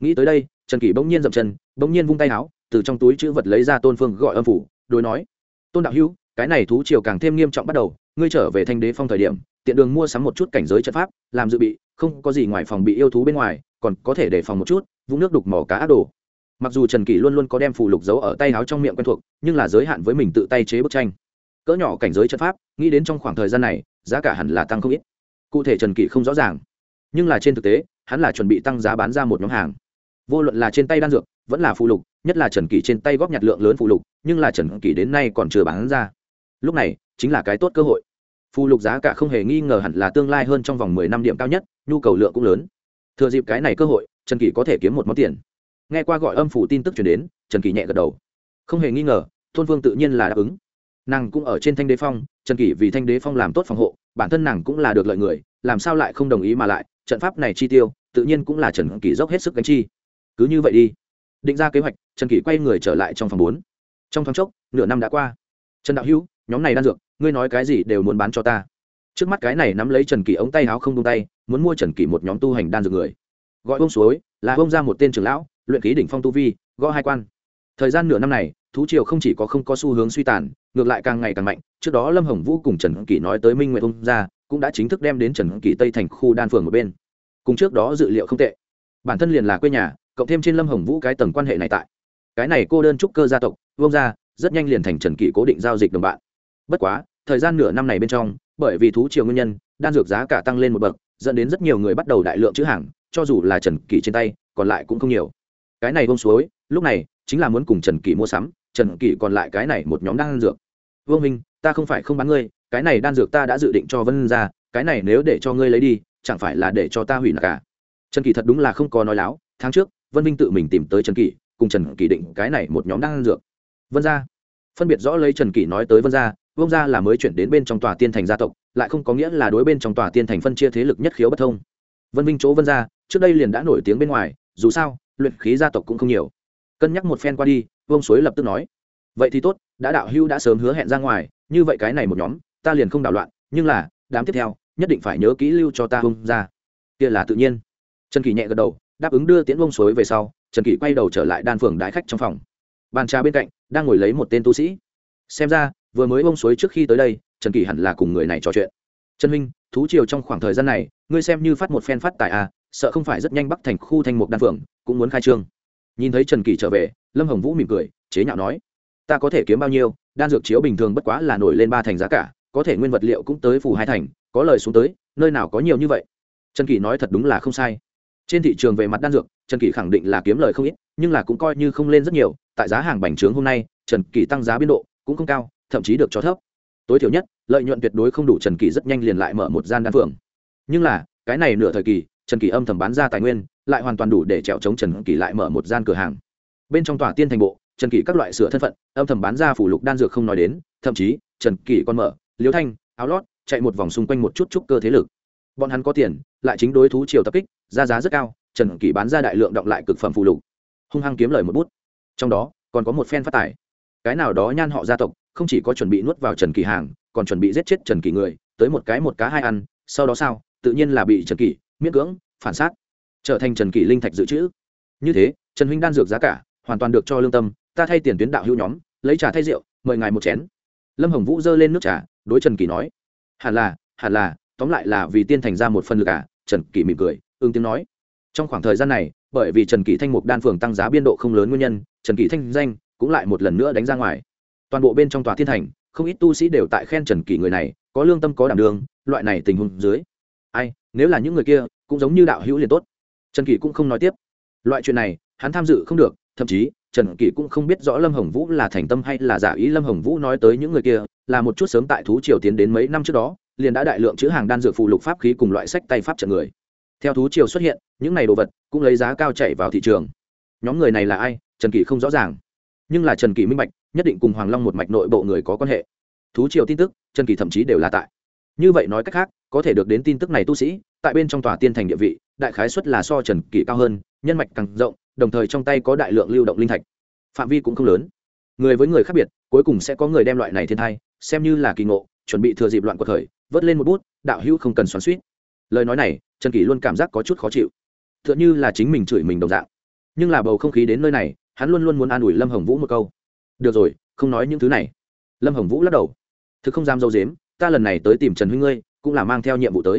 Nghĩ tới đây, trần kỷ bỗng nhiên dậm chân, bỗng nhiên vung tay áo, từ trong túi chữ vật lấy ra tôn phương gọi âm phủ đối nói, tôn đạo hữu, cái này thú triều càng thêm nghiêm trọng bắt đầu, ngươi trở về thanh đế phong thời điểm, tiện đường mua sắm một chút cảnh giới trận pháp, làm dự bị, không có gì ngoài phòng bị yêu thú bên ngoài, còn có thể đề phòng một chút, vũng nước đục mỏ cá ác đồ. Mặc dù trần kỷ luôn luôn có đem phù lục giấu ở tay áo trong miệng quen thuộc, nhưng là giới hạn với mình tự tay chế bức tranh. Cỡ nhỏ cảnh giới trận pháp, nghĩ đến trong khoảng thời gian này, giá cả hẳn là tăng không ít. Cụ thể trần kỷ không rõ ràng, nhưng là trên thực tế, hắn là chuẩn bị tăng giá bán ra một nhóm hàng vô luận là trên tay đan dược, vẫn là phụ lục, nhất là trần kỷ trên tay góp nhặt lượng lớn phụ lục, nhưng là trần kỷ đến nay còn chưa bán ra. Lúc này, chính là cái tốt cơ hội. Phụ lục giá cả không hề nghi ngờ hẳn là tương lai hơn trong vòng mười năm điểm cao nhất, nhu cầu lượng cũng lớn. Thừa dịp cái này cơ hội, trần kỷ có thể kiếm một món tiền. Nghe qua gọi âm phủ tin tức chuyển đến, trần kỷ nhẹ gật đầu. Không hề nghi ngờ, thôn vương tự nhiên là đáp ứng. Nàng cũng ở trên thanh đế phong, trần kỷ vì thanh đế phong làm tốt phòng hộ, bản thân nàng cũng là được lợi người, làm sao lại không đồng ý mà lại, trận pháp này chi tiêu, tự nhiên cũng là trần kỷ dốc hết sức gánh chi cứ như vậy đi. Định ra kế hoạch, trần kỷ quay người trở lại trong phòng bốn. Trong thoáng chốc, nửa năm đã qua. Trần đạo hữu, nhóm này đan dược, ngươi nói cái gì đều muốn bán cho ta. Trước mắt cái này nắm lấy trần kỷ ống tay áo không tung tay, muốn mua trần kỷ một nhóm tu hành đan dược người. Gọi bông suối, là bông ra một tên trưởng lão, luyện ký đỉnh phong tu vi, gõ hai quan. Thời gian nửa năm này, thú triều không chỉ có không có xu hướng suy tàn, ngược lại càng ngày càng mạnh. Trước đó lâm hồng vũ cùng trần kỷ nói tới minh nguyện ông ra, cũng đã chính thức đem đến trần kỷ tây thành khu đan phường một bên. Cùng trước đó dự liệu không tệ. Bản thân liền là quê nhà cộng thêm trên lâm hồng vũ cái tầng quan hệ này tại cái này cô đơn trúc cơ gia tộc vương gia rất nhanh liền thành trần kỷ cố định giao dịch đồng bạn bất quá thời gian nửa năm này bên trong bởi vì thú triều nguyên nhân đan dược giá cả tăng lên một bậc dẫn đến rất nhiều người bắt đầu đại lượng chữ hàng cho dù là trần kỷ trên tay còn lại cũng không nhiều cái này vông suối lúc này chính là muốn cùng trần kỷ mua sắm trần kỷ còn lại cái này một nhóm đan dược vương minh ta không phải không bán ngươi cái này đan dược ta đã dự định cho vân ra cái này nếu để cho ngươi lấy đi chẳng phải là để cho ta hủy nạc cả trần kỷ thật đúng là không có nói láo tháng trước vân minh tự mình tìm tới trần kỷ cùng trần kỷ định cái này một nhóm đan dược. Vân Gia, phân biệt rõ lấy trần kỷ nói tới vân Gia, vông Gia là mới chuyển đến bên trong tòa tiên thành gia tộc lại không có nghĩa là đối bên trong tòa tiên thành phân chia thế lực nhất khiếu bất thông. Vân minh chỗ vân Gia, trước đây liền đã nổi tiếng bên ngoài dù sao luyện khí gia tộc cũng không nhiều. Cân nhắc một phen qua đi vông suối lập tức nói vậy thì tốt đã đạo hưu đã sớm hứa hẹn ra ngoài như vậy cái này một nhóm ta liền không đảo loạn nhưng là đám tiếp theo nhất định phải nhớ kỹ lưu cho ta vông ra kia là tự nhiên. Trần kỳ nhẹ gật đầu đáp ứng đưa tiễn vông suối về sau, trần kỷ quay đầu trở lại đan phường đái khách trong phòng. Bàn trà bên cạnh, đang ngồi lấy một tên tu sĩ. Xem ra, vừa mới vông suối trước khi tới đây, trần kỷ hẳn là cùng người này trò chuyện. Trần minh thú triều trong khoảng thời gian này, ngươi xem như phát một phen phát tài à sợ không phải rất nhanh bắc thành khu thanh mục đan phượng cũng muốn khai trương. Nhìn thấy trần kỷ trở về, lâm hồng vũ mỉm cười, chế nhạo nói, ta có thể kiếm bao nhiêu, đan dược chiếu bình thường bất quá là nổi lên ba thành giá cả, có thể nguyên vật liệu cũng tới phủ hai thành, có lời xuống tới, nơi nào có nhiều như vậy? Trần kỷ nói thật đúng là không sai trên thị trường về mặt đan dược, trần kỳ khẳng định là kiếm lời không ít, nhưng là cũng coi như không lên rất nhiều, tại giá hàng bành trướng hôm nay, trần kỳ tăng giá biên độ cũng không cao, thậm chí được cho thấp. Tối thiểu nhất, lợi nhuận tuyệt đối không đủ trần kỳ rất nhanh liền lại mở một gian đan phượng. Nhưng là, cái này nửa thời kỳ, trần kỳ âm thầm bán ra tài nguyên, lại hoàn toàn đủ để trèo chống trần kỳ lại mở một gian cửa hàng. Bên trong tòa tiên thành bộ, trần kỳ các loại sửa thân phận, âm thầm bán ra phủ lục đan dược không nói đến, thậm chí, trần kỳ còn mở, liễu thanh, áo lót, chạy một vòng xung quanh một chút chút cơ thế lực bọn hắn có tiền, lại chính đối thú chiều tập kích ra giá rất cao, trần kỳ bán ra đại lượng động lại cực phẩm phụ lục. Hung hăng kiếm lời một bút. Trong đó, còn có một phen phát tài. Cái nào đó nhan họ gia tộc, không chỉ có chuẩn bị nuốt vào trần kỳ hàng, còn chuẩn bị giết chết trần kỳ người, tới một cái một cá hai ăn, sau đó sao, tự nhiên là bị trần kỳ miễn cưỡng phản xác trở thành trần kỳ linh thạch dự trữ. Như thế, trần huynh đan dược giá cả, hoàn toàn được cho lương tâm, ta thay tiền tuyến đạo hữu nhóm, lấy trà thay rượu, mời ngài một chén. Lâm hồng vũ giơ lên nước trà, đối trần kỳ nói, hẳn là hẳn là tóm lại là vì tiên thành ra một phần lực à trần kỳ mỉm cười ưng tiếng nói. Trong khoảng thời gian này, bởi vì trần kỷ thanh mục đan phường tăng giá biên độ không lớn nguyên nhân, trần kỷ thanh danh cũng lại một lần nữa đánh ra ngoài. Toàn bộ bên trong tòa thiên thành, không ít tu sĩ đều tại khen trần kỷ người này, có lương tâm có đảm đường loại này tình huống dưới. Ai, nếu là những người kia, cũng giống như đạo hữu liền tốt. Trần kỷ cũng không nói tiếp. Loại chuyện này, hắn tham dự không được, thậm chí, trần kỷ cũng không biết rõ lâm hồng vũ là thành tâm hay là giả ý lâm hồng vũ nói tới những người kia, là một chút sớm tại thú triều tiến đến mấy năm trước đó liền đã đại lượng chữ hàng đan dược phụ lục pháp khí cùng loại sách tay pháp trận người. Theo thú triều xuất hiện, những này đồ vật cũng lấy giá cao chạy vào thị trường. Nhóm người này là ai? Trần kỷ không rõ ràng. Nhưng là trần kỷ minh bạch, nhất định cùng hoàng long một mạch nội bộ người có quan hệ. Thú triều tin tức, trần kỷ thậm chí đều là tại. Như vậy nói cách khác, có thể được đến tin tức này tu sĩ, tại bên trong tòa tiên thành địa vị, đại khái xuất là so trần kỷ cao hơn, nhân mạch càng rộng, đồng thời trong tay có đại lượng lưu động linh thạch. Phạm vi cũng không lớn. Người với người khác biệt, cuối cùng sẽ có người đem loại này thiên thai, xem như là kỳ ngộ, chuẩn bị thừa dịp loạn cuộc khởi vớt lên một bút, đạo hữu không cần xoắn suýt. Lời nói này, trần kỷ luôn cảm giác có chút khó chịu. T h ư ợ n như là chính mình chửi mình đồng dạng. Nhưng là bầu không khí đến nơi này, hắn luôn luôn muốn an ủi lâm hồng vũ một câu. Được rồi, không nói những thứ này. Lâm hồng vũ lắc đầu. Thực không dám dâu dếm, ta lần này tới tìm trần huy ngươi, cũng là mang theo nhiệm vụ tới.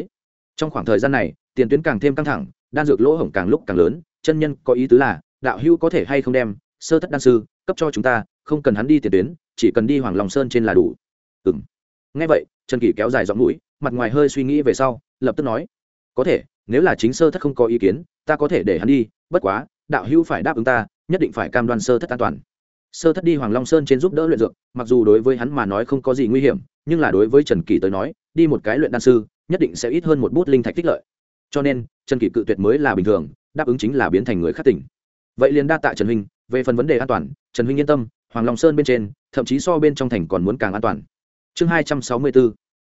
Trong khoảng thời gian này, tiền tuyến càng thêm căng thẳng, đan dược lỗ hổng càng lúc càng lớn, chân nhân có ý tứ là, đạo hữu có thể hay không đem sơ thất đan sư cấp cho chúng ta, không cần hắn đi tiền tuyến, chỉ cần đi hoàng lòng sơn trên là đủ. Ừng ngay vậy trần kỷ kéo dài giọng mũi, mặt ngoài hơi suy nghĩ về sau, lập tức nói, có thể, nếu là chính sơ thất không có ý kiến, ta có thể để hắn đi, bất quá, đạo hữu phải đáp ứng ta, nhất định phải cam đoan sơ thất an toàn. Sơ thất đi hoàng long sơn trên giúp đỡ luyện dược, mặc dù đối với hắn mà nói không có gì nguy hiểm, nhưng là đối với trần kỳ tới nói, đi một cái luyện đan sư, nhất định sẽ ít hơn một bút linh thạch tích lợi. Cho nên, trần kỳ cự tuyệt mới là bình thường, đáp ứng chính là biến thành người khác tỉnh. Vậy liền đa tạ trần huynh, về phần vấn đề an toàn, trần huynh yên tâm, hoàng long sơn bên trên, thậm chí so bên trong thành còn muốn càng an toàn chương hai trăm sáu mươi b ố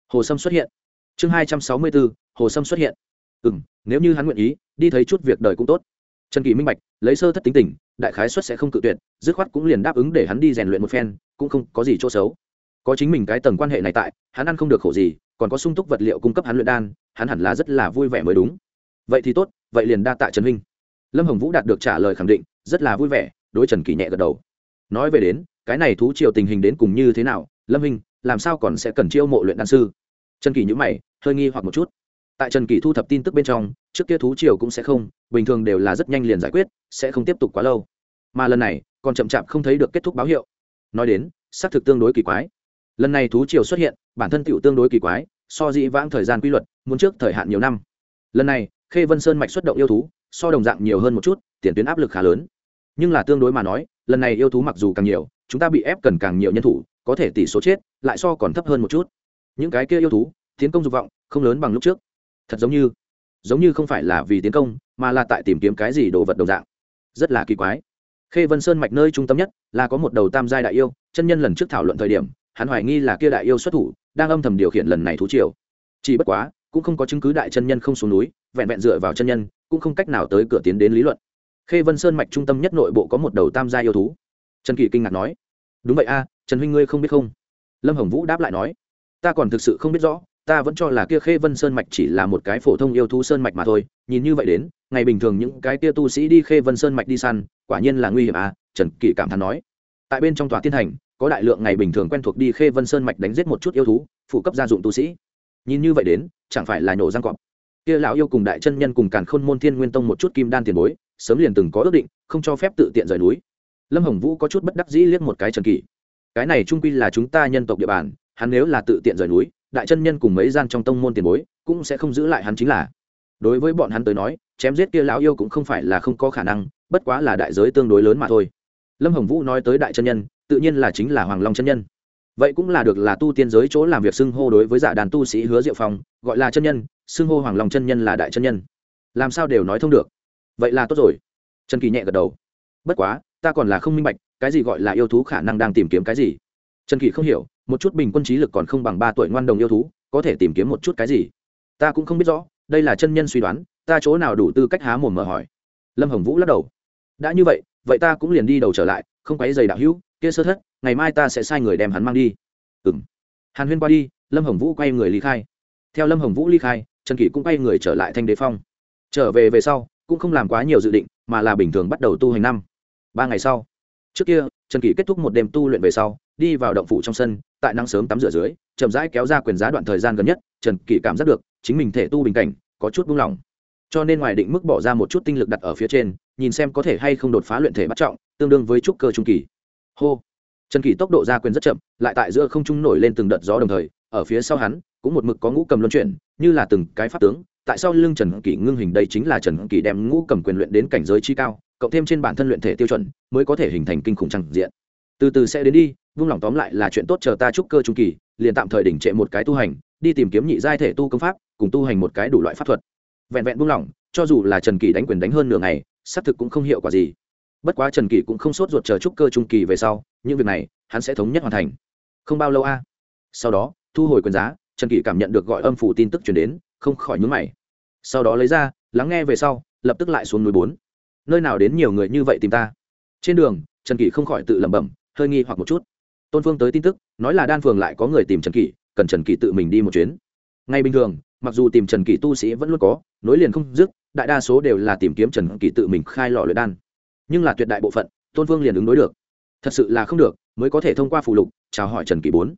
hồ sâm xuất hiện. Chương hai trăm sáu mươi bốn hồ sâm xuất hiện. Ừ m nếu như hắn nguyện ý, đi thấy chút việc đời cũng tốt. Trần kỳ minh bạch, lấy sơ thất tính tình, đại khái xuất sẽ không cự tuyệt, dứt khoát cũng liền đáp ứng để hắn đi rèn luyện một phen, cũng không có gì chỗ xấu. Có chính mình cái tầng quan hệ này tại, hắn ăn không được khổ gì, còn có sung túc vật liệu cung cấp hắn luyện đan, hắn hẳn là rất là vui vẻ mới đúng. Vậy thì tốt, vậy liền đa tạ trần huynh lâm hồng vũ đạt được trả lời khẳng định, rất là vui vẻ, đối trần kỳ nhẹ gật đầu. Nói về đến, cái này thú triều tình hình đến cùng như thế nào, lâm huynh làm sao còn sẽ cần chiêu mộ luyện đan sư? Trần kỳ nhữ mày, hơi nghi hoặc một chút. Tại trần kỳ thu thập tin tức bên trong, trước kia thú triều cũng sẽ không, bình thường đều là rất nhanh liền giải quyết, sẽ không tiếp tục quá lâu. Mà lần này, còn chậm chạp không thấy được kết thúc báo hiệu. Nói đến, xác thực tương đối kỳ quái. Lần này thú triều xuất hiện, bản thân tựu tương đối kỳ quái, so dĩ vãng thời gian quy luật, muốn trước thời hạn nhiều năm. Lần này, khê vân sơn mạch xuất động yêu thú, so đồng dạng nhiều hơn một chút, tiền tuyến áp lực khá lớn. Nhưng là tương đối mà nói, lần này yêu thú mặc dù càng nhiều, chúng ta bị ép cần càng nhiều nhân thủ có thể tỷ số chết, lại so còn thấp hơn một chút. Những cái kia yêu thú, tiến công dục vọng, không lớn bằng lúc trước. Thật giống như giống như không phải là vì tiến công, mà là tại tìm kiếm cái gì đồ vật đồng dạng. Rất là kỳ quái. Khê vân sơn mạch nơi trung tâm nhất là có một đầu tam giai đại yêu, chân nhân lần trước thảo luận thời điểm, hắn hoài nghi là kia đại yêu xuất thủ, đang âm thầm điều khiển lần này thú triều. Chỉ bất quá, cũng không có chứng cứ đại chân nhân không xuống núi, vẹn vẹn dựa vào chân nhân, cũng không cách nào tới cửa tiến đến lý luận. Khê vân sơn mạch trung tâm nhất nội bộ có một đầu tam gia yêu thú. Trần kỳ kinh ngạc nói đúng vậy a, trần huynh ngươi không biết không? Lâm hồng vũ đáp lại nói, ta còn thực sự không biết rõ, ta vẫn cho là kia khê vân sơn mạch chỉ là một cái phổ thông yêu thú sơn mạch mà thôi, nhìn như vậy đến, ngày bình thường những cái kia tu sĩ đi khê vân sơn mạch đi săn, quả nhiên là nguy hiểm à trần kỷ cảm thán nói. Tại bên trong tòa tiên thành, có đại lượng ngày bình thường quen thuộc đi khê vân sơn mạch đánh giết một chút yêu thú, phụ cấp gia dụng tu sĩ. Nhìn như vậy đến, chẳng phải là nhổ răng cọp. Kia lão yêu cùng đại chân nhân cùng càn khôn môn thiên nguyên tông một chút kim đan tiền bối, sớm liền từng có ước định, không cho phép tự tiện rời núi lâm hồng vũ có chút bất đắc dĩ liếc một cái trần kỷ. Cái này trung quy là chúng ta nhân tộc địa bàn, hắn nếu là tự tiện rời núi, đại chân nhân cùng mấy gian trong tông môn tiền bối, cũng sẽ không giữ lại hắn chính là. Đối với bọn hắn tới nói, chém giết kia lão yêu cũng không phải là không có khả năng, bất quá là đại giới tương đối lớn mà thôi. Lâm hồng vũ nói tới đại chân nhân, tự nhiên là chính là hoàng long chân nhân. Vậy cũng là được là tu tiên giới chỗ làm việc xưng hô đối với giả đàn tu sĩ hứa diệu phong, gọi là chân nhân, xưng hô hoàng long chân nhân là đại chân nhân. Làm sao đều nói thông được. Vậy là tốt rồi. Trần kỳ nhẹ gật đầu. Bất quá ta còn là không minh bạch, cái gì gọi là yêu thú khả năng đang tìm kiếm cái gì? Trần kỳ không hiểu, một chút bình quân trí lực còn không bằng ba tuổi ngoan đồng yêu thú, có thể tìm kiếm một chút cái gì? Ta cũng không biết rõ, đây là chân nhân suy đoán, ta chỗ nào đủ tư cách há mồm mở hỏi. Lâm hồng vũ lắc đầu. Đã như vậy vậy ta cũng liền đi đầu trở lại, không quấy giày đạo hữu, kia sơ thất, ngày mai ta sẽ sai người đem hắn mang đi. Ừ m hàn huyên qua đi, lâm hồng vũ quay người ly khai. Theo lâm hồng vũ ly khai, trần kỷ cũng quay người trở lại thanh đế phong. Trở về về sau, cũng không làm quá nhiều dự định, mà là bình thường bắt đầu tu hành năm ba ngày sau, trước kia, trần kỷ kết thúc một đêm tu luyện về sau, đi vào động phủ trong sân, tại năng sớm tắm rửa dưới, chậm rãi kéo ra quyền giá đoạn thời gian gần nhất, trần kỷ cảm giác được chính mình thể tu bình cảnh, có chút buông lỏng. Cho nên ngoài định mức bỏ ra một chút tinh lực đặt ở phía trên, nhìn xem có thể hay không đột phá luyện thể bắt trọng, tương đương với trúc cơ trung kỳ. Hô! Trần kỷ tốc độ ra quyền rất chậm, lại tại giữa không trung nổi lên từng đợt gió đồng thời, ở phía sau hắn, cũng một mực có ngũ cầm luân chuyển, như là từng cái pháp tướng tại sao lưng trần kỳ ngưng hình đây chính là trần kỳ đem ngũ cầm quyền luyện đến cảnh giới chi cao, cộng thêm trên bản thân luyện thể tiêu chuẩn, mới có thể hình thành kinh khủng trăng diện. Từ từ sẽ đến đi, vung lòng tóm lại là chuyện tốt chờ ta trúc cơ trung kỳ, liền tạm thời đỉnh trệ một cái tu hành, đi tìm kiếm nhị giai thể tu công pháp, cùng tu hành một cái đủ loại pháp thuật. Vẹn vẹn buông lỏng, cho dù là trần kỳ đánh quyền đánh hơn nửa ngày, xác thực cũng không hiệu quả gì. Bất quá trần kỳ cũng không sốt ruột chờ trúc cơ trung kỳ về sau, những việc này, hắn sẽ thống nhất hoàn thành. Không bao lâu a. Sau đó, thu hồi quyền giá, trần kỳ cảm nhận được gọi âm phủ tin tức chuyển đến, không khỏi nhúng mày sau đó lấy ra lắng nghe về sau lập tức lại xuống núi bốn. Nơi nào đến nhiều người như vậy tìm ta? Trên đường trần kỷ không khỏi tự lẩm bẩm hơi nghi hoặc một chút. Tôn phương tới tin tức nói là đan phường lại có người tìm trần kỷ, cần trần kỷ tự mình đi một chuyến. Ngay bình thường mặc dù tìm trần kỷ tu sĩ vẫn luôn có nối liền không dứt đại đa số đều là tìm kiếm trần kỷ tự mình khai lò luyện đan. Nhưng là tuyệt đại bộ phận tôn phương liền ứng đối được. Thật sự là không được mới có thể thông qua phụ lục chào hỏi trần kỷ bốn.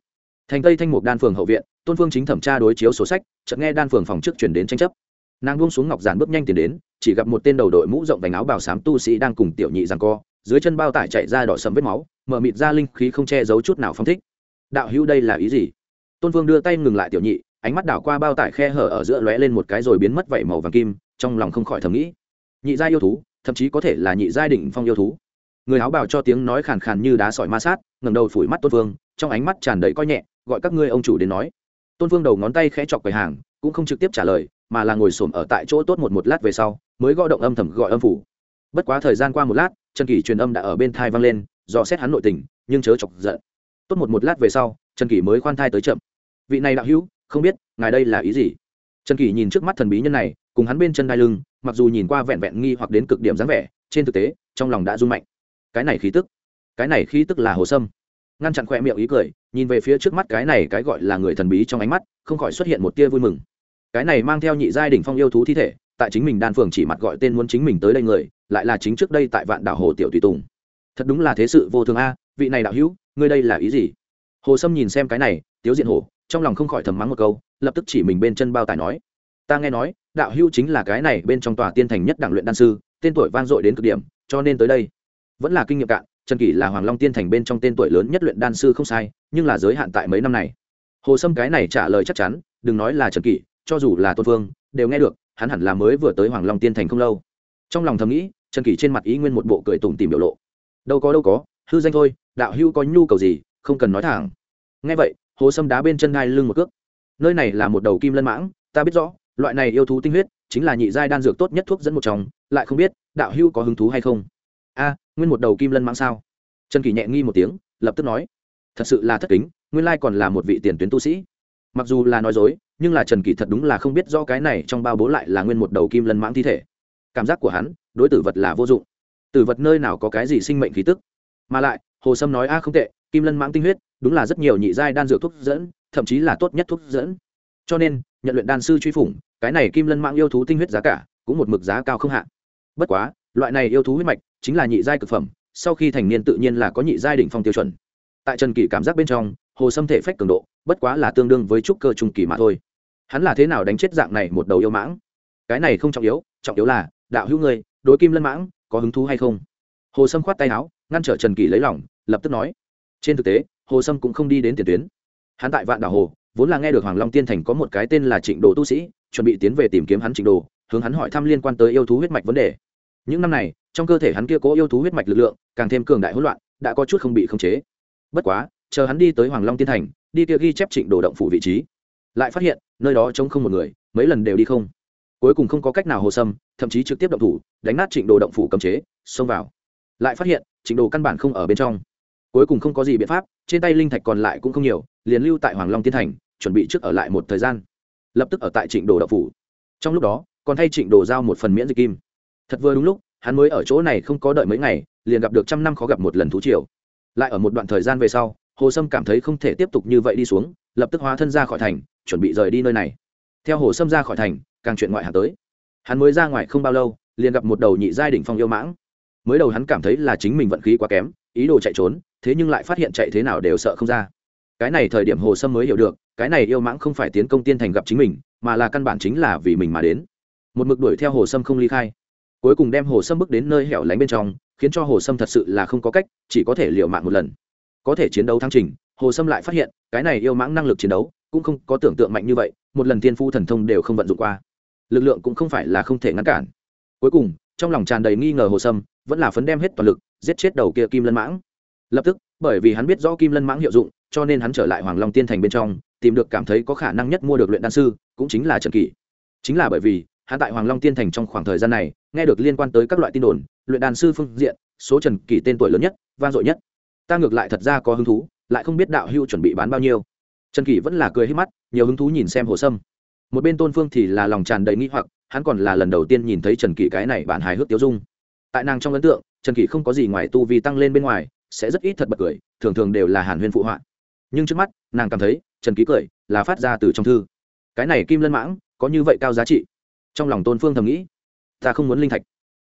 Thành tây thanh mục đan phường hậu viện tôn phương chính thẩm tra đối chiếu sổ sách chợt nghe đan phường phòng trước chuyển đến tranh chấp nàng buông xuống ngọc giản bước nhanh tiến đến, chỉ gặp một tên đầu đội mũ rộng vành áo bào xám tu sĩ đang cùng tiểu nhị rằng co, dưới chân bao tải chạy ra đỏ sầm vết máu, mở mịt ra linh khí không che giấu chút nào phong thích. Đạo hữu đây là ý gì? Tôn vương đưa tay ngừng lại tiểu nhị, ánh mắt đảo qua bao tải khe hở ở giữa lóe lên một cái rồi biến mất vậy màu vàng kim, trong lòng không khỏi thầm nghĩ. Nhị gia yêu thú, thậm chí có thể là nhị gia đỉnh phong yêu thú. Người áo bào cho tiếng nói khàn khàn như đá sỏi ma sát, ngẩng đầu phủi mắt tôn vương, trong ánh mắt tràn đầy coi nhẹ, gọi các ngươi ông chủ đến nói. Tôn vương đầu ngón tay khẽ chọc quầy hàng, cũng không trực tiếp trả lời mà là ngồi xổm ở tại chỗ tốt một một lát về sau, mới gõ động âm thầm gọi âm phủ. Bất quá thời gian qua một lát, trần Kỷ truyền âm đã ở bên thai vang lên dò xét hắn nội tình, nhưng chớ chọc giận. Tốt một một lát về sau, trần Kỷ mới khoan thai tới chậm. Vị này đạo hữu, không biết, ngài đây là ý gì? Trần Kỷ nhìn trước mắt thần bí nhân này, cùng hắn bên chân đai lưng, mặc dù nhìn qua vẹn vẹn nghi hoặc đến cực điểm dáng vẻ, trên thực tế, trong lòng đã run mạnh. Cái này khí tức, cái này khí tức là hồ sâm. Ngăn chặn khoe miệng ý cười, nhìn về phía trước mắt cái này cái gọi là người thần bí trong ánh mắt, không khỏi xuất hiện một tia vui mừng cái này mang theo nhị giai đỉnh phong yêu thú thi thể, tại chính mình đan phường chỉ mặt gọi tên muốn chính mình tới đây người, lại là chính trước đây tại vạn đảo hồ tiểu tùy tùng. Thật đúng là thế sự vô thường a, vị này đạo hữu, ngươi đây là ý gì? Hồ sâm nhìn xem cái này, tiếu diện hồ trong lòng không khỏi thầm mắng một câu, lập tức chỉ mình bên chân bao tài nói. Ta nghe nói, đạo hữu chính là cái này bên trong tòa tiên thành nhất đảng luyện đan sư, tên tuổi vang dội đến cực điểm, cho nên tới đây. Vẫn là kinh nghiệm cạn, trần kỷ là hoàng long tiên thành bên trong tên tuổi lớn nhất luyện đan sư không sai, nhưng là giới hạn tại mấy năm này. Hồ sâm cái này trả lời chắc chắn, đừng nói là trần kỷ cho dù là tôn phương, đều nghe được, hắn hẳn là mới vừa tới hoàng long tiên thành không lâu. Trong lòng thầm nghĩ, trần kỷ trên mặt ý nguyên một bộ cười tủm tìm biểu lộ. Đâu có đâu có, hư danh thôi, đạo hưu có nhu cầu gì, không cần nói thẳng. Ngay vậy, hồ sâm đá bên chân hai lưng một cước. Nơi này là một đầu kim lân mãng, ta biết rõ, loại này yêu thú tinh huyết, chính là nhị giai đan dược tốt nhất thuốc dẫn một chồng lại không biết, đạo hưu có hứng thú hay không? A, nguyên một đầu kim lân mãng sao? Trần kỳ nhẹ nghi một tiếng, lập tức nói. Thật sự là thất kính, nguyên lai còn là một vị tiền tuyến tu sĩ. Mặc dù là nói dối nhưng là trần kỳ thật đúng là không biết do cái này trong bao bố lại là nguyên một đầu kim lân mãng thi thể. Cảm giác của hắn, đối tử vật là vô dụng. Tử vật nơi nào có cái gì sinh mệnh khí tức? Mà lại, hồ sâm nói, a, không tệ, kim lân mãng tinh huyết, đúng là rất nhiều nhị giai đan dược thuốc dẫn, thậm chí là tốt nhất thuốc dẫn. Cho nên, nhận luyện đan sư truy phủng, cái này kim lân mãng yêu thú tinh huyết giá cả, cũng một mực giá cao không hạn bất quá, loại này yêu thú huyết mạch, chính là nhị giai cực phẩm, sau khi thành niên tự nhiên là có nhị giai đỉnh phong tiêu chuẩn. Tại trần kỷ cảm giác bên trong, hồ sâm thể phách cường độ, bất quá là tương đương với trúc cơ trung kỳ mà thôi hắn là thế nào đánh chết dạng này một đầu yêu mãng? Cái này không trọng yếu trọng yếu là, đạo hữu ngươi, đối kim lân mãng, có hứng thú hay không? Hồ sâm khoát tay áo, ngăn trở trần kỳ lấy lòng, lập tức nói. Trên thực tế, hồ sâm cũng không đi đến tiền tuyến. Hắn tại vạn đảo hồ, vốn là nghe được hoàng long tiên thành có một cái tên là trịnh đồ tu sĩ, chuẩn bị tiến về tìm kiếm hắn trịnh đồ, hướng hắn hỏi thăm liên quan tới yêu thú huyết mạch vấn đề. Những năm này, trong cơ thể hắn kia cố yêu thú huyết mạch lực lượng, càng thêm cường đại hỗn loạn, đã có chút không bị khống chế. Bất quá, chờ hắn đi tới hoàng long tiên thành, đi kia ghi chép trịnh đồ động phủ vị trí lại phát hiện, nơi đó trống không một người, mấy lần đều đi không. Cuối cùng không có cách nào hồ sâm, thậm chí trực tiếp động thủ, đánh nát trịnh đồ động phủ cấm chế, xông vào. Lại phát hiện, trịnh đồ căn bản không ở bên trong. Cuối cùng không có gì biện pháp, trên tay linh thạch còn lại cũng không nhiều, liền lưu tại hoàng long tiên thành, chuẩn bị trước ở lại một thời gian. Lập tức ở tại trịnh đồ động phủ. Trong lúc đó, còn thay trịnh đồ giao một phần miễn dịch kim. Thật vừa đúng lúc, hắn mới ở chỗ này không có đợi mấy ngày, liền gặp được trăm năm khó gặp một lần thú triều. Lại ở một đoạn thời gian về sau, hồ sâm cảm thấy không thể tiếp tục như vậy đi xuống, lập tức hóa thân ra khỏi thành chuẩn bị rời đi nơi này. Theo hồ sâm ra khỏi thành, càng chuyện ngoại hạng tới. Hắn mới ra ngoài không bao lâu, liền gặp một đầu nhị giai đỉnh phong yêu mãng. Mới đầu hắn cảm thấy là chính mình vận khí quá kém, ý đồ chạy trốn, thế nhưng lại phát hiện chạy thế nào đều sợ không ra. Cái này thời điểm hồ sâm mới hiểu được, cái này yêu mãng không phải tiến công tiên thành gặp chính mình, mà là căn bản chính là vì mình mà đến. Một mực đuổi theo hồ sâm không ly khai. Cuối cùng đem hồ sâm bước đến nơi hẻo lánh bên trong, khiến cho hồ sâm thật sự là không có cách, chỉ có thể liều mạng một lần. Có thể chiến đấu thắng trình, hồ sâm lại phát hiện, cái này yêu mãng năng lực chiến đấu cũng không có tưởng tượng mạnh như vậy, một lần tiên phu thần thông đều không vận dụng qua. Lực lượng cũng không phải là không thể ngăn cản. Cuối cùng, trong lòng tràn đầy nghi ngờ hồ sâm, vẫn là phấn đem hết toàn lực, giết chết đầu kia kim lân mãng. Lập tức, bởi vì hắn biết rõ kim lân mãng hiệu dụng, cho nên hắn trở lại hoàng long tiên thành bên trong, tìm được cảm thấy có khả năng nhất mua được luyện đan sư, cũng chính là trần kỷ. Chính là bởi vì, hắn tại hoàng long tiên thành trong khoảng thời gian này, nghe được liên quan tới các loại tin đồn, luyện đan sư phương diện, số trần kỷ tên tuổi lớn nhất, vang dội nhất. Ta ngược lại thật ra có hứng thú, lại không biết đạo hưu chuẩn bị bán bao nhiêu trần kỷ vẫn là cười hết mắt, nhiều hứng thú nhìn xem hồ sâm. Một bên tôn phương thì là lòng tràn đầy nghi hoặc, hắn còn là lần đầu tiên nhìn thấy trần kỷ cái này bản hài hước tiêu dung. Tại nàng trong ấn tượng, trần kỷ không có gì ngoài tu vi tăng lên bên ngoài, sẽ rất ít thật bật cười, thường thường đều là hàn huyên phụ họa. Nhưng trước mắt, nàng cảm thấy, trần ký cười, là phát ra từ trong thư. Cái này kim lân mãng, có như vậy cao giá trị? Trong lòng tôn phương thầm nghĩ, ta không muốn linh thạch.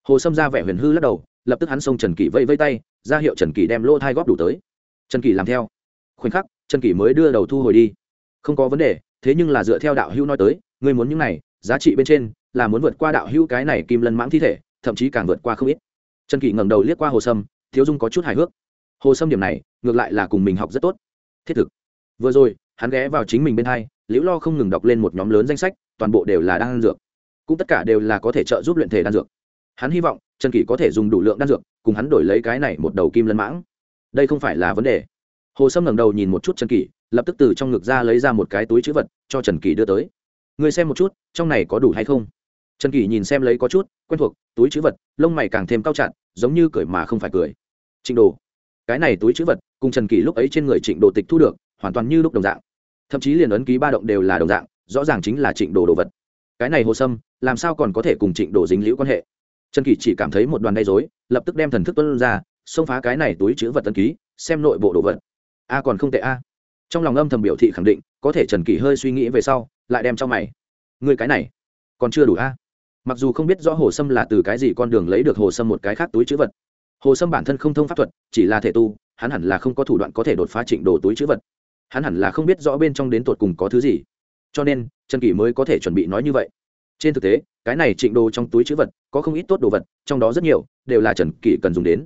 Hồ sâm ra vẻ huyền hư lắc đầu, lập tức hắn xông trần kỷ vây vây tay, ra hiệu trần kỷ đem lô thai góp đủ tới. Trần kỷ làm theo. Khoảnh khắc trần kỷ mới đưa đầu thu hồi đi. Không có vấn đề, thế nhưng là dựa theo đạo hữu nói tới, ngươi muốn những này, giá trị bên trên, là muốn vượt qua đạo hữu cái này kim lân mãng thi thể, thậm chí càng vượt qua không ít. Trần kỷ ngẩng đầu liếc qua hồ sâm, thiếu dung có chút hài hước. Hồ sâm điểm này, ngược lại là cùng mình học rất tốt. Thiết thực. Vừa rồi, hắn ghé vào chính mình bên hai, liễu lo không ngừng đọc lên một nhóm lớn danh sách, toàn bộ đều là đan dược. Cũng tất cả đều là có thể trợ giúp luyện thể đan dược. Hắn hy vọng, trần kỷ có thể dùng đủ lượng đan dược, cùng hắn đổi lấy cái này một đầu kim lân mãng. Đây không phải là vấn đề hồ sâm ngẩng đầu nhìn một chút trần kỷ, lập tức từ trong ngực ra lấy ra một cái túi chữ vật, cho trần kỷ đưa tới. Người xem một chút, trong này có đủ hay không? Trần kỷ nhìn xem lấy có chút quen thuộc, túi chữ vật, lông mày càng thêm cao chặn giống như cười mà không phải cười. Trịnh đồ, cái này túi chữ vật cùng trần kỷ lúc ấy trên người trịnh đồ tịch thu được, hoàn toàn như lúc đồng dạng. Thậm chí liền ấn ký ba động đều là đồng dạng, rõ ràng chính là trịnh đồ đồ vật. Cái này hồ sâm, làm sao còn có thể cùng trịnh đồ dính liễu quan hệ? Trần kỷ chỉ cảm thấy một đoàn gây dối lập tức đem thần thức tuân ra, xông phá cái này túi chữ vật tân ký, xem nội bộ đồ vật a còn không tệ a. Trong lòng âm thầm biểu thị khẳng định, có thể trần kỷ hơi suy nghĩ về sau, lại đem cho mày. Người cái này, còn chưa đủ a. Mặc dù không biết rõ hồ sâm là từ cái gì con đường lấy được hồ sâm một cái khác túi chữ vật. Hồ sâm bản thân không thông pháp thuật, chỉ là thể tu, hắn hẳn là không có thủ đoạn có thể đột phá trịnh đồ túi chữ vật. Hắn hẳn là không biết rõ bên trong đến tột cùng có thứ gì. Cho nên, trần kỷ mới có thể chuẩn bị nói như vậy. Trên thực tế, cái này trịnh đồ trong túi chữ vật, có không ít tốt đồ vật, trong đó rất nhiều, đều là trần kỷ cần dùng đến.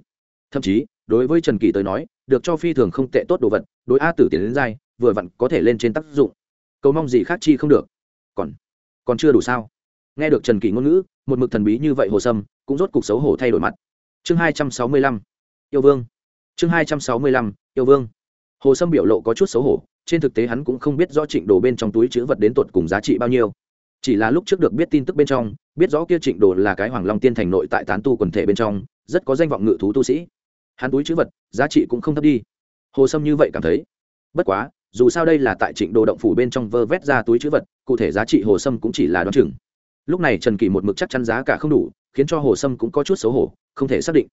Thậm chí đối với trần kỷ tới nói, được cho phi thường không tệ tốt đồ vật, đối a tử tiến đến dai, vừa vặn có thể lên trên tác dụng. Cầu mong gì khác chi không được. Còn còn chưa đủ sao? Nghe được trần kỷ ngôn ngữ, một mực thần bí như vậy hồ sâm, cũng rốt cục xấu hổ thay đổi mặt. Chương hai trăm sáu mươi lăm, yêu vương. Chương hai trăm sáu mươi lăm, yêu vương. Hồ sâm biểu lộ có chút xấu hổ, trên thực tế hắn cũng không biết rõ trịnh đồ bên trong túi chữ vật đến tột cùng giá trị bao nhiêu. Chỉ là lúc trước được biết tin tức bên trong, biết rõ kia trịnh đồ là cái hoàng long tiên thành nội tại tán tu quần thể bên trong, rất có danh vọng ngự thú tu sĩ hắn túi chữ vật, giá trị cũng không thấp đi. Hồ sâm như vậy cảm thấy. Bất quá, dù sao đây là tại trịnh đồ động phủ bên trong vơ vét ra túi chữ vật, cụ thể giá trị hồ sâm cũng chỉ là đ o á n chừng. Lúc này trần kỳ một mực chắc chắn giá cả không đủ, khiến cho hồ sâm cũng có chút xấu hổ, không thể xác định.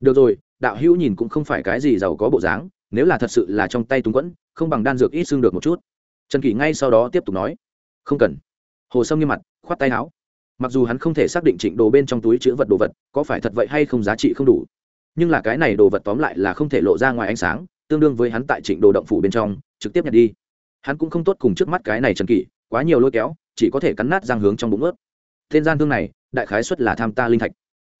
Được rồi, đạo hữu nhìn cũng không phải cái gì giàu có bộ dáng, nếu là thật sự là trong tay túng quẫn, không bằng đan dược ít xương được một chút. Trần kỳ ngay sau đó tiếp tục nói. Không cần. Hồ sâm nghiêm mặt, khoát tay áo. Mặc dù hắn không thể xác định trịnh đồ bên trong túi chữ vật đồ vật có phải thật vậy hay không giá trị không đủ nhưng là cái này đồ vật tóm lại là không thể lộ ra ngoài ánh sáng, tương đương với hắn tại trịnh đồ động phủ bên trong, trực tiếp nhặt đi. Hắn cũng không tốt cùng trước mắt cái này trần kỷ, quá nhiều lôi kéo, chỉ có thể cắn nát giang hướng trong bụng ướt. Tên gian thương này, đại khái xuất là tham ta linh thạch.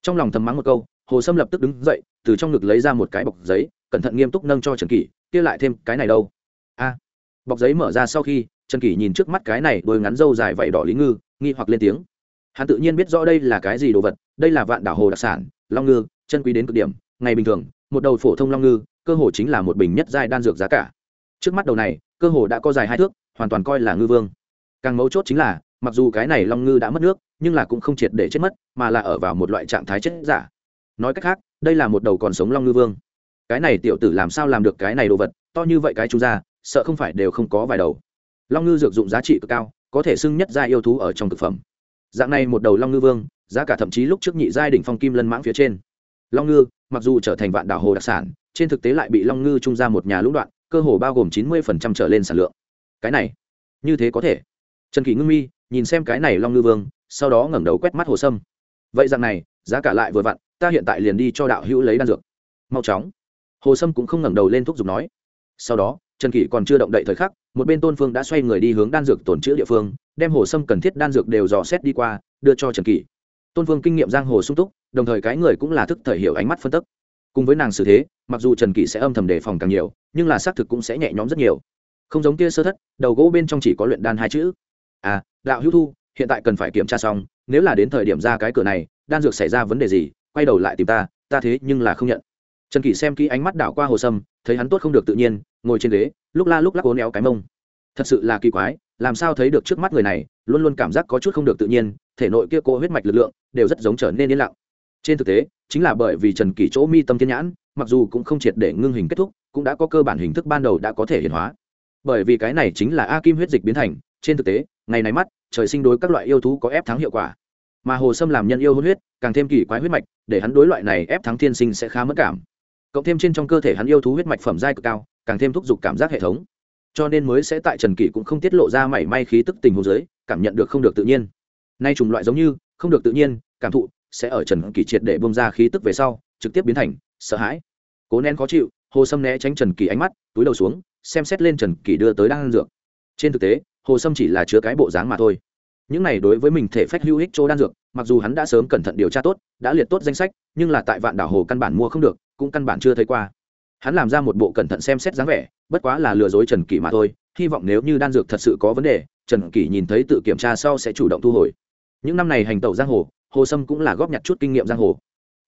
Trong lòng thầm mắng một câu, hồ sâm lập tức đứng dậy, từ trong ngực lấy ra một cái bọc giấy, cẩn thận nghiêm túc nâng cho trần kỷ, kia lại thêm cái này đâu? A. Bọc giấy mở ra sau khi, trần kỷ nhìn trước mắt cái này đôi ngắn râu dài vẫy đỏ lý ngư, nghi hoặc lên tiếng. Hắn tự nhiên biết rõ đây là cái gì đồ vật, đây là vạn đảo hồ đặc sản long ngư, chân quý đến cực điểm, ngày bình thường, một đầu phổ thông long ngư, cơ hồ chính là một bình nhất giai đan dược giá cả. Trước mắt đầu này, cơ hồ đã có dài hai thước, hoàn toàn coi là ngư vương. Càng mấu chốt chính là, mặc dù cái này long ngư đã mất nước, nhưng là cũng không triệt để chết mất, mà là ở vào một loại trạng thái chết giả. Nói cách khác, đây là một đầu còn sống long ngư vương. Cái này tiểu tử làm sao làm được cái này đồ vật, to như vậy cái chú ra, sợ không phải đều không có vài đầu. Long ngư dược dụng giá trị cực cao, có thể xưng nhất gia yêu thú ở trong thực phẩm. Dạng này một đầu long ngư vương giá cả thậm chí lúc trước nhị giai đỉnh phong kim lân mãng phía trên. Long ngư, mặc dù trở thành vạn đảo hồ đặc sản, trên thực tế lại bị long ngư trung ra một nhà lũng đoạn, cơ hồ bao gồm chín mươi trở lên sản lượng. Cái này, như thế có thể. Trần kỳ ngưng mi, nhìn xem cái này long ngư vương, sau đó ngẩng đầu quét mắt hồ sâm. Vậy rằng này, giá cả lại vừa vặn, ta hiện tại liền đi cho đạo hữu lấy đan dược. Mau chóng. Hồ sâm cũng không ngẩng đầu lên thuốc giục nói. Sau đó, trần kỷ còn chưa động đậy thời khắc, một bên tôn phương đã xoay người đi hướng đan dược tổn chữ địa phương, đem hồ sâm cần thiết đan dược đều dò xét đi qua, đưa cho trần kỷ tôn vương kinh nghiệm giang hồ sung túc, đồng thời cái người cũng là thức thời hiểu ánh mắt phân tức cùng với nàng xử thế, mặc dù trần kỷ sẽ âm thầm đề phòng càng nhiều, nhưng là xác thực cũng sẽ nhẹ nhõm rất nhiều. Không giống kia sơ thất, đầu gỗ bên trong chỉ có luyện đan hai chữ. À đạo hữu thu, hiện tại cần phải kiểm tra xong, nếu là đến thời điểm ra cái cửa này, đan dược xảy ra vấn đề gì, quay đầu lại tìm ta ta thế nhưng là không nhận. Trần kỷ xem kỹ ánh mắt đảo qua hồ sâm, thấy hắn tốt không được tự nhiên, ngồi trên ghế, lúc la lúc lắc cố néo cái mông. Thật sự là kỳ quái làm sao thấy được trước mắt người này, luôn luôn cảm giác có chút không được tự nhiên, thể nội kia cô huyết mạch lực lượng đều rất giống trở nên yên lặng. Trên thực tế, chính là bởi vì trần kỷ chỗ mi tâm thiên nhãn, mặc dù cũng không triệt để ngưng hình kết thúc, cũng đã có cơ bản hình thức ban đầu đã có thể hiện hóa. Bởi vì cái này chính là a kim huyết dịch biến thành, trên thực tế, ngày này mắt, trời sinh đối các loại yêu thú có ép thắng hiệu quả. Mà hồ sâm làm nhân yêu hôn huyết, càng thêm kỳ quái huyết mạch, để hắn đối loại này ép thắng thiên sinh sẽ khá mất cảm. Cộng thêm trên trong cơ thể hắn yêu thú huyết mạch phẩm giai cực cao, càng thêm thúc giục cảm giác hệ thống cho nên mới sẽ tại trần kỷ cũng không tiết lộ ra mảy may khí tức tình hồ giới cảm nhận được không được tự nhiên. Nay chủng loại giống như, không được tự nhiên, cảm thụ, sẽ ở trần kỷ triệt để bông ra khí tức về sau, trực tiếp biến thành sợ hãi. Cố nén khó chịu, hồ sâm né tránh trần kỷ ánh mắt, túi đầu xuống, xem xét lên trần kỷ đưa tới đang ăn dược. Trên thực tế, hồ sâm chỉ là chứa cái bộ dáng mà thôi. Những này đối với mình thể phách hữu ích chỗ đan dược, mặc dù hắn đã sớm cẩn thận điều tra tốt, đã liệt tốt danh sách, nhưng là tại vạn đảo hồ căn bản mua không được, cũng căn bản chưa thấy qua. Hắn làm ra một bộ cẩn thận xem xét dáng vẻ bất quá là lừa dối trần kỷ mà thôi, hy vọng nếu như đan dược thật sự có vấn đề, trần kỷ nhìn thấy tự kiểm tra sau sẽ chủ động thu hồi. Những năm này hành tẩu giang hồ hồ sâm cũng là góp nhặt chút kinh nghiệm giang hồ.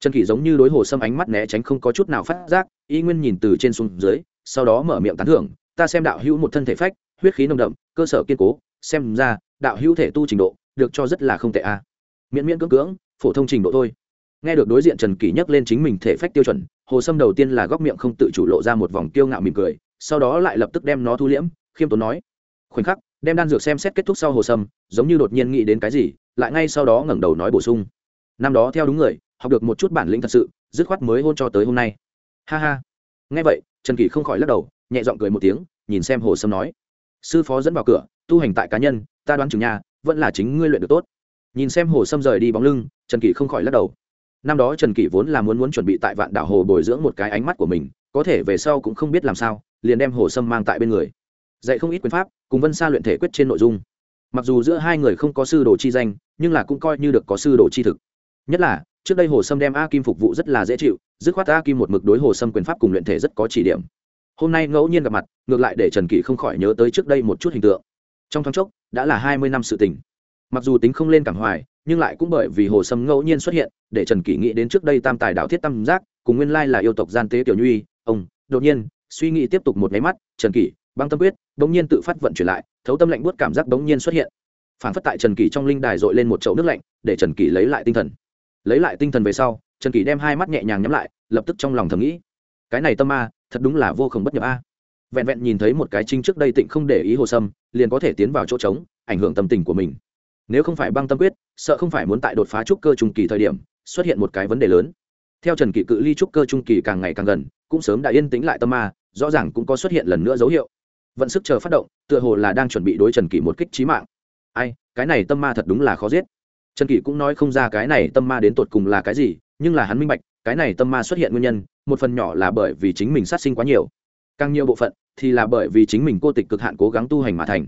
Trần kỷ giống như đối hồ sâm ánh mắt né tránh không có chút nào phát giác, y nguyên nhìn từ trên xuống dưới, sau đó mở miệng tán thưởng, ta xem đạo hữu một thân thể phách, huyết khí nồng đậm, cơ sở kiên cố, xem ra, đạo hữu thể tu trình độ, được cho rất là không tệ a. À. miễn miễn cưỡng cưỡng, phổ thông trình độ thôi. Nghe được đối diện trần kỷ nhắc lên chính mình thể phách tiêu chuẩn, hồ sâm đầu tiên là góc miệng không tự chủ lộ ra một vòng kiêu ngạo mỉm cười sau đó lại lập tức đem nó thu liễm, khiêm tốn nói. Khoảnh khắc, đem đan dược xem xét kết thúc sau hồ sâm, giống như đột nhiên nghĩ đến cái gì, lại ngay sau đó ngẩng đầu nói bổ sung. Năm đó theo đúng người, học được một chút bản lĩnh thật sự, dứt khoát mới hôn cho tới hôm nay. Ha ha. Nghe vậy, trần kỷ không khỏi lắc đầu, nhẹ giọng cười một tiếng, nhìn xem hồ sâm nói. Sư phó dẫn vào cửa, tu hành tại cá nhân, ta đoán chừng nhà, vẫn là chính ngươi luyện được tốt. Nhìn xem hồ sâm rời đi bóng lưng, trần kỷ không khỏi lắc đầu. Năm đó trần kỷ vốn là muốn muốn chuẩn bị tại vạn đảo hồ bồi dưỡng một cái ánh mắt của mình, có thể về sau cũng không biết làm sao liền đem hồ sâm mang tại bên người. Dạy không ít quyền pháp, cùng vân sa luyện thể quyết trên nội dung. Mặc dù giữa hai người không có sư đồ chi danh, nhưng là cũng coi như được có sư đồ chi thực. Nhất là, trước đây hồ sâm đem a kim phục vụ rất là dễ chịu, dứt khoát a kim một mực đối hồ sâm quyền pháp cùng luyện thể rất có chỉ điểm. Hôm nay ngẫu nhiên gặp mặt, ngược lại để trần kỷ không khỏi nhớ tới trước đây một chút hình tượng. Trong thoáng chốc, đã là hai mươi năm sự tình. Mặc dù tính không lên cảm hoài, nhưng lại cũng bởi vì hồ sâm ngẫu nhiên xuất hiện, để trần kỷ nghĩ đến trước đây tam tài đạo thiết tam giác, cùng nguyên lai là yêu tộc gian tế tiểu nhuy, ông, đột nhiên suy nghĩ tiếp tục một máy mắt trần kỷ băng tâm quyết bỗng nhiên tự phát vận chuyển lại thấu tâm lạnh buốt cảm giác bỗng nhiên xuất hiện. Phản phất tại trần kỷ trong linh đài dội lên một chậu nước lạnh để trần kỷ lấy lại tinh thần. Lấy lại tinh thần về sau trần kỷ đem hai mắt nhẹ nhàng nhắm lại lập tức trong lòng thầm nghĩ cái này tâm a, thật đúng là vô không bất nhập a. Vẹn vẹn nhìn thấy một cái trinh trước đây tịnh không để ý hồ sâm liền có thể tiến vào chỗ trống ảnh hưởng tâm tình của mình. Nếu không phải băng tâm quyết sợ không phải muốn tại đột phá trúc cơ trung kỳ thời điểm xuất hiện một cái vấn đề lớn. Theo trần kỷ cự ly trúc cơ trung kỳ càng ngày càng gần cũng sớm đã yên tĩnh lại tâm ma rõ ràng cũng có xuất hiện lần nữa dấu hiệu. Vận sức chờ phát động, tựa hồ là đang chuẩn bị đối trần kỷ một kích trí mạng. Ai, cái này tâm ma thật đúng là khó giết. Trần kỷ cũng nói không ra cái này tâm ma đến tột cùng là cái gì, nhưng là hắn minh bạch, cái này tâm ma xuất hiện nguyên nhân, một phần nhỏ là bởi vì chính mình sát sinh quá nhiều. Càng nhiều bộ phận, thì là bởi vì chính mình cô tịch cực hạn cố gắng tu hành mà thành.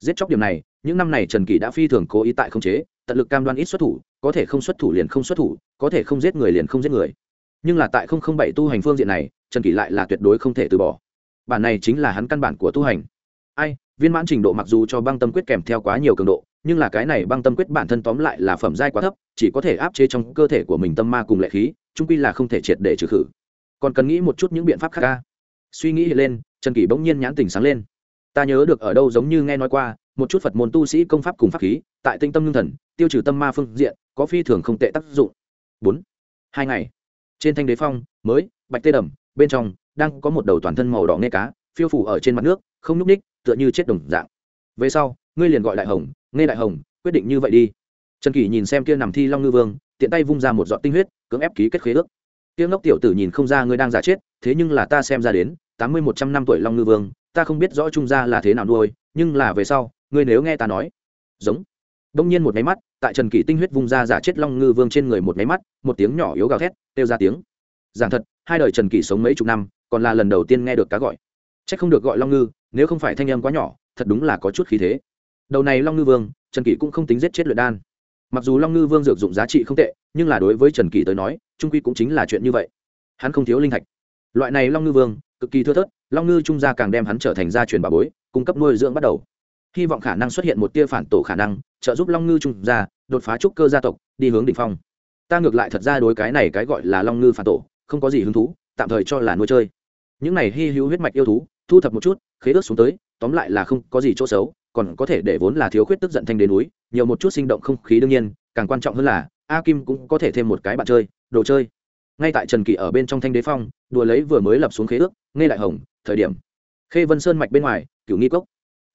Giết chóc điểm này, những năm này trần kỷ đã phi thường cố ý tại không chế, tận lực cam đoan ít xuất thủ, có thể không xuất thủ liền không xuất thủ, có thể không giết người liền không giết người. Nhưng là tại không không bảy tu hành phương diện này trần kỷ lại là tuyệt đối không thể từ bỏ. Bản này chính là hắn căn bản của tu hành. Ai, viên mãn trình độ mặc dù cho băng tâm quyết kèm theo quá nhiều cường độ, nhưng là cái này băng tâm quyết bản thân tóm lại là phẩm giai quá thấp, chỉ có thể áp chế trong cơ thể của mình tâm ma cùng lệ khí trung quy là không thể triệt để trừ khử. Còn cần nghĩ một chút những biện pháp khác ca suy nghĩ lên, trần kỷ bỗng nhiên nhãn tình sáng lên. Ta nhớ được ở đâu giống như nghe nói qua, một chút phật môn tu sĩ công pháp cùng pháp khí, tại tinh tâm lương thần, tiêu trừ tâm ma phương diện, có phi thường không tệ tác dụng. Bốn. Hai ngày. Trên thanh đế phong, mới, bạch tê đầm bên trong đang có một đầu toàn thân màu đỏ nghe cá, phiêu phủ ở trên mặt nước, không nhúc ních tựa như chết đồng dạng. Về sau, ngươi liền gọi đại hồng, nghe đại hồng, quyết định như vậy đi. Trần kỷ nhìn xem kia nằm thi long ngư vương, tiện tay vung ra một giọt tinh huyết, cưỡng ép ký kết khế ước. Kia ngốc tiểu tử nhìn không ra ngươi đang giả chết, thế nhưng là ta xem ra đến, tám mươi một trăm năm tuổi long ngư vương, ta không biết rõ trung gia là thế nào nuôi, nhưng là về sau, ngươi nếu nghe ta nói. Giống. Đông nhiên một máy mắt, tại trần kỷ tinh huyết vung ra giả chết long ngư vương trên người một máy mắt, một tiếng nhỏ yếu gào thét, kêu ra tiếng. Giảng thật hai đời trần kỷ sống mấy chục năm, còn là lần đầu tiên nghe được cá gọi. C h ắ c không được gọi long ngư, nếu không phải thanh âm quá nhỏ, thật đúng là có chút khí thế. Đầu này long ngư vương, trần kỷ cũng không tính giết chết luyện đan. Mặc dù long ngư vương dược dụng giá trị không tệ, nhưng là đối với trần kỷ tới nói, trung quy cũng chính là chuyện như vậy. Hắn không thiếu linh thạch. Loại này long ngư vương, cực kỳ thưa thớt, long ngư trung gia càng đem hắn trở thành gia truyền bà bối, cung cấp nuôi dưỡng bắt đầu. Hy vọng khả năng xuất hiện một tia phản tổ khả năng, trợ giúp long ngư trung gia đột phá trúc cơ gia tộc, đi hướng đ ỉ n h phong. Ta ngược lại thật ra đối cái này cái gọi là long ngư phản tổ không có gì hứng thú, tạm thời cho là nuôi chơi. Những này hy hữu huyết mạch yêu thú, thu thập một chút, khế ước xuống tới, tóm lại là không có gì chỗ xấu, còn có thể để vốn là thiếu khuyết tức giận thanh đến núi, nhiều một chút sinh động không khí đương nhiên, càng quan trọng hơn là, a kim cũng có thể thêm một cái bạn chơi, đồ chơi. Ngay tại trần kỳ ở bên trong thanh đế phong, đùa lấy vừa mới lập xuống khế ước nghe đại hồng, thời điểm. Khê vân sơn mạch bên ngoài, cửu nghi cốc.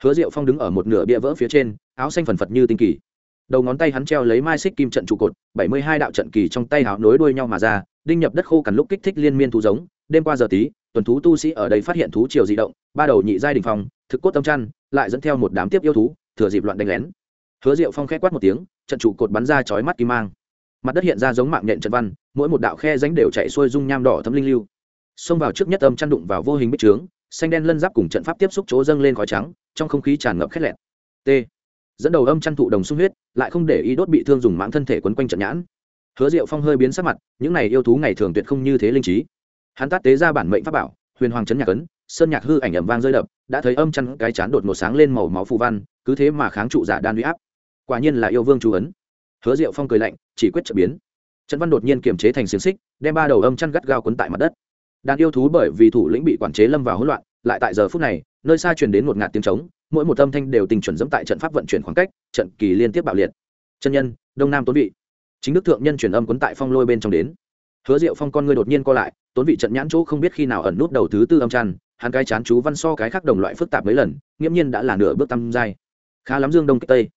Hứa diệu phong đứng ở một nửa bia vỡ phía trên, áo xanh phần phật như tinh kỳ đầu ngón tay hắn treo lấy mai xích kim trận trụ cột, bảy mươi hai đạo trận kỳ trong tay hào nối đuôi nhau mà ra, đinh nhập đất khô cằn lúc kích thích liên miên thú giống. Đêm qua giờ tí, tuần thú tu sĩ ở đây phát hiện thú triều di động, ba đầu nhị giai đình phong, thực cốt tâm chăn, lại dẫn theo một đám tiếp yêu thú, thừa dịp loạn đánh lén. Hứa diệu phong khét quát một tiếng, trận trụ cột bắn ra chói mắt kim mang. Mặt đất hiện ra giống mạng nhện trận văn, mỗi một đạo khe ránh đều chạy xuôi dung nham đỏ thấm linh lưu. Xông vào trước nhất âm chăn đụng vào vô hình bích trướng, xanh đen lân giáp cùng trận pháp tiếp xúc chỗ dâng lên khói trắng, trong không khí tràn ngập khét lẹt. T dẫn đầu âm chăn thụ đồng sung huyết, lại không để ý đốt bị thương dùng mãng thân thể quấn quanh trận nhãn. Hứa diệu phong hơi biến sắc mặt, những này yêu thú ngày thường tuyệt không như thế linh trí. Hắn tát tế ra bản mệnh pháp bảo, huyền hoàng trấn nhạc ấn, sơn nhạc hư ảnh ẩm vang rơi đập, đã thấy âm chăn cái chán đột một sáng lên màu máu phù văn, cứ thế mà kháng trụ giả đan huy áp. Quả nhiên là yêu vương chú ấn. Hứa diệu phong cười lạnh, chỉ quyết trợ biến. Trần văn đột nhiên kiềm chế thành xiềng xích, đem ba đầu âm chăn gắt gao quấn tại mặt đất. Đàn yêu thú bởi vì thủ lĩnh bị quản chế lâm vào hỗn loạn, lại tại giờ phút này, nơi xa truyền đến một ngạt tiếng trống mỗi một âm thanh đều tình chuẩn dẫm tại trận pháp vận chuyển khoảng cách trận kỳ liên tiếp bạo liệt. Chân nhân đông nam tốn vị. Chính đức thượng nhân truyền âm quấn tại phong lôi bên trong đến. Hứa diệu phong con ngươi đột nhiên co lại tốn vị trận nhãn chỗ không biết khi nào ẩn nút đầu thứ tư âm trăn, hắn cái chán chú văn so cái khác đồng loại phức tạp mấy lần nghiễm nhiên đã là nửa bước tăm giai khá lắm dương đông kích tây.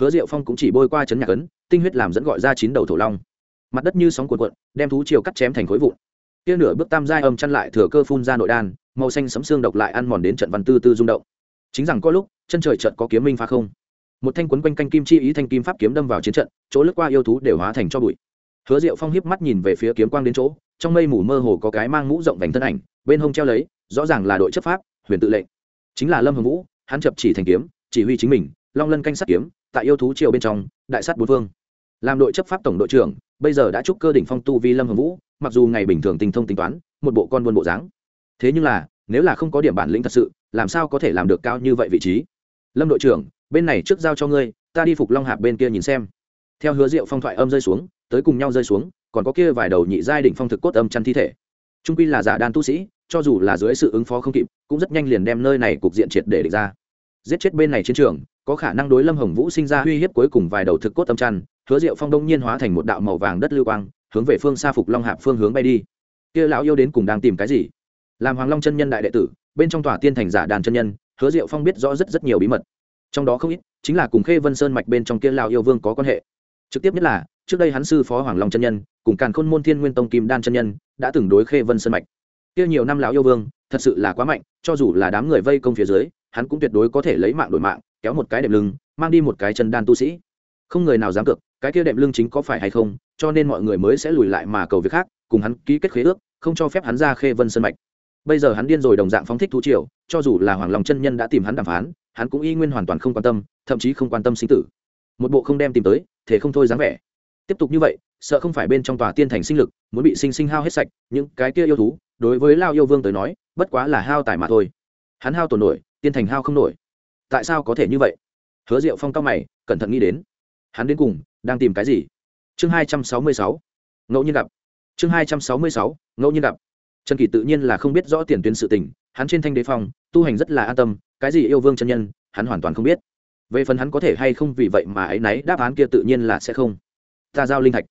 Hứa diệu phong cũng chỉ bôi qua chấn nhạc ấn tinh huyết làm dẫn gọi ra chín đầu thổ long. Mặt đất như sóng cuộn cuộn đem thú chiều cắt chém thành khối vụn. Kia nửa bước tam giai âm chăn lại thừa cơ phun ra nội đan màu xanh sấm xương độc lại ăn mòn đến trận văn tư tư rung động chính rằng có lúc, chân trời trận có kiếm minh pha không. Một thanh quấn quanh canh kim chi ý thanh kim pháp kiếm đâm vào chiến trận, chỗ lướt qua yêu thú đều hóa thành cho bụi. Hứa diệu phong hiếp mắt nhìn về phía kiếm quang đến chỗ, trong mây mù mơ hồ có cái mang mũ rộng vành thân ảnh, bên hông treo lấy, rõ ràng là đội chấp pháp, huyền tự lệnh. Chính là lâm hồng vũ, hắn chập chỉ thành kiếm, chỉ huy chính mình, long lân canh sát kiếm, tại yêu thú triều bên trong, đại sát bốn phương. Làm đội chấp pháp tổng đội trưởng, bây giờ đã trúc cơ đỉnh phong tu vi lâm hồng vũ, mặc dù ngày bình thường tinh thông tính toán, một bộ con buôn bộ dáng. Thế nhưng là nếu là không có điểm bản lĩnh thật sự, làm sao có thể làm được cao như vậy vị trí? Lâm đội trưởng, bên này trước giao cho ngươi, ta đi phục long hạp bên kia nhìn xem. Theo hứa diệu phong thoại âm rơi xuống, tới cùng nhau rơi xuống, còn có kia vài đầu nhị giai đỉnh phong thực cốt âm chăn thi thể. Trung quy là giả đan tu sĩ, cho dù là dưới sự ứng phó không kịp, cũng rất nhanh liền đem nơi này cục diện triệt để địch ra. Giết chết bên này chiến trường, có khả năng đối lâm hồng vũ sinh ra uy hiếp cuối cùng vài đầu thực cốt âm chăn, hứa diệu phong đông nhiên hóa thành một đạo màu vàng đất lưu quang, hướng về phương xa phục long hạp phương hướng bay đi. Kia lão yêu đến cùng đang tìm cái gì? Làm hoàng long chân nhân đại đệ tử, bên trong tòa tiên thành giả đàn chân nhân, hứa diệu phong biết rõ rất rất nhiều bí mật. Trong đó không ít chính là cùng khê vân sơn mạch bên trong kia lão yêu vương có quan hệ. Trực tiếp nhất là, trước đây hắn sư phó hoàng long chân nhân, cùng càn khôn môn thiên nguyên tông kim đan chân nhân, đã từng đối khê vân sơn mạch. Kia nhiều năm lão yêu vương, thật sự là quá mạnh, cho dù là đám người vây công phía dưới, hắn cũng tuyệt đối có thể lấy mạng đổi mạng, kéo một cái đệm lưng, mang đi một cái chân đan tu sĩ. Không người nào dám cược, cái kia đệm lưng chính có phải hay không, cho nên mọi người mới sẽ lùi lại mà cầu việc khác, cùng hắn ký kết khế ước, không cho phép hắn ra khê vân sơn mạch bây giờ hắn điên rồi đồng dạng phóng thích thú triều, cho dù là hoàng lòng chân nhân đã tìm hắn đàm phán, hắn cũng y nguyên hoàn toàn không quan tâm, thậm chí không quan tâm sinh tử. Một bộ không đem tìm tới, thế không thôi dáng vẻ. Tiếp tục như vậy, sợ không phải bên trong tòa tiên thành sinh lực, muốn bị sinh sinh hao hết sạch, những cái kia yêu thú, đối với lao yêu vương tới nói, bất quá là hao tài mà thôi. Hắn hao tổn nổi, tiên thành hao không nổi. Tại sao có thể như vậy? Hứa diệu phong cao mày, cẩn thận nghĩ đến. Hắn đến cùng, đang tìm cái gì? Chương hai trăm sáu mươi sáu. Ngẫu nhiên gặp. Chương hai trăm sáu mươi sáu. Ngẫu nhiên gặp trần kỳ tự nhiên là không biết rõ tiền tuyến sự tình, hắn trên thanh đế phong, tu hành rất là an tâm, cái gì yêu vương chân nhân, hắn hoàn toàn không biết. Về phần hắn có thể hay không vì vậy mà ấy nãy đáp án kia tự nhiên là sẽ không. Ta giao linh thạch.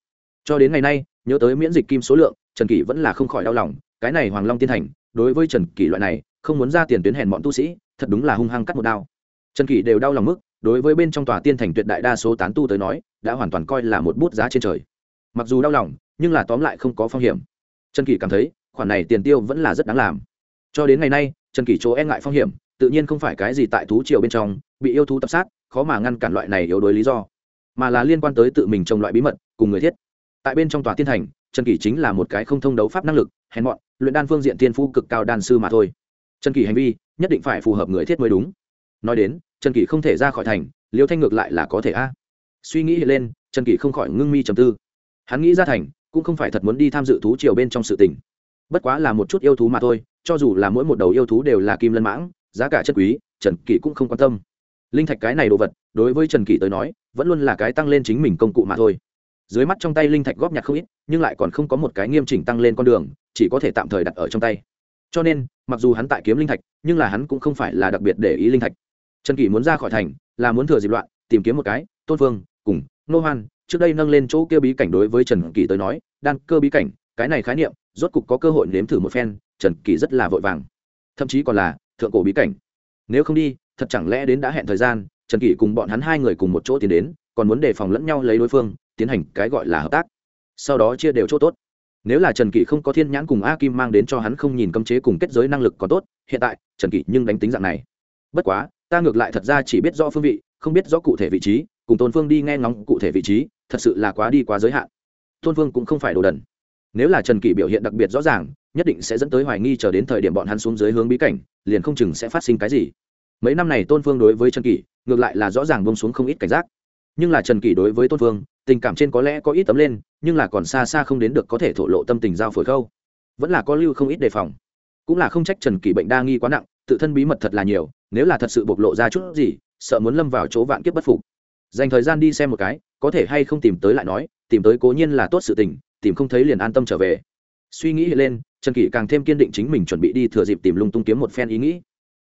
Cho đến ngày nay, nhớ tới miễn dịch kim số lượng, trần kỳ vẫn là không khỏi đau lòng, cái này hoàng long tiên thành, đối với trần kỳ loại này, không muốn ra tiền tuyến hèn bọn tu sĩ, thật đúng là hung hăng cắt một đao. Trần kỳ đều đau lòng mức, đối với bên trong tòa tiên thành tuyệt đại đa số tán tu tới nói, đã hoàn toàn coi là một bút giá trên trời. Mặc dù đau lòng, nhưng là tóm lại không có phong hiểm. Trần kỳ cảm thấy khoản này tiền tiêu vẫn là rất đáng làm. Cho đến ngày nay, trần Kỷ chỗ e ngại phong hiểm, tự nhiên không phải cái gì tại thú triều bên trong, bị yêu thú tập sát, khó mà ngăn cản loại này yếu đối lý do, mà là liên quan tới tự mình trồng loại bí mật, cùng người thiết. Tại bên trong tòa tiên thành, trần Kỷ chính là một cái không thông đấu pháp năng lực, hèn mọn, luyện đan phương diện tiên phu cực cao đan sư mà thôi. Trần Kỷ hành vi, nhất định phải phù hợp người thiết mới đúng. Nói đến, trần Kỷ không thể ra khỏi thành, liêu thanh ngược lại là có thể a. Suy nghĩ lên, trần Kỷ không khỏi ngưng mi trầm tư. Hắn nghĩ ra thành, cũng không phải thật muốn đi tham dự thú triều bên trong sự tình bất quá là một chút yêu thú mà thôi, cho dù là mỗi một đầu yêu thú đều là kim lân mãng, giá cả chất quý, trần kỷ cũng không quan tâm. Linh thạch cái này đồ vật, đối với trần kỷ tới nói, vẫn luôn là cái tăng lên chính mình công cụ mà thôi. Dưới mắt trong tay linh thạch góp nhặt không ít, nhưng lại còn không có một cái nghiêm chỉnh tăng lên con đường, chỉ có thể tạm thời đặt ở trong tay. Cho nên, mặc dù hắn tại kiếm linh thạch, nhưng là hắn cũng không phải là đặc biệt để ý linh thạch. Trần kỷ muốn ra khỏi thành, là muốn thừa dịp loạn, tìm kiếm một cái, tôn phương cùng nô hoan, trước đây nâng lên chỗ kia bí cảnh đối với trần kỷ tới nói, đan cơ bí cảnh cái này khái niệm, rốt cục có cơ hội nếm thử một phen, trần kỳ rất là vội vàng. Thậm chí còn là thượng cổ bí cảnh. Nếu không đi, thật chẳng lẽ đến đã hẹn thời gian, trần kỳ cùng bọn hắn hai người cùng một chỗ tiến đến, còn muốn đề phòng lẫn nhau lấy đối phương, tiến hành cái gọi là hợp tác. Sau đó chia đều chỗ tốt. Nếu là trần kỳ không có thiên nhãn cùng a kim mang đến cho hắn không nhìn cấm chế cùng kết giới năng lực còn tốt, hiện tại, trần kỳ nhưng đánh tính dạng này. Bất quá, ta ngược lại thật ra chỉ biết rõ phương vị, không biết rõ cụ thể vị trí, cùng tôn phương đi nghe ngóng cụ thể vị trí, thật sự là quá đi quá giới hạn. Tôn phương cũng không phải đồ đần nếu là trần kỷ biểu hiện đặc biệt rõ ràng, nhất định sẽ dẫn tới hoài nghi chờ đến thời điểm bọn hắn xuống dưới hướng bí cảnh, liền không chừng sẽ phát sinh cái gì. Mấy năm này tôn phương đối với trần kỷ, ngược lại là rõ ràng bông xuống không ít cảnh giác. Nhưng là trần kỷ đối với tôn phương, tình cảm trên có lẽ có ít tấm lên, nhưng là còn xa xa không đến được có thể thổ lộ tâm tình giao phổi khâu. Vẫn là có lưu không ít đề phòng. Cũng là không trách trần kỷ bệnh đa nghi quá nặng, tự thân bí mật thật là nhiều, nếu là thật sự bộc lộ ra chút gì, sợ muốn lâm vào chỗ vạn kiếp bất phục. Dành thời gian đi xem một cái, có thể hay không tìm tới lại nói, tìm tới cố nhiên là tốt sự tình tìm không thấy liền an tâm trở về. Suy nghĩ lên, trần kỷ càng thêm kiên định chính mình chuẩn bị đi thừa dịp tìm lung tung kiếm một phen ý nghĩ.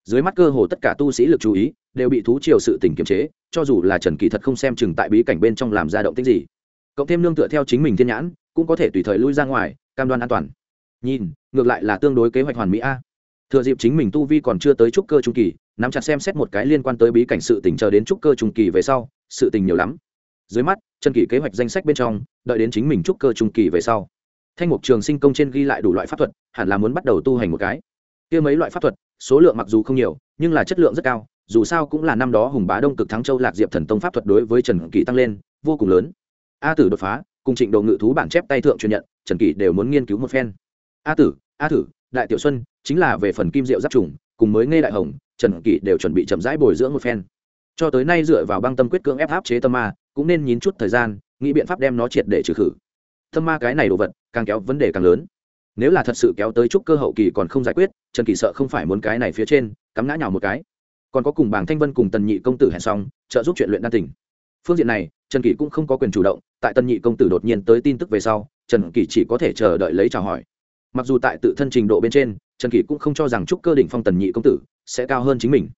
Dưới mắt cơ hồ tất cả tu sĩ lực chú ý, đều bị thú triều sự tình kiềm chế, cho dù là trần kỳ thật không xem chừng tại bí cảnh bên trong làm ra động tích gì. Cộng thêm nương tựa theo chính mình thiên nhãn, cũng có thể tùy thời lui ra ngoài, cam đoan an toàn. Nhìn, ngược lại là tương đối kế hoạch hoàn mỹ a. Thừa dịp chính mình tu vi còn chưa tới trúc cơ trung kỳ, nắm chặt xem xét một cái liên quan tới bí cảnh sự tình chờ đến trúc cơ trung kỳ về sau, sự tình nhiều lắm dưới mắt trần kỳ kế hoạch danh sách bên trong đợi đến chính mình trúc cơ trung kỳ về sau. Thanh mục trường sinh công trên ghi lại đủ loại pháp thuật hẳn là muốn bắt đầu tu hành một cái. Kia mấy loại pháp thuật số lượng mặc dù không nhiều nhưng là chất lượng rất cao dù sao cũng là năm đó hùng bá đông cực thắng châu lạc diệp thần tông pháp thuật đối với trần kỳ tăng lên vô cùng lớn. A tử đột phá cùng trịnh đồ ngự thú bản chép tay thượng truyền nhận trần kỳ đều muốn nghiên cứu một phen. A tử a tử, đại tiểu xuân chính là về phần kim diệu giáp trùng cùng mới nghe đại hồng trần kỳ đều chuẩn bị chậm rãi bồi dưỡng một phen. Cho tới nay dựa vào băng tâm quyết cưỡng ép áp chế tâm ma cũng nên nhín chút thời gian, nghĩ biện pháp đem nó triệt để trừ khử. Thâm ma cái này đồ vật, càng kéo vấn đề càng lớn. Nếu là thật sự kéo tới chút cơ hậu kỳ còn không giải quyết, trần kỳ sợ không phải muốn cái này phía trên, cắm ngã nhào một cái. Còn có cùng bảng thanh vân cùng tần nhị công tử hẹn xong, trợ giúp chuyện luyện đan tỉnh. Phương diện này, trần kỳ cũng không có quyền chủ động, tại tần nhị công tử đột nhiên tới tin tức về sau, trần kỳ chỉ có thể chờ đợi lấy chào hỏi. Mặc dù tại tự thân trình độ bên trên, trần kỳ cũng không cho rằng trúc cơ đỉnh phong tần nhị công tử sẽ cao hơn chính mình.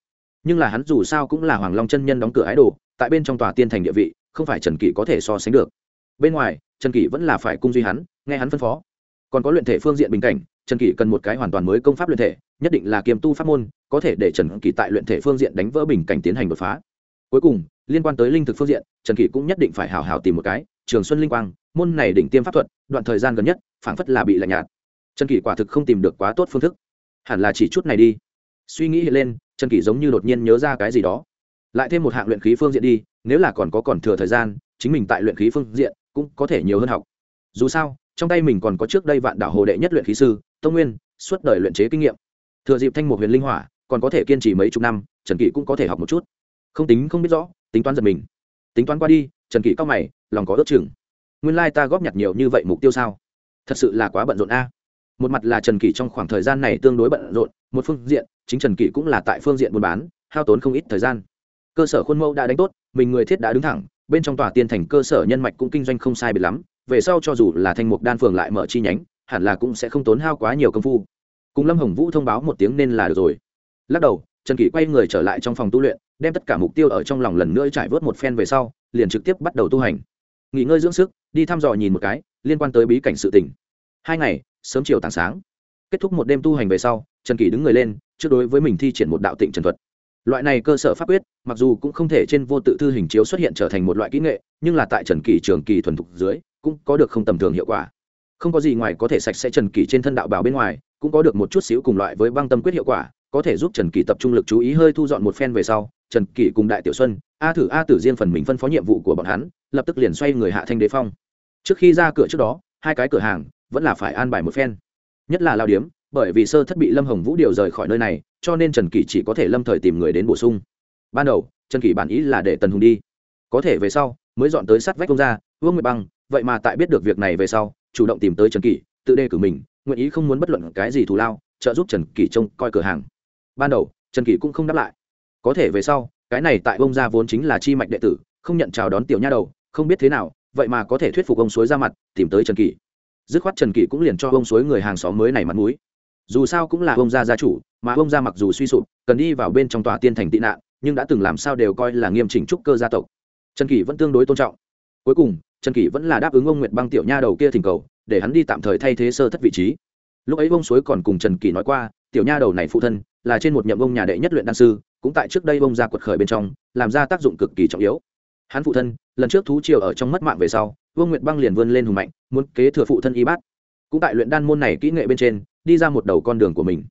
Nhưng là hắn dù sao cũng là hoàng long chân nhân đóng cửa ái đồ, tại bên trong tòa tiên thành địa vị không phải trần kỷ có thể so sánh được. Bên ngoài, trần kỷ vẫn là phải cung duy hắn, nghe hắn phân phó. Còn có luyện thể phương diện bình cảnh, trần kỷ cần một cái hoàn toàn mới công pháp luyện thể, nhất định là kiềm tu pháp môn, có thể để trần kỷ tại luyện thể phương diện đánh vỡ bình cảnh tiến hành đột phá. Cuối cùng, liên quan tới linh thực phương diện, trần kỷ cũng nhất định phải hào hào tìm một cái, trường xuân linh quang, môn này đỉnh tiêm pháp thuật, đoạn thời gian gần nhất, phảng phất là bị lạnh nhạt. Trần kỷ quả thực không tìm được quá tốt phương thức. Hẳn là chỉ chút này đi. Suy nghĩ lên, trần kỷ giống như đột nhiên nhớ ra cái gì đó lại thêm một hạng luyện khí phương diện đi, nếu là còn có còn thừa thời gian, chính mình tại luyện khí phương diện cũng có thể nhiều hơn học. Dù sao, trong tay mình còn có trước đây vạn đảo hồ đệ nhất luyện khí sư, tông nguyên, suốt đời luyện chế kinh nghiệm. Thừa dịp thanh một huyền linh hỏa, còn có thể kiên trì mấy chục năm, trần kỷ cũng có thể học một chút. Không tính, không biết rõ, tính toán giật mình. Tính toán qua đi, trần kỷ cao mày, lòng có ước chừng. Nguyên lai ta góp nhặt nhiều như vậy mục tiêu sao? Thật sự là quá bận rộn a. Một mặt là trần kỷ trong khoảng thời gian này tương đối bận rộn, một phương diện, chính trần kỷ cũng là tại phương diện buôn bán, hao tốn không ít thời gian cơ sở khuôn mẫu đã đánh tốt, mình người thiết đã đứng thẳng, bên trong tòa tiên thành cơ sở nhân mạch cũng kinh doanh không sai biệt lắm, về sau cho dù là thanh mục đan phường lại mở chi nhánh, hẳn là cũng sẽ không tốn hao quá nhiều công phu. Cùng lâm hồng vũ thông báo một tiếng nên là được rồi. Lắc đầu, trần kỷ quay người trở lại trong phòng tu luyện, đem tất cả mục tiêu ở trong lòng lần nữa trải vớt một phen về sau, liền trực tiếp bắt đầu tu hành. Nghỉ ngơi dưỡng sức, đi thăm dò nhìn một cái, liên quan tới bí cảnh sự tỉnh hai ngày, sớm chiều tảng sáng. Kết thúc một đêm tu hành về sau, trần kỷ đứng người lên, trước đối với mình thi triển một đạo tịnh trần thuật loại này cơ sở pháp quyết, mặc dù cũng không thể trên vô tự thư hình chiếu xuất hiện trở thành một loại kỹ nghệ, nhưng là tại trần kỳ trường kỳ thuần thục dưới, cũng có được không tầm thường hiệu quả. Không có gì ngoài có thể sạch sẽ trần kỳ trên thân đạo bào bên ngoài, cũng có được một chút xíu cùng loại với băng tâm quyết hiệu quả, có thể giúp trần kỳ tập trung lực chú ý hơi thu dọn một phen về sau, trần kỳ cùng đại tiểu xuân, a thử a tử riêng phần mình phân phó nhiệm vụ của bọn hắn, lập tức liền xoay người hạ thanh đế phong. Trước khi ra cửa trước đó, hai cái cửa hàng vẫn là phải an bài một phen. Nhất là lao điếm bởi vì sơ thất bị lâm hồng vũ điều rời khỏi nơi này, cho nên trần kỷ chỉ có thể lâm thời tìm người đến bổ sung. Ban đầu, trần kỷ bản ý là để tần hùng đi. Có thể về sau, mới dọn tới sát vách công gia, vương nguyệt băng, vậy mà tại biết được việc này về sau, chủ động tìm tới trần kỷ, tự đề cử mình, nguyện ý không muốn bất luận cái gì thù lao, trợ giúp trần kỷ trông coi cửa hàng. Ban đầu, trần kỷ cũng không đáp lại. Có thể về sau, cái này tại ông gia vốn chính là chi mạch đệ tử, không nhận chào đón tiểu nha đầu, không biết thế nào, vậy mà có thể thuyết phục ông suối ra mặt, tìm tới trần kỷ. Dứt khoát trần kỷ cũng liền cho ông suối người hàng xóm mới này mặt mũi dù sao cũng là ông gia gia chủ, mà ông gia mặc dù suy sụp, cần đi vào bên trong tòa tiên thành tị nạn, nhưng đã từng làm sao đều coi là nghiêm chỉnh trúc cơ gia tộc. Trần kỷ vẫn tương đối tôn trọng. Cuối cùng, trần kỷ vẫn là đáp ứng ông nguyệt băng tiểu nha đầu kia thỉnh cầu, để hắn đi tạm thời thay thế sơ thất vị trí. Lúc ấy ông suối còn cùng trần kỷ nói qua, tiểu nha đầu này phụ thân, là trên một nhậm ông nhà đệ nhất luyện đan sư, cũng tại trước đây ông gia quật khởi bên trong, làm ra tác dụng cực kỳ trọng yếu. Hắn phụ thân, lần trước thú triều ở trong mất mạng về sau vương nguyệt băng liền vươn lên hùng mạnh, muốn kế thừa phụ thân y bát. Cũng tại luyện đan môn này kỹ nghệ bên trên đi ra một đầu con đường của mình.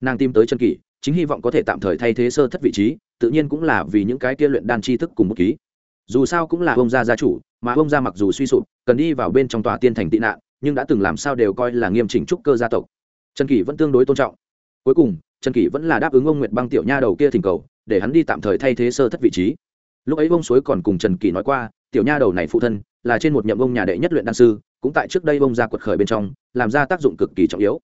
Nàng tìm tới trần kỷ, chính hy vọng có thể tạm thời thay thế sơ thất vị trí, tự nhiên cũng là vì những cái kia luyện đan tri thức cùng một ký. Dù sao cũng là ông gia gia chủ, mà ông gia mặc dù suy sụp, cần đi vào bên trong tòa tiên thành tị nạn, nhưng đã từng làm sao đều coi là nghiêm chỉnh trúc cơ gia tộc. Trần kỷ vẫn tương đối tôn trọng. Cuối cùng, trần kỷ vẫn là đáp ứng ông nguyệt băng tiểu nha đầu kia thỉnh cầu, để hắn đi tạm thời thay thế sơ thất vị trí. Lúc ấy ông suối còn cùng trần kỷ nói qua, tiểu nha đầu này phụ thân, là trên một nhậm ông nhà đệ nhất luyện đan sư, cũng tại trước đây ông gia quật khởi bên trong, làm ra tác dụng cực kỳ trọng yếu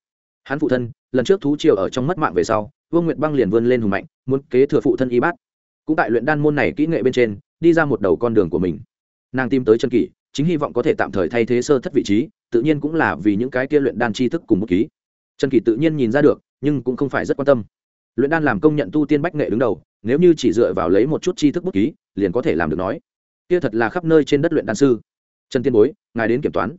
hắn phụ thân, lần trước thú triều ở trong mất mạng về sau, vương nguyệt băng liền vươn lên hùng mạnh, muốn kế thừa phụ thân y bát. Cũng tại luyện đan môn này kỹ nghệ bên trên, đi ra một đầu con đường của mình. Nàng tìm tới chân kỷ, chính hy vọng có thể tạm thời thay thế sơ thất vị trí, tự nhiên cũng là vì những cái kia luyện đan tri thức cùng một ký. Trần kỷ tự nhiên nhìn ra được, nhưng cũng không phải rất quan tâm. Luyện đan làm công nhận tu tiên bách nghệ đứng đầu, nếu như chỉ dựa vào lấy một chút tri thức bút ký, liền có thể làm được nói. Kia thật là khắp nơi trên đất luyện đan sư. Trần tiên bối, ngài đến kiểm toán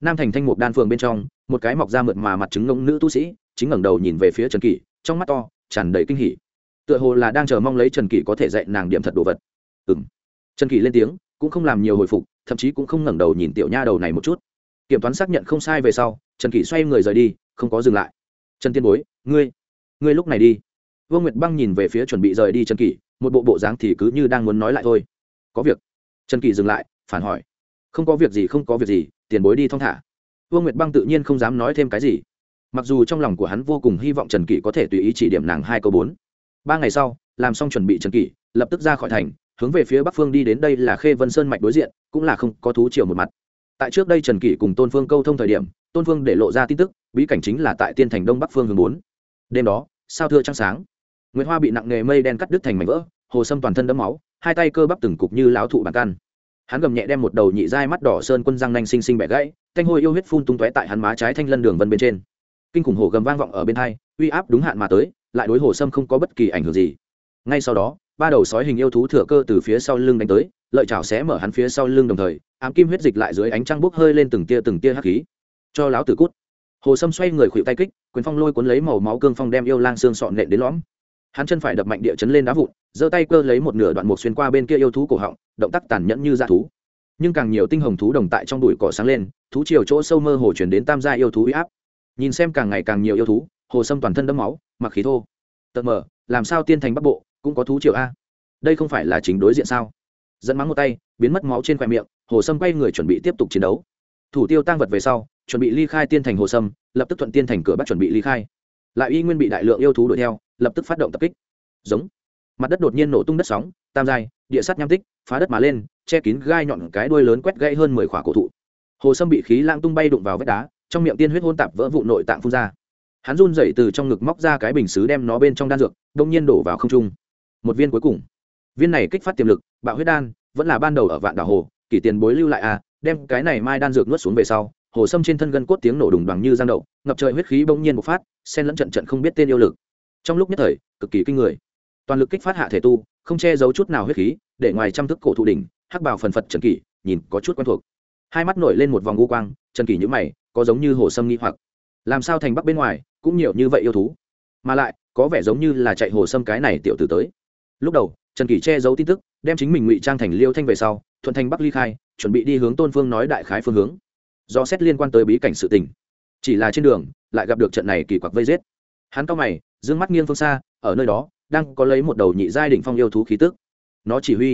nam thành thanh mục đan phường bên trong, một cái mọc ra mượt mà mặt chứng ngông nữ tu sĩ, chính ngẩng đầu nhìn về phía trần kỷ, trong mắt to, tràn đầy kinh hỉ. Tựa hồ là đang chờ mong lấy trần kỷ có thể dạy nàng điểm thật đồ vật. Ừ m trần kỷ lên tiếng, cũng không làm nhiều hồi phục, thậm chí cũng không ngẩng đầu nhìn tiểu nha đầu này một chút. Kiểm toán xác nhận không sai về sau, trần kỷ xoay người rời đi, không có dừng lại. Trần tiên bối, ngươi ngươi lúc này đi. Vương nguyệt băng nhìn về phía chuẩn bị rời đi trần kỷ, một bộ bộ dáng thì cứ như đang muốn nói lại thôi. Có việc. Trần kỷ dừng lại, phản hỏi không có việc gì, không có việc gì, tiền bối đi thong thả. Vương nguyệt băng tự nhiên không dám nói thêm cái gì. Mặc dù trong lòng của hắn vô cùng hy vọng trần kỷ có thể tùy ý chỉ điểm nàng hai câu bốn. Ba ngày sau, làm xong chuẩn bị trần kỷ, lập tức ra khỏi thành, hướng về phía bắc phương đi đến đây là khê vân sơn mạch đối diện, cũng là không có thú chiều một mặt. Tại trước đây trần kỷ cùng tôn phương câu thông thời điểm, tôn phương để lộ ra tin tức, bí cảnh chính là tại tiên thành đông bắc phương hướng bốn. Đêm đó, sao thưa trăng sáng nguyễn hoa bị nặng nghề mây đen cắt đứt thành mảnh vỡ, hồ sâm toàn thân đẫm máu, hai tay cơ bắp từng cục như láo thụ bàn căn hắn gầm nhẹ đem một đầu nhị dai mắt đỏ sơn quân răng nanh xinh xinh bẻ gãy, thanh hôi yêu huyết phun tung tóe tại hắn má trái thanh lân đường vân bên trên. Kinh khủng hồ gầm vang vọng ở bên hai, uy áp đúng hạn mà tới, lại đối hồ sâm không có bất kỳ ảnh hưởng gì. Ngay sau đó, ba đầu sói hình yêu thú thừa cơ từ phía sau lưng đánh tới, lợi chảo xé mở hắn phía sau lưng đồng thời, ám kim huyết dịch lại dưới ánh trăng bốc hơi lên từng tia từng tia hắc khí. Cho láo tử cút. Hồ sâm xoay người khuỵu tay kích, quyền phong lôi cuốn lấy màu máu cương phong đem yêu lang xương sọn nện đến lõm hắn chân phải đập mạnh địa chấn lên đá vụn, giơ tay cơ lấy một nửa đoạn mục xuyên qua bên kia yêu thú cổ họng, động tác tàn nhẫn như dã thú. Nhưng càng nhiều tinh hồng thú đồng tại trong đùi cỏ sáng lên, thú chiều chỗ sâu mơ hồ chuyển đến tam gia yêu thú uy áp. Nhìn xem càng ngày càng nhiều yêu thú, hồ sâm toàn thân đẫm máu, mặc khí thô. Tật mờ, làm sao tiên thành bắc bộ cũng có thú triều a? Đây không phải là chính đối diện sao? Dẫn mắng một tay, biến mất máu trên khoe miệng, hồ sâm quay người chuẩn bị tiếp tục chiến đấu. Thủ tiêu tăng vật về sau, chuẩn bị ly khai tiên thành hồ sâm, lập tức thuận tiên thành cửa bắt chuẩn bị ly khai. Lại y nguyên bị đại lượng yêu thú đuổi theo lập tức phát động tập kích. Giống. Mặt đất đột nhiên nổ tung đất sóng, tam giai, địa sắt nham tích, phá đất mà lên, che kín gai nhọn cái đuôi lớn quét gãy hơn mười khỏa cổ thụ. Hồ sâm bị khí lang tung bay đụng vào vách đá, trong miệng tiên huyết hôn tạp vỡ vụ nội tạng phun ra. Hắn run dậy từ trong ngực móc ra cái bình xứ đem nó bên trong đan dược, đông nhiên đổ vào không trung. Một viên cuối cùng. Viên này kích phát tiềm lực, bạo huyết đan, vẫn là ban đầu ở vạn đảo hồ, kỷ tiền bối lưu lại à đem cái này mai đan dược nuốt xuống về sau, hồ sâm trên thân gân cốt tiếng nổ đùng đoằng như giang đậu, ngập trời huyết khí bỗng nhiên bộc phát, xen lẫn trận trận không biết tên yêu lực trong lúc nhất thời, cực kỳ kinh người. Toàn lực kích phát hạ thể tu, không che giấu chút nào huyết khí, để ngoài trăm thức cổ thụ đỉnh, hắc bào phần phật trần kỷ, nhìn có chút quen thuộc. Hai mắt nổi lên một vòng u quang, trần kỷ nhữ mày, có giống như hồ sâm nghi hoặc. Làm sao thành bắc bên ngoài, cũng nhiều như vậy yêu thú? Mà lại, có vẻ giống như là chạy hồ sâm cái này tiểu tử tới. Lúc đầu, trần kỷ che giấu tin tức, đem chính mình ngụy trang thành liêu thanh về sau, thuận thành bắc ly khai, chuẩn bị đi hướng tôn phương nói đại khái phương hướng. Do xét liên quan tới bí cảnh sự tình. Chỉ là trên đường, lại gặp được trận này kỳ quặc vây giết. Hắn cao mày dương mắt nghiêng phương xa, ở nơi đó, đang có lấy một đầu nhị giai đ ỉ n h phong yêu thú khí tức. Nó chỉ huy.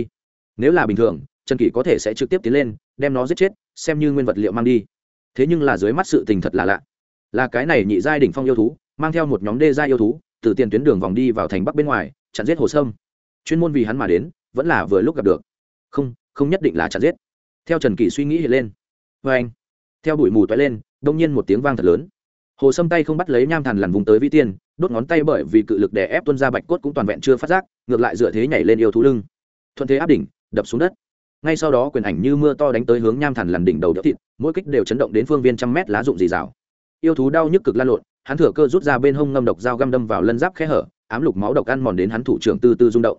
Nếu là bình thường, trần kỷ có thể sẽ trực tiếp tiến lên, đem nó giết chết, xem như nguyên vật liệu mang đi. Thế nhưng là dưới mắt sự tình thật là lạ. Là cái này nhị giai đ ỉ n h phong yêu thú, mang theo một nhóm đê giai yêu thú, từ tiền tuyến đường vòng đi vào thành bắc bên ngoài, chặn giết hồ sâm. Chuyên môn vì hắn mà đến, vẫn là vừa lúc gặp được. Không không nhất định là chặn giết. Theo trần kỳ suy nghĩ hiện lên. Vê anh theo bụi mù toái lên, đông nhiên một tiếng vang thật lớn hồ sâm tay không bắt lấy nham thằn lằn vùng tới vĩ tiên, đốt ngón tay bởi vì cự lực đè ép tuân ra bạch cốt cũng toàn vẹn chưa phát giác, ngược lại dựa thế nhảy lên yêu thú lưng. Thuận thế áp đỉnh, đập xuống đất. Ngay sau đó quyền ảnh như mưa to đánh tới hướng nham thằn lằn đỉnh đầu đỡ thịt, mỗi kích đều chấn động đến phương viên trăm mét lá rụng dì rào. Yêu thú đau nhức cực lan lộn, hắn thừa cơ rút ra bên hông ngâm độc dao găm đâm vào lân giáp khe hở, ám lục máu độc ăn mòn đến hắn thủ trưởng tư tư rung động.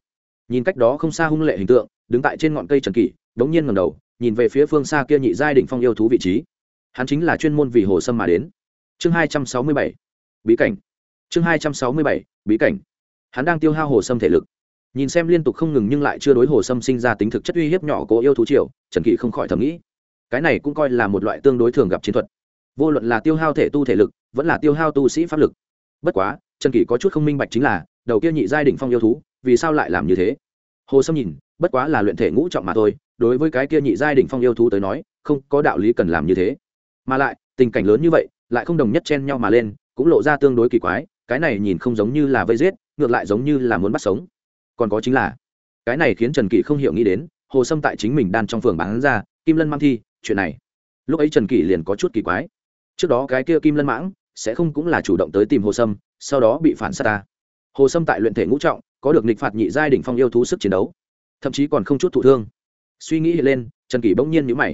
Nhìn cách đó không xa hung lệ hình tượng, đứng tại trên ngọn cây trần kỷ, đống nhiên ngầm đầu, nhìn về phía phương xa kia nhị giai đỉnh phong yêu thú vị trí. Hắn chính là chuyên môn vì hồ sâm mà đến chương hai trăm sáu mươi bảy, bí cảnh. Chương hai trăm sáu mươi bảy, bí cảnh. Hắn đang tiêu hao hồ sâm thể lực. Nhìn xem liên tục không ngừng nhưng lại chưa đối hồ sâm sinh ra tính thực chất uy hiếp nhỏ cố yêu thú triều, trần Kỵ không khỏi thầm nghĩ. Cái này cũng coi là một loại tương đối thường gặp chiến thuật. Vô luận là tiêu hao thể tu thể lực, vẫn là tiêu hao tu sĩ pháp lực. Bất quá, trần kỷ có chút không minh bạch chính là, đầu kia nhị giai đ ỉ n h phong yêu thú, vì sao lại làm như thế? Hồ sâm nhìn, bất quá là luyện thể ngũ trọng mà thôi, đối với cái kia nhị giai đ ỉ n h phong yêu thú tới nói, không có đạo lý cần làm như thế. Mà lại, tình cảnh lớn như vậy lại không đồng nhất chen nhau mà lên, cũng lộ ra tương đối kỳ quái, cái này nhìn không giống như là vây giết, ngược lại giống như là muốn bắt sống. Còn có chính là, cái này khiến trần kỷ không hiểu nghĩ đến, hồ sâm tại chính mình đan trong phường bán ra, kim lân mang thi, chuyện này. Lúc ấy trần kỷ liền có chút kỳ quái. Trước đó cái kia kim lân mãng, sẽ không cũng là chủ động tới tìm hồ sâm, sau đó bị phản s á ta. Hồ sâm tại luyện thể ngũ trọng, có được nịch phạt nhị giai đ ỉ n h phong yêu thú sức chiến đấu, thậm chí còn không chút thụ thương. Suy nghĩ lên, trần kỷ bỗng nhiên nhữ mày.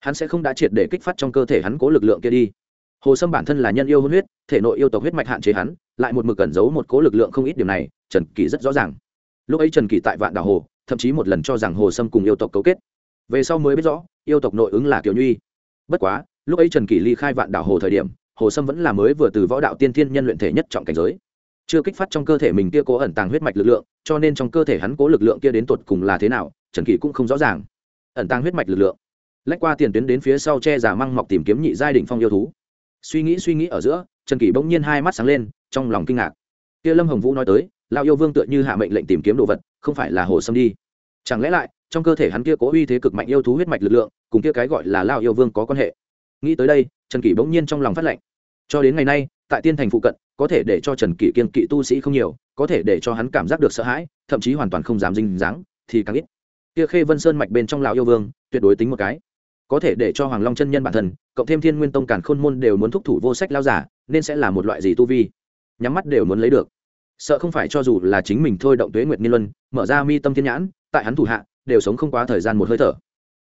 Hắn sẽ không đã triệt để kích phát trong cơ thể hắn cố lực lượng kia đi hồ sâm bản thân là nhân yêu hôn huyết, thể nội yêu tộc huyết mạch hạn chế hắn, lại một mực cẩn giấu một cố lực lượng không ít điều này, trần kỳ rất rõ ràng. Lúc ấy trần kỳ tại vạn đảo hồ, thậm chí một lần cho rằng hồ sâm cùng yêu tộc cấu kết. Về sau mới biết rõ, yêu tộc nội ứng là kiểu nhuy bất quá, lúc ấy trần kỳ ly khai vạn đảo hồ thời điểm, hồ sâm vẫn là mới vừa từ võ đạo tiên thiên nhân luyện thể nhất trọng cảnh giới. Chưa kích phát trong cơ thể mình kia cố ẩn tàng huyết mạch lực lượng, cho nên trong cơ thể hắn cố lực lượng kia đến tột cùng là thế nào, trần kỳ cũng không rõ ràng. Ẩn tàng huyết mạch lực lượng. Lách qua tiền tuyến đến phía sau che giả măng mọc tìm kiếm nhị giai đ phong yêu thú suy nghĩ suy nghĩ ở giữa, trần kỳ bỗng nhiên hai mắt sáng lên, trong lòng kinh ngạc. Kia lâm hồng vũ nói tới lao yêu vương tựa như hạ mệnh lệnh tìm kiếm đồ vật, không phải là hồ sâm đi. Chẳng lẽ lại, trong cơ thể hắn kia cố uy thế cực mạnh yêu thú huyết mạch lực lượng, cùng kia cái gọi là lao yêu vương có quan hệ? Nghĩ tới đây, trần kỷ bỗng nhiên trong lòng phát lệnh. Cho đến ngày nay, tại tiên thành phụ cận, có thể để cho trần kỷ kiên kỵ tu sĩ không nhiều, có thể để cho hắn cảm giác được sợ hãi, thậm chí hoàn toàn không dám dinh dáng, thì càng ít. Kia khê vân sơn mạch bên trong lão yêu vương, tuyệt đối tính một cái có thể để cho hoàng long chân nhân bản thân, cộng thêm thiên nguyên tông càn khôn môn đều muốn thúc thủ vô sách lao giả, nên sẽ là một loại gì tu vi? Nhắm mắt đều muốn lấy được. Sợ không phải cho dù là chính mình thôi động tuế nguyệt niên luân, mở ra mi tâm thiên nhãn, tại hắn thủ hạ, đều sống không quá thời gian một hơi thở.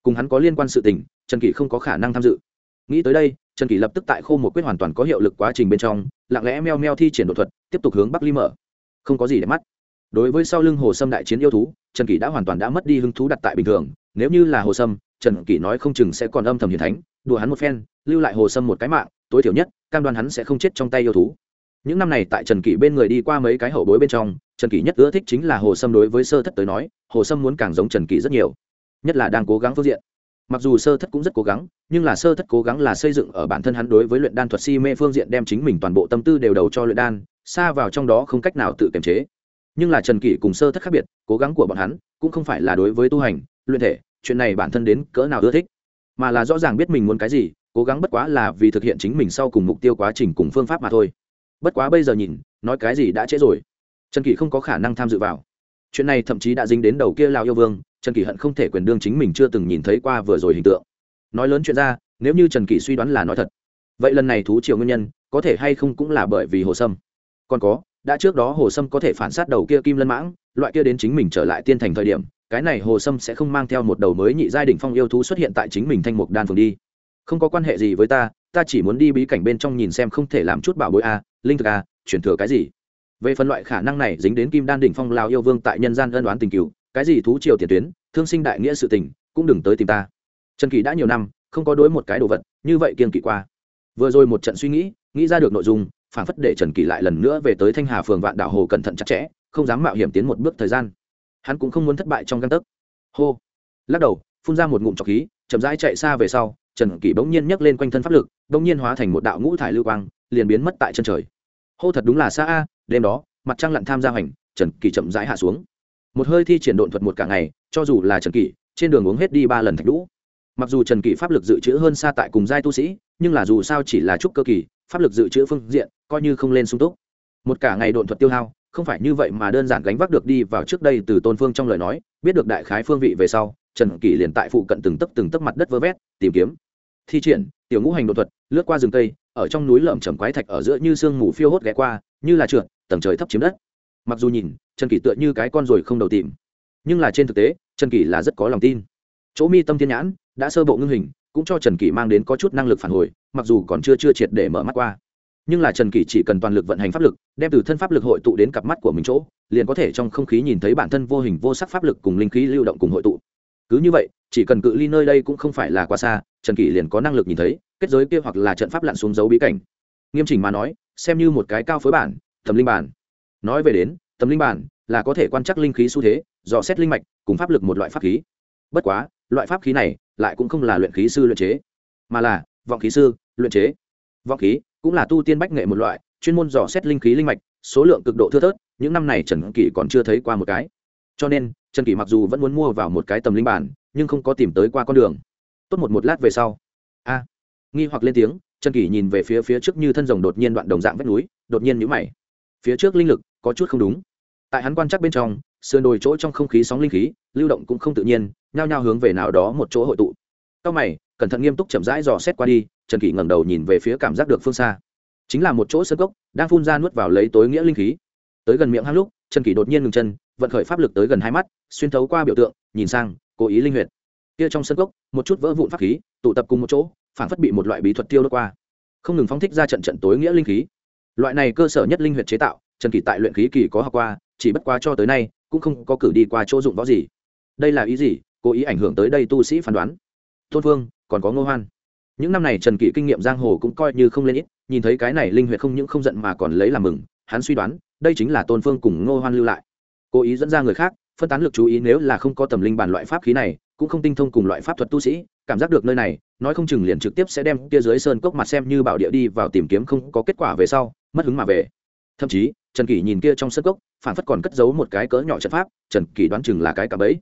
Cùng hắn có liên quan sự tình, trần kỷ không có khả năng tham dự. Nghĩ tới đây, trần kỷ lập tức tại khô một quyết hoàn toàn có hiệu lực quá trình bên trong, lặng lẽ meo meo thi triển đột thuật, tiếp tục hướng bắc ly mở. Không có gì để mắt. Đối với sau lưng hồ sâm đại chiến yêu thú, trần kỷ đã hoàn toàn đã mất đi hứng thú đặt tại bình thường, nếu như là hồ sâm trần kỷ nói không chừng sẽ còn âm thầm hiền thánh, đùa hắn một phen, lưu lại hồ sâm một cái mạng, tối thiểu nhất, cam đoan hắn sẽ không chết trong tay yêu thú. Những năm này tại trần kỷ bên người đi qua mấy cái hậu bối bên trong, trần kỷ nhất ưa thích chính là hồ sâm đối với sơ thất tới nói, hồ sâm muốn càng giống trần kỷ rất nhiều. Nhất là đang cố gắng phương diện. Mặc dù sơ thất cũng rất cố gắng, nhưng là sơ thất cố gắng là xây dựng ở bản thân hắn đối với luyện đan thuật si mê phương diện đem chính mình toàn bộ tâm tư đều đầu cho luyện đan, xa vào trong đó không cách nào tự kiềm chế. Nhưng là trần kỷ cùng sơ thất khác biệt, cố gắng của bọn hắn cũng không phải là đối với tu hành, luyện thể chuyện này bản thân đến cỡ nào ưa thích? Mà là rõ ràng biết mình muốn cái gì, cố gắng bất quá là vì thực hiện chính mình sau cùng mục tiêu quá trình cùng phương pháp mà thôi. Bất quá bây giờ nhìn, nói cái gì đã trễ rồi. Trần kỷ không có khả năng tham dự vào. Chuyện này thậm chí đã dính đến đầu kia lao yêu vương, trần kỷ hận không thể quyền đương chính mình chưa từng nhìn thấy qua vừa rồi hình tượng. Nói lớn chuyện ra, nếu như trần kỷ suy đoán là nói thật, vậy lần này thú triều nguyên nhân, có thể hay không cũng là bởi vì hồ sâm. Còn có, đã trước đó hồ sâm có thể phản sát đầu kia kim lân mãng, loại kia đến chính mình trở lại tiên thành thời điểm cái này hồ sâm sẽ không mang theo một đầu mới nhị giai đ ỉ n h phong yêu thú xuất hiện tại chính mình thanh mục đan phường đi. Không có quan hệ gì với ta ta chỉ muốn đi bí cảnh bên trong nhìn xem không thể làm chút bảo bối a, linh thực a, chuyển thừa cái gì. Về phần loại khả năng này dính đến kim đan đỉnh phong lào yêu vương tại nhân gian ân đoán tình cựu, cái gì thú triều tiền tuyến, thương sinh đại nghĩa sự tình, cũng đừng tới tìm ta. Trần kỳ đã nhiều năm, không có đối một cái đồ vật, như vậy kiên kỵ qua. Vừa rồi một trận suy nghĩ nghĩ ra được nội dung phản phất để trần kỳ lại lần nữa về tới thanh hà phường vạn đảo hồ cẩn thận chặt chẽ, không dám mạo hiểm tiến một bước thời gian hắn cũng không muốn thất bại trong căn tấc. Hô. Lắc đầu phun ra một ngụm trọc khí chậm rãi chạy xa về sau trần kỷ bỗng nhiên nhấc lên quanh thân pháp lực bỗng nhiên hóa thành một đạo ngũ thải lưu quang liền biến mất tại chân trời. Hô thật đúng là xa a đêm đó mặt trăng lặn tham gia hoành trần kỷ chậm rãi hạ xuống. Một hơi thi triển độn thuật một cả ngày cho dù là trần kỷ, trên đường uống hết đi ba lần thạch lũ mặc dù trần kỷ pháp lực dự trữ hơn xa tại cùng giai tu sĩ nhưng là dù sao chỉ là trúc cơ kỳ pháp lực dự trữ phương diện coi như không lên sung túc. Một cả ngày độn thuật tiêu hao không phải như vậy mà đơn giản gánh vác được đi vào trước đây từ tôn phương trong lời nói, biết được đại khái phương vị về sau, trần kỷ liền tại phụ cận từng tấc từng tấc mặt đất vơ vét, tìm kiếm. Thi triển, tiểu ngũ hành đột thuật, lướt qua rừng cây, ở trong núi lởm chầm quái thạch ở giữa như sương mù phiêu hốt ghé qua, như là trượt, tầng trời thấp chiếm đất. Mặc dù nhìn, trần kỷ tựa như cái con rồi không đầu tìm, nhưng là trên thực tế, trần kỷ là rất có lòng tin. Chỗ mi tâm thiên nhãn, đã sơ bộ ngưng hình, cũng cho trần kỷ mang đến có chút năng lực phản hồi, mặc dù còn chưa chưa triệt để mở mắt qua nhưng là trần kỷ chỉ cần toàn lực vận hành pháp lực, đem từ thân pháp lực hội tụ đến cặp mắt của mình chỗ, liền có thể trong không khí nhìn thấy bản thân vô hình vô sắc pháp lực cùng linh khí lưu động cùng hội tụ. Cứ như vậy, chỉ cần cự ly nơi đây cũng không phải là quá xa, trần kỷ liền có năng lực nhìn thấy, kết giới kia hoặc là trận pháp lặn xuống dấu bí cảnh. Nghiêm chỉnh mà nói, xem như một cái cao phối bản tầm linh bản. Nói về đến tầm linh bản là có thể quan trắc linh khí xu thế, dò xét linh mạch, cùng pháp lực một loại pháp khí. Bất quá, loại pháp khí này lại cũng không là luyện khí sư luyện chế, mà là vọng khí sư luyện chế. Vọng khí cũng là tu tiên bách nghệ một loại, chuyên môn dò xét linh khí linh mạch, số lượng cực độ thưa thớt, những năm này trần kỷ còn chưa thấy qua một cái. Cho nên, trần kỷ mặc dù vẫn muốn mua vào một cái tầm linh bản, nhưng không có tìm tới qua con đường. Tốt một một lát về sau. A. Nghi hoặc lên tiếng, trần kỷ nhìn về phía phía trước như thân rồng đột nhiên đoạn đồng dạng vách núi, đột nhiên nhũ mày. Phía trước linh lực có chút không đúng. Tại hắn quan chắc bên trong, sườn đồi chỗ trong không khí sóng linh khí, lưu động cũng không tự nhiên, nhao nhao hướng về nào đó một chỗ hội tụ. Cao mày cẩn thận nghiêm túc chậm rãi dò xét qua đi, trần kỷ ngẩng đầu nhìn về phía cảm giác được phương xa. Chính là một chỗ sơ cốc, đang phun ra nuốt vào lấy tối nghĩa linh khí. Tới gần miệng hang lúc, trần kỷ đột nhiên ngừng chân, vận khởi pháp lực tới gần hai mắt, xuyên thấu qua biểu tượng, nhìn sang, cố ý linh huyệt. Kia trong sân cốc, một chút vỡ vụn pháp khí, tụ tập cùng một chỗ, phản phất bị một loại bí thuật tiêu đốt qua. Không ngừng phóng thích ra trận trận tối nghĩa linh khí. Loại này cơ sở nhất linh huyệt chế tạo, trần kỷ tại luyện khí kỳ có học qua, chỉ bất quá cho tới nay, cũng không có cử đi qua chỗ dụng võ gì. Đây là ý gì? Cố ý ảnh hưởng tới đây tu sĩ phán đoán. Tôn vương còn có ngô hoan. Những năm này trần kỷ kinh nghiệm giang hồ cũng coi như không lên ít, nhìn thấy cái này linh huyệt không những không giận mà còn lấy làm mừng, hắn suy đoán, đây chính là tôn phương cùng ngô hoan lưu lại. Cố ý dẫn ra người khác, phân tán lực chú ý nếu là không có tầm linh bản loại pháp khí này, cũng không tinh thông cùng loại pháp thuật tu sĩ, cảm giác được nơi này, nói không chừng liền trực tiếp sẽ đem kia dưới sơn cốc mặt xem như bảo địa đi vào tìm kiếm không có kết quả về sau, mất hứng mà về. Thậm chí, trần kỷ nhìn kia trong sơn cốc, phản phất còn cất giấu một cái cỡ nhỏ trận pháp, trần kỷ đoán chừng là cái cạm bẫy.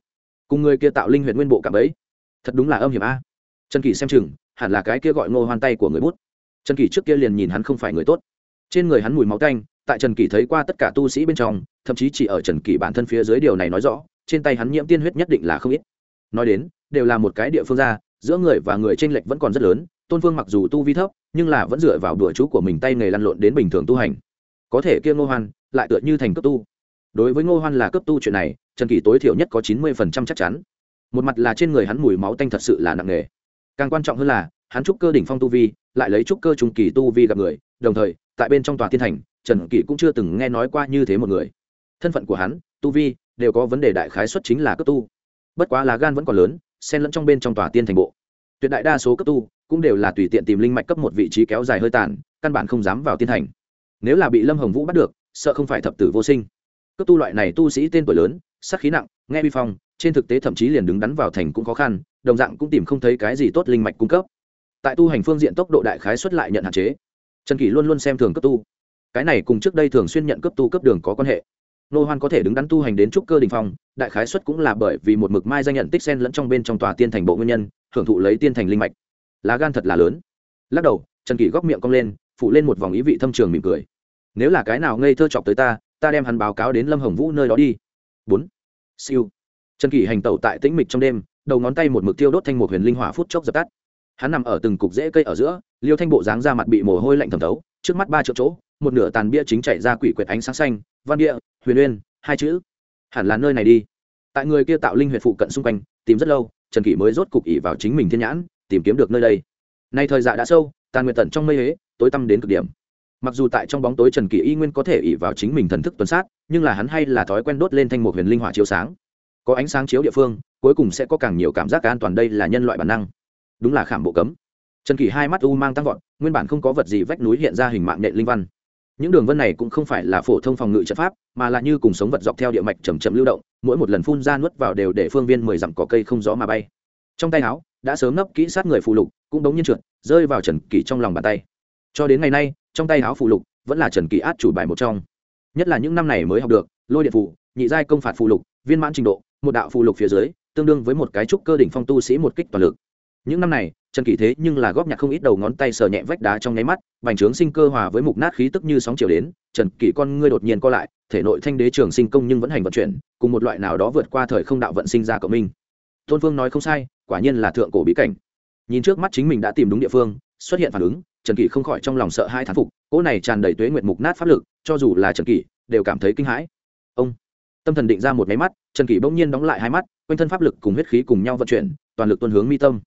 Cùng người kia tạo linh huyện nguyên bộ cạm bẫy. Thật đúng là âm hiểm a trần kỷ xem chừng, hẳn là cái kia gọi ngô hoan tay của người bút. Trần kỷ trước kia liền nhìn hắn không phải người tốt. Trên người hắn mùi máu canh tại trần kỷ thấy qua tất cả tu sĩ bên trong, thậm chí chỉ ở trần kỷ bản thân phía dưới điều này nói rõ, trên tay hắn nhiễm tiên huyết nhất định là không ít. Nói đến, đều là một cái địa phương ra, giữa người và người trên lệch vẫn còn rất lớn, tôn phương mặc dù tu vi thấp, nhưng là vẫn dựa vào đùa chú của mình tay nghề lăn lộn đến bình thường tu hành. Có thể kia ngô hoan, lại tựa như thành cấp tu. Đối với ngô hoan là cấp tu chuyện này, trần kỷ tối thiểu nhất có chín mươi phần trăm chắc chắn. Một mặt là trên người hắn mùi máu tanh thật sự là nặng nề càng quan trọng hơn là, hắn trúc cơ đỉnh phong tu vi, lại lấy trúc cơ trung kỳ tu vi gặp người, đồng thời, tại bên trong tòa thiên thành, trần kỷ cũng chưa từng nghe nói qua như thế một người. Thân phận của hắn, tu vi, đều có vấn đề đại khái xuất chính là cấp tu. Bất quá lá gan vẫn còn lớn, xen lẫn trong bên trong tòa tiên thành bộ. Tuyệt đại đa số cấp tu, cũng đều là tùy tiện tìm linh mạch cấp một vị trí kéo dài hơi tàn, căn bản không dám vào tiên thành. Nếu là bị lâm hồng vũ bắt được, sợ không phải thập tử vô sinh. Cấp tu loại này tu sĩ tên tuổi lớn sắc khí nặng, nghe bi phong, trên thực tế thậm chí liền đứng đắn vào thành cũng khó khăn đồng dạng cũng tìm không thấy cái gì tốt linh mạch cung cấp. Tại tu hành phương diện tốc độ đại khái xuất lại nhận hạn chế. Trần kỷ luôn luôn xem thường cấp tu. Cái này cùng trước đây thường xuyên nhận cấp tu cấp đường có quan hệ. Nô hoan có thể đứng đắn tu hành đến trúc cơ đình phong, đại khái xuất cũng là bởi vì một mực mai danh nhận tích sen lẫn trong bên trong tòa tiên thành bộ nguyên nhân, hưởng thụ lấy tiên thành linh mạch. Lá gan thật là lớn. Lắc đầu, trần kỷ góc miệng cong lên, phụ lên một vòng ý vị thâm trường mỉm cười. Nếu là cái nào ngây thơ chọc tới ta ta đem hắn báo cáo đến lâm hồng vũ nơi đó đi. Bốn. Siêu. Trần kỷ hành tẩu tại tĩnh mịch trong đêm đầu ngón tay một mực tiêu đốt thanh một huyền linh hỏa phút chốc dập tắt. Hắn nằm ở từng cục rễ cây ở giữa, liêu thanh bộ dáng ra mặt bị mồ hôi lạnh thẩm thấu, trước mắt ba triệu chỗ, một nửa tàn bia chính chạy ra quỷ quyệt ánh sáng xanh, văn địa, huyền uyên, hai chữ. Hẳn là nơi này đi. Tại người kia tạo linh huyệt phụ cận xung quanh, tìm rất lâu, trần kỷ mới rốt cục ỉ vào chính mình thiên nhãn, tìm kiếm được nơi đây. Nay thời dạ đã sâu, tàn nguyệt tận trong mây hế, tối tăm đến cực điểm. Mặc dù tại trong bóng tối trần kỷ y nguyên có thể ỉ vào chính mình thần thức tuần sát, nhưng là hắn hay là thói quen đốt lên thanh một huyền linh hỏa chiếu sáng. Có ánh sáng chiếu địa phương cuối cùng sẽ có càng nhiều cảm giác an toàn đây là nhân loại bản năng. Đúng là khảm bộ cấm. Trần kỷ hai mắt u mang tăng vọt, nguyên bản không có vật gì vách núi hiện ra hình mạng nện linh văn. Những đường vân này cũng không phải là phổ thông phòng ngự trận pháp, mà là như cùng sống vật dọc theo địa mạch chầm chậm lưu động, mỗi một lần phun ra nuốt vào đều để phương viên mười dặm cỏ cây không gió mà bay. Trong tay áo, đã sớm nấp kỹ sát người phù lục, cũng đống nhiên trượt, rơi vào trần kỷ trong lòng bàn tay. Cho đến ngày nay, trong tay áo phù lục vẫn là trần kỷ át chủ bài một trong. Nhất là những năm này mới học được, lôi điện phù, nhị giai công phạt phù lục, viên mãn trình độ, một đạo phù lục phía dưới tương đương với một cái trúc cơ đỉnh phong tu sĩ một kích toàn lực. Những năm này, trần kỷ thế nhưng là góp nhặt không ít đầu ngón tay sờ nhẹ vách đá trong nháy mắt, bành trướng sinh cơ hòa với mục nát khí tức như sóng chiều đến, trần kỷ con ngươi đột nhiên co lại, thể nội thanh đế trường sinh công nhưng vẫn hành vận chuyển, cùng một loại nào đó vượt qua thời không đạo vận sinh ra cộng minh. Tôn phương nói không sai, quả nhiên là thượng cổ bí cảnh. Nhìn trước mắt chính mình đã tìm đúng địa phương, xuất hiện phản ứng, trần kỷ không khỏi trong lòng sợ hai thán phục, cỗ này tràn đầy tuế nguyện mục nát pháp lực, cho dù là trần kỷ, đều cảm thấy kinh hãi. Ông, tâm thần định ra một máy mắt, trần kỷ bỗng nhiên đóng lại hai mắt quanh thân pháp lực cùng huyết khí cùng nhau vận chuyển, toàn lực tuân hướng mi tâm.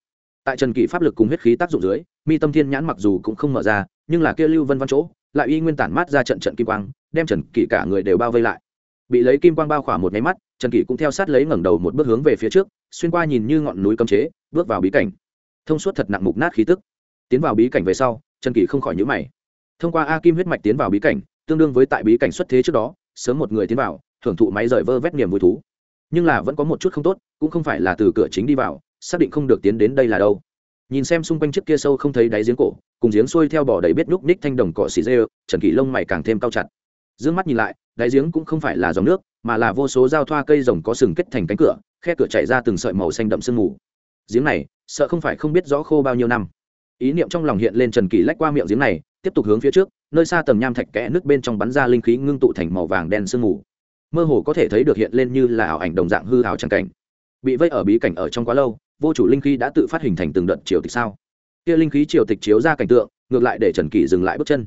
Tại trần kỷ pháp lực cùng huyết khí tác dụng dưới, mi tâm thiên nhãn mặc dù cũng không mở ra, nhưng là kia lưu vân văn chỗ, lại y nguyên tản mát ra trận trận kim quang, đem trần kỷ cả người đều bao vây lại. Bị lấy kim quang bao khỏa một máy mắt, trần kỷ cũng theo sát lấy ngẩng đầu một bước hướng về phía trước, xuyên qua nhìn như ngọn núi cấm chế, bước vào bí cảnh. Thông suốt thật nặng mục nát khí tức. Tiến vào bí cảnh về sau, trần kỷ không khỏi nhữ mày. Thông qua a kim huyết mạch tiến vào bí cảnh, tương đương với tại bí cảnh xuất thế trước đó, sớm một người tiến vào thưởng thụ máy rời vơ vét niềm vui thú nhưng là vẫn có một chút không tốt, cũng không phải là từ cửa chính đi vào, xác định không được tiến đến đây là đâu. Nhìn xem xung quanh chiếc kia sâu không thấy đáy giếng cổ, cùng giếng xuôi theo bỏ đầy biết núc ních thanh đồng cỏ xì dê trần kỷ lông mày càng thêm cao chặt. D ư ơ n g mắt nhìn lại, đáy giếng cũng không phải là dòng nước, mà là vô số giao thoa cây rồng có sừng kết thành cánh cửa, khe cửa chạy ra từng sợi màu xanh đậm sương mù. Giếng này, sợ không phải không biết rõ khô bao nhiêu năm. Ý niệm trong lòng hiện lên trần kỷ lách qua miệng giếng này, tiếp tục hướng phía trước, nơi xa tầng nham thạch kẽ nước bên trong bắn ra linh khí ngưng tụ thành màu vàng đen sương mù mơ hồ có thể thấy được hiện lên như là ảo ảnh đồng dạng hư hào tràng cảnh. Bị vây ở bí cảnh ở trong quá lâu, vô chủ linh khí đã tự phát hình thành từng đợt triều tịch sao? Kia linh khí triều tịch chiếu ra cảnh tượng, ngược lại để trần kỷ dừng lại bước chân.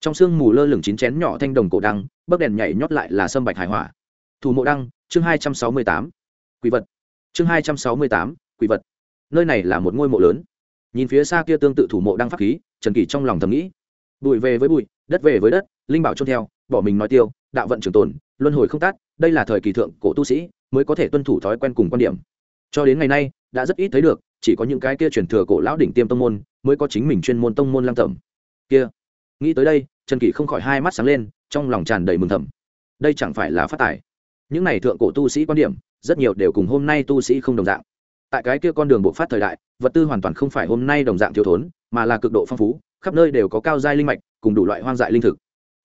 Trong sương mù lơ lửng chín chén nhỏ thanh đồng cổ đăng bấc đèn nhảy nhót lại là sâm bạch hải hỏa. Thủ mộ đăng, chương hai trăm sáu mươi tám. Quỷ vật. Chương hai trăm sáu mươi tám, quỷ vật. Nơi này là một ngôi mộ lớn. Nhìn phía xa kia tương tự thủ mộ đăng pháp khí, trần kỷ trong lòng thầm nghĩ. Bụi về với bụi, đất về với đất, linh bảo trôn theo, bỏ mình nói tiêu, đạo vận trường tồn luân hồi không tát, đây là thời kỳ thượng cổ tu sĩ mới có thể tuân thủ thói quen cùng quan điểm. Cho đến ngày nay, đã rất ít thấy được, chỉ có những cái kia truyền thừa cổ lão đỉnh tiêm tông môn mới có chính mình chuyên môn tông môn lang tẩm. Kia, nghĩ tới đây, trần kỷ không khỏi hai mắt sáng lên, trong lòng tràn đầy mừng thầm. Đây chẳng phải là phát tài. Những này thượng cổ tu sĩ quan điểm, rất nhiều đều cùng hôm nay tu sĩ không đồng dạng. Tại cái kia con đường bộ phát thời đại, vật tư hoàn toàn không phải hôm nay đồng dạng thiếu thốn, mà là cực độ phong phú, khắp nơi đều có cao giai linh mạch, cùng đủ loại hoang dại linh thực.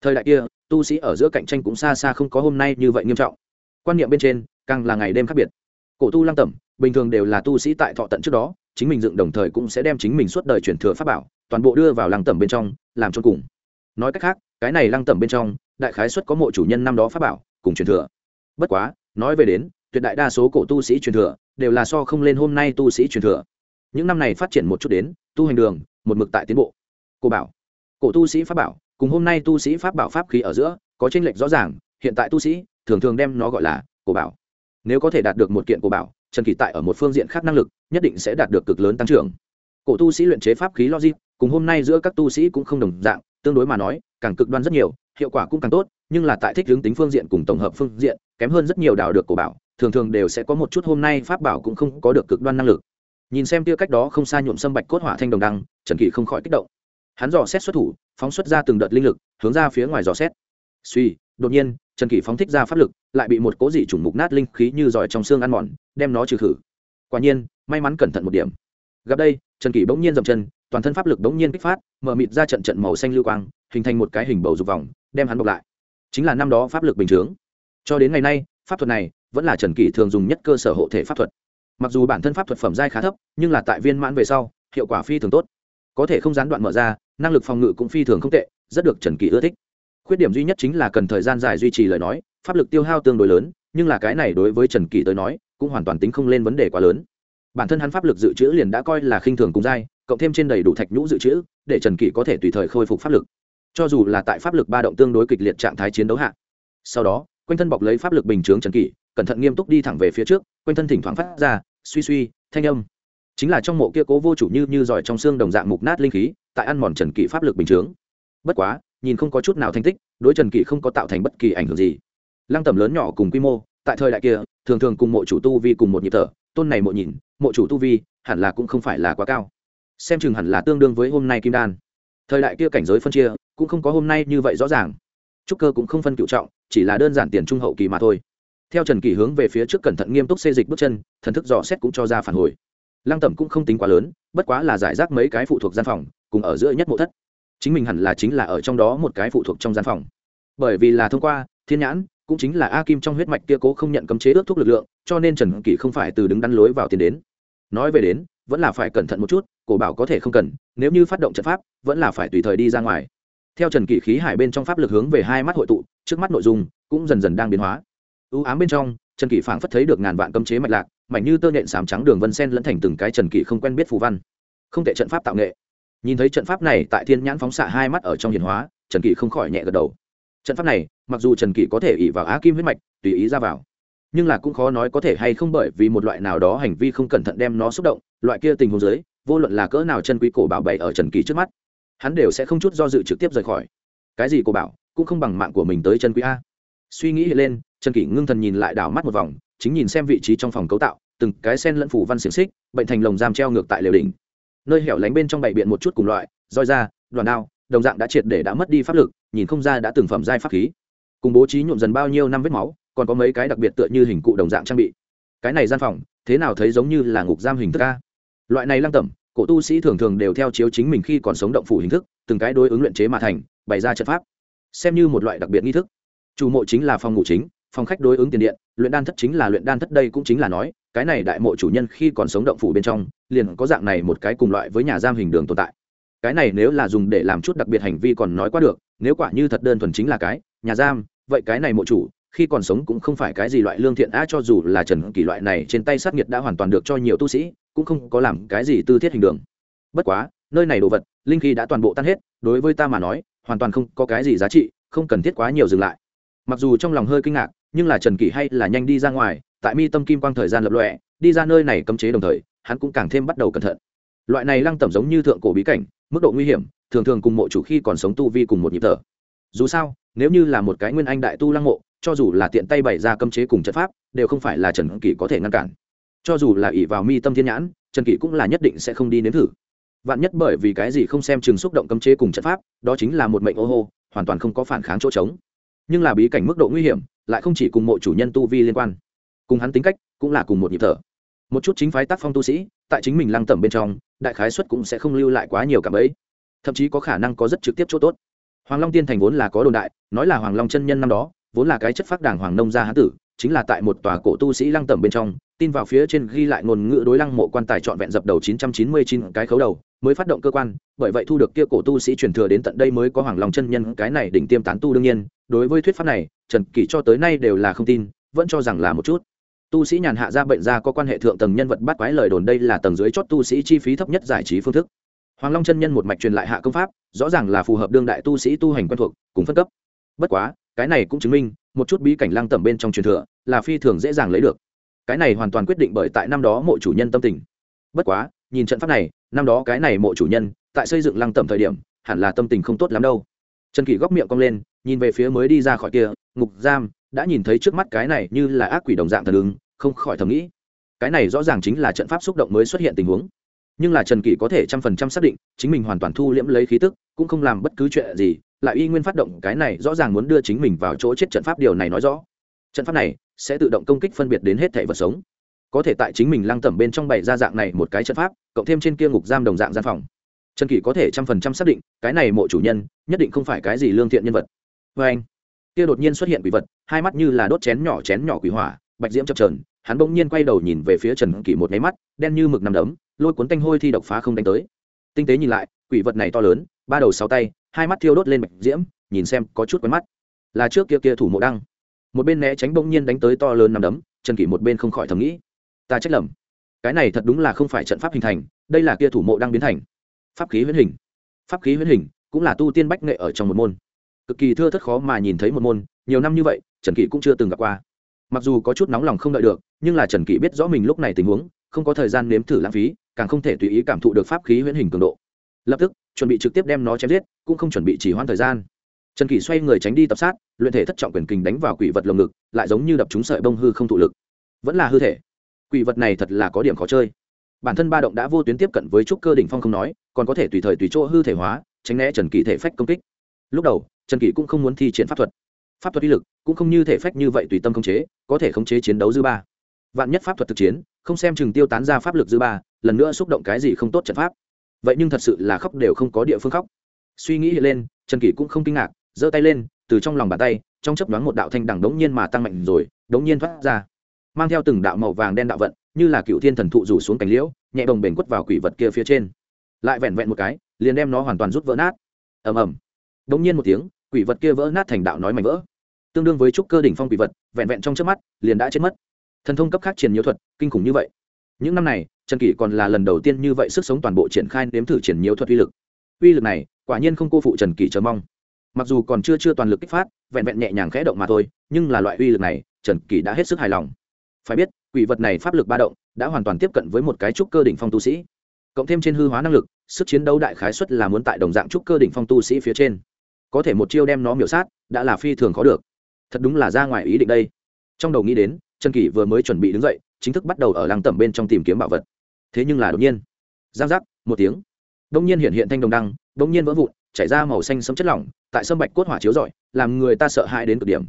Thời đại kia tu sĩ ở giữa cạnh tranh cũng xa xa không có hôm nay như vậy nghiêm trọng. Quan niệm bên trên, càng là ngày đêm khác biệt. Cổ tu lăng tẩm, bình thường đều là tu sĩ tại thọ tận trước đó, chính mình dựng đồng thời cũng sẽ đem chính mình suốt đời truyền thừa pháp bảo, toàn bộ đưa vào lăng tẩm bên trong, làm cho cùng. Nói cách khác, cái này lăng tẩm bên trong, đại khái xuất có mộ chủ nhân năm đó pháp bảo, cùng truyền thừa. Bất quá, nói về đến, tuyệt đại đa số cổ tu sĩ truyền thừa, đều là so không lên hôm nay tu sĩ truyền thừa. Những năm này phát triển một chút đến, tu hành đường, một mực tại tiến bộ. Cô bảo. Cổ tu sĩ pháp bảo cùng hôm nay tu sĩ pháp bảo pháp khí ở giữa, có tranh lệch rõ ràng, hiện tại tu sĩ thường thường đem nó gọi là cổ bảo. Nếu có thể đạt được một kiện cổ bảo, trần kỳ tại ở một phương diện khác năng lực, nhất định sẽ đạt được cực lớn tăng trưởng. Cổ tu sĩ luyện chế pháp khí logic, cùng hôm nay giữa các tu sĩ cũng không đồng dạng, tương đối mà nói, càng cực đoan rất nhiều, hiệu quả cũng càng tốt, nhưng là tại thích hướng tính phương diện cùng tổng hợp phương diện, kém hơn rất nhiều đào được cổ bảo, thường thường đều sẽ có một chút hôm nay pháp bảo cũng không có được cực đoan năng lực. Nhìn xem tia cách đó không xa nhuộm sâm bạch cốt hỏa thanh đồng đăng, trần kỳ không khỏi kích động hắn dò xét xuất thủ, phóng xuất ra từng đợt linh lực, hướng ra phía ngoài dò xét. Suy, đột nhiên, trần kỷ phóng thích ra pháp lực, lại bị một cố dị chủng mục nát linh khí như giỏi trong xương ăn mòn, đem nó trừ khử. Quả nhiên, may mắn cẩn thận một điểm. Gặp đây, trần kỷ bỗng nhiên dậm chân, toàn thân pháp lực bỗng nhiên kích phát, mở mịt ra trận trận màu xanh lưu quang, hình thành một cái hình bầu dục vòng, đem hắn bọc lại. Chính là năm đó pháp lực bình chướng cho đến ngày nay, pháp thuật này vẫn là trần kỷ thường dùng nhất cơ sở hộ thể pháp thuật. Mặc dù bản thân pháp thuật phẩm giai khá thấp, nhưng là tại viên mãn về sau, hiệu quả phi thường tốt. Có thể không gián đoạn mở ra năng lực phòng ngự cũng phi thường không tệ, rất được trần kỳ ưa thích. Khuyết điểm duy nhất chính là cần thời gian dài duy trì lời nói, pháp lực tiêu hao tương đối lớn, nhưng là cái này đối với trần kỳ tới nói, cũng hoàn toàn tính không lên vấn đề quá lớn. Bản thân hắn pháp lực dự trữ liền đã coi là khinh thường cùng dai, cộng thêm trên đầy đủ thạch nhũ dự trữ, để trần kỳ có thể tùy thời khôi phục pháp lực. Cho dù là tại pháp lực ba động tương đối kịch liệt trạng thái chiến đấu hạ. Sau đó, quanh thân bọc lấy pháp lực bình chướng trần kỳ cẩn thận nghiêm túc đi thẳng về phía trước, quanh thân thỉnh thoảng phát ra suy suy, thanh âm chính là trong mộ kia cố vô chủ như như giỏi trong xương đồng dạng mục nát linh khí, tại ăn mòn trần kỷ pháp lực bình chướng. Bất quá, nhìn không có chút nào thành tích, đối trần kỷ không có tạo thành bất kỳ ảnh hưởng gì. Lăng tầm lớn nhỏ cùng quy mô, tại thời đại kia, thường thường cùng mộ chủ tu vi cùng một nhịp thở, tôn này mộ nhìn, mộ chủ tu vi, hẳn là cũng không phải là quá cao. Xem chừng hẳn là tương đương với hôm nay kim đan. Thời đại kia cảnh giới phân chia, cũng không có hôm nay như vậy rõ ràng. Trúc cơ cũng không phân cựu trọng, chỉ là đơn giản tiền trung hậu kỳ mà thôi. Theo trần kỷ hướng về phía trước cẩn thận nghiêm túc xê dịch bước chân, thần thức dò xét cũng cho ra phản hồi lăng tẩm cũng không tính quá lớn, bất quá là giải rác mấy cái phụ thuộc gian phòng, cùng ở giữa nhất mộ thất. Chính mình hẳn là chính là ở trong đó một cái phụ thuộc trong gian phòng. Bởi vì là thông qua, thiên nhãn, cũng chính là a kim trong huyết mạch kia cố không nhận cấm chế ước thúc lực lượng, cho nên trần kỷ không phải từ đứng đắn lối vào tiền đến. Nói về đến, vẫn là phải cẩn thận một chút, cổ bảo có thể không cần, nếu như phát động trận pháp, vẫn là phải tùy thời đi ra ngoài. Theo trần kỷ khí hải bên trong pháp lực hướng về hai mắt hội tụ, trước mắt nội dung cũng dần dần đang biến hóa. Ưu ám bên trong, trần kỷ phảng phất thấy được ngàn vạn cấm chế mạch lạc mảnh như tơ nhện sám trắng đường vân sen lẫn thành từng cái trần kỵ không quen biết phù văn. Không thể trận pháp tạo nghệ. Nhìn thấy trận pháp này, tại thiên nhãn phóng xạ hai mắt ở trong hiền hóa, trần kỵ không khỏi nhẹ gật đầu. Trận pháp này, mặc dù trần kỵ có thể ỉ vào á kim huyết mạch, tùy ý ra vào, nhưng là cũng khó nói có thể hay không bởi vì một loại nào đó hành vi không cẩn thận đem nó xúc động, loại kia tình huống dưới, vô luận là cỡ nào chân quý cổ bảo bày ở trần kỳ trước mắt, hắn đều sẽ không chút do dự trực tiếp rời khỏi. Cái gì cổ bảo, cũng không bằng mạng của mình tới chân quý a. Suy nghĩ lên, trần kỳ ngưng thần nhìn lại đảo mắt một vòng chính nhìn xem vị trí trong phòng cấu tạo, từng cái sen lẫn phủ văn xiềng xích, bệnh thành lồng giam treo ngược tại lều đỉnh. Nơi hẻo lánh bên trong bày biện một chút cùng loại, roi da đoàn đao, đồng dạng đã triệt để đã mất đi pháp lực, nhìn không ra đã từng phẩm giai pháp khí. Cùng bố trí nhuộm dần bao nhiêu năm vết máu, còn có mấy cái đặc biệt tựa như hình cụ đồng dạng trang bị. Cái này gian phòng, thế nào thấy giống như là ngục giam hình thức a? Loại này lăng tẩm, cổ tu sĩ thường thường đều theo chiếu chính mình khi còn sống động phủ hình thức, từng cái đối ứng luyện chế mà thành, bày ra trận pháp. Xem như một loại đặc biệt nghi thức. Chủ mộ chính là phòng ngủ chính phòng khách đối ứng tiền điện, luyện đan thất chính là luyện đan thất đây cũng chính là nói, cái này đại mộ chủ nhân khi còn sống động phủ bên trong, liền có dạng này một cái cùng loại với nhà giam hình đường tồn tại. Cái này nếu là dùng để làm chút đặc biệt hành vi còn nói qua được, nếu quả như thật đơn thuần chính là cái, nhà giam, vậy cái này mộ chủ, khi còn sống cũng không phải cái gì loại lương thiện á cho dù là trần kỳ loại này trên tay sát nhiệt đã hoàn toàn được cho nhiều tu sĩ, cũng không có làm cái gì tư thiết hình đường. Bất quá, nơi này đồ vật, linh khí đã toàn bộ tan hết, đối với ta mà nói, hoàn toàn không có cái gì giá trị, không cần thiết quá nhiều dừng lại. Mặc dù trong lòng hơi kinh ngạc nhưng là trần kỷ hay là nhanh đi ra ngoài, tại mi tâm kim quang thời gian lập lọe đi ra nơi này cấm chế đồng thời, hắn cũng càng thêm bắt đầu cẩn thận. Loại này lăng tẩm giống như thượng cổ bí cảnh, mức độ nguy hiểm, thường thường cùng mộ chủ khi còn sống tu vi cùng một nhịp thở. Dù sao, nếu như là một cái nguyên anh đại tu lăng mộ, cho dù là tiện tay bày ra cấm chế cùng trận pháp, đều không phải là trần kỷ có thể ngăn cản. Cho dù là ỷ vào mi tâm thiên nhãn, trần kỷ cũng là nhất định sẽ không đi nếm thử. Vạn nhất bởi vì cái gì không xem chừng xúc động cấm chế cùng trận pháp, đó chính là một mệnh ô hô, hoàn toàn không có phản kháng chỗ trống nhưng là bí cảnh mức độ nguy hiểm, lại không chỉ cùng mộ chủ nhân tu vi liên quan. Cùng hắn tính cách, cũng là cùng một nhịp thở. Một chút chính phái tác phong tu sĩ, tại chính mình lăng tẩm bên trong, đại khái xuất cũng sẽ không lưu lại quá nhiều cảm ấy. Thậm chí có khả năng có rất trực tiếp chỗ tốt. Hoàng long tiên thành vốn là có đồn đại, nói là hoàng long chân nhân năm đó, vốn là cái chất phác đảng hoàng nông gia hán tử chính là tại một tòa cổ tu sĩ lăng tẩm bên trong, tin vào phía trên ghi lại ngôn ngữ đối lăng mộ quan tài trọn vẹn dập đầu 999 cái khấu đầu, mới phát động cơ quan, bởi vậy thu được kia cổ tu sĩ truyền thừa đến tận đây mới có hoàng long chân nhân, cái này đỉnh tiêm tán tu đương nhiên, đối với thuyết pháp này, trần kỷ cho tới nay đều là không tin, vẫn cho rằng là một chút. Tu sĩ nhàn hạ ra bệnh ra có quan hệ thượng tầng nhân vật bắt quái lời đồn đây là tầng dưới chót tu sĩ chi phí thấp nhất giải trí phương thức. Hoàng long chân nhân một mạch truyền lại hạ công pháp, rõ ràng là phù hợp đương đại tu sĩ tu hành quen thuộc, cùng phân cấp. Bất quá cái này cũng chứng minh, một chút bí cảnh lăng tẩm bên trong truyền thừa, là phi thường dễ dàng lấy được. Cái này hoàn toàn quyết định bởi tại năm đó mộ chủ nhân tâm tình. Bất quá, nhìn trận pháp này, năm đó cái này mộ chủ nhân, tại xây dựng lăng tẩm thời điểm, hẳn là tâm tình không tốt lắm đâu. Trần kỷ góc miệng cong lên, nhìn về phía mới đi ra khỏi kia, ngục giam, đã nhìn thấy trước mắt cái này như là ác quỷ đồng dạng thần ứng, không khỏi thầm nghĩ. Cái này rõ ràng chính là trận pháp xúc động mới xuất hiện tình huống. Nhưng là trần kỷ có thể trăm phần trăm xác định, chính mình hoàn toàn thu liễm lấy khí tức, cũng không làm bất cứ chuyện gì lại y nguyên phát động cái này rõ ràng muốn đưa chính mình vào chỗ chết trận pháp điều này nói rõ. Trận pháp này sẽ tự động công kích phân biệt đến hết thể vật sống. Có thể tại chính mình lăng tẩm bên trong bảy ra dạng này một cái trận pháp, cộng thêm trên kia ngục giam đồng dạng gian phòng. Trần kỷ có thể trăm phần trăm xác định, cái này mộ chủ nhân nhất định không phải cái gì lương thiện nhân vật. Vê anh, kia đột nhiên xuất hiện quỷ vật, hai mắt như là đốt chén nhỏ chén nhỏ quỷ hỏa, bạch diễm chập trờn hắn bỗng nhiên quay đầu nhìn về phía trần kỷ một nháy mắt, đen như mực nằm đấm, lôi cuốn tanh hôi thi độc phá không đánh tới. Tinh tế nhìn lại, quỷ vật này to lớn, ba đầu sáu tay hai mắt thiêu đốt lên bạch diễm, nhìn xem có chút quen mắt. Là trước kia kia thủ mộ đăng. Một bên né tránh bỗng nhiên đánh tới to lớn nằm đấm, trần kỷ một bên không khỏi thầm nghĩ. Ta trách lầm. Cái này thật đúng là không phải trận pháp hình thành, đây là kia thủ mộ đang biến thành. Pháp khí huyễn hình. Pháp khí huyễn hình cũng là tu tiên bách nghệ ở trong một môn. Cực kỳ thưa thất khó mà nhìn thấy một môn, nhiều năm như vậy, trần kỷ cũng chưa từng gặp qua. Mặc dù có chút nóng lòng không đợi được, nhưng là trần kỷ biết rõ mình lúc này tình huống, không có thời gian nếm thử lãng phí, càng không thể tùy ý cảm thụ được pháp khí huyễn hình cường độ. Lập tức chuẩn bị trực tiếp đem nó chém giết, cũng không chuẩn bị chỉ hoãn thời gian. Trần kỷ xoay người tránh đi tập sát, luyện thể thất trọng quyền kình đánh vào quỷ vật lồng ngực, lại giống như đập trúng sợi bông hư không thụ lực. Vẫn là hư thể. Quỷ vật này thật là có điểm khó chơi. Bản thân ba động đã vô tuyến tiếp cận với trúc cơ đỉnh phong không nói, còn có thể tùy thời tùy chỗ hư thể hóa, tránh né trần kỷ thể phách công kích. Lúc đầu, trần kỷ cũng không muốn thi triển pháp thuật. Pháp thuật uy lực cũng không như thể phách như vậy tùy tâm khống chế, có thể khống chế chiến đấu dư ba. Vạn nhất pháp thuật thực chiến, không xem chừng tiêu tán ra pháp lực dư ba, lần nữa xúc động cái gì không tốt trận pháp vậy nhưng thật sự là khóc đều không có địa phương khóc. Suy nghĩ lên, trần kỷ cũng không kinh ngạc, giơ tay lên, từ trong lòng bàn tay, trong chấp đoán một đạo thanh đẳng đống nhiên mà tăng mạnh rồi, đống nhiên thoát ra. Mang theo từng đạo màu vàng đen đạo vận, như là cựu thiên thần thụ rủ xuống cành liễu, nhẹ đồng bền quất vào quỷ vật kia phía trên. Lại vẹn vẹn một cái, liền đem nó hoàn toàn rút vỡ nát. Ầm ầm. Đống nhiên một tiếng, quỷ vật kia vỡ nát thành đạo nói mảnh vỡ. Tương đương với trúc cơ đỉnh phong quỷ vật, vẹn vẹn trong trước mắt, liền đã chết mất. Thần thông cấp khác triển nhiều thuật, kinh khủng như vậy. Những năm này trần kỷ còn là lần đầu tiên như vậy sức sống toàn bộ triển khai nếm thử triển nhiều thuật uy lực. Uy lực này, quả nhiên không cô phụ trần kỷ chờ mong. Mặc dù còn chưa chưa toàn lực kích phát, vẹn vẹn nhẹ nhàng khẽ động mà thôi, nhưng là loại uy lực này, trần kỷ đã hết sức hài lòng. Phải biết, quỷ vật này pháp lực ba động, đã hoàn toàn tiếp cận với một cái trúc cơ đỉnh phong tu sĩ. Cộng thêm trên hư hóa năng lực, sức chiến đấu đại khái suất là muốn tại đồng dạng trúc cơ đỉnh phong tu sĩ phía trên. Có thể một chiêu đem nó miểu sát, đã là phi thường khó được. Thật đúng là ra ngoài ý định đây. Trong đầu nghĩ đến, trần kỷ vừa mới chuẩn bị đứng dậy, chính thức bắt đầu ở làng tẩm bên trong tìm kiếm bảo vật thế nhưng là đột nhiên. Giang giác, một tiếng. Đông nhiên hiện hiện thanh đồng đăng, đông nhiên vỡ vụn, chảy ra màu xanh sấm chất lỏng, tại sâm bạch cốt hỏa chiếu rọi, làm người ta sợ hãi đến cực điểm.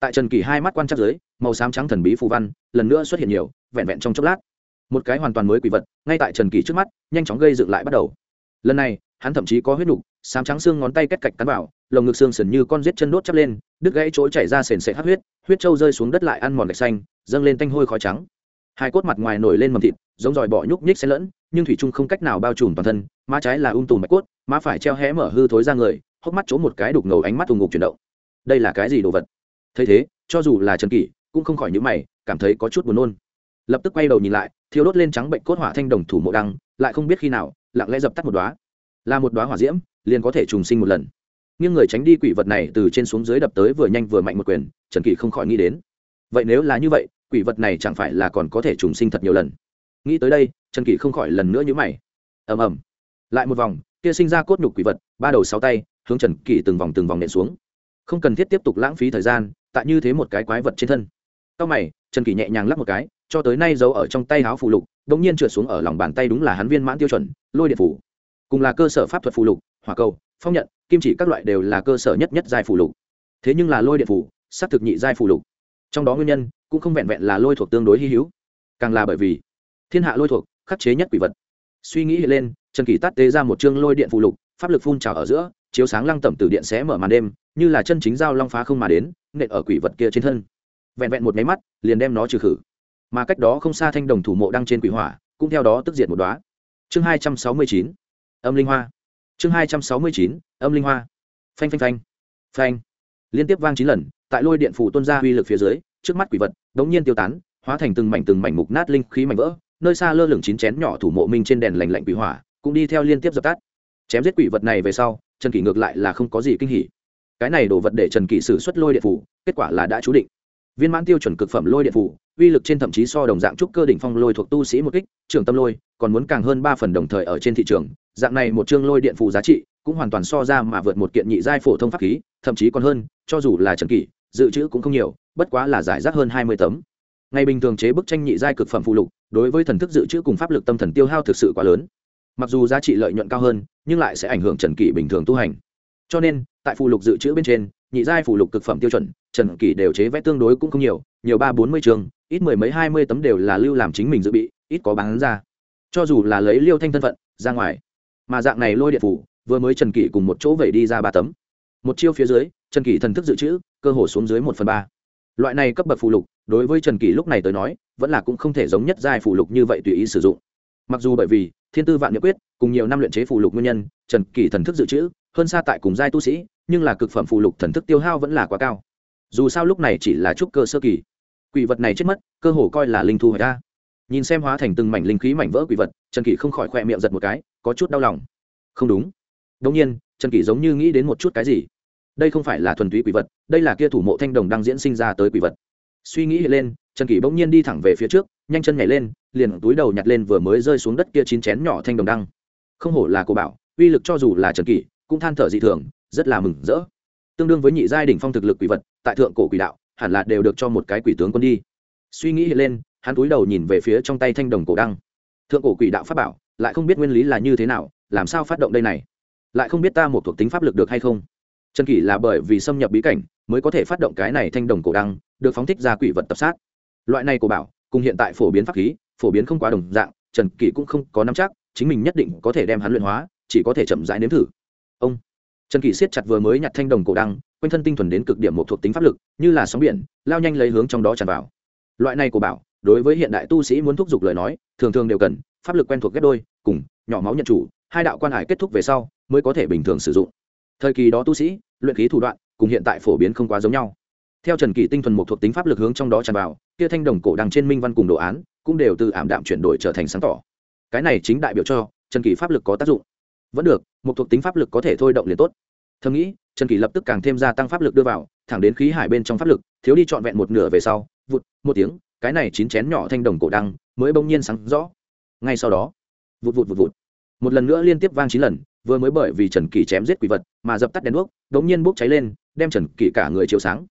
Tại trần kỳ hai mắt quan trắc dưới, màu xám trắng thần bí phù văn lần nữa xuất hiện nhiều, vẹn vẹn trong chốc lát. Một cái hoàn toàn mới quỷ vật, ngay tại trần kỳ trước mắt, nhanh chóng gây dựng lại bắt đầu. Lần này, hắn thậm chí có huyết nục, xám trắng xương ngón tay kết cạch cắn vào, lồng ngực xương sần như con rết chân đốt chắp lên, đứt gãy chỗ chảy ra sền sệt hát huyết huyết trâu rơi xuống đất lại ăn mòn gạch xanh, dâng lên tanh hôi khói trắng hai cốt mặt ngoài nổi lên mầm thịt, giống dòi bọ nhúc nhích xen lẫn, nhưng thủy trung không cách nào bao trùm toàn thân, má trái là ung tùm bạch cốt, má phải treo hé mở hư thối ra người, hốc mắt chỗ một cái đục ngầu ánh mắt thùng ngục chuyển động. Đây là cái gì đồ vật? Thấy thế, cho dù là trần kỷ, cũng không khỏi những mày, cảm thấy có chút buồn nôn. Lập tức quay đầu nhìn lại thiếu đốt lên trắng bệnh cốt hỏa thanh đồng thủ mộ đăng, lại không biết khi nào, lặng lẽ dập tắt một đoá là một đoá hỏa diễm, liền có thể trùng sinh một lần. Nhưng người tránh đi quỷ vật này từ trên xuống dưới đập tới vừa nhanh vừa mạnh một quyền, trần kỷ không khỏi nghĩ đến. Vậy nếu là như vậy quỷ vật này chẳng phải là còn có thể trùng sinh thật nhiều lần. Nghĩ tới đây, trần kỷ không khỏi lần nữa nhữ mày. Ầm ầm. Lại một vòng, kia sinh ra cốt nhục quỷ vật, ba đầu sáu tay, hướng trần kỷ từng vòng từng vòng nện xuống. Không cần thiết tiếp tục lãng phí thời gian, tại như thế một cái quái vật trên thân. Sau mày, trần kỷ nhẹ nhàng lắp một cái, cho tới nay giấu ở trong tay háo phù lục đ ỗ n g nhiên trượt xuống ở lòng bàn tay đúng là hắn viên mãn tiêu chuẩn, lôi điện phủ cùng là cơ sở pháp thuật phù lục, hỏa cầu, phong nhận, kim chỉ các loại đều là cơ sở nhất nhất giai phù lục. Thế nhưng là lôi điện phủ xác thực nhị giai phù lục. Trong đó nguyên nhân cũng không vẹn vẹn là lôi thuộc tương đối hy hữu, càng là bởi vì thiên hạ lôi thuộc khắc chế nhất quỷ vật. Suy nghĩ hiện lên, trần kỳ tắt tế ra một chương lôi điện phù lục, pháp lực phun trào ở giữa, chiếu sáng lăng tẩm từ điện sẽ mở màn đêm, như là chân chính dao long phá không mà đến, nện ở quỷ vật kia trên thân. Vẹn vẹn một máy mắt, liền đem nó trừ khử. Mà cách đó không xa thanh đồng thủ mộ đăng trên quỷ hỏa, cũng theo đó tức diệt một đoá chương hai trăm sáu mươi chín, âm linh hoa. Chương hai trăm sáu mươi chín, âm linh hoa. Phanh phanh phanh. Phanh. Liên tiếp vang chín lần, tại lôi điện phủ tuân ra uy lực phía dưới trước mắt quỷ vật, đống nhiên tiêu tán, hóa thành từng mảnh từng mảnh mục nát linh khí mảnh vỡ, nơi xa lơ lửng chín chén nhỏ thủ mộ minh trên đèn lành lạnh quỷ hỏa, cũng đi theo liên tiếp dập tắt. Chém giết quỷ vật này về sau, trần kỷ ngược lại là không có gì kinh hỉ. Cái này đổ vật để trần kỷ sử xuất lôi điện phủ, kết quả là đã chú định. Viên mãn tiêu chuẩn cực phẩm lôi điện phủ, uy lực trên thậm chí so đồng dạng trúc cơ đỉnh phong lôi thuộc tu sĩ một kích, trưởng tâm lôi, còn muốn càng hơn ba phần đồng thời ở trên thị trường, dạng này một chương lôi điện phủ giá trị, cũng hoàn toàn so ra mà vượt một kiện nhị giai phổ thông pháp khí, thậm chí còn hơn, cho dù là trần kỷ dự trữ cũng không nhiều, bất quá là giải rác hơn hai mươi tấm. Ngày bình thường chế bức tranh nhị giai cực phẩm phụ lục, đối với thần thức dự trữ cùng pháp lực tâm thần tiêu hao thực sự quá lớn. Mặc dù giá trị lợi nhuận cao hơn, nhưng lại sẽ ảnh hưởng trần kỷ bình thường tu hành. Cho nên, tại phụ lục dự trữ bên trên, nhị giai phụ lục cực phẩm tiêu chuẩn, trần kỷ đều chế vẽ tương đối cũng không nhiều nhiều ba bốn mươi trường, ít mười mấy hai mươi tấm đều là lưu làm chính mình dự bị, ít có bán ra. Cho dù là lấy liêu thanh thân phận, ra ngoài, mà dạng này lôi điện phủ, vừa mới trần kỷ cùng một chỗ vẩy đi ra ba tấm. Một chiêu phía dưới, trần kỷ thần thức dự trữ cơ hồ xuống dưới một phần ba. Loại này cấp bậc phụ lục, đối với trần kỷ lúc này tới nói, vẫn là cũng không thể giống nhất giai phụ lục như vậy tùy ý sử dụng. Mặc dù bởi vì, thiên tư vạn nhật quyết, cùng nhiều năm luyện chế phụ lục nguyên nhân, trần kỷ thần thức dự trữ, hơn xa tại cùng giai tu sĩ, nhưng là cực phẩm phụ lục thần thức tiêu hao vẫn là quá cao. Dù sao lúc này chỉ là trúc cơ sơ kỳ. Quỷ vật này chết mất, cơ hồ coi là linh thu hồi ta nhìn xem hóa thành từng mảnh linh khí mảnh vỡ quỷ vật, trần kỷ không khỏi khoe miệng giật một cái, có chút đau lòng. Không đúng. Đông nhiên, trần kỷ giống như nghĩ đến một chút cái gì. Đây không phải là thuần túy quỷ vật đây là kia thủ mộ thanh đồng đang diễn sinh ra tới quỷ vật. Suy nghĩ lên, trần kỷ bỗng nhiên đi thẳng về phía trước, nhanh chân nhảy lên, liền túi đầu nhặt lên vừa mới rơi xuống đất kia chín chén nhỏ thanh đồng đăng. Không hổ là cô bảo, uy lực cho dù là trần kỷ, cũng than thở dị thường, rất là mừng rỡ. Tương đương với nhị giai đỉnh phong thực lực quỷ vật, tại thượng cổ quỷ đạo, hẳn là đều được cho một cái quỷ tướng quân đi. Suy nghĩ lên, hắn túi đầu nhìn về phía trong tay thanh đồng cổ đăng. Thượng cổ quỷ đạo pháp bảo, lại không biết nguyên lý là như thế nào, làm sao phát động đây này? Lại không biết ta một thuộc tính pháp lực được hay không? Trần kỷ là bởi vì xâm nhập bí cảnh mới có thể phát động cái này thanh đồng cổ đăng, được phóng thích ra quỷ vật tập sát. Loại này cổ bảo, cùng hiện tại phổ biến pháp khí, phổ biến không quá đồng dạng, trần kỷ cũng không có nắm chắc, chính mình nhất định có thể đem hắn luyện hóa, chỉ có thể chậm rãi nếm thử. Ông trần kỷ siết chặt vừa mới nhặt thanh đồng cổ đăng, quanh thân tinh thuần đến cực điểm một thuộc tính pháp lực, như là sóng biển, lao nhanh lấy hướng trong đó tràn vào. Loại này của bảo, đối với hiện đại tu sĩ muốn thúc giục lời nói, thường thường đều cần pháp lực quen thuộc ghép đôi, cùng nhỏ máu nhận chủ, hai đạo quan hải kết thúc về sau mới có thể bình thường sử dụng thời kỳ đó tu sĩ, luyện khí thủ đoạn cùng hiện tại phổ biến không quá giống nhau. Theo trần kỳ tinh thuần một thuộc tính pháp lực hướng trong đó tràn vào, kia thanh đồng cổ đằng trên minh văn cùng đồ án cũng đều từ ảm đạm chuyển đổi trở thành sáng tỏ. Cái này chính đại biểu cho trần kỳ pháp lực có tác dụng. Vẫn được, một thuộc tính pháp lực có thể thôi động liền tốt. Thầm nghĩ, trần kỳ lập tức càng thêm gia tăng pháp lực đưa vào, thẳng đến khí hải bên trong pháp lực, thiếu đi trọn vẹn một nửa về sau, vụt, một tiếng, cái này chín chén nhỏ thanh đồng cổ đăng mới bỗng nhiên sáng rõ. Ngay sau đó, vụt vụt vụt vụt. Một lần nữa liên tiếp vang chín lần vừa mới bởi vì trần kỳ chém giết quỷ vật mà dập tắt đèn đuốc đống nhiên bốc cháy lên, đem trần kỳ cả người chiếu sáng.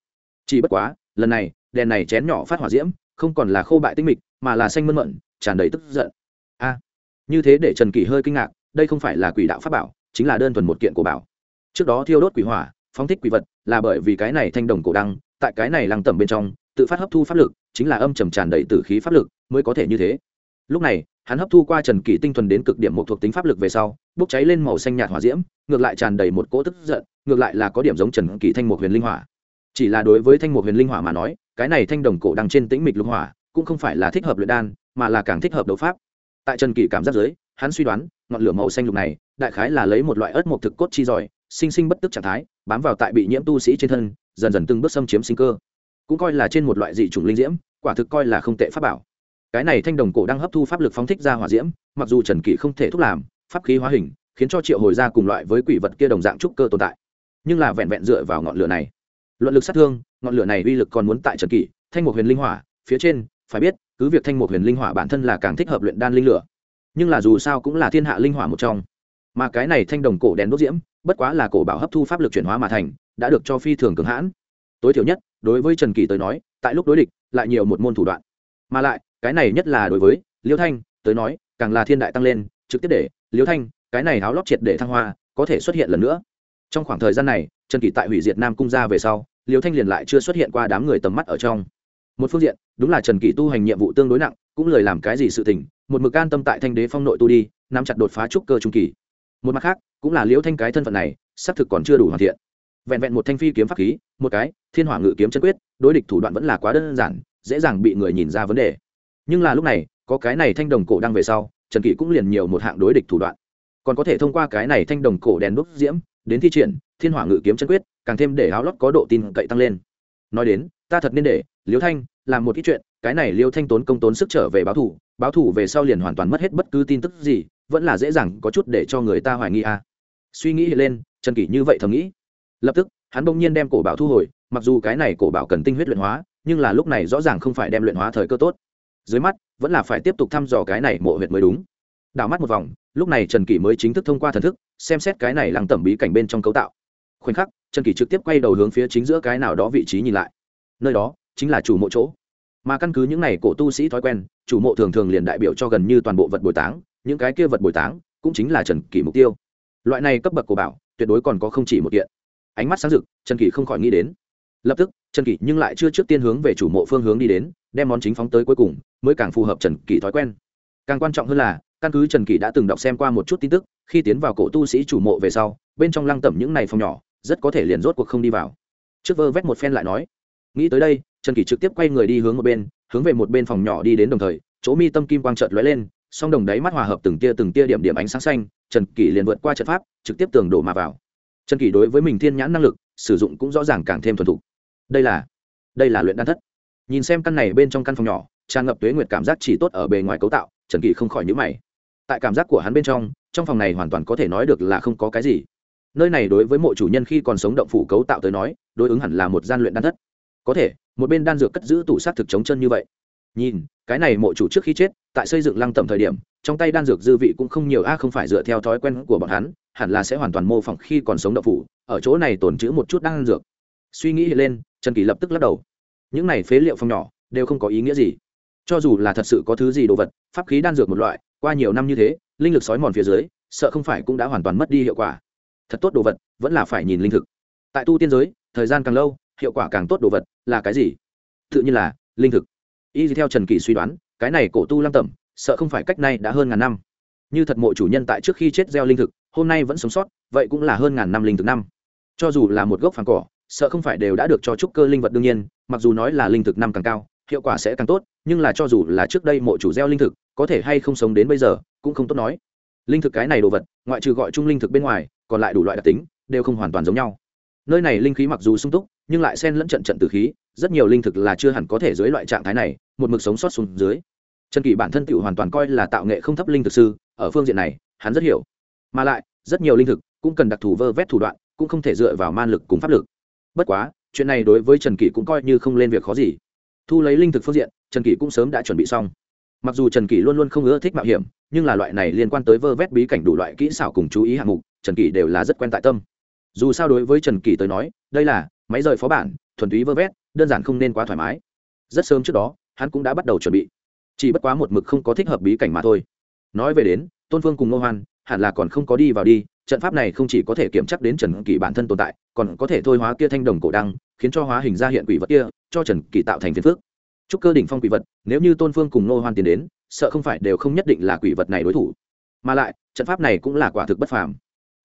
Chỉ bất quá, lần này, đèn này chén nhỏ phát hỏa diễm, không còn là khô bại tinh mịch, mà là xanh mơn mận, tràn đầy tức giận. A, như thế để trần kỳ hơi kinh ngạc, đây không phải là quỷ đạo pháp bảo, chính là đơn thuần một kiện của bảo. Trước đó thiêu đốt quỷ hỏa, phóng thích quỷ vật, là bởi vì cái này thanh đồng cổ đăng, tại cái này lăng tẩm bên trong, tự phát hấp thu pháp lực, chính là âm trầm tràn đầy tử khí pháp lực, mới có thể như thế. Lúc này hắn hấp thu qua trần kỳ tinh thuần đến cực điểm một thuộc tính pháp lực về sau, bốc cháy lên màu xanh nhạt hỏa diễm, ngược lại tràn đầy một cỗ tức giận, ngược lại là có điểm giống trần kỳ thanh một huyền linh hỏa. Chỉ là đối với thanh một huyền linh hỏa mà nói, cái này thanh đồng cổ đăng trên tĩnh mịch lục hỏa, cũng không phải là thích hợp luyện đan, mà là càng thích hợp đấu pháp. Tại trần kỳ cảm giác giới hắn suy đoán, ngọn lửa màu xanh lục này, đại khái là lấy một loại ớt mộc thực cốt chi giỏi, sinh sinh bất tức trạng thái, bám vào tại bị nhiễm tu sĩ trên thân, dần dần từng bước xâm chiếm sinh cơ. Cũng coi là trên một loại dị chủng linh diễm, quả thực coi là không tệ pháp bảo cái này thanh đồng cổ đang hấp thu pháp lực phóng thích ra hỏa diễm, mặc dù trần kỷ không thể thúc làm, pháp khí hóa hình, khiến cho triệu hồi ra cùng loại với quỷ vật kia đồng dạng trúc cơ tồn tại. Nhưng là vẹn vẹn dựa vào ngọn lửa này. Luận lực sát thương, ngọn lửa này uy lực còn muốn tại trần kỷ, thanh một huyền linh hỏa, phía trên, phải biết, cứ việc thanh một huyền linh hỏa bản thân là càng thích hợp luyện đan linh lửa, nhưng là dù sao cũng là thiên hạ linh hỏa một trong. Mà cái này thanh đồng cổ đèn đốt diễm, bất quá là cổ bảo hấp thu pháp lực chuyển hóa mà thành, đã được cho phi thường cường hãn. Tối thiểu nhất, đối với trần kỳ tới nói, tại lúc đối địch, lại nhiều một môn thủ đoạn. Mà lại cái này nhất là đối với liêu thanh, tới nói, càng là thiên đại tăng lên, trực tiếp để liêu thanh, cái này háo lót triệt để thăng hoa, có thể xuất hiện lần nữa. Trong khoảng thời gian này, trần kỳ tại hủy diệt nam cung ra về sau, liêu thanh liền lại chưa xuất hiện qua đám người tầm mắt ở trong. Một phương diện, đúng là trần kỳ tu hành nhiệm vụ tương đối nặng, cũng lời làm cái gì sự tình, một mực an tâm tại thanh đế phong nội tu đi, nắm chặt đột phá trúc cơ trung kỳ. Một mặt khác, cũng là liễu thanh cái thân phận này xác thực còn chưa đủ hoàn thiện. Vẹn vẹn một thanh phi kiếm pháp khí, một cái, thiên hỏa ngự kiếm chân quyết, đối địch thủ đoạn vẫn là quá đơn giản, dễ dàng bị người nhìn ra vấn đề nhưng là lúc này, có cái này thanh đồng cổ đang về sau, trần kỷ cũng liền nhiều một hạng đối địch thủ đoạn. Còn có thể thông qua cái này thanh đồng cổ đèn đúc diễm, đến thi triển, thiên hỏa ngự kiếm chân quyết, càng thêm để áo lót có độ tin cậy tăng lên. Nói đến, ta thật nên để liễu thanh, làm một ít chuyện, cái này liễu thanh tốn công tốn sức trở về báo thủ báo thủ về sau liền hoàn toàn mất hết bất cứ tin tức gì, vẫn là dễ dàng có chút để cho người ta hoài nghi à. suy nghĩ lên, trần kỷ như vậy thầm nghĩ. Lập tức, hắn bỗng nhiên đem cổ bảo thu hồi, mặc dù cái này cổ bảo cần tinh huyết luyện hóa, nhưng là lúc này rõ ràng không phải đem luyện hóa thời cơ tốt dưới mắt, vẫn là phải tiếp tục thăm dò cái này mộ huyệt mới đúng. Đảo mắt một vòng, lúc này trần kỷ mới chính thức thông qua thần thức, xem xét cái này lăng tẩm bí cảnh bên trong cấu tạo. Khoảnh khắc, trần kỷ trực tiếp quay đầu hướng phía chính giữa cái nào đó vị trí nhìn lại. Nơi đó, chính là chủ mộ chỗ. Mà căn cứ những n à y cổ tu sĩ thói quen, chủ mộ thường thường liền đại biểu cho gần như toàn bộ vật bồi táng, những cái kia vật bồi táng cũng chính là trần kỷ mục tiêu. Loại này cấp bậc của bảo, tuyệt đối còn có không chỉ một kiện. Ánh mắt sáng rực, trần kỷ không khỏi nghĩ đến. Lập tức, trần kỷ nhưng lại chưa trước tiên hướng về chủ mộ phương hướng đi đến đem món chính phóng tới cuối cùng, mới càng phù hợp trần kỷ thói quen. Càng quan trọng hơn là, căn cứ trần kỷ đã từng đọc xem qua một chút tin tức, khi tiến vào cổ tu sĩ chủ mộ về sau, bên trong lăng tẩm những này phòng nhỏ, rất có thể liền rốt cuộc không đi vào. Trước vơ vét một phen lại nói, nghĩ tới đây, trần kỷ trực tiếp quay người đi hướng một bên, hướng về một bên phòng nhỏ đi đến đồng thời, chỗ mi tâm kim quang trợt lóe lên, song đồng đáy mắt hòa hợp từng tia từng tia điểm điểm ánh sáng xanh, trần kỷ liền vượt qua trận pháp, trực tiếp tường đổ mà vào. Trần kỷ đối với mình thiên nhãn năng lực, sử dụng cũng rõ ràng càng thêm thuần thục. Đây là đây là luyện đan thất nhìn xem căn này bên trong căn phòng nhỏ, tràn ngập tuế nguyệt cảm giác chỉ tốt ở bề ngoài cấu tạo, trần kỳ không khỏi nhữ mày. Tại cảm giác của hắn bên trong trong phòng này hoàn toàn có thể nói được là không có cái gì. Nơi này đối với mộ chủ nhân khi còn sống động phủ cấu tạo tới nói, đối ứng hẳn là một gian luyện đan thất. Có thể, một bên đan dược cất giữ tủ sát thực chống chân như vậy. Nhìn, cái này mộ chủ trước khi chết, tại xây dựng lăng tẩm thời điểm, trong tay đan dược dư vị cũng không nhiều, a, không phải dựa theo thói quen của bọn hắn, hẳn là sẽ hoàn toàn mô phỏng khi còn sống động phủ, ở chỗ này tồn trữ một chút đan dược. Suy nghĩ lên, trần kỳ lập tức lắc đầu những này phế liệu phong nhỏ đều không có ý nghĩa gì. Cho dù là thật sự có thứ gì đồ vật, pháp khí đan dược một loại, qua nhiều năm như thế, linh lực sói mòn phía dưới, sợ không phải cũng đã hoàn toàn mất đi hiệu quả. Thật tốt đồ vật, vẫn là phải nhìn linh thực. Tại tu tiên giới, thời gian càng lâu, hiệu quả càng tốt đồ vật, là cái gì? Tự nhiên là, linh thực. Y theo trần kỳ suy đoán, cái này cổ tu lăng tẩm, sợ không phải cách nay đã hơn ngàn năm. Như thật mộ chủ nhân tại trước khi chết gieo linh thực, hôm nay vẫn sống sót, vậy cũng là hơn ngàn năm linh thực năm. Cho dù là một gốc phản cỏ sợ không phải đều đã được cho trúc cơ linh vật đương nhiên, mặc dù nói là linh thực năm càng cao, hiệu quả sẽ càng tốt, nhưng là cho dù là trước đây mộ chủ gieo linh thực, có thể hay không sống đến bây giờ, cũng không tốt nói. Linh thực cái này đồ vật, ngoại trừ gọi chung linh thực bên ngoài, còn lại đủ loại đặc tính, đều không hoàn toàn giống nhau. Nơi này linh khí mặc dù sung túc, nhưng lại xen lẫn trận trận từ khí, rất nhiều linh thực là chưa hẳn có thể dưới loại trạng thái này, một mực sống sót xuống dưới. Trần kỳ bản thân tự hoàn toàn coi là tạo nghệ không thấp linh thực sư, ở phương diện này, hắn rất hiểu. Mà lại, rất nhiều linh thực cũng cần đặc thù vơ vét thủ đoạn, cũng không thể dựa vào man lực cùng pháp lực bất quá, chuyện này đối với trần kỷ cũng coi như không lên việc khó gì. Thu lấy linh thực phương diện, trần kỷ cũng sớm đã chuẩn bị xong. Mặc dù trần kỷ luôn luôn không ưa thích mạo hiểm, nhưng là loại này liên quan tới vơ vét bí cảnh đủ loại kỹ xảo cùng chú ý hạng mục, trần kỷ đều là rất quen tại tâm. Dù sao đối với trần kỷ tới nói, đây là máy rời phó bản, thuần túy vơ vét, đơn giản không nên quá thoải mái. Rất sớm trước đó, hắn cũng đã bắt đầu chuẩn bị. Chỉ bất quá một mực không có thích hợp bí cảnh mà thôi. Nói về đến, tôn phương cùng ngô hoan hẳn là còn không có đi vào đi, trận pháp này không chỉ có thể kiểm chắc đến trần kỳ bản thân tồn tại, còn có thể thôi hóa kia thanh đồng cổ đăng, khiến cho hóa hình ra hiện quỷ vật kia, cho trần kỳ tạo thành phiền phước chúc cơ đỉnh phong quỷ vật, nếu như tôn phương cùng nô hoan tiến đến, sợ không phải đều không nhất định là quỷ vật này đối thủ. Mà lại, trận pháp này cũng là quả thực bất phàm.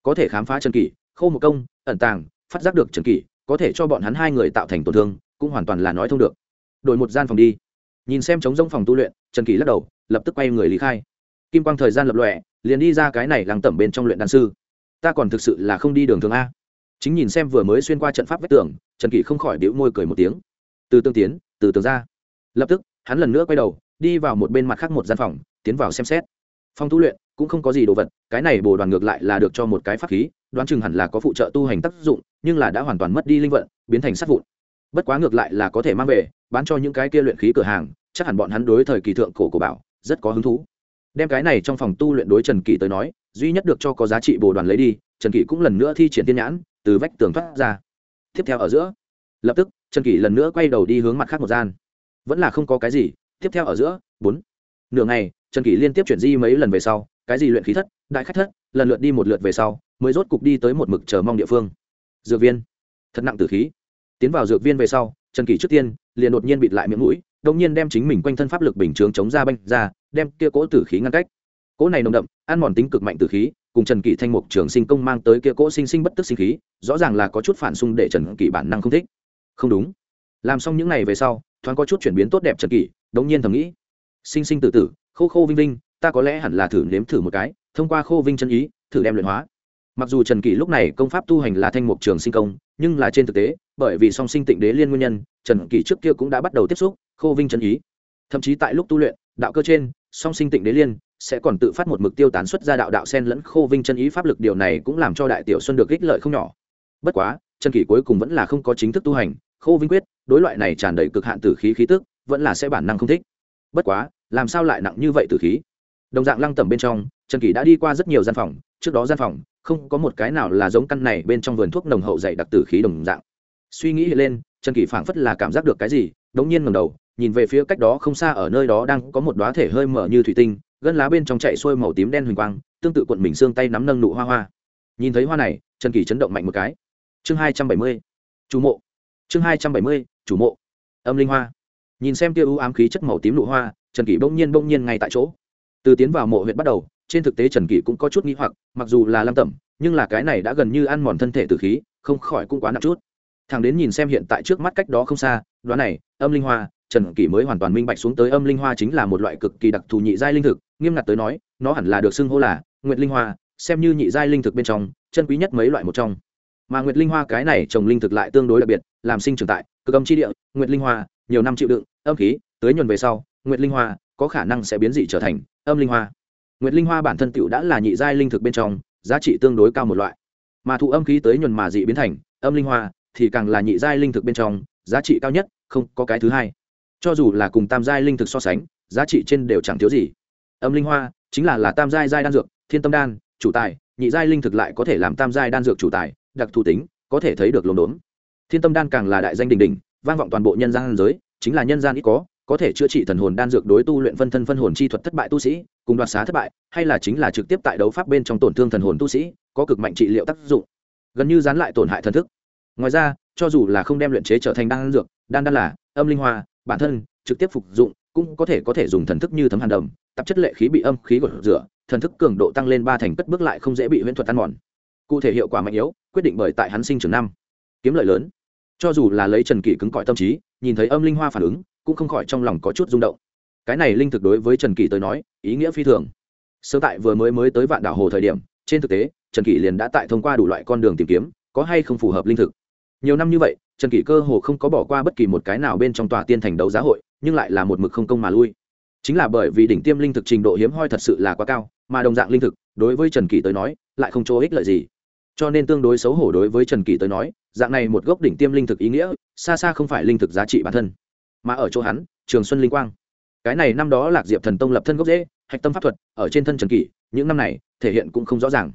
Có thể khám phá trần kỳ khâu một công, ẩn tàng, phát giác được trần kỳ có thể cho bọn hắn hai người tạo thành tổn thương, cũng hoàn toàn là nói thông được. Đổi một gian phòng đi. Nhìn xem trống rông phòng tu luyện, trần kỳ lắc đầu, lập tức quay người lý khai kim quang thời gian lập lòe, liền đi ra cái này lăng tẩm bên trong luyện đan sư. Ta còn thực sự là không đi đường thường a. Chính nhìn xem vừa mới xuyên qua trận pháp vách tường, trần kỷ không khỏi đĩu môi cười một tiếng. Từ tương tiến, từ tường ra. Lập tức, hắn lần nữa quay đầu, đi vào một bên mặt khác một gian phòng, tiến vào xem xét. Phòng tu luyện cũng không có gì đồ vật, cái này bồ đoàn ngược lại là được cho một cái pháp khí, đoán chừng hẳn là có phụ trợ tu hành tác dụng, nhưng là đã hoàn toàn mất đi linh vận, biến thành sát vụn. Bất quá ngược lại là có thể mang về, bán cho những cái kia luyện khí cửa hàng, chắc hẳn bọn hắn đối thời kỳ thượng cổ của bảo, rất có hứng thú đem cái này trong phòng tu luyện đối trần kỷ tới nói, duy nhất được cho có giá trị bồ đoàn lấy đi, trần kỷ cũng lần nữa thi triển tiên nhãn, từ vách tường thoát ra. Tiếp theo ở giữa, lập tức, trần kỷ lần nữa quay đầu đi hướng mặt khác một gian. Vẫn là không có cái gì, tiếp theo ở giữa, bốn. Nửa ngày, trần kỷ liên tiếp chuyển di mấy lần về sau, cái gì luyện khí thất, đại khách thất, lần lượt đi một lượt về sau, mới rốt cục đi tới một mực chờ mong địa phương. Dược viên. Thật nặng tử khí. Tiến vào dược viên về sau, trần kỷ trước tiên, liền đột nhiên bịt lại miệng mũi, đột nhiên đem chính mình quanh thân pháp lực bình chướng chống ra banh ra đem kia cỗ tử khí ngăn cách. Cỗ này nồng đậm ăn mòn tính cực mạnh tử khí cùng trần kỷ thanh mục trường sinh công mang tới kia cỗ sinh sinh bất tức sinh khí rõ ràng là có chút phản xung để trần kỷ bản năng không thích. Không đúng. Làm xong những này về sau thoáng có chút chuyển biến tốt đẹp trần kỷ, đống nhiên thầm nghĩ. Sinh sinh tử tử khô khô vinh vinh ta có lẽ hẳn là thử nếm thử một cái thông qua khô vinh chân ý thử đem luyện hóa. Mặc dù trần kỷ lúc này công pháp tu hành là thanh mục trường sinh công nhưng là trên thực tế bởi vì song sinh tịnh đế liên nguyên nhân trần kỷ trước kia cũng đã bắt đầu tiếp xúc khô vinh chân ý. Thậm chí tại lúc tu luyện đạo cơ trên song sinh tịnh đế liên, sẽ còn tự phát một mực tiêu tán xuất ra đạo đạo sen lẫn khô vinh chân ý pháp lực, điều này cũng làm cho đại tiểu xuân được ích lợi không nhỏ. Bất quá, chân kỳ cuối cùng vẫn là không có chính thức tu hành, khô vinh quyết, đối loại này tràn đầy cực hạn tử khí khí tức, vẫn là sẽ bản năng không thích. Bất quá, làm sao lại nặng như vậy tử khí? Đồng dạng lăng tẩm bên trong trần kỳ đã đi qua rất nhiều gian phòng, trước đó gian phòng, không có một cái nào là giống căn này bên trong vườn thuốc nồng hậu dày đặc tử khí đồng dạng. Suy nghĩ lên trần kỳ phảng phất là cảm giác được cái gì, đống nhiên ngầm đầu nhìn về phía cách đó không xa ở nơi đó đang có một đóa thể hơi mở như thủy tinh, gân lá bên trong chạy xuôi màu tím đen huỳnh quang, tương tự quận mình xương tay nắm nâng nụ hoa hoa. Nhìn thấy hoa này, trần kỳ chấn động mạnh một cái. Chương hai trăm bảy mươi, chủ mộ. Chương hai trăm bảy mươi, chủ mộ. Âm linh hoa. Nhìn xem tia ưu ám khí chất màu tím nụ hoa, trần kỳ bỗng nhiên bỗng nhiên ngay tại chỗ. Từ tiến vào mộ huyện bắt đầu, trên thực tế trần kỳ cũng có chút nghĩ hoặc, mặc dù là lam tẩm, nhưng là cái này đã gần như ăn mòn thân thể từ khí, không khỏi cũng quá nặng chút. Thằng đến nhìn xem hiện tại trước mắt cách đó không xa, đoán này, âm linh hoa trần kỷ mới hoàn toàn minh bạch xuống tới âm linh hoa chính là một loại cực kỳ đặc thù nhị giai linh thực, nghiêm ngặt tới nói, nó hẳn là được xưng hô là nguyệt linh hoa, xem như nhị giai linh thực bên trong, chân quý nhất mấy loại một trong. Mà nguyệt linh hoa cái này trồng linh thực lại tương đối đặc biệt, làm sinh trưởng tại cực âm chi địa, nguyệt linh hoa, nhiều năm chịu đựng, âm khí tới nhuần về sau, nguyệt linh hoa có khả năng sẽ biến dị trở thành âm linh hoa. Nguyệt linh hoa bản thân tựu đã là nhị giai linh thực bên trong, giá trị tương đối cao một loại. Mà thụ âm khí tới nhuần mà dị biến thành âm linh hoa thì càng là nhị giai linh thực bên trong, giá trị cao nhất, không có cái thứ hai cho dù là cùng tam giai linh thực so sánh, giá trị trên đều chẳng thiếu gì. Âm linh hoa chính là là tam giai giai đan dược, thiên tâm đan, chủ tài, nhị giai linh thực lại có thể làm tam giai đan dược chủ tài, đặc thù tính, có thể thấy được lồn đốn. Thiên tâm đan càng là đại danh đình đình vang vọng toàn bộ nhân gian giới, chính là nhân gian ít có có thể chữa trị thần hồn đan dược đối tu luyện phân thân phân hồn chi thuật thất bại tu sĩ, cùng đoạt xá thất bại, hay là chính là trực tiếp tại đấu pháp bên trong tổn thương thần hồn tu sĩ, có cực mạnh trị liệu tác dụng. Gần như dán lại tổn hại thần thức. Ngoài ra, cho dù là không đem luyện chế trở thành đan dược, đan đan là âm linh hoa bản thân trực tiếp phục dụng cũng có thể có thể dùng thần thức như thấm hàn đầm, tạp chất lệ khí bị âm khí gột rửa, thần thức cường độ tăng lên ba thành cất bước lại không dễ bị huyễn thuật ăn mòn. Cụ thể hiệu quả mạnh yếu, quyết định bởi tại hắn sinh trưởng năm. Kiếm lợi lớn. Cho dù là lấy trần kỷ cứng cỏi tâm trí, nhìn thấy âm linh hoa phản ứng, cũng không khỏi trong lòng có chút rung động. Cái này linh thực đối với trần kỷ tới nói, ý nghĩa phi thường. Sơ tại vừa mới mới tới vạn đảo hồ thời điểm, trên thực tế, trần kỷ liền đã tại thông qua đủ loại con đường tìm kiếm, có hay không phù hợp linh thực. Nhiều năm như vậy trần kỷ cơ hồ không có bỏ qua bất kỳ một cái nào bên trong tòa tiên thành đấu giá hội, nhưng lại là một mực không công mà lui. Chính là bởi vì đỉnh tiêm linh thực trình độ hiếm hoi thật sự là quá cao, mà đồng dạng linh thực, đối với trần kỷ tới nói, lại không chỗ ích lợi gì. Cho nên tương đối xấu hổ đối với trần kỷ tới nói, dạng này một gốc đỉnh tiêm linh thực ý nghĩa, xa xa không phải linh thực giá trị bản thân. Mà ở chỗ hắn, trường xuân linh quang. Cái này năm đó lạc diệp thần tông lập thân gốc dễ hạch tâm pháp thuật, ở trên thân trần kỷ, những năm này, thể hiện cũng không rõ ràng.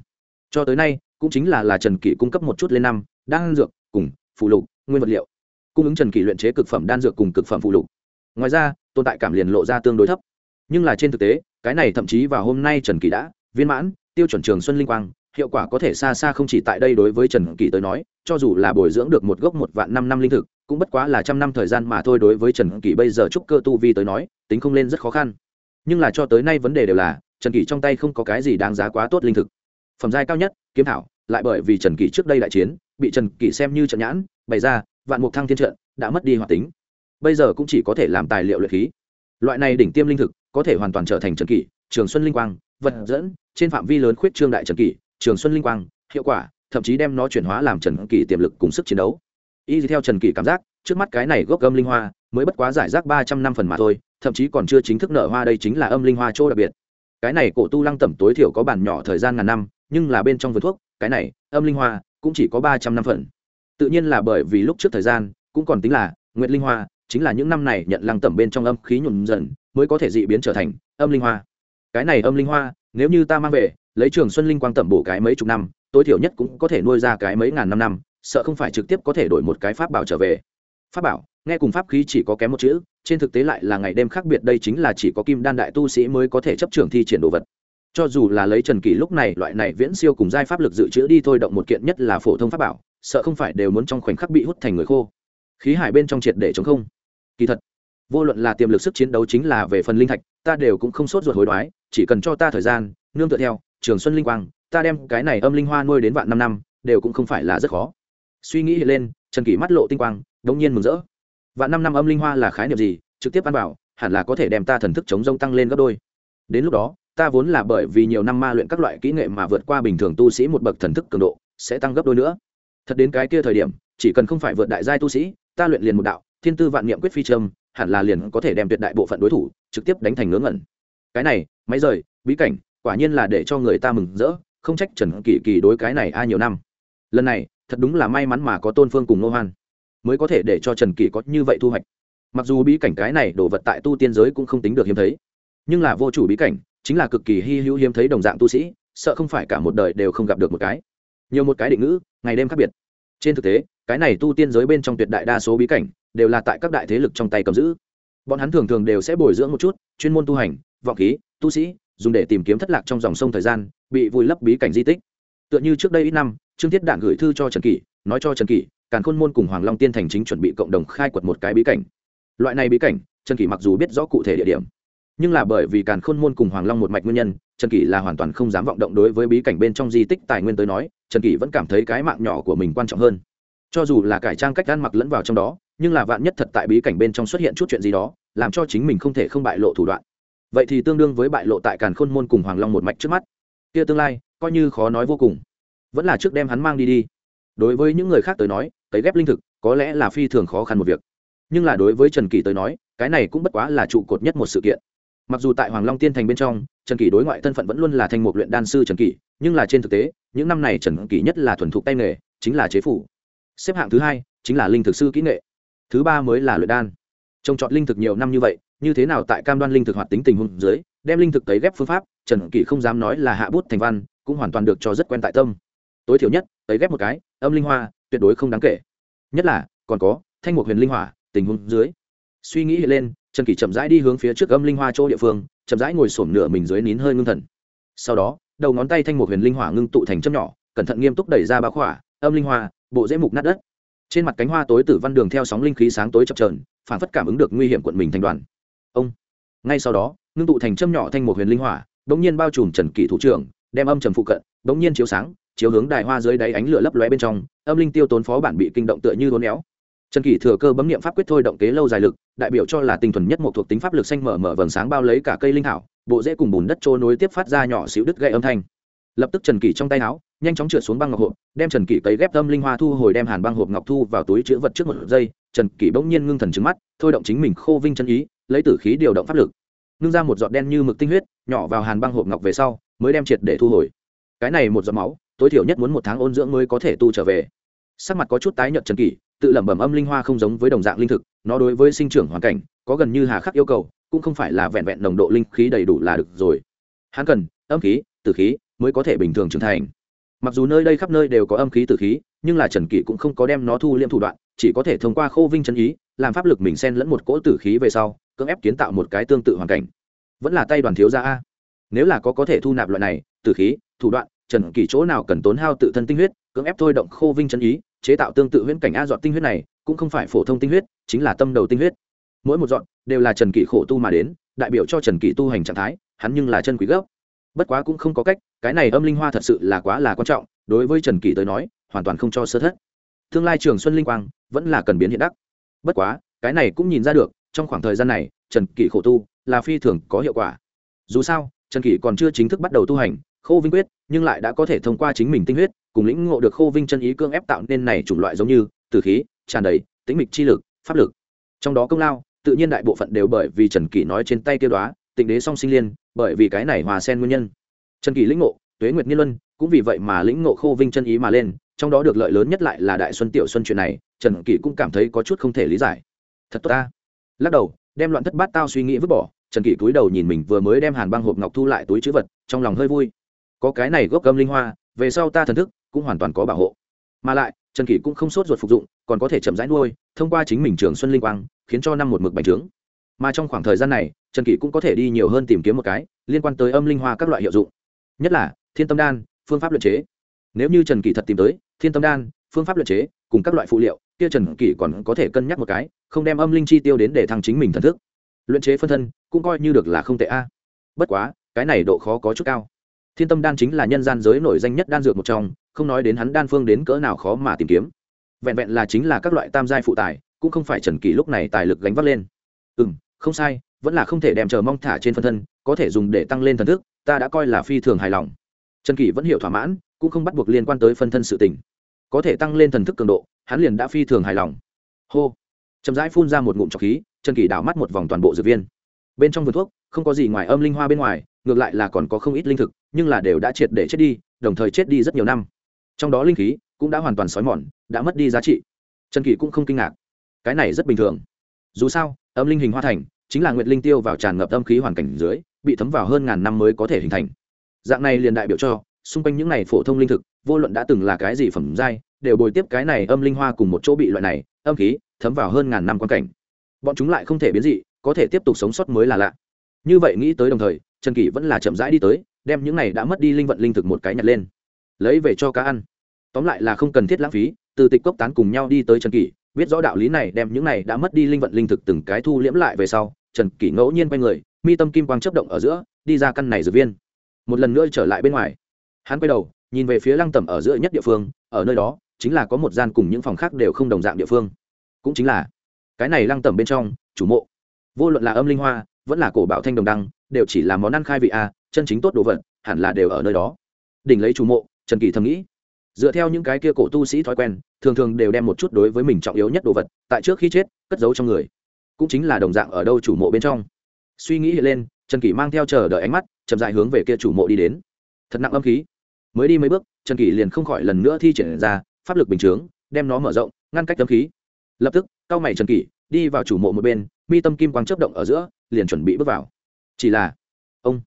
Cho tới nay, cũng chính là là trần kỷ cung cấp một chút lên năm đang dược, cùng, phụ lục nguyên vật liệu, cung ứng trần kỷ luyện chế cực phẩm đan dược cùng cực phẩm phụ lục. Ngoài ra, tồn tại cảm liền lộ ra tương đối thấp. Nhưng là trên thực tế, cái này thậm chí vào hôm nay trần kỷ đã viên mãn, tiêu chuẩn trường xuân linh quang, hiệu quả có thể xa xa không chỉ tại đây đối với trần kỷ tới nói, cho dù là bồi dưỡng được một gốc một vạn năm năm linh thực, cũng bất quá là trăm năm thời gian mà thôi đối với trần kỷ bây giờ trúc cơ tu vi tới nói, tính không lên rất khó khăn. Nhưng là cho tới nay vấn đề đều là, trần kỷ trong tay không có cái gì đáng giá quá tốt linh thực. Phẩm giai cao nhất, kiếm thảo, lại bởi vì trần kỷ trước đây đại chiến, bị trần kỷ xem như trận nhãn bày ra, vạn mục thăng thiên trận, đã mất đi hoạt tính. Bây giờ cũng chỉ có thể làm tài liệu luyện khí. Loại này đỉnh tiêm linh thực, có thể hoàn toàn trở thành trần kỷ, trường xuân linh quang, vật dẫn, trên phạm vi lớn khuyết trương đại trần kỷ, trường xuân linh quang, hiệu quả, thậm chí đem nó chuyển hóa làm trần kỷ tiềm lực cùng sức chiến đấu. Y theo trần kỷ cảm giác, trước mắt cái này gốc âm linh hoa, mới bất quá giải rác ba trăm năm phần mà thôi, thậm chí còn chưa chính thức nở hoa đây chính là âm linh hoa chỗ đặc biệt. Cái này cổ tu lăng tẩm tối thiểu có bản nhỏ thời gian ngàn năm, nhưng là bên trong vườn thuốc, cái này, âm linh hoa, cũng chỉ có ba trăm năm phần tự nhiên là bởi vì lúc trước thời gian, cũng còn tính là nguyệt linh hoa, chính là những năm này nhận lăng tẩm bên trong âm khí nhuộm dần, mới có thể dị biến trở thành âm linh hoa. Cái này âm linh hoa, nếu như ta mang về, lấy trường xuân linh quang tẩm bổ cái mấy chục năm, tối thiểu nhất cũng có thể nuôi ra cái mấy ngàn năm năm, sợ không phải trực tiếp có thể đổi một cái pháp bảo trở về. Pháp bảo, nghe cùng pháp khí chỉ có kém một chữ, trên thực tế lại là ngày đêm khác biệt, đây chính là chỉ có kim đan đại tu sĩ mới có thể chấp trường thi triển đồ vật. Cho dù là lấy trần kỳ lúc này, loại này viễn siêu cùng giai pháp lực dự trữ đi thôi, động một kiện nhất là phổ thông pháp bảo sợ không phải đều muốn trong khoảnh khắc bị hút thành người khô. Khí hải bên trong triệt để chống không. Kỳ thật, vô luận là tiềm lực sức chiến đấu chính là về phần linh thạch, ta đều cũng không sốt ruột hối đoái, chỉ cần cho ta thời gian, nương tựa theo, trường xuân linh quang, ta đem cái này âm linh hoa nuôi đến vạn năm năm, đều cũng không phải là rất khó. Suy nghĩ lên, trần kỷ mắt lộ tinh quang, đống nhiên mừng rỡ. Vạn năm năm âm linh hoa là khái niệm gì? Trực tiếp ăn bảo hẳn là có thể đem ta thần thức chống rông tăng lên gấp đôi. Đến lúc đó, ta vốn là bởi vì nhiều năm ma luyện các loại kỹ nghệ mà vượt qua bình thường tu sĩ một bậc thần thức cường độ, sẽ tăng gấp đôi nữa thật đến cái kia thời điểm, chỉ cần không phải vượt đại giai tu sĩ, ta luyện liền một đạo, thiên tư vạn niệm quyết phi trâm, hẳn là liền có thể đem tuyệt đại bộ phận đối thủ trực tiếp đánh thành ngớ ngẩn. Cái này, máy rời, bí cảnh, quả nhiên là để cho người ta mừng rỡ, không trách trần kỳ kỳ đối cái này ai nhiều năm. Lần này, thật đúng là may mắn mà có tôn phương cùng nô hoan, mới có thể để cho trần kỳ có như vậy thu hoạch. Mặc dù bí cảnh cái này đồ vật tại tu tiên giới cũng không tính được hiếm thấy, nhưng là vô chủ bí cảnh, chính là cực kỳ hy hữu hiếm thấy đồng dạng tu sĩ, sợ không phải cả một đời đều không gặp được một cái. Nhiều một cái định ngữ ngày đêm khác biệt. Trên thực tế, cái này tu tiên giới bên trong tuyệt đại đa số bí cảnh đều là tại các đại thế lực trong tay cầm giữ. Bọn hắn thường thường đều sẽ bồi dưỡng một chút, chuyên môn tu hành, vọng khí, tu sĩ, dùng để tìm kiếm thất lạc trong dòng sông thời gian, bị vùi lấp bí cảnh di tích. Tựa như trước đây ít năm, trương thiết đạn gửi thư cho trần kỷ, nói cho trần kỷ, càn khôn môn cùng hoàng long tiên thành chính chuẩn bị cộng đồng khai quật một cái bí cảnh. Loại này bí cảnh, trần kỷ mặc dù biết rõ cụ thể địa điểm nhưng là bởi vì càn khôn môn cùng hoàng long một mạch nguyên nhân, trần kỷ là hoàn toàn không dám vọng động đối với bí cảnh bên trong di tích tài nguyên tới nói, trần kỷ vẫn cảm thấy cái mạng nhỏ của mình quan trọng hơn. Cho dù là cải trang cách ăn mặc lẫn vào trong đó, nhưng là vạn nhất thật tại bí cảnh bên trong xuất hiện chút chuyện gì đó, làm cho chính mình không thể không bại lộ thủ đoạn. Vậy thì tương đương với bại lộ tại càn khôn môn cùng hoàng long một mạch trước mắt. Kia tương lai, coi như khó nói vô cùng. Vẫn là trước đem hắn mang đi đi. Đối với những người khác tới nói, cấy ghép linh thực, có lẽ là phi thường khó khăn một việc. Nhưng là đối với trần kỳ tới nói, cái này cũng bất quá là trụ cột nhất một sự kiện mặc dù tại hoàng long tiên thành bên trong, trần kỳ đối ngoại thân phận vẫn luôn là thanh mục luyện đan sư trần kỳ nhưng là trên thực tế, những năm này trần kỳ nhất là thuần thục tay nghề, chính là chế phủ. Xếp hạng thứ hai chính là linh thực sư kỹ nghệ. Thứ ba mới là luyện đan. Trồng trọt linh thực nhiều năm như vậy, như thế nào tại cam đoan linh thực hoạt tính tình huống dưới, đem linh thực cấy ghép phương pháp, trần kỳ không dám nói là hạ bút thành văn, cũng hoàn toàn được cho rất quen tại tâm. Tối thiểu nhất, cấy ghép một cái, âm linh hoa, tuyệt đối không đáng kể. Nhất là, còn có, thanh mục huyền linh hỏa, tình huống dưới. Suy nghĩ lên trần kỳ chậm rãi đi hướng phía trước âm linh hoa chỗ địa phương, chậm rãi ngồi sổm nửa mình dưới nín hơi ngưng thần. Sau đó, đầu ngón tay thanh một huyền linh hỏa ngưng tụ thành châm nhỏ, cẩn thận nghiêm túc đẩy ra bá khỏa, âm linh hoa, bộ dễ mục nát đất. Trên mặt cánh hoa tối tử văn đường theo sóng linh khí sáng tối chập trờn phản phất cảm ứng được nguy hiểm quận mình thành đoàn. Ông! Ngay sau đó, ngưng tụ thành châm nhỏ thanh một huyền linh hỏa đ ỗ n g nhiên bao trùm trần kỷ thủ trưởng, đem âm trầm phụ cận đ ỗ n g nhiên chiếu sáng, chiếu hướng đài hoa dưới đáy ánh lửa lấp lóe bên trong, âm linh tiêu tốn phó bản bị kinh động tựa như đốn éo trần kỳ thừa cơ bấm niệm pháp quyết thôi động kế lâu dài lực, đại biểu cho là tinh thuần nhất một thuộc tính pháp lực xanh mở mở vầng sáng bao lấy cả cây linh thảo, bộ dễ cùng bùn đất trôi nối tiếp phát ra nhỏ xíu đứt gây âm thanh. Lập tức trần kỳ trong tay áo, nhanh chóng trượt xuống băng ngọc hộp, đem trần kỳ cấy ghép tâm linh hoa thu hồi đem hàn băng hộp ngọc thu vào túi chữ vật trước một giây, trần kỳ bỗng nhiên ngưng thần trứng mắt, thôi động chính mình khô vinh chân ý, lấy tử khí điều động pháp lực. Ngưng ra một giọt đen như mực tinh huyết, nhỏ vào hàn băng hộp ngọc về sau, mới đem triệt để thu hồi. Cái này một giọt máu, tối thiểu nhất muốn một tháng ôn dưỡng mới có thể tu trở về sắc mặt có chút tái nhợt trần kỷ, tự lẩm bẩm âm linh hoa không giống với đồng dạng linh thực, nó đối với sinh trưởng hoàn cảnh, có gần như hà khắc yêu cầu, cũng không phải là vẹn vẹn nồng độ linh khí đầy đủ là được rồi. Hắn cần âm khí, tử khí mới có thể bình thường trưởng thành. Mặc dù nơi đây khắp nơi đều có âm khí tử khí, nhưng là trần kỷ cũng không có đem nó thu liêm thủ đoạn, chỉ có thể thông qua khô vinh chân ý, làm pháp lực mình xen lẫn một cỗ tử khí về sau, cưỡng ép kiến tạo một cái tương tự hoàn cảnh. Vẫn là tay đoàn thiếu gia a. Nếu là có có thể thu nạp loại này, tử khí, thủ đoạn, trần kỷ chỗ nào cần tốn hao tự thân tinh huyết, cưỡng ép thôi động khô vinh chân ý chế tạo tương tự huyễn cảnh a dọn tinh huyết này, cũng không phải phổ thông tinh huyết, chính là tâm đầu tinh huyết. Mỗi một dọn đều là trần kỷ khổ tu mà đến, đại biểu cho trần kỷ tu hành trạng thái, hắn nhưng là chân quý gốc. Bất quá cũng không có cách, cái này âm linh hoa thật sự là quá là quan trọng, đối với trần kỷ tới nói, hoàn toàn không cho sơ thất. Tương lai trường xuân linh quang vẫn là cần biến hiện đắc. Bất quá, cái này cũng nhìn ra được, trong khoảng thời gian này, trần kỷ khổ tu là phi thường có hiệu quả. Dù sao, trần kỷ còn chưa chính thức bắt đầu tu hành khô vinh quyết, nhưng lại đã có thể thông qua chính mình tinh huyết, cùng lĩnh ngộ được khô vinh chân ý cương ép tạo nên này chủng loại giống như, từ khí, tràn đầy, tĩnh mịch chi lực, pháp lực. Trong đó công lao, tự nhiên đại bộ phận đều bởi vì trần kỷ nói trên tay kia đoá tịnh đế song sinh liên, bởi vì cái này hòa sen nguyên nhân. Trần kỷ lĩnh ngộ, tuế nguyệt nghiên luân, cũng vì vậy mà lĩnh ngộ khô vinh chân ý mà lên, trong đó được lợi lớn nhất lại là đại xuân tiểu xuân chuyện này, trần kỷ cũng cảm thấy có chút không thể lý giải. Thật tốt ta. Lắc đầu, đem loạn thất bát tao suy nghĩ vứt bỏ, trần kỷ cúi đầu nhìn mình vừa mới đem hàn băng hộp ngọc thu lại túi chữ vật, trong lòng hơi vui có cái này gốc gâm linh hoa, về sau ta thần thức cũng hoàn toàn có bảo hộ. Mà lại, trần kỷ cũng không sốt ruột phục dụng, còn có thể chậm rãi nuôi, thông qua chính mình trường xuân linh quang, khiến cho năm một mực bành trướng. Mà trong khoảng thời gian này, trần kỷ cũng có thể đi nhiều hơn tìm kiếm một cái liên quan tới âm linh hoa các loại hiệu dụng. Nhất là, thiên tâm đan, phương pháp luyện chế. Nếu như trần kỷ thật tìm tới, thiên tâm đan, phương pháp luyện chế, cùng các loại phụ liệu, kia trần kỷ còn có thể cân nhắc một cái, không đem âm linh chi tiêu đến để thăng chính mình thần thức. Luyện chế phân thân, cũng coi như được là không tệ a. Bất quá, cái này độ khó có chút cao thiên tâm đan chính là nhân gian giới nổi danh nhất đan dược một trong, không nói đến hắn đan phương đến cỡ nào khó mà tìm kiếm. Vẹn vẹn là chính là các loại tam giai phụ tài, cũng không phải trần kỳ lúc này tài lực gánh vác lên. Ừ m không sai, vẫn là không thể đem chờ mong thả trên phân thân, có thể dùng để tăng lên thần thức, ta đã coi là phi thường hài lòng. Trần kỳ vẫn hiểu thỏa mãn, cũng không bắt buộc liên quan tới phân thân sự tình. Có thể tăng lên thần thức cường độ, hắn liền đã phi thường hài lòng. Hô. Chậm rãi phun ra một ngụm trọc khí, trần kỳ đảo mắt một vòng toàn bộ dược viên. Bên trong vườn thuốc, không có gì ngoài âm linh hoa bên ngoài, ngược lại là còn có không ít linh thực nhưng là đều đã triệt để chết đi, đồng thời chết đi rất nhiều năm. Trong đó linh khí cũng đã hoàn toàn xói mòn, đã mất đi giá trị. Trần kỳ cũng không kinh ngạc. Cái này rất bình thường. Dù sao, âm linh hình hoa thành chính là nguyệt linh tiêu vào tràn ngập âm khí hoàn cảnh dưới, bị thấm vào hơn ngàn năm mới có thể hình thành. Dạng này liền đại biểu cho, xung quanh những này phổ thông linh thực, vô luận đã từng là cái gì phẩm giai, đều bồi tiếp cái này âm linh hoa cùng một chỗ bị loại này âm khí thấm vào hơn ngàn năm quan cảnh. Bọn chúng lại không thể biến dị, có thể tiếp tục sống sót mới là lạ. Như vậy nghĩ tới đồng thời, trần kỷ vẫn là chậm rãi đi tới đem những này đã mất đi linh vận linh thực một cái nhặt lên, lấy về cho cá ăn. Tóm lại là không cần thiết lãng phí, từ tịch cốc tán cùng nhau đi tới trần kỷ, biết rõ đạo lý này đem những này đã mất đi linh vận linh thực từng cái thu liễm lại về sau, trần kỷ ngẫu nhiên quay người, mi tâm kim quang chấp động ở giữa, đi ra căn này dược viên. Một lần nữa trở lại bên ngoài, hắn quay đầu, nhìn về phía lăng tẩm ở giữa nhất địa phương, ở nơi đó, chính là có một gian cùng những phòng khác đều không đồng dạng địa phương. Cũng chính là, cái này lăng tẩm bên trong, chủ mộ. Vô luận là âm linh hoa, vẫn là cổ bảo thanh đồng đăng, đều chỉ là món ăn khai vị a chân chính tốt đồ vật, hẳn là đều ở nơi đó. Đỉnh lấy chủ mộ, trần kỳ thầm nghĩ. Dựa theo những cái kia cổ tu sĩ thói quen, thường thường đều đem một chút đối với mình trọng yếu nhất đồ vật, tại trước khi chết, cất giấu trong người. Cũng chính là đồng dạng ở đâu chủ mộ bên trong. Suy nghĩ hiện lên, trần kỳ mang theo chờ đợi ánh mắt, chậm dại hướng về kia chủ mộ đi đến. Thật nặng âm khí. Mới đi mấy bước, trần kỳ liền không khỏi lần nữa thi triển ra, pháp lực bình chướng, đem nó mở rộng, ngăn cách âm khí. Lập tức cao mày trần kỳ đi vào chủ mộ một bên, mi tâm kim quang chớp động ở giữa, liền chuẩn bị bước vào. Chỉ là, ông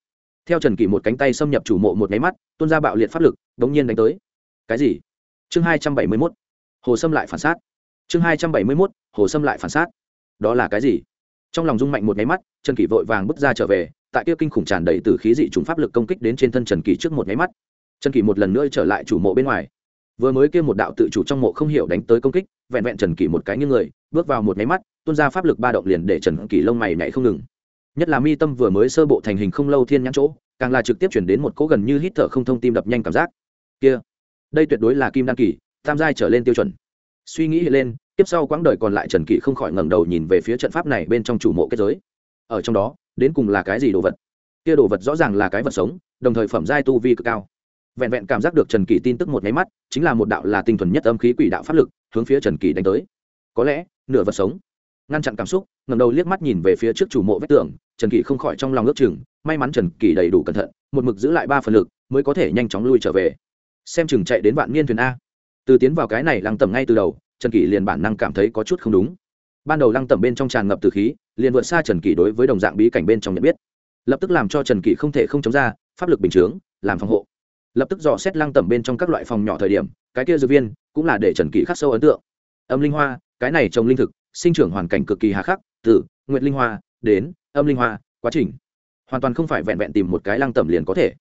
theo trần kỷ một cánh tay xâm nhập chủ mộ một nháy mắt, tuôn ra bạo liệt pháp lực, đống nhiên đánh tới. Cái gì? Chương hai trăm bảy mươi mốt. Hồ sâm lại phản sát chương hai trăm bảy mươi mốt, hồ sâm lại phản sát đó là cái gì? Trong lòng rung mạnh một nháy mắt, trần kỷ vội vàng bước ra trở về, tại kia kinh khủng tràn đầy từ khí dị trùng pháp lực công kích đến trên thân trần kỷ trước một nháy mắt. Trần kỷ một lần nữa trở lại chủ mộ bên ngoài. Vừa mới kia một đạo tự chủ trong mộ không hiểu đánh tới công kích, vẹn vẹn trần kỷ một cái như người, bước vào một nháy mắt, tuôn ra pháp lực ba động liền để trần kỷ lông mày nhảy không ngừng nhất là mi tâm vừa mới sơ bộ thành hình không lâu thiên nhãn chỗ, càng là trực tiếp chuyển đến một cỗ gần như hít thở không thông tim đập nhanh cảm giác. Kia, đây tuyệt đối là kim đan kỳ, tam giai trở lên tiêu chuẩn. Suy nghĩ lên, tiếp sau quãng đời còn lại trần kỵ không khỏi ngẩng đầu nhìn về phía trận pháp này bên trong chủ mộ kết giới. Ở trong đó, đến cùng là cái gì đồ vật? Kia đồ vật rõ ràng là cái vật sống, đồng thời phẩm giai tu vi cực cao. Vẹn vẹn cảm giác được trần kỷ tin tức một máy mắt, chính là một đạo là tinh thuần nhất âm khí quỷ đạo pháp lực hướng phía trần kỷ đánh tới. Có lẽ, nửa vật sống ngăn chặn cảm xúc ngầm đầu liếc mắt nhìn về phía trước chủ mộ vách tường, trần kỷ không khỏi trong lòng ước chừng, may mắn trần kỷ đầy đủ cẩn thận, một mực giữ lại ba phần lực, mới có thể nhanh chóng lui trở về. Xem chừng chạy đến vạn niên thuyền a. Từ tiến vào cái này lăng tầm ngay từ đầu, trần kỷ liền bản năng cảm thấy có chút không đúng. Ban đầu lăng tầm bên trong tràn ngập từ khí, liền vượt xa trần kỷ đối với đồng dạng bí cảnh bên trong nhận biết. Lập tức làm cho trần kỷ không thể không chống ra, pháp lực bình chướng, làm phòng hộ. Lập tức dò xét lăng tầm bên trong các loại phòng nhỏ thời điểm, cái kia dược viên cũng là để trần kỷ khắc sâu ấn tượng. Âm linh hoa, cái này trồng linh thực sinh trưởng hoàn cảnh cực kỳ hà khắc, từ nguyệt linh hoa đến âm linh hoa, quá trình hoàn toàn không phải vẹn vẹn tìm một cái lăng tẩm liền có thể.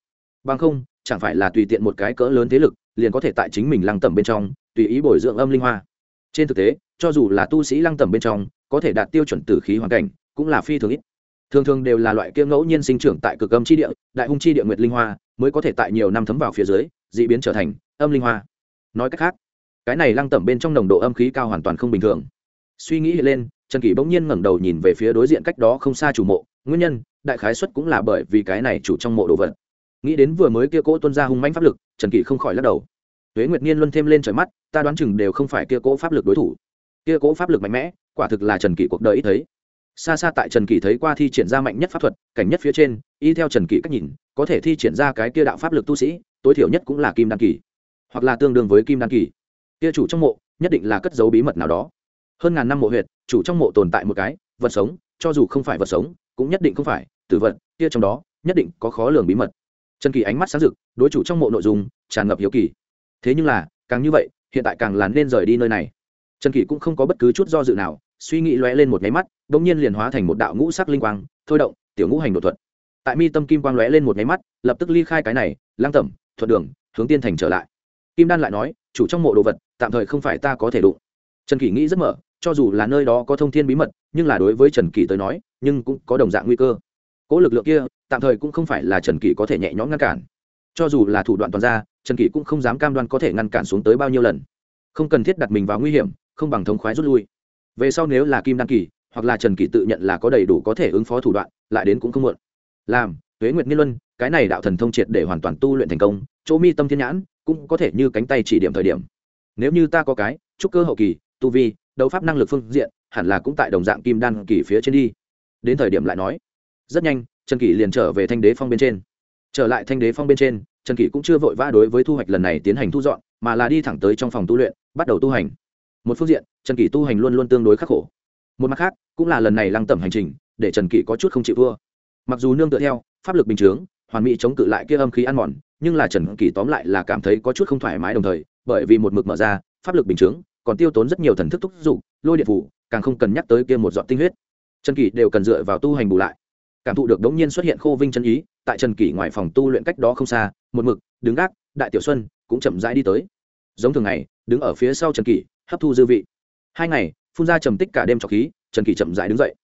Bằng không, chẳng phải là tùy tiện một cái cỡ lớn thế lực liền có thể tại chính mình lăng tẩm bên trong tùy ý bồi dưỡng âm linh hoa. Trên thực tế, cho dù là tu sĩ lăng tẩm bên trong, có thể đạt tiêu chuẩn tử khí hoàn cảnh cũng là phi thường ít. Thường thường đều là loại kia ngẫu nhiên sinh trưởng tại cực âm chi địa, đại hung chi địa nguyệt linh hoa mới có thể tại nhiều năm thấm vào phía dưới d ị biến trở thành âm linh hoa. Nói cách khác, cái này lăng tẩm bên trong nồng độ âm khí cao hoàn toàn không bình thường suy nghĩ lên, trần kỷ bỗng nhiên ngẩng đầu nhìn về phía đối diện cách đó không xa chủ mộ. Nguyên nhân, đại khái xuất cũng là bởi vì cái này chủ trong mộ đồ vật. Nghĩ đến vừa mới kia cỗ tuân ra hung manh pháp lực, trần kỷ không khỏi lắc đầu. Tuế nguyệt niên luân thêm lên trời mắt, ta đoán chừng đều không phải kia cỗ pháp lực đối thủ. Kia cỗ pháp lực mạnh mẽ, quả thực là trần kỷ cuộc đời ít thấy. Xa xa tại trần kỷ thấy qua thi triển ra mạnh nhất pháp thuật, cảnh nhất phía trên, y theo trần kỷ cách nhìn, có thể thi triển ra cái kia đạo pháp lực tu sĩ, tối thiểu nhất cũng là kim đan kỳ, hoặc là tương đương với kim đan kỳ. Kia chủ trong mộ, nhất định là cất dấu bí mật nào đó hơn ngàn năm mộ huyệt, chủ trong mộ tồn tại một cái, vật sống, cho dù không phải vật sống, cũng nhất định không phải, tử vật, kia trong đó, nhất định có khó lường bí mật. Trần kỳ ánh mắt sáng rực, đối chủ trong mộ nội dung, tràn ngập hiếu kỳ. Thế nhưng là, càng như vậy, hiện tại càng làn nên rời đi nơi này. Trần kỳ cũng không có bất cứ chút do dự nào, suy nghĩ lóe lên một nháy mắt đ ỗ n g nhiên liền hóa thành một đạo ngũ sắc linh quang, thôi động, tiểu ngũ hành đột thuật. Tại mi tâm kim quang lóe lên một nháy mắt, lập tức ly khai cái này lang tẩm, thuận đường, hướng tiên thành trở lại. Kim đan lại nói, chủ trong mộ đồ vật, tạm thời không phải ta có thể đụng. Trần kỳ nghĩ rất mở cho dù là nơi đó có thông thiên bí mật, nhưng là đối với trần kỳ tới nói, nhưng cũng có đồng dạng nguy cơ. Cỗ lực lượng kia, tạm thời cũng không phải là trần kỳ có thể nhẹ nhõm ngăn cản. Cho dù là thủ đoạn toàn ra, trần kỳ cũng không dám cam đoan có thể ngăn cản xuống tới bao nhiêu lần. Không cần thiết đặt mình vào nguy hiểm, không bằng thống khoái rút lui. Về sau nếu là kim đan kỳ, hoặc là trần kỳ tự nhận là có đầy đủ có thể ứng phó thủ đoạn, lại đến cũng không muộn. Làm, tuế nguyệt niên luân, cái này đạo thần thông triệt để hoàn toàn tu luyện thành công, chỗ mi tâm thiên nhãn, cũng có thể như cánh tay chỉ điểm thời điểm. Nếu như ta có cái trúc cơ hậu kỳ, tu vi đấu pháp năng lực phương diện, hẳn là cũng tại đồng dạng kim đan kỳ phía trên đi. Đến thời điểm lại nói, rất nhanh, trần kỷ liền trở về thanh đế phong bên trên. Trở lại thanh đế phong bên trên, trần kỷ cũng chưa vội vã đối với thu hoạch lần này tiến hành thu dọn, mà là đi thẳng tới trong phòng tu luyện, bắt đầu tu hành. Một phương diện, trần kỷ tu hành luôn luôn tương đối khắc khổ. Một mặt khác, cũng là lần này lăng tẩm hành trình, để trần kỷ có chút không chịu thua. Mặc dù nương tựa theo, pháp lực bình chướng, hoàn mỹ chống cự lại kia âm khí ăn mòn, nhưng là trần kỷ tóm lại là cảm thấy có chút không thoải mái đồng thời, bởi vì một mực mở ra, pháp lực bình chướng còn tiêu tốn rất nhiều thần thức thúc giục, lôi điện phủ, càng không cần nhắc tới kia một dọn tinh huyết. Trần kỷ đều cần dựa vào tu hành bù lại. Cảm thụ được đống nhiên xuất hiện khô vinh chân ý, tại trần kỷ ngoài phòng tu luyện cách đó không xa, một mực, đứng gác, đại tiểu xuân cũng chậm rãi đi tới. Giống thường ngày, đứng ở phía sau trần kỷ, hấp thu dư vị. Hai ngày, phun ra trầm tích cả đêm trọc khí, trần kỷ chậm rãi đứng dậy.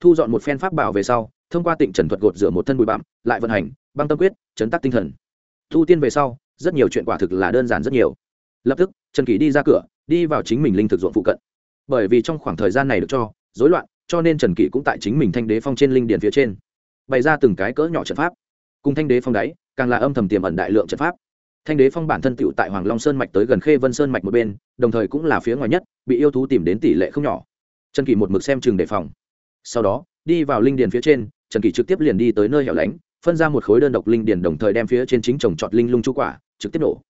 Thu dọn một phen pháp bảo về sau, thông qua tịnh trần thuật gột rửa một thân bụi bặm, lại vận hành, băng tâm quyết, chấn tắc tinh thần. Thu tiên về sau, rất nhiều chuyện quả thực là đơn giản rất nhiều. Lập tức, trần kỷ đi ra cửa đi vào chính mình linh thực ruộng phụ cận. Bởi vì trong khoảng thời gian này được cho, rối loạn, cho nên trần kỷ cũng tại chính mình thanh đế phong trên linh điền phía trên, bày ra từng cái cỡ nhỏ trận pháp. Cùng thanh đế phong đáy càng là âm thầm tiềm ẩn đại lượng trận pháp. Thanh đế phong bản thân tựu tại hoàng long sơn mạch tới gần khê vân sơn mạch một bên, đồng thời cũng là phía ngoài nhất, bị yêu thú tìm đến tỷ lệ không nhỏ. Trần kỷ một mực xem chừng đề phòng. Sau đó, đi vào linh điền phía trên, trần kỷ trực tiếp liền đi tới nơi hẻo lánh, phân ra một khối đơn độc linh điền đồng thời đem phía trên chính trồng trọt linh lung chu quả, trực tiếp nổ.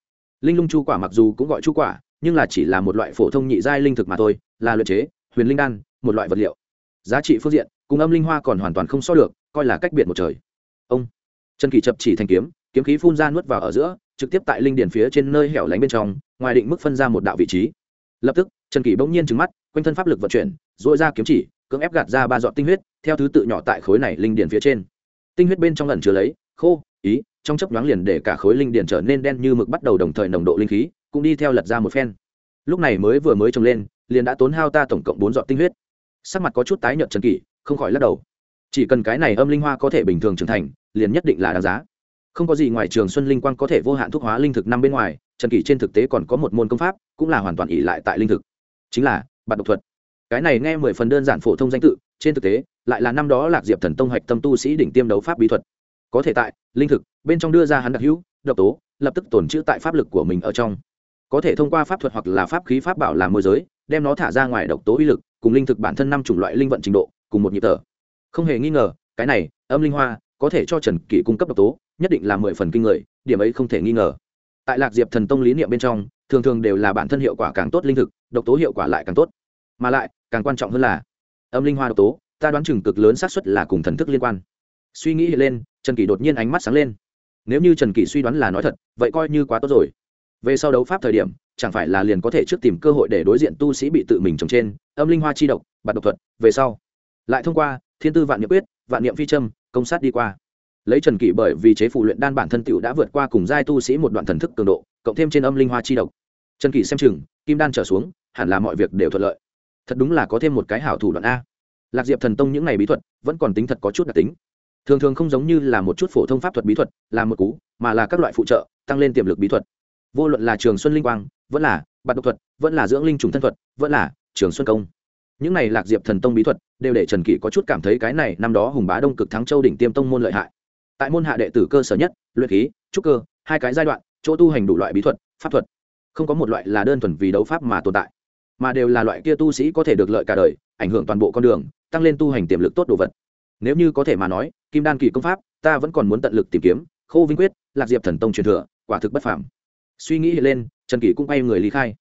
Linh lung chu quả mặc dù cũng gọi chu quả nhưng là chỉ là một loại phổ thông nhị giai linh thực mà thôi, là luyện chế, huyền linh đan, một loại vật liệu. Giá trị phương diện, cùng âm linh hoa còn hoàn toàn không so được, coi là cách biệt một trời. Ông trần kỳ chập chỉ thành kiếm kiếm khí phun ra nuốt vào ở giữa, trực tiếp tại linh điển phía trên nơi hẻo lánh bên trong, ngoài định mức phân ra một đạo vị trí. Lập tức, trần kỳ bỗng nhiên trứng mắt, quanh thân pháp lực vận chuyển dội ra kiếm chỉ, cưỡng ép gạt ra ba dọn tinh huyết, theo thứ tự nhỏ tại khối này linh điển phía trên. Tinh huyết bên trong lần chứa lấy, khô, ý, trong chấp nhoáng liền để cả khối linh điển trở nên đen như mực bắt đầu đồng thời nồng độ linh khí cũng đi theo lật ra một phen. Lúc này mới vừa mới trồng lên, liền đã tốn hao ta tổng cộng bốn giọt tinh huyết. Sắc mặt có chút tái nhợt trần kỷ, không khỏi lắc đầu. Chỉ cần cái này âm linh hoa có thể bình thường trưởng thành, liền nhất định là đáng giá. Không có gì ngoài trường xuân linh quang có thể vô hạn thuốc hóa linh thực năm bên ngoài, trần kỷ trên thực tế còn có một môn công pháp, cũng là hoàn toàn ỉ lại tại linh thực. Chính là bạn độc thuật. Cái này nghe mười phần đơn giản phổ thông danh tự, trên thực tế, lại là năm đó lạc diệp thần tông hạch tâm tu sĩ đỉnh tiêm đấu pháp bí thuật. Có thể tại, linh thực, bên trong đưa ra hắn đặc hữu, độc tố, lập tức tồn trữ tại pháp lực của mình ở trong có thể thông qua pháp thuật hoặc là pháp khí pháp bảo làm môi giới, đem nó thả ra ngoài độc tố uy lực, cùng linh thực bản thân năm chủng loại linh vận trình độ, cùng một nhịp tở không hề nghi ngờ, cái này, âm linh hoa, có thể cho trần kỷ cung cấp độc tố, nhất định là mười phần kinh người, điểm ấy không thể nghi ngờ. Tại lạc diệp thần tông lý niệm bên trong, thường thường đều là bản thân hiệu quả càng tốt linh thực, độc tố hiệu quả lại càng tốt. Mà lại, càng quan trọng hơn là, âm linh hoa độc tố, ta đoán chừng cực lớn xác suất là cùng thần thức liên quan. Suy nghĩ lên, trần kỷ đột nhiên ánh mắt sáng lên. Nếu như trần kỷ suy đoán là nói thật, vậy coi như quá tốt rồi về sau đấu pháp thời điểm, chẳng phải là liền có thể trước tìm cơ hội để đối diện tu sĩ bị tự mình trồng trên, âm linh hoa chi độc, bạt độc thuật, về sau. Lại thông qua, thiên tư vạn niệm quyết, vạn niệm phi châm, công sát đi qua. Lấy trần kỷ bởi vì chế phụ luyện đan bản thân tựu đã vượt qua cùng giai tu sĩ một đoạn thần thức cường độ, cộng thêm trên âm linh hoa chi độc. Trần kỷ xem chừng, kim đan trở xuống, hẳn là mọi việc đều thuận lợi. Thật đúng là có thêm một cái hảo thủ đoạn a. Lạc diệp thần tông những ngày bí thuật, vẫn còn tính thật có chút đặc tính. Thường thường không giống như là một chút phổ thông pháp thuật bí thuật, là một cú, mà là các loại phụ trợ, tăng lên tiềm lực bí thuật vô luận là trường xuân linh quang, vẫn là bạt độc thuật, vẫn là dưỡng linh trùng thân thuật, vẫn là trường xuân công. Những này lạc diệp thần tông bí thuật, đều để trần kỷ có chút cảm thấy cái này năm đó hùng bá đông cực thắng châu đỉnh tiêm tông môn lợi hại. Tại môn hạ đệ tử cơ sở nhất, luyện khí, trúc cơ, hai cái giai đoạn, chỗ tu hành đủ loại bí thuật, pháp thuật. Không có một loại là đơn thuần vì đấu pháp mà tồn tại, mà đều là loại kia tu sĩ có thể được lợi cả đời, ảnh hưởng toàn bộ con đường, tăng lên tu hành tiềm lực tốt đồ vật. Nếu như có thể mà nói, kim đan kỳ công pháp, ta vẫn còn muốn tận lực tìm kiếm khô vinh quyết, lạc diệp thần tông truyền thừa, quả thực bất phàm suy nghĩ lên, trần kỷ cũng bay người lý khai.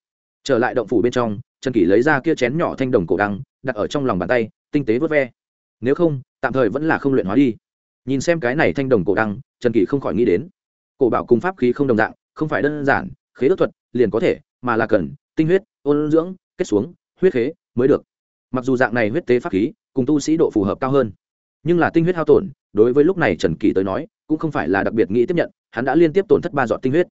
Trở lại động phủ bên trong, trần kỷ lấy ra kia chén nhỏ thanh đồng cổ đăng, đặt ở trong lòng bàn tay, tinh tế vớt ve. Nếu không, tạm thời vẫn là không luyện hóa đi. Nhìn xem cái này thanh đồng cổ đăng, trần kỷ không khỏi nghĩ đến. Cổ bảo cung pháp khí không đồng dạng, không phải đơn giản, khế ước thuật, liền có thể, mà là cần, tinh huyết, ôn dưỡng, kết xuống, huyết khế mới được. Mặc dù dạng này huyết tế pháp khí, cùng tu sĩ độ phù hợp cao hơn, nhưng là tinh huyết hao tổn, đối với lúc này trần kỳ tới nói, cũng không phải là đặc biệt nghĩ tiếp nhận, hắn đã liên tiếp tổn thất ba dọn tinh huyết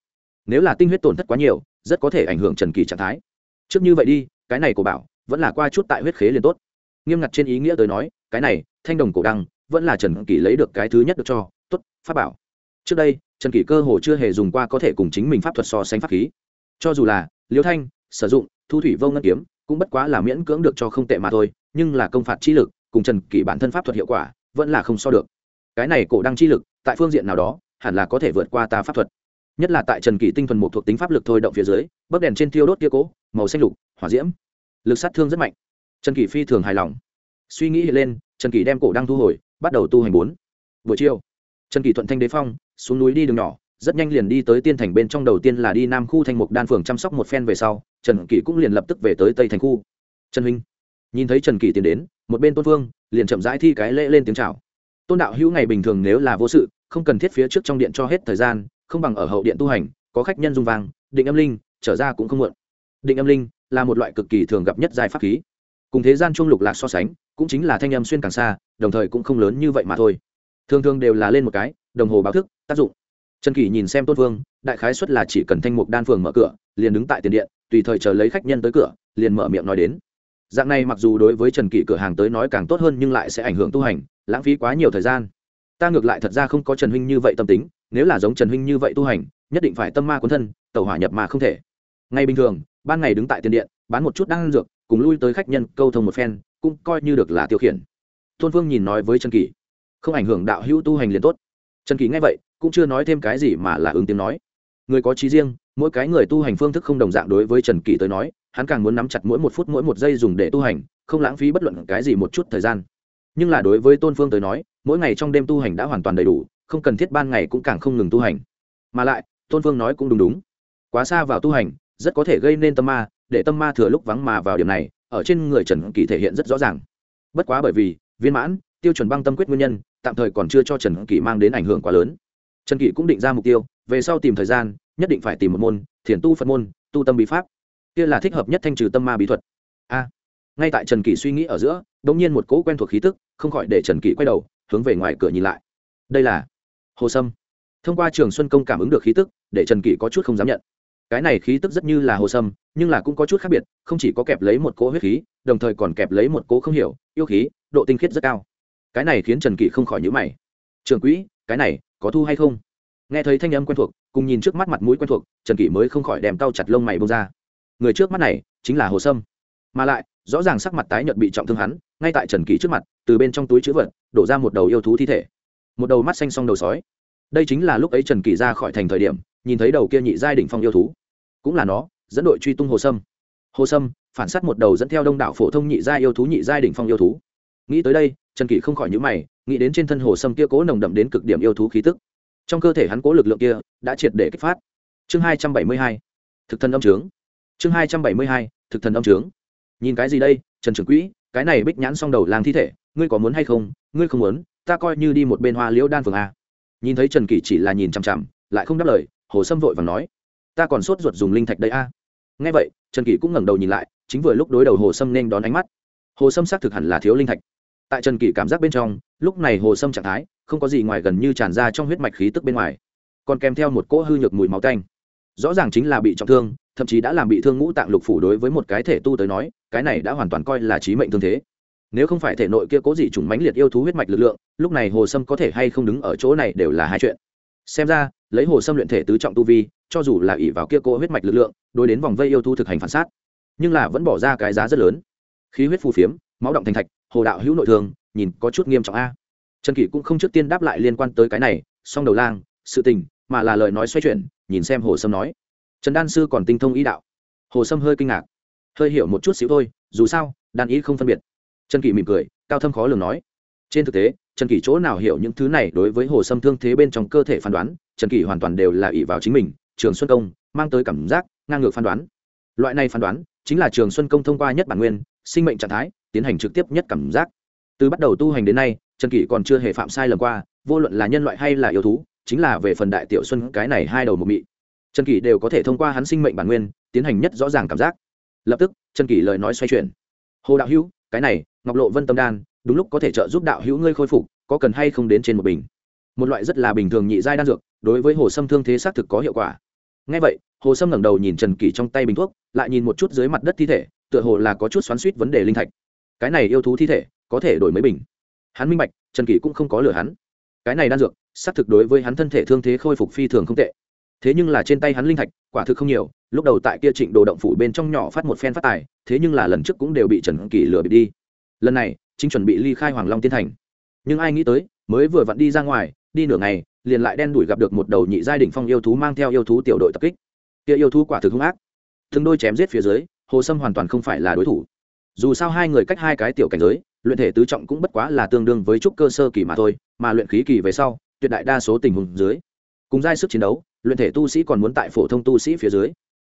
nếu là tinh huyết tổn thất quá nhiều, rất có thể ảnh hưởng trần kỳ trạng thái. Trước như vậy đi, cái này của bảo, vẫn là qua chút tại huyết khế liền tốt. Nghiêm ngặt trên ý nghĩa tới nói, cái này, thanh đồng cổ đăng, vẫn là trần kỳ lấy được cái thứ nhất được cho, tốt, pháp bảo. Trước đây, trần kỳ cơ hồ chưa hề dùng qua có thể cùng chính mình pháp thuật so sánh pháp khí. Cho dù là, liêu thanh, sử dụng, thu thủy vô ngân kiếm, cũng bất quá là miễn cưỡng được cho không tệ mà thôi, nhưng là công phạt chi lực, cùng trần kỳ bản thân pháp thuật hiệu quả, vẫn là không so được. Cái này cổ đăng chi lực, tại phương diện nào đó, hẳn là có thể vượt qua ta pháp thuật nhất là tại trần kỳ tinh thuần một thuộc tính pháp lực thôi động phía dưới, bấc đèn trên thiêu đốt kia cố, màu xanh lục, hỏa diễm, lực sát thương rất mạnh. Trần kỳ phi thường hài lòng. Suy nghĩ lên, trần kỳ đem cổ đăng thu hồi, bắt đầu tu hành bốn. Buổi chiều, trần kỳ thuận thanh đế phong, xuống núi đi đường nhỏ, rất nhanh liền đi tới tiên thành bên trong đầu tiên là đi nam khu thanh mục đan phường chăm sóc một phen về sau, trần kỳ cũng liền lập tức về tới tây thành khu. Trần huynh, nhìn thấy trần kỳ tiến đến, một bên tôn vương liền chậm rãi thi cái lễ lên tiếng chào. Tôn đạo hữu ngày bình thường nếu là vô sự, không cần thiết phía trước trong điện cho hết thời gian không bằng ở hậu điện tu hành, có khách nhân dung vàng định âm linh trở ra cũng không muộn. Định âm linh là một loại cực kỳ thường gặp nhất giai pháp khí. Cùng thế gian trung lục lạc so sánh, cũng chính là thanh âm xuyên càng xa, đồng thời cũng không lớn như vậy mà thôi. Thường thường đều là lên một cái, đồng hồ báo thức, tác dụng. Trần kỷ nhìn xem tôn vương, đại khái xuất là chỉ cần thanh mục đan phường mở cửa, liền đứng tại tiền điện, tùy thời chờ lấy khách nhân tới cửa, liền mở miệng nói đến. Dạng này mặc dù đối với trần kỷ cửa hàng tới nói càng tốt hơn nhưng lại sẽ ảnh hưởng tu hành, lãng phí quá nhiều thời gian. Ta ngược lại thật ra không có trần huynh như vậy tâm tính nếu là giống trần huynh như vậy tu hành, nhất định phải tâm ma cuốn thân tàu hỏa nhập mà không thể. Ngay bình thường, ban ngày đứng tại tiền điện, bán một chút đan dược, cùng lui tới khách nhân câu thông một phen, cũng coi như được là tiêu khiển. Thôn phương nhìn nói với trần kỳ không ảnh hưởng đạo hữu tu hành liền tốt. Trần kỳ nghe vậy, cũng chưa nói thêm cái gì mà là ứng tiếng nói. Người có trí riêng, mỗi cái người tu hành phương thức không đồng dạng đối với trần kỳ tới nói, hắn càng muốn nắm chặt mỗi một phút mỗi một giây dùng để tu hành, không lãng phí bất luận cái gì một chút thời gian. Nhưng là đối với tôn phương tới nói, mỗi ngày trong đêm tu hành đã hoàn toàn đầy đủ không cần thiết ban ngày cũng càng không ngừng tu hành. Mà lại, tôn phương nói cũng đúng đúng. Quá xa vào tu hành, rất có thể gây nên tâm ma, để tâm ma thừa lúc vắng mà vào điểm này, ở trên người trần kỳ thể hiện rất rõ ràng. Bất quá bởi vì, viên mãn, tiêu chuẩn băng tâm quyết nguyên nhân, tạm thời còn chưa cho trần kỳ mang đến ảnh hưởng quá lớn. Trần kỳ cũng định ra mục tiêu, về sau tìm thời gian, nhất định phải tìm một môn, thiền tu phật môn, tu tâm bí pháp. Kia là thích hợp nhất thanh trừ tâm ma bí thuật. A. Ngay tại trần kỳ suy nghĩ ở giữa đ ỗ n g nhiên một cỗ quen thuộc khí tức, không khỏi để trần kỳ quay đầu, hướng về ngoài cửa nhìn lại. Đây là hồ sâm. Thông qua trường xuân công cảm ứng được khí tức, để trần kỷ có chút không dám nhận. Cái này khí tức rất như là hồ sâm, nhưng là cũng có chút khác biệt, không chỉ có kẹp lấy một cỗ huyết khí, đồng thời còn kẹp lấy một cỗ không hiểu, yêu khí, độ tinh khiết rất cao. Cái này khiến trần kỷ không khỏi nhữ mày. Trường quỹ, cái này có thu hay không? Nghe thấy thanh âm quen thuộc, cùng nhìn trước mắt mặt mũi quen thuộc, trần kỷ mới không khỏi đem tao chặt lông mày bông ra. Người trước mắt này chính là hồ sâm. Mà lại, rõ ràng sắc mặt tái nhợt bị trọng thương hắn, ngay tại trần kỷ trước mặt, từ bên trong túi chữ vật, đổ ra một đầu yêu thú thi thể một đầu mắt xanh song đầu sói. Đây chính là lúc ấy trần kỳ ra khỏi thành thời điểm, nhìn thấy đầu kia nhị giai đỉnh phong yêu thú. Cũng là nó, dẫn đội truy tung hồ sâm. Hồ sâm, phản s á t một đầu dẫn theo đông đảo phổ thông nhị giai yêu thú, nhị giai đỉnh phong yêu thú. Nghĩ tới đây, trần kỳ không khỏi nhữ mày, nghĩ đến trên thân hồ sâm kia cố nồng đậm đến cực điểm yêu thú khí tức. Trong cơ thể hắn cố lực lượng kia đã triệt để kích phát. Chương hai trăm bảy mươi hai, thực thần âm trướng. Chương hai trăm bảy mươi hai, thực thần âm trướng. Nhìn cái gì đây, trần trưởng quỹ, cái này bích nhãn xong đầu làng thi thể, ngươi có muốn hay không? Ngươi không muốn ta coi như đi một bên hoa liễu đan phường a. Nhìn thấy trần kỷ chỉ là nhìn chằm chằm, lại không đáp lời, hồ sâm vội và nói, ta còn sốt ruột dùng linh thạch đấy a. Nghe vậy, trần kỷ cũng ngẩng đầu nhìn lại, chính vừa lúc đối đầu hồ sâm nên đón ánh mắt. Hồ sâm xác thực hẳn là thiếu linh thạch. Tại trần kỷ cảm giác bên trong, lúc này hồ sâm trạng thái không có gì ngoài gần như tràn ra trong huyết mạch khí tức bên ngoài, còn kèm theo một cỗ hư nhược mùi máu canh rõ ràng chính là bị trọng thương, thậm chí đã làm bị thương ngũ tạng lục phủ đối với một cái thể tu tới nói, cái này đã hoàn toàn coi là trí mệnh thương thế nếu không phải thể nội kia cố dị chủng mãnh liệt yêu thú huyết mạch lực lượng, lúc này hồ sâm có thể hay không đứng ở chỗ này đều là hai chuyện. Xem ra, lấy hồ sâm luyện thể tứ trọng tu vi, cho dù là ỷ vào kia cố huyết mạch lực lượng, đối đến vòng vây yêu thú thực hành phản sát, nhưng là vẫn bỏ ra cái giá rất lớn. Khí huyết phù phiếm, máu động thành thạch, hồ đạo hữu nội thương, nhìn có chút nghiêm trọng a. Trần kỷ cũng không trước tiên đáp lại liên quan tới cái này, song đầu lang, sự tình, mà là lời nói xoay chuyển, nhìn xem hồ sâm nói. Trần đan sư còn tinh thông ý đạo. Hồ sâm hơi kinh ngạc. Hơi hiểu một chút xíu thôi, dù sao, đan ý không phân biệt trần kỷ mỉm cười, cao thâm khó lường nói. Trên thực tế, trần kỷ chỗ nào hiểu những thứ này đối với hồ sâm thương thế bên trong cơ thể phán đoán, trần kỷ hoàn toàn đều là ỷ vào chính mình, trường xuân công, mang tới cảm giác ngang ngược phán đoán. Loại này phán đoán chính là trường xuân công thông qua nhất bản nguyên, sinh mệnh trạng thái, tiến hành trực tiếp nhất cảm giác. Từ bắt đầu tu hành đến nay, trần kỷ còn chưa hề phạm sai lầm qua, vô luận là nhân loại hay là yêu thú, chính là về phần đại tiểu xuân cái này hai đầu một mị. Trần kỷ đều có thể thông qua hắn sinh mệnh bản nguyên, tiến hành nhất rõ ràng cảm giác. Lập tức, trần kỷ lời nói xoay chuyển. Hồ đạo hữu cái này, ngọc lộ vân tâm đan, đúng lúc có thể trợ giúp đạo hữu ngươi khôi phục, có cần hay không đến trên một bình? Một loại rất là bình thường nhị giai đan dược, đối với hồ sâm thương thế xác thực có hiệu quả. Ngay vậy, hồ sâm ngẩng đầu nhìn trần kỷ trong tay bình thuốc, lại nhìn một chút dưới mặt đất thi thể, tựa hồ là có chút xoắn suýt vấn đề linh thạch. Cái này yêu thú thi thể, có thể đổi mấy bình? Hắn minh bạch, trần kỷ cũng không có lừa hắn. Cái này đan dược, xác thực đối với hắn thân thể thương thế khôi phục phi thường không tệ thế nhưng là trên tay hắn linh thạch, quả thực không nhiều, lúc đầu tại kia trịnh đồ động phủ bên trong nhỏ phát một phen phát tài, thế nhưng là lần trước cũng đều bị trần kỳ lừa bị đi. Lần này, chính chuẩn bị ly khai hoàng long tiên thành. Nhưng ai nghĩ tới, mới vừa vặn đi ra ngoài, đi nửa ngày, liền lại đen đuổi gặp được một đầu nhị giai đỉnh phong yêu thú mang theo yêu thú tiểu đội tập kích. Kia yêu thú quả thực hung ác. Từng đôi chém giết phía dưới, hồ sâm hoàn toàn không phải là đối thủ. Dù sao hai người cách hai cái tiểu cảnh giới, luyện thể tứ trọng cũng bất quá là tương đương với trúc cơ sơ kỳ mà thôi, mà luyện khí kỳ về sau, tuyệt đại đa số tình huống dưới, cùng giai sức chiến đấu luyện thể tu sĩ còn muốn tại phổ thông tu sĩ phía dưới.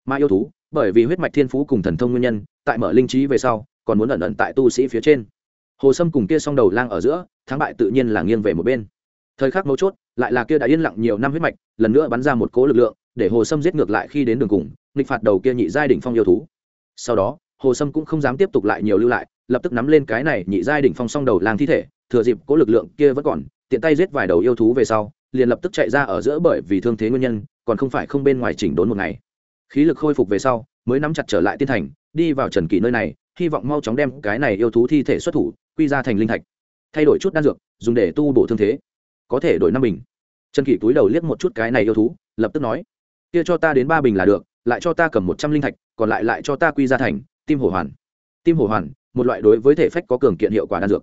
Mà yêu thú, bởi vì huyết mạch thiên phú cùng thần thông nguyên nhân, tại mở linh trí về sau, còn muốn ẩn ẩn tại tu sĩ phía trên. Hồ sâm cùng kia song đầu lang ở giữa, thắng bại tự nhiên là nghiêng về một bên. Thời khắc mấu chốt, lại là kia đã yên lặng nhiều năm huyết mạch, lần nữa bắn ra một cố lực lượng, để hồ sâm giết ngược lại khi đến đường cùng, nghịch phạt đầu kia nhị giai đỉnh phong yêu thú. Sau đó, hồ sâm cũng không dám tiếp tục lại nhiều lưu lại, lập tức nắm lên cái này nhị giai đỉnh phong song đầu lang thi thể, thừa dịp cố lực lượng kia vẫn còn, tiện tay giết vài đầu yêu thú về sau liền lập tức chạy ra ở giữa bởi vì thương thế nguyên nhân, còn không phải không bên ngoài chỉnh đốn một ngày. Khí lực khôi phục về sau, mới nắm chặt trở lại tiên thành, đi vào trần kỳ nơi này, hy vọng mau chóng đem cái này yêu thú thi thể xuất thủ, quy ra thành linh thạch. Thay đổi chút đan dược, dùng để tu bổ thương thế. Có thể đổi năm bình. Trần kỳ túi đầu liếc một chút cái này yêu thú, lập tức nói, kia cho ta đến ba bình là được, lại cho ta cầm một trăm linh thạch, còn lại lại cho ta quy ra thành tim hổ hoàn. Tim hổ hoàn, một loại đối với thể phách có cường kiện hiệu quả đan dược.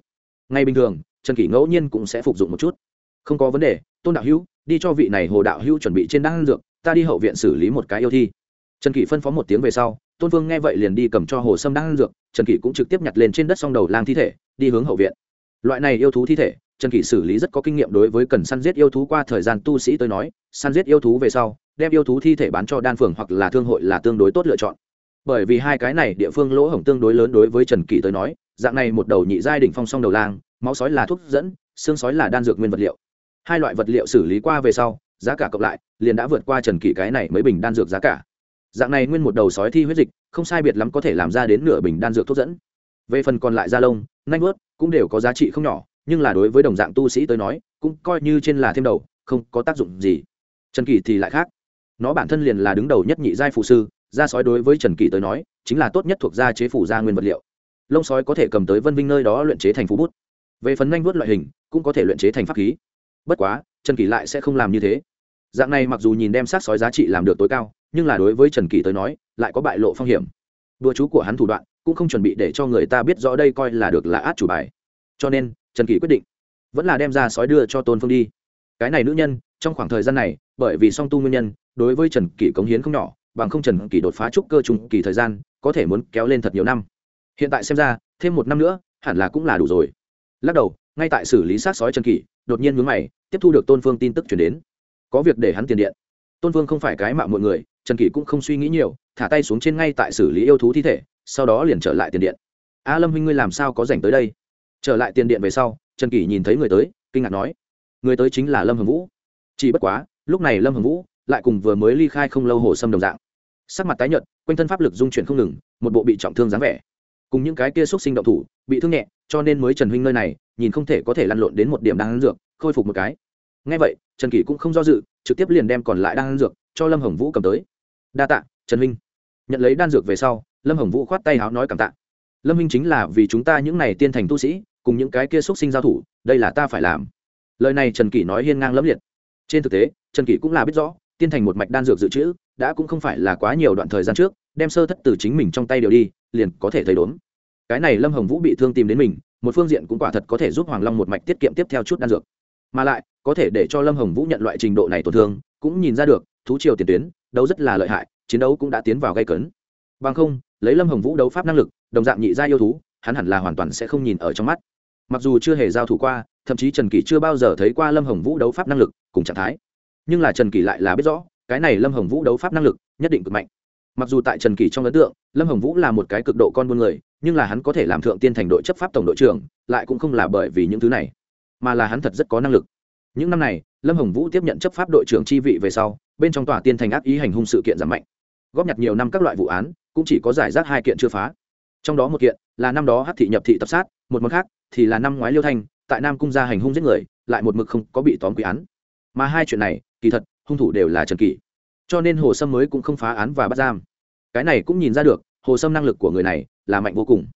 Ngay bình thường, trần kỷ ngẫu nhiên cũng sẽ phục dụng một chút. Không có vấn đề tôn đạo hữu, đi cho vị này hồ đạo hữu chuẩn bị trên đan dược, ta đi hậu viện xử lý một cái yêu thi. Trần kỷ phân phó một tiếng về sau, tôn vương nghe vậy liền đi cầm cho hồ sâm đan dược, trần kỷ cũng trực tiếp nhặt lên trên đất s đầu lang thi thể, đi hướng hậu viện. Loại này yêu thú thi thể, trần kỷ xử lý rất có kinh nghiệm đối với cần săn giết yêu thú qua thời gian tu sĩ tới nói, săn giết yêu thú về sau, đem yêu thú thi thể bán cho đan phường hoặc là thương hội là tương đối tốt lựa chọn. Bởi vì hai cái này địa phương lỗ hổng tương đối lớn đối với trần kỷ tới nói, dạng này một đầu nhị giai đỉnh phong song đầu lang, máu sói là thuốc dẫn, xương sói là đan dược nguyên vật liệu hai loại vật liệu xử lý qua về sau, giá cả cộng lại, liền đã vượt qua trần kỷ cái này mấy bình đan dược giá cả. Dạng này nguyên một đầu sói thi huyết dịch, không sai biệt lắm có thể làm ra đến nửa bình đan dược thuốc dẫn. Về phần còn lại da lông, nanh vớt cũng đều có giá trị không nhỏ, nhưng là đối với đồng dạng tu sĩ tới nói, cũng coi như trên là thêm đầu, không có tác dụng gì. Trần kỳ thì lại khác. Nó bản thân liền là đứng đầu nhất nhị giai phụ sư, da sói đối với trần kỳ tới nói, chính là tốt nhất thuộc da chế phủ da nguyên vật liệu. Lông sói có thể cầm tới vân vinh nơi đó luyện chế thành phú bút. Về phần nhanh vớt loại hình, cũng có thể luyện chế thành pháp khí bất quá, trần kỳ lại sẽ không làm như thế. Dạng này mặc dù nhìn đem sát sói giá trị làm được tối cao, nhưng là đối với trần kỳ tới nói, lại có bại lộ phong hiểm. Đua chú của hắn thủ đoạn, cũng không chuẩn bị để cho người ta biết rõ đây coi là được là át chủ bài. Cho nên, trần kỷ quyết định, vẫn là đem ra sói đưa cho tôn phương đi. Cái này nữ nhân, trong khoảng thời gian này, bởi vì song tu nguyên nhân, đối với trần kỷ cống hiến không nhỏ, bằng không trần kỷ đột phá trúc cơ trùng kỳ thời gian, có thể muốn kéo lên thật nhiều năm. Hiện tại xem ra, thêm một năm nữa, hẳn là cũng là đủ rồi. Lắc đầu ngay tại xử lý sát sói trần kỷ, đột nhiên mướn mày, tiếp thu được tôn phương tin tức chuyển đến. Có việc để hắn tiền điện. Tôn phương không phải cái mạo mọi người, trần kỷ cũng không suy nghĩ nhiều, thả tay xuống trên ngay tại xử lý yêu thú thi thể, sau đó liền trở lại tiền điện. A lâm huynh ngươi làm sao có dành tới đây? Trở lại tiền điện về sau, trần kỷ nhìn thấy người tới, kinh ngạc nói, người tới chính là lâm hồng vũ. Chỉ bất quá, lúc này lâm hồng vũ lại cùng vừa mới ly khai không lâu hồ sâm đồng dạng. Sắc mặt tái nhợt, quanh thân pháp lực dung chuyển không ngừng, một bộ bị trọng thương dáng vẻ. Cùng những cái kia xúc sinh động thủ, bị thương nhẹ, cho nên mới trần huynh nơi này nhìn không thể có thể lăn lộn đến một điểm đang dược, khôi phục một cái. Ngay vậy, trần kỷ cũng không do dự, trực tiếp liền đem còn lại đan dược cho lâm hồng vũ cầm tới. Đa tạ, trần huynh. Nhận lấy đan dược về sau, lâm hồng vũ khoát tay háo nói cảm tạ. Lâm huynh chính là vì chúng ta những n à y tiên thành tu sĩ, cùng những cái kia x u ấ t sinh giao thủ, đây là ta phải làm. Lời này trần kỷ nói hiên ngang lẫm liệt. Trên thực tế, trần kỷ cũng là biết rõ, tiên thành một mạch đan dược dự trữ, đã cũng không phải là quá nhiều đoạn thời gian trước, đem sơ thất từ chính mình trong tay đều đi, liền có thể thấy đốn cái này lâm hồng vũ bị thương tìm đến mình một phương diện cũng quả thật có thể giúp hoàng long một mạch tiết kiệm tiếp theo chút đan dược mà lại có thể để cho lâm hồng vũ nhận loại trình độ này tổn thương cũng nhìn ra được thú triều tiền tuyến đấu rất là lợi hại chiến đấu cũng đã tiến vào gây cấn bằng không lấy lâm hồng vũ đấu pháp năng lực đồng dạng nhị gia yêu thú hắn hẳn là hoàn toàn sẽ không nhìn ở trong mắt mặc dù chưa hề giao thủ qua thậm chí trần kỳ chưa bao giờ thấy qua lâm hồng vũ đấu pháp năng lực cùng trạng thái nhưng là trần kỳ lại là biết rõ cái này lâm hồng vũ đấu pháp năng lực nhất định cực mạnh mặc dù tại trần kỳ trong ấn tượng lâm hồng vũ là một cái cực độ con buôn người nhưng là hắn có thể làm thượng tiên thành đội chấp pháp tổng đội trưởng, lại cũng không là bởi vì những thứ này, mà là hắn thật rất có năng lực. Những năm này, lâm hồng vũ tiếp nhận chấp pháp đội trưởng chi vị về sau, bên trong tòa tiên thành ác ý hành hung sự kiện giảm mạnh. Góp nhặt nhiều năm các loại vụ án, cũng chỉ có giải rác hai kiện chưa phá. Trong đó một kiện là năm đó hát thị nhập thị tập sát, một món khác thì là năm ngoái liêu thanh, tại nam cung gia hành hung giết người, lại một mực không có bị tóm quy án. Mà hai chuyện này, kỳ thật, hung thủ đều là trần kỷ. Cho nên hồ sâm mới cũng không phá án và bắt giam. Cái này cũng nhìn ra được hồ sâm năng lực của người này là mạnh vô cùng.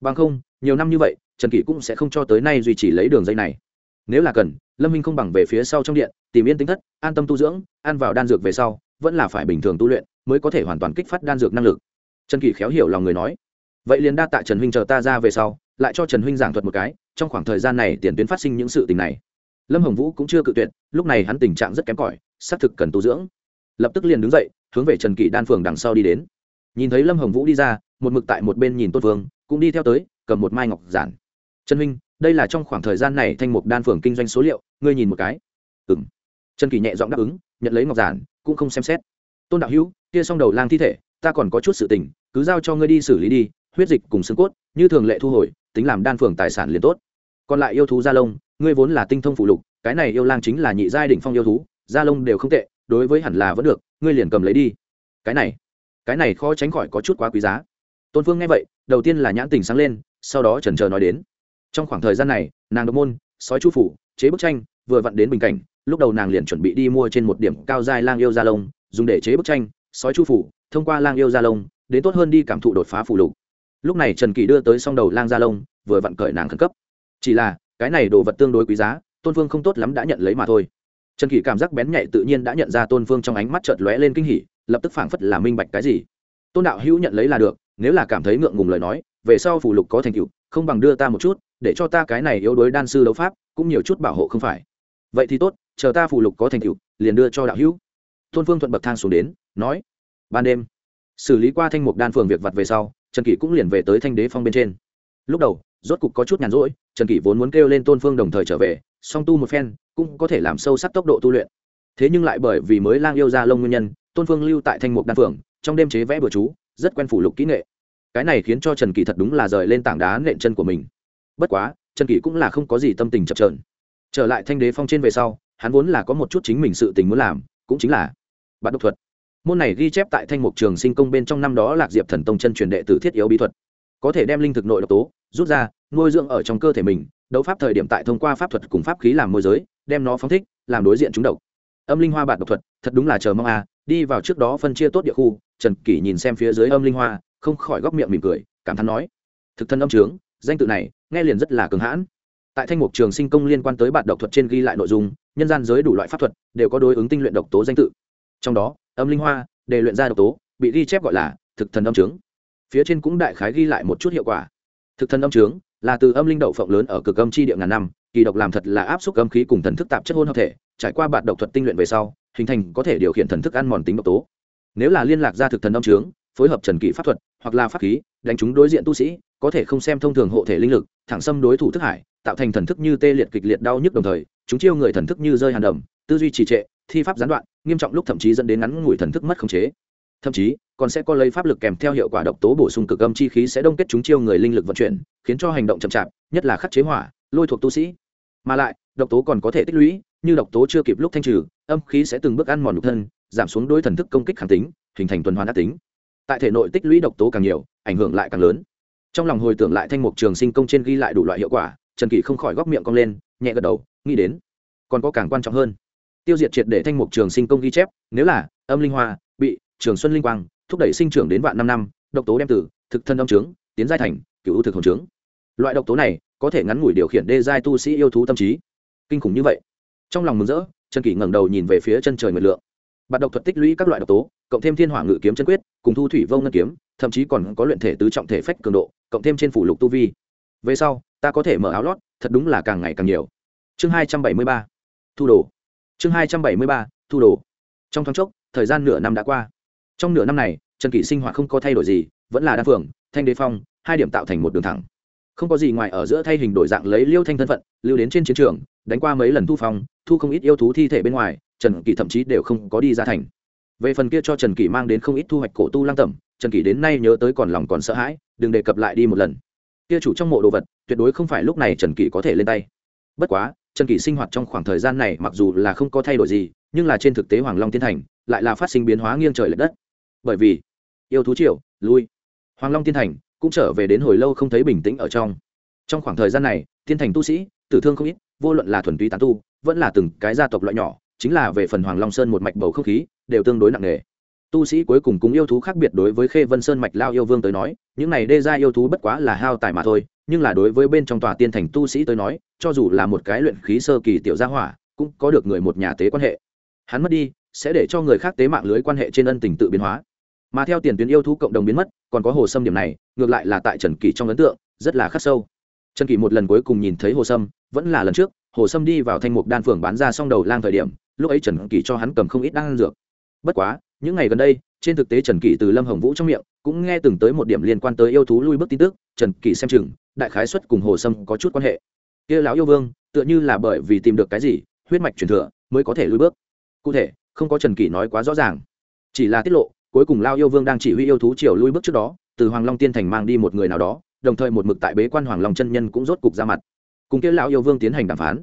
Bằng không, nhiều năm như vậy, trần kỷ cũng sẽ không cho tới nay duy trì lấy đường dây này. Nếu là cần, lâm minh không bằng về phía sau trong điện, tìm yên tính thất, an tâm tu dưỡng, ăn vào đan dược về sau, vẫn là phải bình thường tu luyện, mới có thể hoàn toàn kích phát đan dược năng lực. Trần kỷ khéo hiểu lòng người nói. Vậy liền đa tạ trần huynh chờ ta ra về sau, lại cho trần huynh giảng thuật một cái, trong khoảng thời gian này tiền tuyến phát sinh những sự tình này. Lâm hồng vũ cũng chưa cự tuyệt, lúc này hắn tình trạng rất kém cỏi, xác thực cần tu dưỡng. Lập tức liền đứng dậy, hướng về trần kỷ đan phường đằng sau đi đến nhìn thấy lâm hồng vũ đi ra một mực tại một bên nhìn tôn phương cũng đi theo tới cầm một mai ngọc giản trần huynh đây là trong khoảng thời gian này thanh mục đan phường kinh doanh số liệu ngươi nhìn một cái ừng trần kỳ nhẹ giọng đáp ứng nhận lấy ngọc giản cũng không xem xét tôn đạo hữu kia xong đầu lang thi thể ta còn có chút sự tình cứ giao cho ngươi đi xử lý đi huyết dịch cùng xương cốt như thường lệ thu hồi tính làm đan phường tài sản liền tốt còn lại yêu thú gia lông ngươi vốn là tinh thông phụ lục cái này yêu lang chính là nhị giai đỉnh phong yêu thú gia lông đều không tệ đối với hẳn là vẫn được ngươi liền cầm lấy đi cái này cái này khó tránh khỏi có chút quá quý giá. Tôn phương nghe vậy, đầu tiên là nhãn tình sáng lên, sau đó trần trờ nói đến. Trong khoảng thời gian này, nàng độc môn, sói chu phủ, chế bức tranh, vừa vặn đến bình cảnh, lúc đầu nàng liền chuẩn bị đi mua trên một điểm cao giai lang yêu gia lông, dùng để chế bức tranh, sói chu phủ, thông qua lang yêu gia lông, đến tốt hơn đi cảm thụ đột phá phủ lục. Lúc này trần kỳ đưa tới s đầu lang gia lông, vừa vặn cởi nàng khẩn cấp. Chỉ là, cái này đồ vật tương đối quý giá, tôn phương không tốt lắm đã nhận lấy mà thôi. Trần kỳ cảm giác bén nhạy tự nhiên đã nhận ra tôn phương trong ánh mắt chợt lóe lên kinh hỉ lập tức phảng phất là minh bạch cái gì. Tôn đạo hữu nhận lấy là được, nếu là cảm thấy ngượng ngùng lời nói, về sau phủ lục có thành tựu, không bằng đưa ta một chút, để cho ta cái này yếu đuối đan sư đấu pháp, cũng nhiều chút bảo hộ không phải. Vậy thì tốt, chờ ta phủ lục có thành tựu, liền đưa cho đạo hữu. Tôn phương thuận bậc thang xuống đến, nói, ban đêm, xử lý qua thanh mục đan phường việc vặt về sau, trần kỷ cũng liền về tới thanh đế phong bên trên. Lúc đầu, rốt cục có chút nhàn rỗi, trần kỷ vốn muốn kêu lên tôn phương đồng thời trở về, song tu một phen, cũng có thể làm sâu sắc tốc độ tu luyện. Thế nhưng lại bởi vì mới lang yêu ra lông nguyên nhân tôn phương lưu tại thanh mục đan phường trong đêm chế vẽ bừa chú, rất quen phủ lục kỹ nghệ. Cái này khiến cho trần kỳ thật đúng là rời lên tảng đá nện chân của mình. Bất quá, trần kỳ cũng là không có gì tâm tình chập trờn trở lại thanh đế phong trên về sau, hắn vốn là có một chút chính mình sự tình muốn làm, cũng chính là bạn độc thuật. Môn này ghi chép tại thanh mục trường sinh công bên trong năm đó lạc diệp thần tông chân truyền đệ tử thiết yếu bí thuật. Có thể đem linh thực nội độc tố, rút ra, nuôi dưỡng ở trong cơ thể mình, đấu pháp thời điểm tại thông qua pháp thuật cùng pháp khí làm môi giới, đem nó phóng thích, làm đối diện chúng độc. Âm linh hoa bạn độc thuật, thật đúng là chờ mong à đi vào trước đó phân chia tốt địa khu, trần kỷ nhìn xem phía dưới âm linh hoa, không khỏi góc miệng mỉm cười, cảm thán nói, thực thân âm trướng, danh tự này, nghe liền rất là cường hãn. Tại thanh mục trường sinh công liên quan tới bản độc thuật trên ghi lại nội dung, nhân gian giới đủ loại pháp thuật, đều có đối ứng tinh luyện độc tố danh tự. Trong đó, âm linh hoa, để luyện ra độc tố, bị ghi chép gọi là thực thần âm trướng. Phía trên cũng đại khái ghi lại một chút hiệu quả. Thực thần âm trướng là từ âm linh đậu phộng lớn ở cực âm chi địa ngàn năm, kỳ độc làm thật là áp suất âm khí cùng thần thức tạp chất hôn hợp thể, trải qua bạt độc thuật tinh luyện về sau hình thành có thể điều khiển thần thức ăn mòn tính độc tố. Nếu là liên lạc ra thực thần âm trướng phối hợp trần kỵ pháp thuật, hoặc là pháp khí, đánh chúng đối diện tu sĩ, có thể không xem thông thường hộ thể linh lực, thẳng xâm đối thủ thức hải, tạo thành thần thức như tê liệt kịch liệt đau nhức đồng thời, chúng chiêu người thần thức như rơi hàn đầm, tư duy trì trệ, thi pháp gián đoạn, nghiêm trọng lúc thậm chí dẫn đến ngắn ngủi thần thức mất khống chế. Thậm chí, còn sẽ có lấy pháp lực kèm theo hiệu quả độc tố bổ sung cực âm chi khí sẽ đông kết chúng chiêu người linh lực vận chuyển, khiến cho hành động chậm chạp, nhất là khắc chế hỏa, lôi thuộc tu sĩ. Mà lại độc tố còn có thể tích lũy, như độc tố chưa kịp lúc thanh trừ, âm khí sẽ từng bước ăn mòn nhục thân, giảm xuống đôi thần thức công kích kháng tính, hình thành tuần hoàn ác tính. Tại thể nội tích lũy độc tố càng nhiều, ảnh hưởng lại càng lớn. Trong lòng hồi tưởng lại thanh mục trường sinh công trên ghi lại đủ loại hiệu quả, trần kỷ không khỏi góc miệng cong lên, nhẹ gật đầu, nghĩ đến, còn có càng quan trọng hơn. Tiêu diệt triệt để thanh mục trường sinh công ghi chép, nếu là, âm linh hoa, bị, trường xuân linh quang, thúc đẩy sinh trưởng đến vạn năm năm, độc tố đem từ thực thân âm trướng, tiến giai thành, cựu thực hồn trướng. Loại độc tố này, có thể ngắn ngủi điều khiển đê giai tu sĩ yêu thú tâm trí kinh khủng như vậy. Trong lòng mừng rỡ, trần kỷ ngẩng đầu nhìn về phía chân trời nguyệt lượng. Bạt độc thuật tích lũy các loại độc tố, cộng thêm thiên hỏa ngự kiếm chân quyết, cùng thu thủy vông ngân kiếm, thậm chí còn có luyện thể tứ trọng thể phách cường độ, cộng thêm trên phủ lục tu vi. Về sau, ta có thể mở áo lót, thật đúng là càng ngày càng nhiều. Chương hai trăm bảy mươi ba, thu đồ. Chương hai trăm bảy mươi ba, thu đồ. Trong thoáng chốc, thời gian nửa năm đã qua. Trong nửa năm này, trần kỷ sinh hoạt không có thay đổi gì, vẫn là đa phường thanh đế phong, hai điểm tạo thành một đường thẳng. Không có gì ngoài ở giữa thay hình đổi dạng lấy liêu thanh thân phận, lưu đến trên chiến trường đánh qua mấy lần thu phong, thu không ít yêu thú thi thể bên ngoài, trần kỷ thậm chí đều không có đi ra thành. Về phần kia cho trần kỷ mang đến không ít thu hoạch cổ tu lang tẩm, trần kỷ đến nay nhớ tới còn lòng còn sợ hãi, đừng đề cập lại đi một lần. Kia chủ trong mộ đồ vật, tuyệt đối không phải lúc này trần kỷ có thể lên tay. Bất quá, trần kỷ sinh hoạt trong khoảng thời gian này mặc dù là không có thay đổi gì, nhưng là trên thực tế hoàng long tiên thành, lại là phát sinh biến hóa nghiêng trời l ệ đất. Bởi vì, yêu thú triệu lui. Hoàng long tiên thành cũng trở về đến hồi lâu không thấy bình tĩnh ở trong. Trong khoảng thời gian này, tiên thành tu sĩ, tử thương không ít vô luận là thuần túy tán tu, vẫn là từng cái gia tộc loại nhỏ, chính là về phần hoàng long sơn một mạch bầu không khí, đều tương đối nặng nề. Tu sĩ cuối cùng cũng yêu thú khác biệt đối với khê vân sơn mạch lao yêu vương tới nói, những này đê ra yêu thú bất quá là hao tài mà thôi, nhưng là đối với bên trong tòa tiên thành tu sĩ tới nói, cho dù là một cái luyện khí sơ kỳ tiểu gia hỏa, cũng có được người một nhà tế quan hệ. Hắn mất đi, sẽ để cho người khác tế mạng lưới quan hệ trên ân tình tự biến hóa. Mà theo tiền tuyến yêu thú cộng đồng biến mất, còn có hồ sâm điểm này, ngược lại là tại trần kỳ trong ấn tượng, rất là khắc sâu. Trần kỳ một lần cuối cùng nhìn thấy hồ sâm vẫn là lần trước, hồ sâm đi vào thanh mục đan phường bán ra xong đầu lang thời điểm, lúc ấy trần kỳ cho hắn cầm không ít đan dược. Bất quá, những ngày gần đây, trên thực tế trần kỳ từ lâm hồng vũ trong miệng, cũng nghe từng tới một điểm liên quan tới yêu thú lui bước tin tức, trần kỳ xem chừng, đại khái xuất cùng hồ sâm có chút quan hệ. Kia lão yêu vương, tựa như là bởi vì tìm được cái gì, huyết mạch truyền thừa, mới có thể lui bước. Cụ thể, không có trần kỳ nói quá rõ ràng. Chỉ là tiết lộ, cuối cùng lao yêu vương đang chỉ huy yêu thú triều lui bước trước đó, từ hoàng long tiên thành mang đi một người nào đó, đồng thời một mực tại bế quan hoàng long chân nhân cũng rốt cục ra mặt cùng kia lão yêu vương tiến hành đàm phán.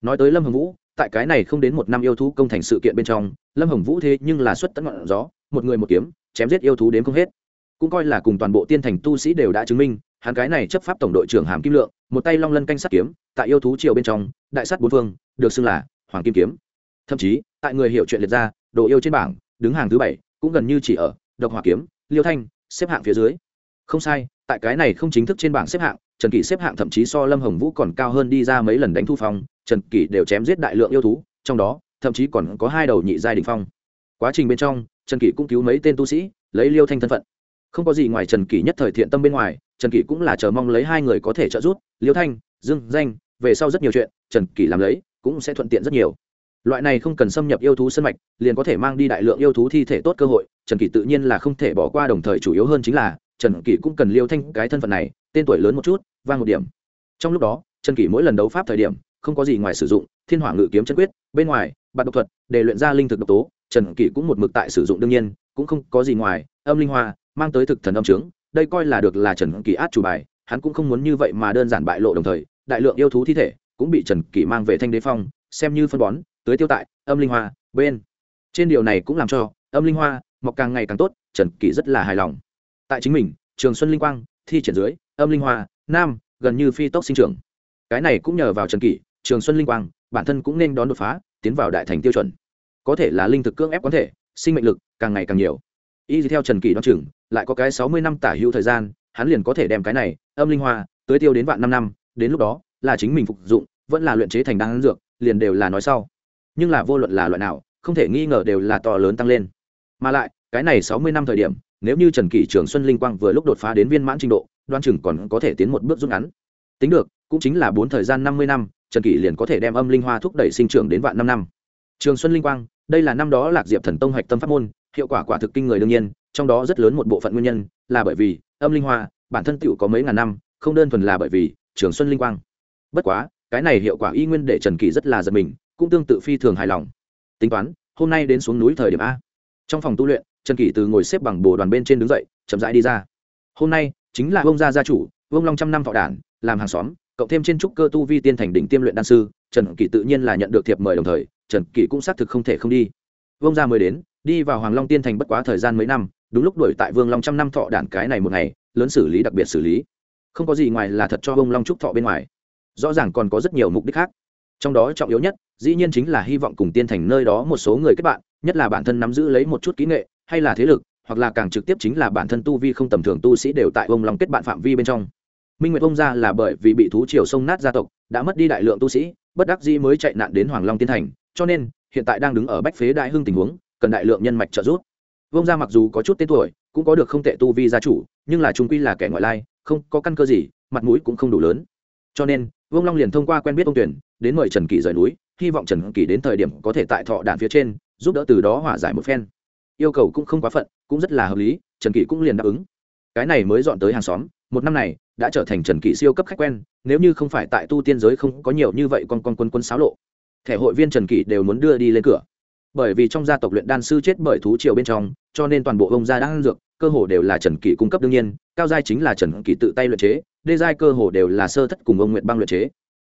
Nói tới lâm hồng vũ, tại cái này không đến một năm yêu thú công thành sự kiện bên trong, lâm hồng vũ thế nhưng là xuất tận ngọn gió, một người một kiếm, chém giết yêu thú đến không hết. Cũng coi là cùng toàn bộ tiên thành tu sĩ đều đã chứng minh, hắn cái này chấp pháp tổng đội trưởng hàm kim lượng, một tay long lân canh sắt kiếm, tại yêu thú triều bên trong, đại sắt bốn phương, được xưng là hoàng kim kiếm. Thậm chí, tại người hiểu chuyện liệt ra, đồ yêu trên bảng, đứng hàng thứ bảy, cũng gần như chỉ ở độc hỏa kiếm, liêu thanh, xếp hạng phía dưới. Không sai, tại cái này không chính thức trên bảng xếp hạng trần kỷ xếp hạng thậm chí so lâm hồng vũ còn cao hơn đi ra mấy lần đánh thu phong, trần kỷ đều chém giết đại lượng yêu thú, trong đó, thậm chí còn có hai đầu nhị giai đình phong. Quá trình bên trong, trần kỷ cũng cứu mấy tên tu sĩ, lấy liêu thanh thân phận. Không có gì ngoài trần kỷ nhất thời thiện tâm bên ngoài, trần kỷ cũng là chờ mong lấy hai người có thể trợ giúp, liêu thanh, dương danh, về sau rất nhiều chuyện, trần kỷ làm lấy, cũng sẽ thuận tiện rất nhiều. Loại này không cần xâm nhập yêu thú sân mạch, liền có thể mang đi đại lượng yêu thú thi thể tốt cơ hội, trần kỷ tự nhiên là không thể bỏ qua đồng thời chủ yếu hơn chính là trần kỷ cũng cần liêu thanh cái thân phận này, tên tuổi lớn một chút, vang một điểm. Trong lúc đó, trần kỷ mỗi lần đấu pháp thời điểm, không có gì ngoài sử dụng, thiên hỏa ngự kiếm chân quyết, bên ngoài bạn độc thuật, để luyện ra linh thực độc tố, trần kỷ cũng một mực tại sử dụng đương nhiên, cũng không có gì ngoài, âm linh hoa, mang tới thực thần âm trướng, đây coi là được là trần kỷ át chủ bài, hắn cũng không muốn như vậy mà đơn giản bại lộ đồng thời, đại lượng yêu thú thi thể cũng bị trần kỷ mang về thanh đế phong, xem như phân bón, tưới tiêu tại, âm linh hoa, bên. Trên điều này cũng làm cho, âm linh hoa, mọc càng ngày càng tốt, trần kỷ rất là hài lòng tại chính mình, trường xuân linh quang, thi triển dưới, âm linh hoa, nam, gần như phi tốc sinh trưởng. Cái này cũng nhờ vào trần kỷ, trường xuân linh quang, bản thân cũng nên đón đột phá, tiến vào đại thành tiêu chuẩn. Có thể là linh thực cưỡng ép quán thể, sinh mệnh lực càng ngày càng nhiều. Y theo trần kỷ đ o chừng, lại có cái sáu mươi năm tả hữu thời gian, hắn liền có thể đem cái này, âm linh hoa tới tiêu đến vạn năm năm, đến lúc đó, là chính mình phục dụng, vẫn là luyện chế thành đan dược, liền đều là nói sau. Nhưng là vô luận là loại nào, không thể nghi ngờ đều là to lớn tăng lên. Mà lại cái này sáu mươi năm thời điểm, nếu như trần kỷ trường xuân linh quang vừa lúc đột phá đến viên mãn trình độ, đoan chừng còn có thể tiến một bước rút ngắn. Tính được, cũng chính là bốn thời gian năm mươi năm, trần kỷ liền có thể đem âm linh hoa thúc đẩy sinh trưởng đến vạn năm năm. Trường xuân linh quang, đây là năm đó lạc diệp thần tông hạch tâm pháp môn, hiệu quả quả thực kinh người đương nhiên, trong đó rất lớn một bộ phận nguyên nhân là bởi vì âm linh hoa, bản thân tựu có mấy ngàn năm, không đơn thuần là bởi vì trường xuân linh quang. Bất quá, cái này hiệu quả y nguyên để trần kỳ rất là giật mình, cũng tương tự phi thường hài lòng. Tính toán, hôm nay đến xuống núi thời điểm a. Trong phòng tu luyện trần kỷ từ ngồi xếp bằng bồ đoàn bên trên đứng dậy, chậm rãi đi ra. Hôm nay, chính là ông gia gia chủ, vương long trăm năm thọ đản, làm hàng xóm, cộng thêm trên trúc cơ tu vi tiên thành đỉnh tiêm luyện đan sư, trần kỷ tự nhiên là nhận được thiệp mời đồng thời, trần kỷ cũng xác thực không thể không đi. Vương gia mới đến, đi vào hoàng long tiên thành bất quá thời gian mấy năm, đúng lúc đuổi tại vương long trăm năm thọ đản cái này một ngày, lớn xử lý đặc biệt xử lý. Không có gì ngoài là thật cho vương long trúc thọ bên ngoài. Rõ ràng còn có rất nhiều mục đích khác. Trong đó trọng yếu nhất, dĩ nhiên chính là hy vọng cùng tiên thành nơi đó một số người kết bạn, nhất là bản thân nắm giữ lấy một chút kỹ nghệ hay là thế lực, hoặc là càng trực tiếp chính là bản thân tu vi không tầm thường tu sĩ đều tại ông long kết bạn phạm vi bên trong. Minh nguyệt ông ra là bởi vì bị thú triều sông nát gia tộc, đã mất đi đại lượng tu sĩ, bất đắc dĩ mới chạy nạn đến hoàng long tiên thành, cho nên, hiện tại đang đứng ở bách phế đại hưng tình huống, cần đại lượng nhân mạch trợ giúp. Vông gia mặc dù có chút tên tuổi, cũng có được không tệ tu vi gia chủ, nhưng là trung quy là kẻ ngoại lai, không có căn cơ gì, mặt mũi cũng không đủ lớn. Cho nên vương long liền thông qua quen biết ông tuyển, đến mời trần kỳ rời núi, hy vọng trần kỳ đến thời điểm có thể tại thọ đạn phía trên, giúp đỡ từ đó hỏa giải một phen yêu cầu cũng không quá phận, cũng rất là hợp lý, trần Kỵ cũng liền đáp ứng. Cái này mới dọn tới hàng xóm, một năm này, đã trở thành trần Kỵ siêu cấp khách quen, nếu như không phải tại tu tiên giới không có nhiều như vậy con con quân quân xáo lộ. Thẻ hội viên trần Kỵ đều muốn đưa đi lên cửa. Bởi vì trong gia tộc luyện đan sư chết bởi thú triều bên trong, cho nên toàn bộ ông gia đang dược, cơ hồ đều là trần Kỵ cung cấp đương nhiên, cao giai chính là trần Kỵ tự tay luyện chế, đê giai cơ hồ đều là sơ thất cùng ông nguyện băng luyện chế.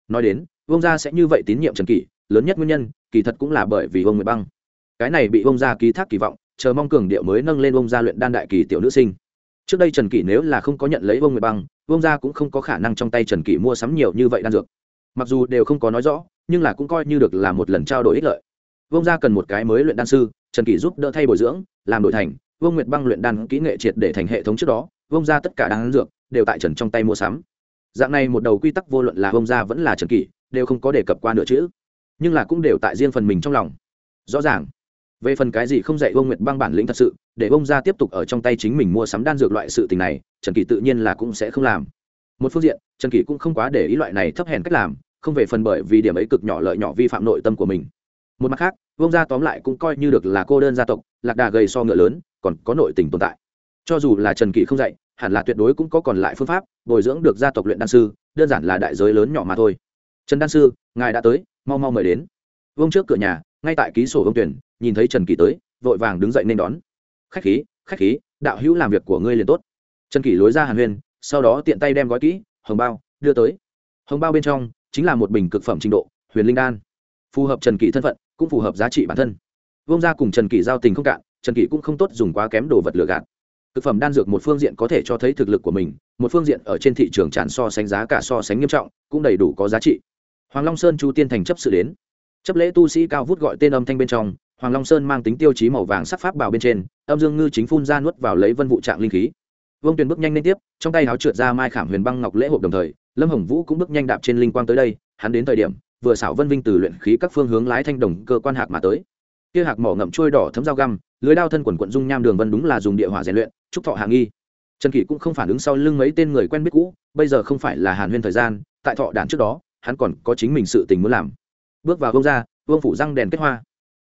Nói đến, ông gia sẽ như vậy tín nhiệm trần Kỵ. lớn nhất nguyên nhân, kỳ thật cũng là bởi vì ông nguyện băng. Cái này bị ông gia ký thác kỳ vọng chờ mong cường điệu mới nâng lên ông gia luyện đan đại kỳ tiểu nữ sinh. Trước đây trần kỷ nếu là không có nhận lấy ông nguyệt băng, ông gia cũng không có khả năng trong tay trần kỷ mua sắm nhiều như vậy đan dược. Mặc dù đều không có nói rõ, nhưng là cũng coi như được là một lần trao đổi ích lợi. Vông gia cần một cái mới luyện đan sư, trần kỷ giúp đỡ thay bồi dưỡng, làm đổi thành vương nguyệt băng luyện đan kỹ nghệ triệt để thành hệ thống trước đó vông gia tất cả đan dược đều tại trần trong tay mua sắm. Dạng này một đầu quy tắc vô luận là vông gia vẫn là trần kỷ, đều không có đề cập qua nửa chữ nhưng là cũng đều tại riêng phần mình trong lòng. Rõ ràng về phần cái gì không dạy vương nguyệt băng bản lĩnh thật sự, để ông gia tiếp tục ở trong tay chính mình mua sắm đan dược loại sự tình này, trần kỳ tự nhiên là cũng sẽ không làm. Một phương diện, trần kỳ cũng không quá để ý loại này thấp hèn cách làm, không về phần bởi vì điểm ấy cực nhỏ lợi nhỏ vi phạm nội tâm của mình. Một mặt khác, vương gia tóm lại cũng coi như được là cô đơn gia tộc, lạc đà gầy so ngựa lớn, còn có nội tình tồn tại. Cho dù là trần kỳ không dạy, hẳn là tuyệt đối cũng có còn lại phương pháp, bồi dưỡng được gia tộc luyện đan sư, đơn giản là đại giới lớn nhỏ mà thôi. Trần đan sư, ngài đã tới, mau mau mời đến. Vương trước cửa nhà ngay tại ký sổ ông tuyển, nhìn thấy trần kỳ tới, vội vàng đứng dậy nên đón. Khách khí khách khí, đạo hữu làm việc của ngươi liền tốt. Trần kỳ lối ra hàn huyên, sau đó tiện tay đem gói kỹ, hồng bao, đưa tới. Hồng bao bên trong chính là một bình cực phẩm trình độ, huyền linh đan. Phù hợp trần kỳ thân phận, cũng phù hợp giá trị bản thân. Vông ra cùng trần kỳ giao tình không cạn, trần kỳ cũng không tốt dùng quá kém đồ vật lừa gạt. Thực phẩm đan dược một phương diện có thể cho thấy thực lực của mình, một phương diện ở trên thị trường tràn so sánh giá cả so sánh nghiêm trọng, cũng đầy đủ có giá trị. Hoàng long sơn chu tiên thành chấp sự đến chấp lễ tu sĩ cao vút gọi tên âm thanh bên trong, hoàng long sơn mang tính tiêu chí màu vàng sắc pháp bào bên trên, âm dương ngư chính phun ra nuốt vào lấy vân vụ trạng linh khí. Vương tuyền bước nhanh lên tiếp, trong tay áo trượt ra mai khảm huyền băng ngọc lễ hộp đồng thời, lâm hồng vũ cũng bước nhanh đạp trên linh quang tới đây, hắn đến thời điểm, vừa xảo vân vinh từ luyện khí các phương hướng lái thanh đồng cơ quan hạc mà tới. Kia hạc mỏ ngậm trôi đỏ thấm dao găm, lưới đao thân quần quận dung nham đường vân đúng là dùng địa hỏa rèn luyện trúc thọ hạ nghi. Trần kỷ cũng không phản ứng sau lưng mấy tên người quen biết cũ, bây giờ không phải là hàn huyên thời gian, tại thọ đản trước đó, hắn còn có chính mình sự tình muốn làm bước vào vương ra vương phủ răng đèn kết hoa.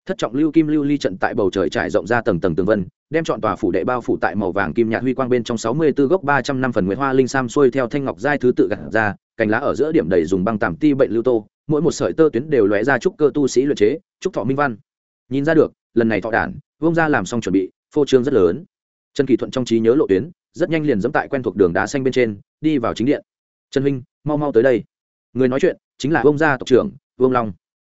Thất trọng lưu kim lưu ly trận tại bầu trời trải rộng ra tầng tầng tường vân, đem chọn tòa phủ đệ bao phủ tại màu vàng kim nhạt huy quang bên trong sáu mươi 64 gốc ba trăm năm phần nguyễn hoa linh sam xuôi theo thanh ngọc giai thứ tự gặt ra, cành lá ở giữa điểm đầy dùng băng tàm ti bệnh lưu tô, mỗi một sợi tơ tuyến đều lóe ra trúc cơ tu sĩ luyện chế, trúc thọ minh văn. Nhìn ra được, lần này thọ đản, Vương gia làm xong chuẩn bị, phô trương rất lớn. Trần kỳ thuận trong trí nhớ lộ tuyến, rất nhanh liền dẫm tại quen thuộc đường đá xanh bên trên, đi vào chính điện. Trần huynh, mau mau tới đây. Người nói chuyện chính là Vương gia tộc trưởng vương long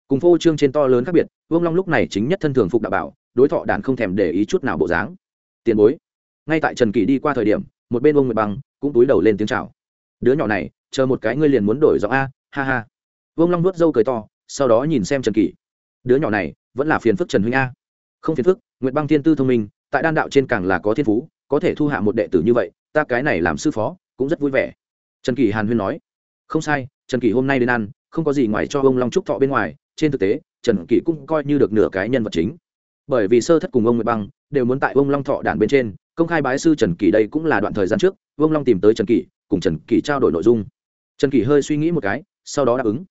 cùng phô trương trên to lớn khác biệt, vương long lúc này chính nhất thân thường phục đạo bảo, đối thọ đản không thèm để ý chút nào bộ dáng. Tiền bối, ngay tại trần kỳ đi qua thời điểm, một bên ông nguyệt băng cũng túi đầu lên tiếng chào. Đứa nhỏ này, chờ một cái ngươi liền muốn đổi giọng a, ha ha. Vương long nuốt dâu cười to, sau đó nhìn xem trần kỳ đứa nhỏ này, vẫn là phiền phức trần huynh a. Không phiền phức, nguyệt băng thiên tư thông minh, tại đan đạo trên càng là có thiên phú, có thể thu hạ một đệ tử như vậy, ta cái này làm sư phó, cũng rất vui vẻ. Trần kỳ hàn huyên nói. Không sai, trần kỳ hôm nay đến ăn, không có gì ngoài cho ông long trúc thọ bên ngoài trên thực tế trần kỷ cũng coi như được nửa cái nhân vật chính. Bởi vì sơ thất cùng ông nguyệt băng đều muốn tại ông long thọ đản bên trên công khai bái sư trần kỷ đây cũng là đoạn thời gian trước ông long tìm tới trần kỷ, cùng trần kỷ trao đổi nội dung. Trần kỷ hơi suy nghĩ một cái sau đó đáp ứng.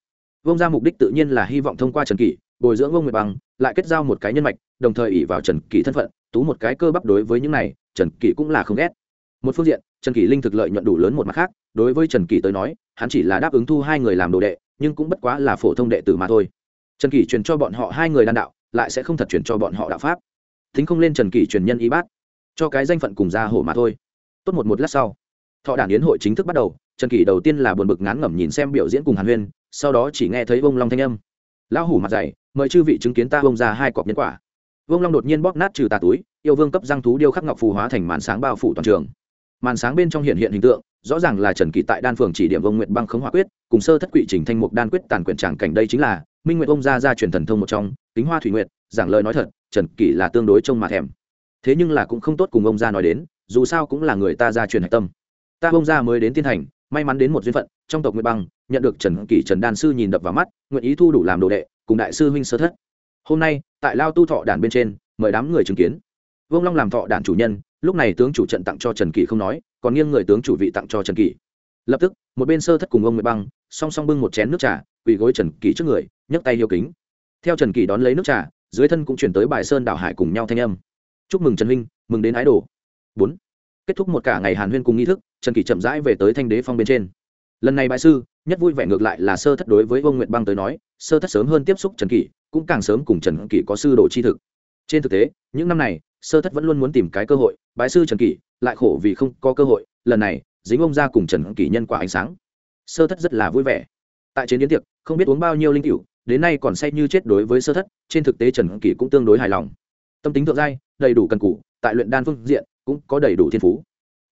Vông ra mục đích tự nhiên là hy vọng thông qua trần kỷ bồi dưỡng ông nguyệt băng lại kết giao một cái nhân mạch đồng thời ỉ vào trần kỷ thân phận tú một cái cơ bắp đối với những này trần kỷ cũng là không ghét. Một phương diện trần kỷ linh thực lợi nhuận đủ lớn một mặt khác đối với trần kỷ tới nói hắn chỉ là đáp ứng thu hai người làm đồ đệ nhưng cũng bất quá là phổ thông đệ tử mà thôi trần kỷ truyền cho bọn họ hai người đan đạo, lại sẽ không thật truyền cho bọn họ đạo pháp. Thính không lên trần kỷ truyền nhân y bát, cho cái danh phận cùng ra hổ mà thôi. Tốt một một lát sau, thọ đản yến hội chính thức bắt đầu, trần kỷ đầu tiên là buồn bực ngán ngẩm nhìn xem biểu diễn cùng hàn huyên, sau đó chỉ nghe thấy vông long thanh âm. Lão hủ mặt dày, mời chư vị chứng kiến ta vông ra hai cọp nhân quả. Vông long đột nhiên bóp nát trừ tà túi, yêu vương cấp răng thú điêu khắc ngọc phù hóa thành màn sáng bao phủ toàn trường. Màn sáng bên trong hiện hiện hình tượng, rõ ràng là trần kỳ tại đan phường chỉ điểm vông nguyện băng khống hỏa quyết, cùng sơ thất quỷ trình thanh mục đan quyết tàn quyển tràng cảnh đây chính là minh Nguyệt ông gia gia truyền thần thông một trong kính hoa thủy nguyệt, giảng lời nói thật trần kỷ là tương đối trông mà thèm. Thế nhưng là cũng không tốt cùng ông gia nói đến dù sao cũng là người ta gia truyền hạch tâm. Ta ông gia mới đến tiên thành may mắn đến một duyên phận trong tộc nguyệt băng nhận được trần kỷ trần đan sư nhìn đập vào mắt nguyện ý thu đủ làm đồ đệ cùng đại sư huynh sơ thất. Hôm nay tại lao tu thọ đàn bên trên mời đám người chứng kiến. Vương long làm thọ đàn chủ nhân lúc này tướng chủ trận tặng cho trần kỷ không nói còn nghiêng người tướng chủ vị tặng cho trần kỷ. Lập tức một bên sơ thất cùng ông nguyệt băng song song bưng một chén nước trà quỳ gối trần kỷ trước người nhấc tay hiếu kính. Theo trần kỳ đón lấy nước trà, dưới thân cũng chuyển tới bài sơn đảo hải cùng nhau thanh âm. Chúc mừng trần huynh, mừng đến ái đồ bốn. Kết thúc một cả ngày hàn huyên cùng nghi thức, trần kỳ chậm rãi về tới thanh đế phong bên trên. Lần này bại sư, nhất vui vẻ ngược lại là sơ thất đối với vương nguyệt băng tới nói, sơ thất sớm hơn tiếp xúc trần kỳ cũng càng sớm cùng trần kỳ có sư đồ chi thực. Trên thực tế, những năm này, sơ thất vẫn luôn muốn tìm cái cơ hội bái sư trần kỳ lại khổ vì không có cơ hội, lần này, dính ông ra cùng trần kỳ nhân quả ánh sáng. Sơ thất rất là vui vẻ. Tại trên yến tiệc, không biết uống bao nhiêu linh cựu đến nay còn say như chết đối với sơ thất, trên thực tế trần kỳ cũng tương đối hài lòng. Tâm tính thượng giai, đầy đủ cần cụ tại luyện đan phương diện cũng có đầy đủ thiên phú.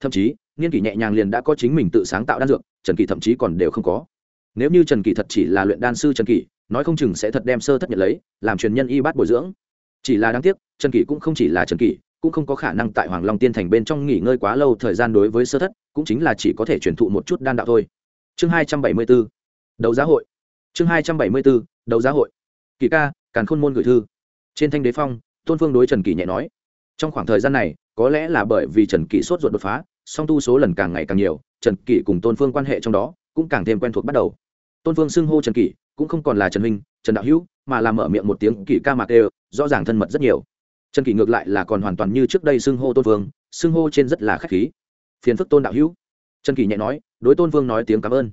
Thậm chí, nghiên kỷ nhẹ nhàng liền đã có chính mình tự sáng tạo đan dược, trần kỳ thậm chí còn đều không có. Nếu như trần kỳ thật chỉ là luyện đan sư trần kỳ, nói không chừng sẽ thật đem sơ thất nhận lấy, làm truyền nhân y bát bồi dưỡng. Chỉ là đáng tiếc, trần kỳ cũng không chỉ là trần kỳ, cũng không có khả năng tại hoàng long tiên thành bên trong nghỉ ngơi quá lâu thời gian đối với sơ thất, cũng chính là chỉ có thể truyền thụ một chút đan đạo thôi. Chương hai trăm bảy mươi bốn, đấu giá hội chương hai trăm bảy mươi bốn, đấu giá hội. Kỳ ca, càn khôn môn gửi thư. Trên thanh đế phong, tôn phương đối trần kỳ nhẹ nói, trong khoảng thời gian này, có lẽ là bởi vì trần kỳ sốt ruột đột phá, song tu số lần càng ngày càng nhiều, trần kỳ cùng tôn phương quan hệ trong đó cũng càng thêm quen thuộc bắt đầu. Tôn phương xưng hô trần kỳ cũng không còn là trần minh trần đạo hữu, mà làm mở miệng một tiếng kỳ ca mạc đều rõ ràng thân mật rất nhiều. Trần kỳ ngược lại là còn hoàn toàn như trước đây xưng hô tôn phương, xưng hô trên rất là khách khí. Phiền phức tôn đạo hữu. Trần kỳ nhẹ nói, đối tôn phương nói tiếng cảm ơn.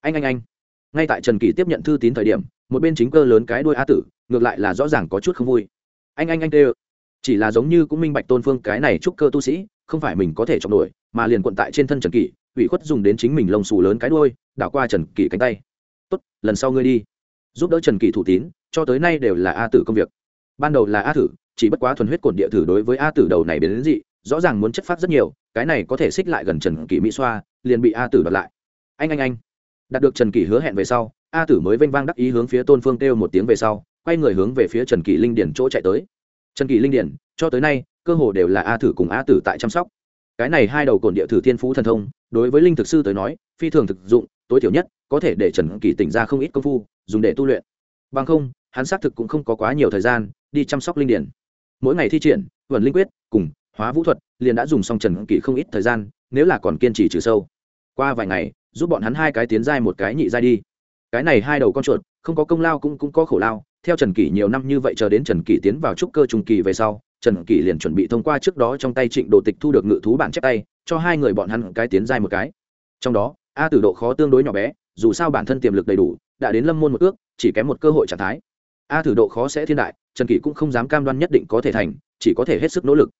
Anh anh anh ngay tại trần kỳ tiếp nhận thư tín thời điểm một bên chính cơ lớn cái đuôi a tử ngược lại là rõ ràng có chút không vui. Anh anh anh tê chỉ là giống như cũng minh bạch tôn phương cái này chúc cơ tu sĩ không phải mình có thể chọn nổi, mà liền quận tại trên thân trần kỳ ủy khuất dùng đến chính mình lông xù lớn cái đuôi đảo qua trần kỳ cánh tay. Tốt lần sau ngươi đi giúp đỡ trần kỳ thủ tín cho tới nay đều là a tử công việc. Ban đầu là a tử chỉ bất quá thuần huyết cổn địa thử đối với a tử đầu này biến đến dị rõ ràng muốn chất phát rất nhiều cái này có thể xích lại gần trần kỳ mỹ xoa liền bị a tử đoạt lại. Anh anh anh đạt được trần kỳ hứa hẹn về sau, a tử mới vênh vang đắc ý hướng phía tôn phương kêu một tiếng về sau, quay người hướng về phía trần kỳ linh điển chỗ chạy tới. Trần kỳ linh điển, cho tới nay, cơ hồ đều là a tử cùng a tử tại chăm sóc. Cái này hai đầu cồn địa thử thiên phú thần thông, đối với linh thực sư tới nói, phi thường thực dụng, tối thiểu nhất, có thể để trần kỳ tỉnh ra không ít công phu, dùng để tu luyện. Bằng không, hắn xác thực cũng không có quá nhiều thời gian đi chăm sóc linh điển. Mỗi ngày thi triển vần linh quyết, cùng hóa vũ thuật, liền đã dùng xong trần kỳ không ít thời gian, nếu là còn kiên trì trừ sâu. Qua vài ngày giúp bọn hắn hai cái tiến giai một cái nhị giai đi. Cái này hai đầu con chuột, không có công lao cũng cũng có khổ lao. Theo trần kỷ nhiều năm như vậy chờ đến trần kỷ tiến vào trúc cơ trung kỳ về sau, trần kỷ liền chuẩn bị thông qua trước đó trong tay trịnh đồ tịch thu được ngự thú bản chép tay, cho hai người bọn hắn cái tiến giai một cái. Trong đó, a tử độ khó tương đối nhỏ bé, dù sao bản thân tiềm lực đầy đủ, đã đến lâm môn một ước, chỉ kém một cơ hội trạng thái. A thử độ khó sẽ thiên đại, trần kỷ cũng không dám cam đoan nhất định có thể thành, chỉ có thể hết sức nỗ lực.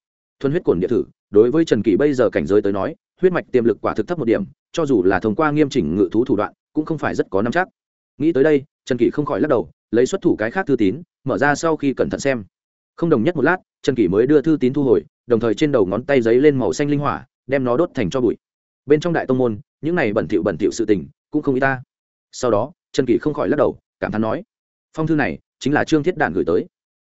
Thuần huyết cổn địa thử, đối với trần kỷ bây giờ cảnh giới tới nói, huyết mạch tiềm lực quả thực thấp một điểm cho dù là thông qua nghiêm chỉnh ngự thú thủ đoạn, cũng không phải rất có năm chắc. Nghĩ tới đây, trần kỷ không khỏi lắc đầu, lấy xuất thủ cái khác thư tín, mở ra sau khi cẩn thận xem. Không đồng nhất một lát, trần kỷ mới đưa thư tín thu hồi, đồng thời trên đầu ngón tay giấy lên màu xanh linh hỏa, đem nó đốt thành cho bụi. Bên trong đại tông môn, những này bẩn thỉu bẩn thỉu sự tình, cũng không ý ta. Sau đó, trần kỷ không khỏi lắc đầu, cảm thán nói, phong thư này, chính là trương thiết đản gửi tới.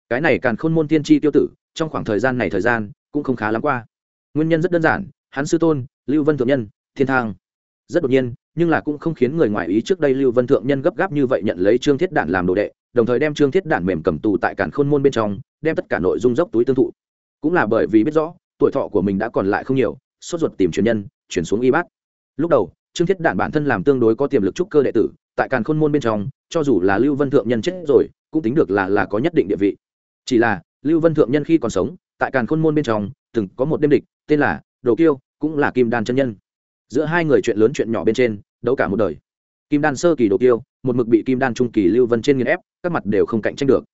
Cái này càng khôn môn tiên tri tiêu tử, trong khoảng thời gian này thời gian, cũng không khá lắm qua. Nguyên nhân rất đơn giản, hắn sư tôn, lưu vân thượng nhân, thiên thang rất đột nhiên, nhưng là cũng không khiến người ngoài ý trước đây lưu vân thượng nhân gấp gáp như vậy nhận lấy trương thiết đản làm đồ đệ, đồng thời đem trương thiết đản mềm cầm tù tại cản khôn môn bên trong, đem tất cả nội dung dốc túi tương thụ. Cũng là bởi vì biết rõ, tuổi thọ của mình đã còn lại không nhiều, sốt ruột tìm truyền nhân, chuyển xuống y bát. Lúc đầu, trương thiết đản bản thân làm tương đối có tiềm lực trúc cơ đệ tử, tại càn khôn môn bên trong, cho dù là lưu vân thượng nhân chết rồi, cũng tính được là là có nhất định địa vị. Chỉ là, lưu vân thượng nhân khi còn sống, tại càn khôn môn bên trong, từng có một đêm địch, tên là đồ kiêu, cũng là kim đan chân nhân giữa hai người chuyện lớn chuyện nhỏ bên trên, đấu cả một đời. Kim đan sơ kỳ đồ kiêu, một mực bị kim đan trung kỳ lưu vân trên nghiên ép, các mặt đều không cạnh tranh được.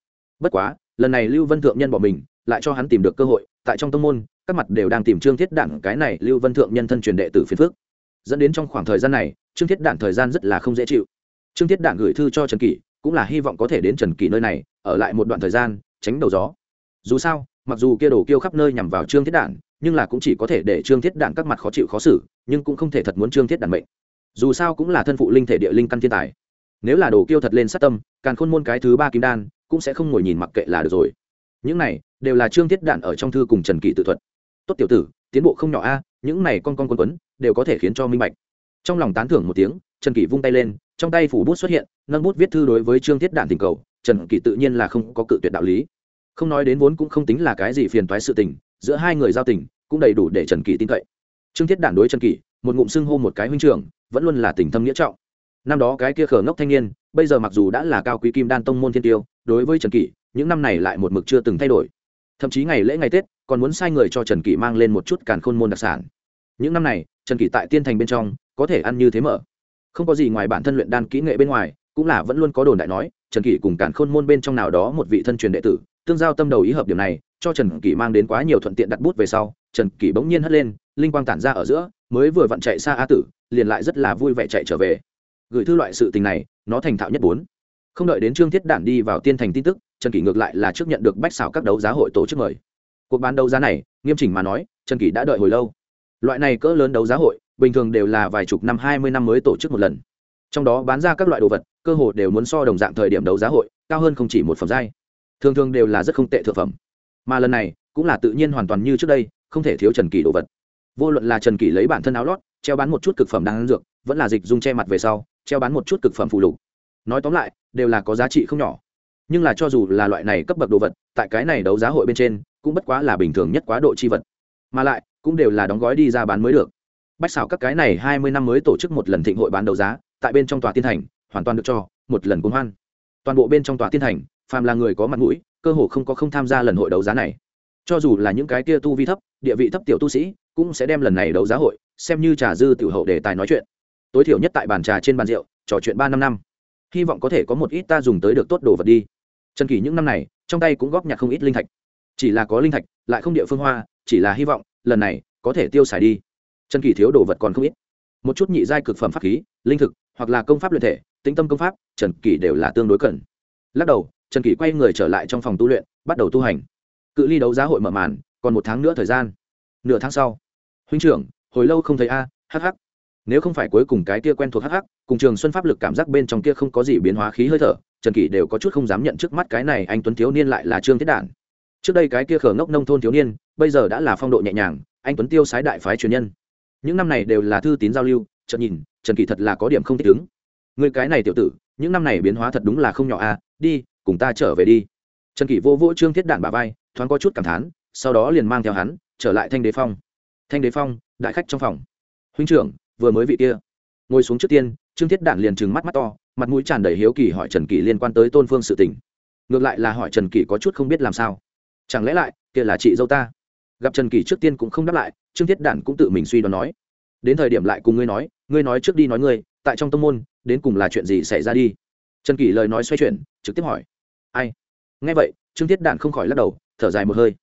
Bất quá, lần này lưu vân thượng nhân bỏ mình, lại cho hắn tìm được cơ hội, tại trong tông môn, các mặt đều đang tìm trương thiết đản, cái này lưu vân thượng nhân thân truyền đệ tử phiền phước dẫn đến trong khoảng thời gian này, trương thiết đản thời gian rất là không dễ chịu. Trương thiết đản gửi thư cho trần kỷ, cũng là hy vọng có thể đến trần kỷ nơi này, ở lại một đoạn thời gian, tránh đầu gió. Dù sao, mặc dù kia đồ kêu khắp nơi nhằm vào trương thiết đản nhưng là cũng chỉ có thể để trương thiết đản các mặt khó chịu khó xử, nhưng cũng không thể thật muốn trương thiết đản mệnh. Dù sao cũng là thân phụ linh thể địa linh căn thiên tài. Nếu là đồ kiêu thật lên sát tâm càng khôn môn cái thứ ba kim đan, cũng sẽ không ngồi nhìn mặc kệ là được rồi. Những này, đều là trương thiết đạn ở trong thư cùng trần kỳ tự thuật. Tốt tiểu tử, tiến bộ không nhỏ a, những này con con quân tuấn đều có thể khiến cho minh bạch. Trong lòng tán thưởng một tiếng, trần kỳ vung tay lên, trong tay phủ bút xuất hiện, nâng bút viết thư đối với trương thiết đạn tình cầu, trần kỳ tự nhiên là không có cự tuyệt đạo lý. Không nói đến vốn cũng không tính là cái gì phiền toái sự tình, giữa hai người giao tình cũng đầy đủ để trần kỳ tin cậy. Trương thiết đản đối trần kỳ, một ngụm xưng hô một cái huynh trưởng, vẫn luôn là tình thâm nghĩa trọng. Năm đó cái kia khờ ngốc thanh niên, bây giờ mặc dù đã là cao quý kim đan tông môn thiên tiêu, đối với trần kỳ, những năm này lại một mực chưa từng thay đổi. Thậm chí ngày lễ ngày tết, còn muốn sai người cho trần kỳ mang lên một chút càn khôn môn đặc sản. Những năm này, trần kỳ tại tiên thành bên trong, có thể ăn như thế mở. Không có gì ngoài bản thân luyện đan kỹ nghệ bên ngoài, cũng là vẫn luôn có đồn đại nói, trần kỳ cùng càn khôn môn bên trong nào đó một vị thân truyền đệ tử, tương giao tâm đầu ý hợp điểm này cho trần kỷ mang đến quá nhiều thuận tiện đặt bút về sau, trần kỷ bỗng nhiên hất lên, linh quang tản ra ở giữa, mới vừa vặn chạy xa a tử, liền lại rất là vui vẻ chạy trở về. Gửi thư loại sự tình này, nó thành thạo nhất bốn. Không đợi đến trương thiết đản đi vào tiên thành tin tức, trần kỷ ngược lại là trước nhận được bách xảo các đấu giá hội tổ chức mời. Cuộc bán đấu giá này, nghiêm chỉnh mà nói, trần kỷ đã đợi hồi lâu. Loại này cỡ lớn đấu giá hội, bình thường đều là vài chục năm, hai mươi năm mới tổ chức một lần. Trong đó bán ra các loại đồ vật, cơ hồ đều muốn so đồng dạng thời điểm đấu giá hội, cao hơn không chỉ một phẩm giai. Thường thường đều là rất không tệ thượng phẩm mà lần này, cũng là tự nhiên hoàn toàn như trước đây, không thể thiếu trần kỷ đồ vật. Vô luận là trần kỷ lấy bản thân áo lót, treo bán một chút cực phẩm đang dược, vẫn là dịch dung che mặt về sau, treo bán một chút cực phẩm phụ lục. Nói tóm lại, đều là có giá trị không nhỏ. Nhưng là cho dù là loại này cấp bậc đồ vật, tại cái này đấu giá hội bên trên, cũng bất quá là bình thường nhất quá độ chi vật. Mà lại, cũng đều là đóng gói đi ra bán mới được. Bách xảo các cái này hai mươi năm mới tổ chức một lần thịnh hội bán đấu giá, tại bên trong tòa tiên thành, hoàn toàn được cho, một lần cuốn hoan. Toàn bộ bên trong tòa tiên thành, phàm là người có mặt mũi cơ hồ không có không tham gia lần hội đấu giá này. Cho dù là những cái kia tu vi thấp, địa vị thấp tiểu tu sĩ, cũng sẽ đem lần này đấu giá hội xem như trà dư tiểu hậu để tài nói chuyện. Tối thiểu nhất tại bàn trà trên bàn rượu, trò chuyện ba năm năm. Hy vọng có thể có một ít ta dùng tới được tốt đồ vật đi. Trần kỳ những năm này, trong tay cũng góp nhặt không ít linh thạch. Chỉ là có linh thạch, lại không địa phương hoa, chỉ là hy vọng, lần này, có thể tiêu xài đi. Trần kỳ thiếu đồ vật còn không ít. Một chút nhị giai cực phẩm pháp khí, linh thực, hoặc là công pháp luyện thể, tĩnh tâm công pháp, trần kỷ đều là tương đối cần. Lắc đầu trần kỷ quay người trở lại trong phòng tu luyện, bắt đầu tu hành. Cự ly đấu giá hội mở màn, còn một tháng nữa thời gian. Nửa tháng sau. Huynh trưởng, hồi lâu không thấy a hh nếu không phải cuối cùng cái kia quen thuộc hh cùng trường xuân pháp lực cảm giác bên trong kia không có gì biến hóa khí hơi thở, trần kỷ đều có chút không dám nhận trước mắt cái này anh tuấn thiếu niên lại là trương thiết đản. Trước đây cái kia khở ngốc nông thôn thiếu niên, bây giờ đã là phong độ nhẹ nhàng, anh tuấn tiêu sái đại phái truyền nhân. Những năm này đều là thư tín giao lưu, chợt nhìn, trần kỷ thật là có điểm không thích ứng. Người cái này tiểu tử, những năm này biến hóa thật đúng là không nhỏ a, đi cùng ta trở về đi. Trần kỷ vô vỗ trương thiết đạn bà vai, thoáng có chút cảm thán, sau đó liền mang theo hắn, trở lại thanh đế phong. Thanh đế phong, đại khách trong phòng. Huynh trưởng, vừa mới vị kia. Ngồi xuống trước tiên, trương thiết đạn liền trừng mắt mắt to, mặt mũi tràn đầy hiếu kỳ hỏi trần kỷ liên quan tới tôn phương sự tình. Ngược lại là hỏi trần kỷ có chút không biết làm sao. Chẳng lẽ lại, kia là chị dâu ta? Gặp trần kỷ trước tiên cũng không đáp lại, trương thiết đản cũng tự mình suy đoán nói. Đến thời điểm lại cùng ngươi nói ngươi nói trước đi nói ngươi, tại trong tông môn, đến cùng là chuyện gì xảy ra đi? Trần kỷ lời nói xoay chuyển, trực tiếp hỏi ai? Nghe vậy, trương thiết đản không khỏi lắc đầu, thở dài một hơi.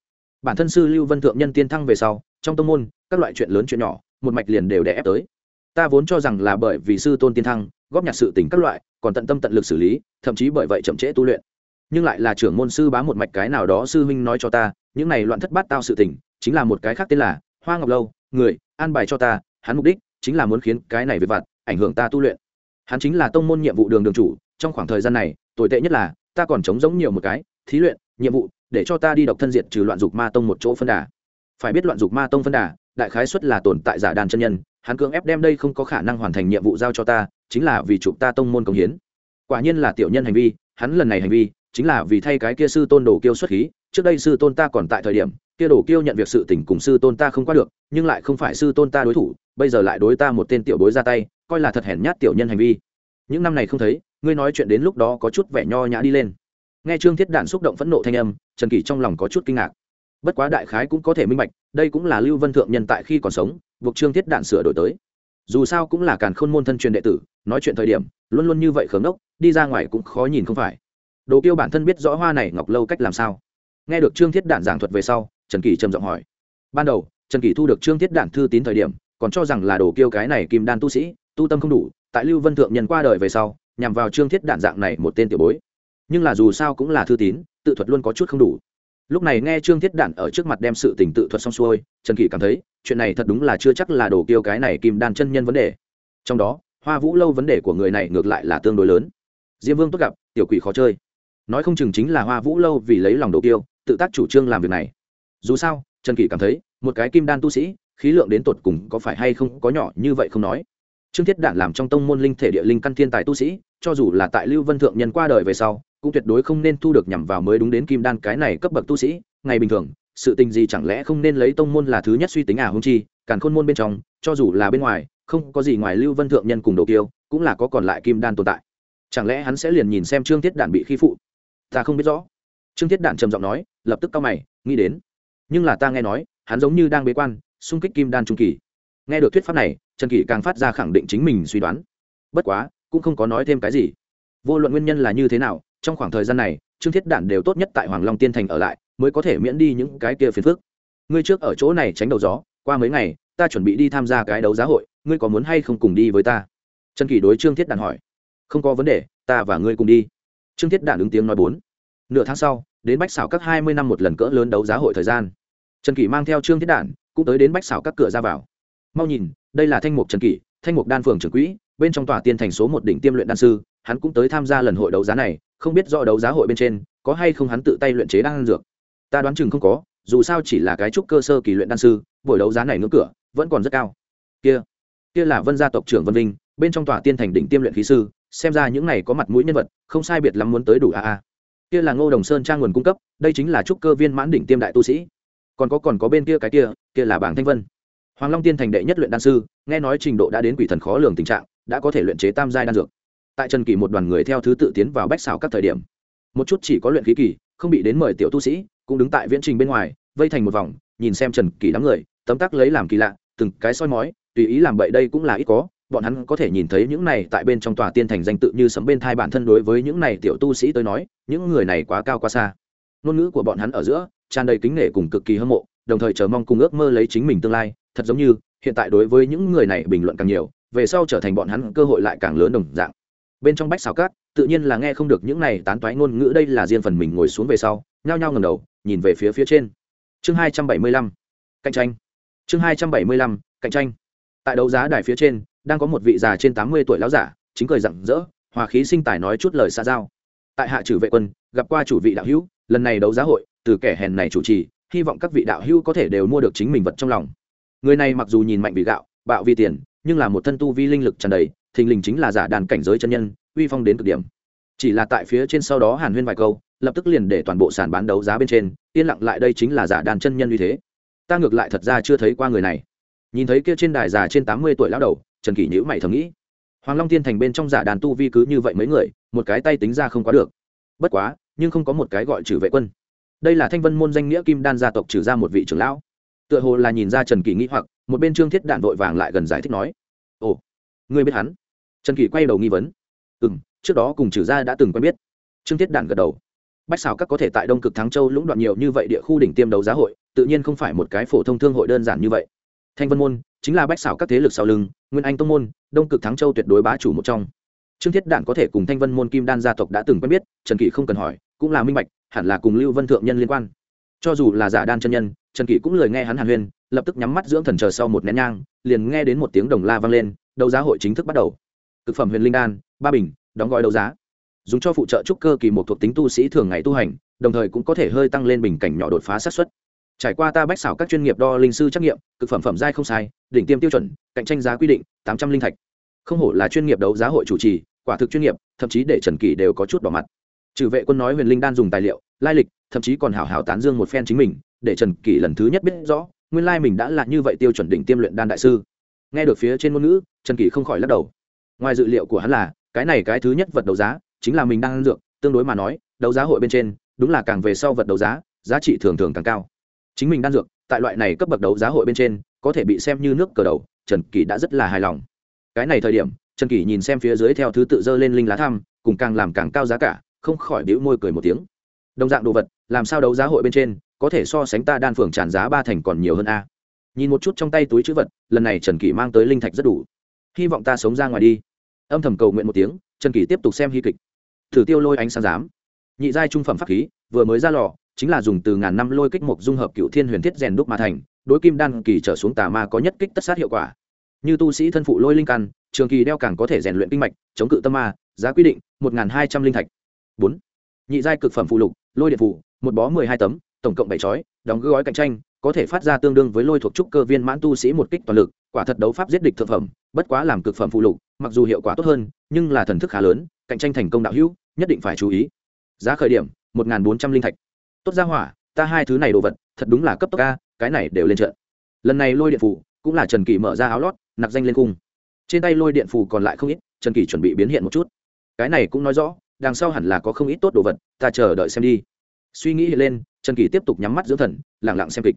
Bản thân sư lưu vân thượng nhân tiên thăng về sau, trong tông môn, các loại chuyện lớn chuyện nhỏ, một mạch liền đều đè ép tới. Ta vốn cho rằng là bởi vì sư tôn tiên thăng, góp nhặt sự tỉnh các loại, còn tận tâm tận lực xử lý, thậm chí bởi vậy chậm trễ tu luyện. Nhưng lại là trưởng môn sư bá một mạch cái nào đó sư huynh nói cho ta, những này loạn thất bát tao sự tình, chính là một cái khác tên là hoa ngọc lâu, người, an bài cho ta, hắn mục đích chính là muốn khiến cái này về vặt, ảnh hưởng ta tu luyện. Hắn chính là tông môn nhiệm vụ đường đường chủ, trong khoảng thời gian này, tồi tệ nhất là ta còn chống giống nhiều một cái, thí luyện, nhiệm vụ, để cho ta đi độc thân diệt trừ loạn dục ma tông một chỗ phân đà. Phải biết loạn dục ma tông phân đà, đại khái xuất là tồn tại giả đàn chân nhân, hắn cưỡng ép đem đây không có khả năng hoàn thành nhiệm vụ giao cho ta, chính là vì chụp ta tông môn công hiến. Quả nhiên là tiểu nhân hành vi, hắn lần này hành vi, chính là vì thay cái kia sư tôn đồ kiêu xuất khí, trước đây sư tôn ta còn tại thời điểm, kia đồ kiêu nhận việc sự tình cùng sư tôn ta không qua được, nhưng lại không phải sư tôn ta đối thủ, bây giờ lại đối ta một tên tiểu bối ra tay, coi là thật hèn nhát tiểu nhân hành vi. Những năm này không thấy ngươi nói chuyện đến lúc đó có chút vẻ nho nhã đi lên. Nghe trương thiết đản xúc động phẫn nộ thanh âm, trần kỷ trong lòng có chút kinh ngạc. Bất quá đại khái cũng có thể minh bạch, đây cũng là lưu vân thượng nhân tại khi còn sống, buộc trương thiết đản sửa đổi tới. Dù sao cũng là càn khôn môn thân truyền đệ tử, nói chuyện thời điểm, luôn luôn như vậy khớm đốc đi ra ngoài cũng khó nhìn không phải. Đồ kiêu bản thân biết rõ hoa này ngọc lâu cách làm sao. Nghe được trương thiết đản giảng thuật về sau, trần kỳ trầm giọng hỏi. Ban đầu, trần kỳ thu được trương thiết đản thư tín thời điểm, còn cho rằng là đồ kiêu cái này kim đan tu sĩ, tu tâm không đủ, tại lưu vân thượng nhân qua đời về sau nhằm vào trương thiết đản dạng này một tên tiểu bối. Nhưng là dù sao cũng là thư tín, tự thuật luôn có chút không đủ. Lúc này nghe trương thiết đản ở trước mặt đem sự tình tự thuật xong xuôi, trần kỳ cảm thấy, chuyện này thật đúng là chưa chắc là đồ kiêu cái này kim đan chân nhân vấn đề. Trong đó, hoa vũ lâu vấn đề của người này ngược lại là tương đối lớn. Diêm vương tốt gặp, tiểu quỷ khó chơi. Nói không chừng chính là hoa vũ lâu vì lấy lòng đồ kiêu, tự tác chủ trương làm việc này. Dù sao, trần kỳ cảm thấy, một cái kim đan tu sĩ, khí lượng đến tột cùng có phải hay không, có nhỏ như vậy không nói trương thiết đản làm trong tông môn linh thể địa linh căn thiên tài tu sĩ, cho dù là tại lưu vân thượng nhân qua đời về sau, cũng tuyệt đối không nên thu được nhằm vào mới đúng đến kim đan cái này cấp bậc tu sĩ. Ngày bình thường, sự tình gì chẳng lẽ không nên lấy tông môn là thứ nhất suy tính à hung chi, càn khôn môn bên trong, cho dù là bên ngoài, không có gì ngoài lưu vân thượng nhân cùng đồ kiêu, cũng là có còn lại kim đan tồn tại. Chẳng lẽ hắn sẽ liền nhìn xem trương thiết đản bị khi phụ? Ta không biết rõ. Trương thiết đản trầm giọng nói, lập tức cao mày, nghĩ đến. Nhưng là ta nghe nói, hắn giống như đang bế quan, xung kích kim đan trung kỳ nghe được thuyết pháp này, trần kỷ càng phát ra khẳng định chính mình suy đoán. Bất quá, cũng không có nói thêm cái gì. Vô luận nguyên nhân là như thế nào, trong khoảng thời gian này, trương thiết đản đều tốt nhất tại hoàng long tiên thành ở lại, mới có thể miễn đi những cái kia phiền phức. Ngươi trước ở chỗ này tránh đầu gió, qua mấy ngày, ta chuẩn bị đi tham gia cái đấu giá hội, ngươi có muốn hay không cùng đi với ta? Trần kỷ đối trương thiết đản hỏi. Không có vấn đề, ta và ngươi cùng đi. Trương thiết đản ứng tiếng nói bốn. Nửa tháng sau, đến bách xảo các hai mươi năm một lần cỡ lớn đấu giá hội thời gian. Trần kỷ mang theo trương thiết đản, cũng tới đến bách xảo các cửa ra vào mau nhìn, đây là thanh mục trần kỷ, thanh mục đan phường trưởng quỹ, bên trong tòa tiên thành số một đỉnh tiêm luyện đan sư, hắn cũng tới tham gia lần hội đấu giá này, không biết do đấu giá hội bên trên, có hay không hắn tự tay luyện chế đan dược. Ta đoán chừng không có, dù sao chỉ là cái trúc cơ sơ kỳ luyện đan sư, buổi đấu giá này ngưỡng cửa, vẫn còn rất cao. Kia kia là vân gia tộc trưởng vân vinh, bên trong tòa tiên thành đỉnh tiêm luyện khí sư, xem ra những này có mặt mũi nhân vật, không sai biệt lắm muốn tới đủ a a. Kia là ngô đồng sơn trang nguồn cung cấp, đây chính là trúc cơ viên mãn đỉnh tiêm đại tu sĩ. Còn có còn có bên kia cái kia kia là bảng thanh vân hoàng long tiên thành đệ nhất luyện đan sư, nghe nói trình độ đã đến quỷ thần khó lường tình trạng, đã có thể luyện chế tam giai đan dược. Tại trần kỳ một đoàn người theo thứ tự tiến vào bách xảo các thời điểm, một chút chỉ có luyện khí kỳ, không bị đến mời tiểu tu sĩ, cũng đứng tại viễn trình bên ngoài, vây thành một vòng, nhìn xem trần kỳ đám người, tấm tắc lấy làm kỳ lạ, từng cái soi mói, tùy ý làm bậy đây cũng là ít có, bọn hắn có thể nhìn thấy những này tại bên trong tòa tiên thành danh tự như sấm bên thai bản thân đối với những này tiểu tu sĩ tới nói, những người này quá cao quá xa. Ngôn ngữ của bọn hắn ở giữa, tràn đầy kính nể cùng cực kỳ hâm mộ, đồng thời chờ mong cùng ước mơ lấy chính mình tương lai thật giống như, hiện tại đối với những người này bình luận càng nhiều, về sau trở thành bọn hắn cơ hội lại càng lớn đồng dạng. Bên trong bách xào cát, tự nhiên là nghe không được những này tán toái ngôn ngữ đây là riêng phần mình ngồi xuống về sau, nhao nhao ngầm đầu, nhìn về phía phía trên. Chương hai trăm bảy mươi lăm, cạnh tranh. Chương hai trăm bảy mươi lăm, cạnh tranh. Tại đấu giá đài phía trên, đang có một vị già trên tám mươi tuổi lão giả, chính cười rặng rỡ, hòa khí sinh tài nói chút lời xa giao. Tại hạ trừ vệ quân, gặp qua chủ vị đạo hữu, lần này đấu giá hội, từ kẻ hèn này chủ trì, hy vọng các vị đạo hữu có thể đều mua được chính mình vật trong lòng người này mặc dù nhìn mạnh vì gạo, bạo vì tiền, nhưng là một thân tu vi linh lực tràn đầy, thình lình chính là giả đàn cảnh giới chân nhân, uy phong đến cực điểm. Chỉ là tại phía trên sau đó hàn huyên vài câu, lập tức liền để toàn bộ sàn bán đấu giá bên trên, yên lặng lại đây chính là giả đàn chân nhân uy thế. Ta ngược lại thật ra chưa thấy qua người này. Nhìn thấy kia trên đài già trên tám mươi tuổi lão đầu, trần kỷ nhữ mày thầm nghĩ. Hoàng long tiên thành bên trong giả đàn tu vi cứ như vậy mấy người, một cái tay tính ra không quá được. Bất quá, nhưng không có một cái gọi trừ vệ quân. Đây là thanh vân môn danh nghĩa kim đan gia tộc trừ ra một vị trưởng lão tựa hồ là nhìn ra trần kỳ nghĩ hoặc, một bên trương thiết đạn vội vàng lại gần giải thích nói, ồ, ngươi biết hắn? Trần kỳ quay đầu nghi vấn ừ m trước đó cùng trừ gia đã từng quen biết. Trương thiết đạn gật đầu, bách xào các có thể tại đông cực thắng châu lũng đoạn nhiều như vậy địa khu đỉnh tiêm đấu giá hội, tự nhiên không phải một cái phổ thông thương hội đơn giản như vậy. Thanh vân môn chính là bách xảo các thế lực sau lưng, nguyên anh tông môn, đông cực thắng châu tuyệt đối bá chủ một trong. Trương thiết đạn có thể cùng thanh vân môn kim đan gia tộc đã từng quen biết, trần kỳ không cần hỏi, cũng là minh bạch, hẳn là cùng lưu vân thượng nhân liên quan. Cho dù là giả đan chân nhân trần kỷ cũng lời nghe hắn hàn huyên, lập tức nhắm mắt dưỡng thần chờ sau một nén nhang, liền nghe đến một tiếng đồng la vang lên, đấu giá hội chính thức bắt đầu. Thực phẩm huyền linh đan, ba bình, đóng gói đấu giá. Dùng cho phụ trợ trúc cơ kỳ một thuộc tính tu sĩ thường ngày tu hành, đồng thời cũng có thể hơi tăng lên bình cảnh nhỏ đột phá sát xuất trải qua ta bách xảo các chuyên nghiệp đo linh sư trắc nghiệm thực phẩm phẩm giai không sai, đỉnh tiêm tiêu chuẩn, cạnh tranh giá quy định, tám trăm linh thạch. Không hổ là chuyên nghiệp đấu giá hội chủ trì, quả thực chuyên nghiệp, thậm chí để trần kỳ đều có chút đỏ mặt. Trừ vệ quân nói huyền linh đan dùng tài liệu lai lịch, thậm chí còn hảo hảo tán dương một phen chính mình, để trần kỷ lần thứ nhất biết rõ, nguyên lai mình đã là như vậy tiêu chuẩn đỉnh tiêm luyện đan đại sư. Nghe được phía trên ngôn ngữ, trần kỷ không khỏi lắc đầu. Ngoài dự liệu của hắn là, cái này cái thứ nhất vật đấu giá, chính là mình đang ăn dược, tương đối mà nói, đấu giá hội bên trên, đúng là càng về sau vật đấu giá giá trị thường thường càng cao. Chính mình đan dược, tại loại này cấp bậc đấu giá hội bên trên, có thể bị xem như nước cờ đầu, trần kỷ đã rất là hài lòng. Cái này thời điểm, trần kỷ nhìn xem phía dưới theo thứ tự dơ lên linh lá thăm, cùng càng làm càng cao giá cả, không khỏi đĩu môi cười một tiếng đồng dạng đồ vật, làm sao đấu giá hội bên trên, có thể so sánh ta đan phường tràn giá ba thành còn nhiều hơn a? Nhìn một chút trong tay túi chữ vật, lần này trần kỷ mang tới linh thạch rất đủ. Hy vọng ta sống ra ngoài đi. Âm thầm cầu nguyện một tiếng, trần kỷ tiếp tục xem hy kịch. Thử tiêu lôi ánh sáng giám. Nhị giai trung phẩm pháp khí, vừa mới ra lò, chính là dùng từ ngàn năm lôi kích mục dung hợp cựu thiên huyền thiết rèn đúc mà thành, đối kim đan kỳ trở xuống tà ma có nhất kích tất sát hiệu quả. Như tu sĩ thân phụ lôi linh căn, trường kỳ đeo càng có thể rèn luyện kinh mạch, chống cự tâm ma, giá quy định, một hai trăm linh thạch. Bốn. Nhị giai cực phẩm phụ lục lôi điện phủ, một bó mười hai tấm tổng cộng bảy chói đóng gói cạnh tranh có thể phát ra tương đương với lôi thuộc trúc cơ viên mãn tu sĩ một kích toàn lực quả thật đấu pháp giết địch thực phẩm bất quá làm cực phẩm phụ lục mặc dù hiệu quả tốt hơn nhưng là thần thức khá lớn cạnh tranh thành công đạo hữu nhất định phải chú ý. Giá khởi điểm một bốn trăm linh thạch. Tốt ra hỏa ta hai thứ này đồ vật thật đúng là cấp tốc ca cái này đều lên trận. Lần này lôi điện phủ cũng là trần kỳ mở ra áo lót nặc danh lên cung. Trên tay lôi điện phủ còn lại không ít trần kỳ chuẩn bị biến hiện một chút. Cái này cũng nói rõ đằng sau hẳn là có không ít tốt đồ vật, ta chờ đợi xem đi. Suy nghĩ lên, trần kỳ tiếp tục nhắm mắt dưỡng thần lẳng lặng xem kịch.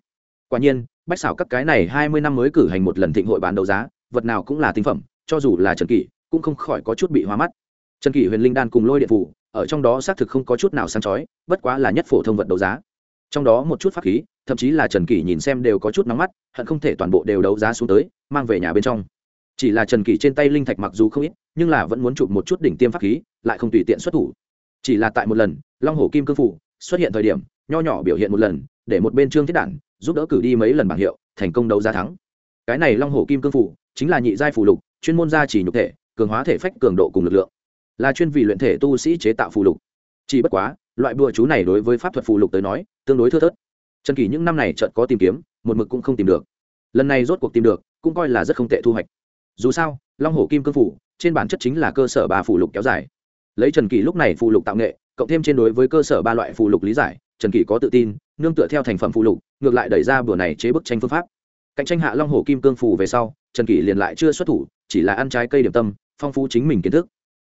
Quả nhiên, bách xảo các cái này hai mươi năm mới cử hành một lần thịnh hội bán đấu giá, vật nào cũng là tinh phẩm, cho dù là trần kỳ, cũng không khỏi có chút bị hoa mắt. Trần kỳ huyền linh đan cùng lôi điện phủ, ở trong đó xác thực không có chút nào sáng chói, bất quá là nhất phổ thông vật đấu giá. Trong đó một chút pháp khí, thậm chí là trần Kỳ nhìn xem đều có chút nóng mắt, hận không thể toàn bộ đều đấu giá xuống tới, mang về nhà bên trong. Chỉ là trần Kỳ trên tay linh thạch mặc dù không ít nhưng là vẫn muốn chụp một chút đỉnh tiêm pháp khí, lại không tùy tiện xuất thủ. Chỉ là tại một lần, long hổ kim cương phủ xuất hiện thời điểm, nho nhỏ biểu hiện một lần, để một bên trương thiết đản giúp đỡ cử đi mấy lần bảng hiệu, thành công đấu giá thắng. Cái này long hổ kim cương phủ chính là nhị giai phù lục, chuyên môn gia chỉ nhục thể, cường hóa thể phách, cường độ cùng lực lượng. Là chuyên vì luyện thể tu sĩ chế tạo phù lục. Chỉ bất quá, loại bùa chú này đối với pháp thuật phù lục tới nói, tương đối thưa thớt. Trần kỳ những năm này chợt có tìm kiếm, một mực cũng không tìm được. Lần này rốt cuộc tìm được, cũng coi là rất không tệ thu hoạch. Dù sao, long hổ kim cương phủ trên bản chất chính là cơ sở ba phụ lục kéo dài. Lấy trần kỷ lúc này phụ lục tạo nghệ, cộng thêm trên đối với cơ sở ba loại phụ lục lý giải, trần kỷ có tự tin, nương tựa theo thành phẩm phụ lục, ngược lại đẩy ra bữa này chế bức tranh phương pháp. Cạnh tranh hạ long hổ kim cương phù về sau, trần kỷ liền lại chưa xuất thủ, chỉ là ăn trái cây điểm tâm, phong phú chính mình kiến thức.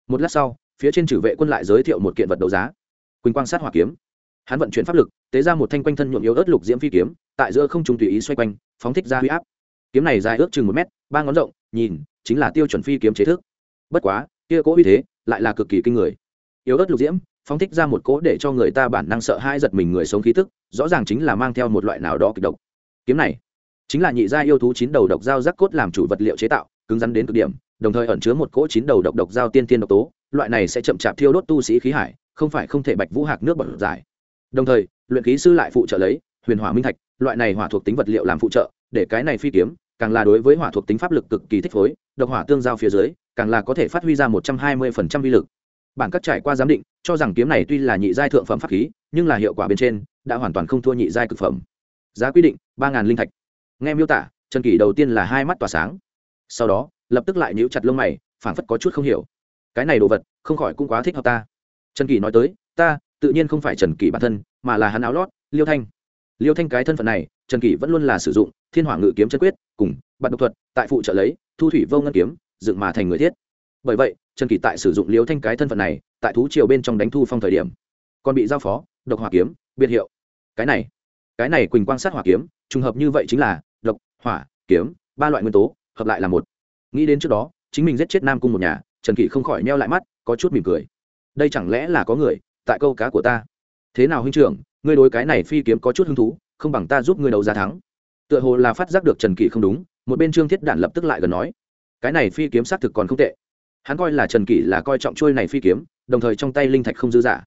Một lát sau, phía trên trừ vệ quân lại giới thiệu một kiện vật đấu giá. Quỳnh quang sát hỏa kiếm. Hắn vận chuyển pháp lực, tế ra một thanh quanh thân nhuộm yếu ớt lục diễm phi kiếm, tại giữa không trung tùy ý xoay quanh, phóng thích ra huy áp. Kiếm này dài ước chừng một mét, ba ngón rộng, nhìn, chính là tiêu chuẩn phi kiếm chế thức bất quá, kia cố uy thế lại là cực kỳ kinh người. Yếu ớt lục diễm, phóng thích ra một cỗ để cho người ta bản năng sợ hai giật mình người sống khí tức, rõ ràng chính là mang theo một loại nào đó kịch độc. Kiếm này chính là nhị gia yêu thú chín đầu độc dao rắc cốt làm chủ vật liệu chế tạo, cứng rắn đến cực điểm, đồng thời ẩn chứa một cỗ chín đầu độc độc dao tiên tiên độc tố, loại này sẽ chậm chạp thiêu đốt tu sĩ khí hải, không phải không thể bạch vũ hạc nước bẩn giải. Đồng thời, luyện khí sư lại phụ trợ lấy huyền hỏa minh thạch, loại này hỏa thuộc tính vật liệu làm phụ trợ, để cái này phi kiếm càng là đối với hỏa thuộc tính pháp lực cực kỳ thích phối, độc hỏa tương giao phía dưới, càng là có thể phát huy ra một trăm hai mươi phần trăm vi lực. Bản các trải qua giám định, cho rằng kiếm này tuy là nhị giai thượng phẩm pháp khí, nhưng là hiệu quả bên trên, đã hoàn toàn không thua nhị giai cực phẩm. Giá quy định, ba linh thạch. Nghe miêu tả, trần kỷ đầu tiên là hai mắt tỏa sáng. Sau đó, lập tức lại nhíu chặt lông mày, phảng phất có chút không hiểu. Cái này đồ vật, không khỏi cũng quá thích hợp ta. Trần kỳ nói tới, ta, tự nhiên không phải trần kỳ bản thân, mà là hắn áo lót, liêu thanh. Liêu thanh cái thân phận này, trần kỳ vẫn luôn là sử dụng thiên hỏa ngự kiếm chân quyết, cùng bạn độc thuật, tại phụ trợ lấy, thu thủy vô ngân kiếm, dựng mà thành người thiết. Bởi vậy, trần kỳ tại sử dụng liếu thanh cái thân phận này, tại thú triều bên trong đánh thu phong thời điểm, còn bị giao phó, độc hỏa kiếm, biệt hiệu. Cái này cái này quỳnh quang sát hỏa kiếm, trùng hợp như vậy chính là độc, hỏa, kiếm, ba loại nguyên tố, hợp lại là một. Nghĩ đến trước đó, chính mình giết chết nam cung một nhà, trần kỷ không khỏi neo lại mắt, có chút mỉm cười. Đây chẳng lẽ là có người tại câu cá của ta? Thế nào huynh trưởng, ngươi đối cái này phi kiếm có chút hứng thú, không bằng ta giúp ngươi đấu giá thắng tựa hồ là phát giác được trần kỷ không đúng, một bên trương thiết đản lập tức lại gần nói, cái này phi kiếm xác thực còn không tệ. Hắn coi là trần kỷ là coi trọng trôi này phi kiếm, đồng thời trong tay linh thạch không dư giả.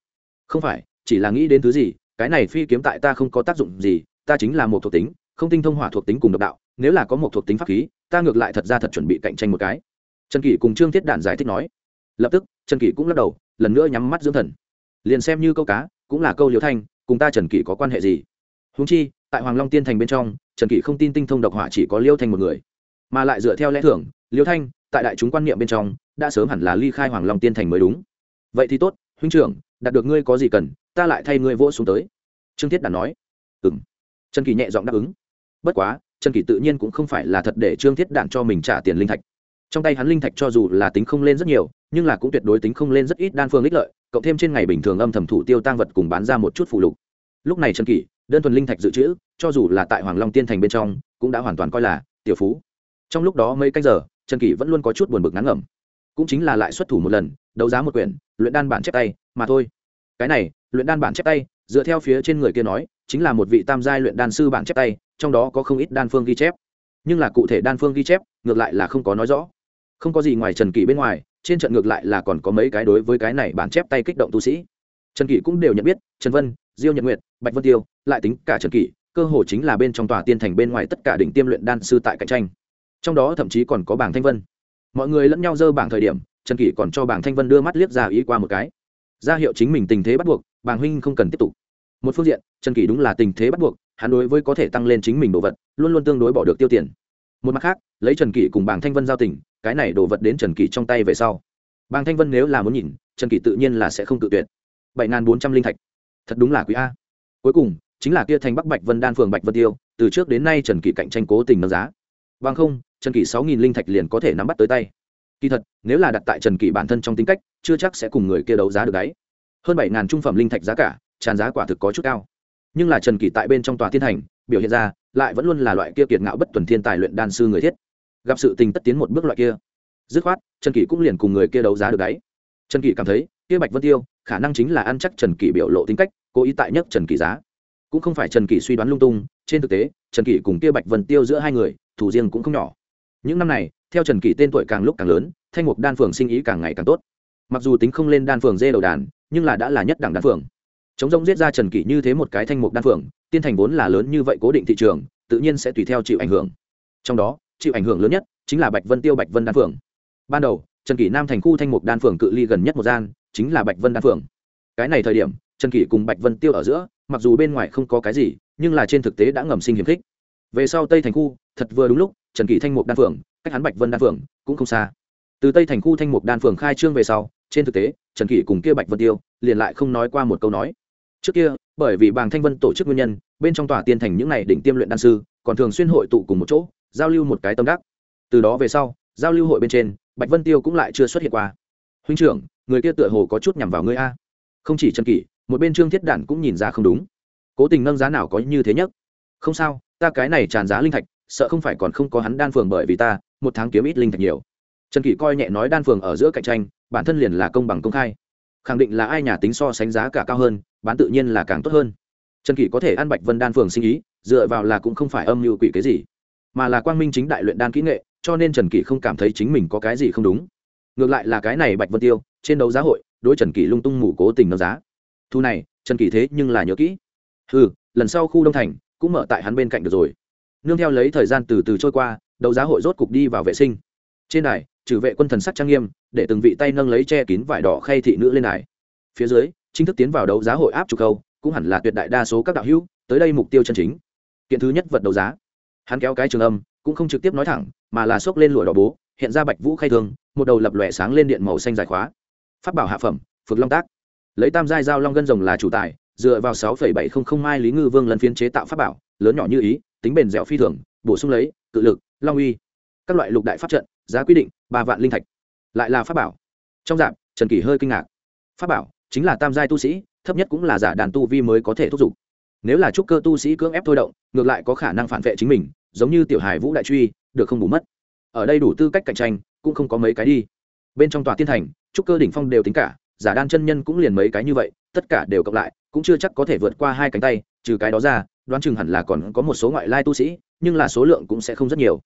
Không phải, chỉ là nghĩ đến thứ gì, cái này phi kiếm tại ta không có tác dụng gì, ta chính là một thuộc tính, không tinh thông hỏa thuộc tính cùng độc đạo, nếu là có một thuộc tính pháp khí, ta ngược lại thật ra thật chuẩn bị cạnh tranh một cái. Trần kỷ cùng trương thiết đản giải thích nói. Lập tức, trần kỷ cũng lắc đầu, lần nữa nhắm mắt dưỡng thần. Liền xem như câu cá, cũng là câu liễu thanh, cùng ta trần kỷ có quan hệ gì? Húng chi tại hoàng long tiên thành bên trong, trần kỷ không tin tinh thông độc hỏa chỉ có liêu thanh một người. Mà lại dựa theo lẽ thưởng, liêu thanh, tại đại chúng quan niệm bên trong, đã sớm hẳn là ly khai hoàng long tiên thành mới đúng. Vậy thì tốt, huynh trưởng, đạt được ngươi có gì cần, ta lại thay ngươi vỗ xuống tới. Trương thiết đản nói. Ừ m trần kỳ nhẹ giọng đáp ứng. Bất quá, trần kỳ tự nhiên cũng không phải là thật để trương thiết đản cho mình trả tiền linh thạch. Trong tay hắn linh thạch cho dù là tính không lên rất nhiều, nhưng là cũng tuyệt đối tính không lên rất ít đan phương ích lợi, cộng thêm trên ngày bình thường âm thầm thủ tiêu tăng vật cùng bán ra một chút phụ lục. Lúc này trần kỳ đơn thuần linh thạch dự trữ, cho dù là tại hoàng long tiên thành bên trong, cũng đã hoàn toàn coi là tiểu phú. Trong lúc đó mấy canh giờ, trần kỷ vẫn luôn có chút buồn bực ngắn ngẩm. Cũng chính là lại xuất thủ một lần, đấu giá một quyển, luyện đan bản chép tay, mà thôi. Cái này, luyện đan bản chép tay, dựa theo phía trên người kia nói, chính là một vị tam giai luyện đan sư bản chép tay, trong đó có không ít đan phương ghi chép. Nhưng là cụ thể đan phương ghi chép, ngược lại là không có nói rõ. Không có gì ngoài trần kỷ bên ngoài, trên trận ngược lại là còn có mấy cái đối với cái này bản chép tay kích động tu sĩ trần kỷ cũng đều nhận biết, trần vân, diêu nhật nguyệt, bạch vân tiêu, lại tính cả trần kỷ, cơ hồ chính là bên trong tòa tiên thành bên ngoài tất cả đỉnh tiêm luyện đan sư tại cạnh tranh. Trong đó thậm chí còn có bảng thanh vân. Mọi người lẫn nhau dơ bảng thời điểm, trần kỷ còn cho bảng thanh vân đưa mắt liếc ra ý qua một cái. Ra hiệu chính mình tình thế bắt buộc, bảng huynh không cần tiếp tục. Một phương diện, trần kỷ đúng là tình thế bắt buộc, hắn đối với có thể tăng lên chính mình đồ vật, luôn luôn tương đối bỏ được tiêu tiền. Một mặt khác, lấy trần kỷ cùng bảng thanh vân giao tình, cái này đồ vật đến trần kỷ trong tay về sau. Bàng thanh vân nếu là muốn nhìn, trần kỷ tự nhiên là sẽ không tự tuyệt bảy n g h n bốn trăm linh thạch. Thật đúng là quý a. Cuối cùng, chính là kia thành bắc bạch vân đan phường bạch vân tiêu, từ trước đến nay trần kỷ cạnh tranh cố tình nâng giá. Bằng không, trần kỷ sáu nghìn linh thạch liền có thể nắm bắt tới tay. Kỳ thật, nếu là đặt tại trần kỷ bản thân trong tính cách, chưa chắc sẽ cùng người kia đấu giá được đấy. Hơn bảy ngàn trung phẩm linh thạch giá cả, tràn giá quả thực có chút cao. Nhưng là trần kỷ tại bên trong tòa thiên thành biểu hiện ra, lại vẫn luôn là loại kia kiệt ngạo bất tuần thiên tài luyện đan sư người thiết. Gặp sự tình tất tiến một bước loại kia. Dứt khoát, trần kỷ cũng liền cùng người kia đấu giá được đấy. Trần kỷ cảm thấy, kia bạch vân tiêu khả năng chính là ăn chắc trần kỷ biểu lộ tính cách, cố ý tại nhất trần kỷ giá. Cũng không phải trần kỷ suy đoán lung tung, trên thực tế, trần kỷ cùng kia bạch vân tiêu giữa hai người thủ riêng cũng không nhỏ. Những năm này, theo trần kỷ tên tuổi càng lúc càng lớn, thanh mục đan phường sinh ý càng ngày càng tốt. Mặc dù tính không lên đan phường dê đầu đàn, nhưng là đã là nhất đẳng đan phường. Chống rông giết ra trần kỷ như thế một cái thanh mục đan phường, tiên thành vốn là lớn như vậy cố định thị trường, tự nhiên sẽ tùy theo chịu ảnh hưởng. Trong đó, chịu ảnh hưởng lớn nhất chính là bạch vân tiêu bạch vân đan phường. Ban đầu, trần kỷ nam thành khu thanh mục đan phường cự ly gần nhất một gian chính là bạch vân đan phường cái này thời điểm, trần kỷ cùng bạch vân tiêu ở giữa, mặc dù bên ngoài không có cái gì, nhưng là trên thực tế đã ngầm sinh hiềm khích. Về sau tây thành khu, thật vừa đúng lúc, trần kỷ thanh mục đan phường cách hắn bạch vân đan phường cũng không xa. Từ tây thành khu thanh mục đan phường khai trương về sau, trên thực tế, trần kỷ cùng kia bạch vân tiêu liền lại không nói qua một câu nói. Trước kia, bởi vì bàng thanh vân tổ chức nguyên nhân, bên trong tòa tiên thành những n à y đỉnh tiêm luyện đan sư, còn thường xuyên hội tụ cùng một chỗ, giao lưu một cái tâm đắc. Từ đó về sau, giao lưu hội bên trên, bạch vân tiêu cũng lại chưa xuất hiện qua huynh trưởng, người kia tựa hồ có chút nhằm vào ngươi a. Không chỉ trần kỷ, một bên trương thiết đản cũng nhìn ra không đúng. Cố tình nâng giá nào có như thế nhất không sao, ta cái này tràn giá linh thạch, sợ không phải còn không có hắn đan phường bởi vì ta, một tháng kiếm ít linh thạch nhiều. Trần kỷ coi nhẹ nói đan phường ở giữa cạnh tranh, bản thân liền là công bằng công khai. Khẳng định là ai nhà tính so sánh giá cả cao hơn, bán tự nhiên là càng tốt hơn. Trần kỷ có thể ăn bạch vân đan phường sinh ý, dựa vào là cũng không phải âm mưu quỷ cái gì, mà là quang minh chính đại luyện đan kỹ nghệ, cho nên trần kỷ không cảm thấy chính mình có cái gì không đúng ngược lại là cái này bạch vân tiêu, trên đấu giá hội, đối trần kỷ lung tung mù cố tình nâng giá. Thu này, trần kỷ thế nhưng là nhớ kỹ. Ừ lần sau khu đông thành, cũng mở tại hắn bên cạnh được rồi. Nương theo lấy thời gian từ từ trôi qua, đấu giá hội rốt cục đi vào vệ sinh. Trên đài, trừ vệ quân thần sắc trang nghiêm, để từng vị tay nâng lấy che kín vải đỏ khay thị nữ lên đài. Phía dưới, chính thức tiến vào đấu giá hội áp trục câu, cũng hẳn là tuyệt đại đa số các đạo hữu, tới đây mục tiêu chân chính. Kiện thứ nhất vật đấu giá. Hắn kéo cái trường âm, cũng không trực tiếp nói thẳng, mà là xốc lên lụa đỏ bố hiện ra bạch vũ khai thương, một đầu lập lòe sáng lên điện màu xanh dài khóa. Phát bảo hạ phẩm phực long tác. Lấy tam giai dao long gân rồng là chủ tài, dựa vào sáu bảy không không mai lý ngư vương lần phiên chế tạo pháp bảo, lớn nhỏ như ý, tính bền dẻo phi thường, bổ sung lấy, cự lực, long uy. Các loại lục đại pháp trận, giá quy định, ba vạn linh thạch. Lại là pháp bảo. Trong dạng, trần kỳ hơi kinh ngạc. Pháp bảo, chính là tam giai tu sĩ, thấp nhất cũng là giả đàn tu vi mới có thể thúc giục. Nếu là trúc cơ tu sĩ cưỡng ép thôi động, ngược lại có khả năng phản vệ chính mình, giống như tiểu hài vũ đại truy, được không bù mất ở đây đủ tư cách cạnh tranh, cũng không có mấy cái đi. Bên trong tòa tiên thành, trúc cơ đỉnh phong đều tính cả, giả đan chân nhân cũng liền mấy cái như vậy, tất cả đều cộng lại, cũng chưa chắc có thể vượt qua hai cánh tay, trừ cái đó ra, đoán chừng hẳn là còn có một số ngoại lai tu sĩ, nhưng là số lượng cũng sẽ không rất nhiều.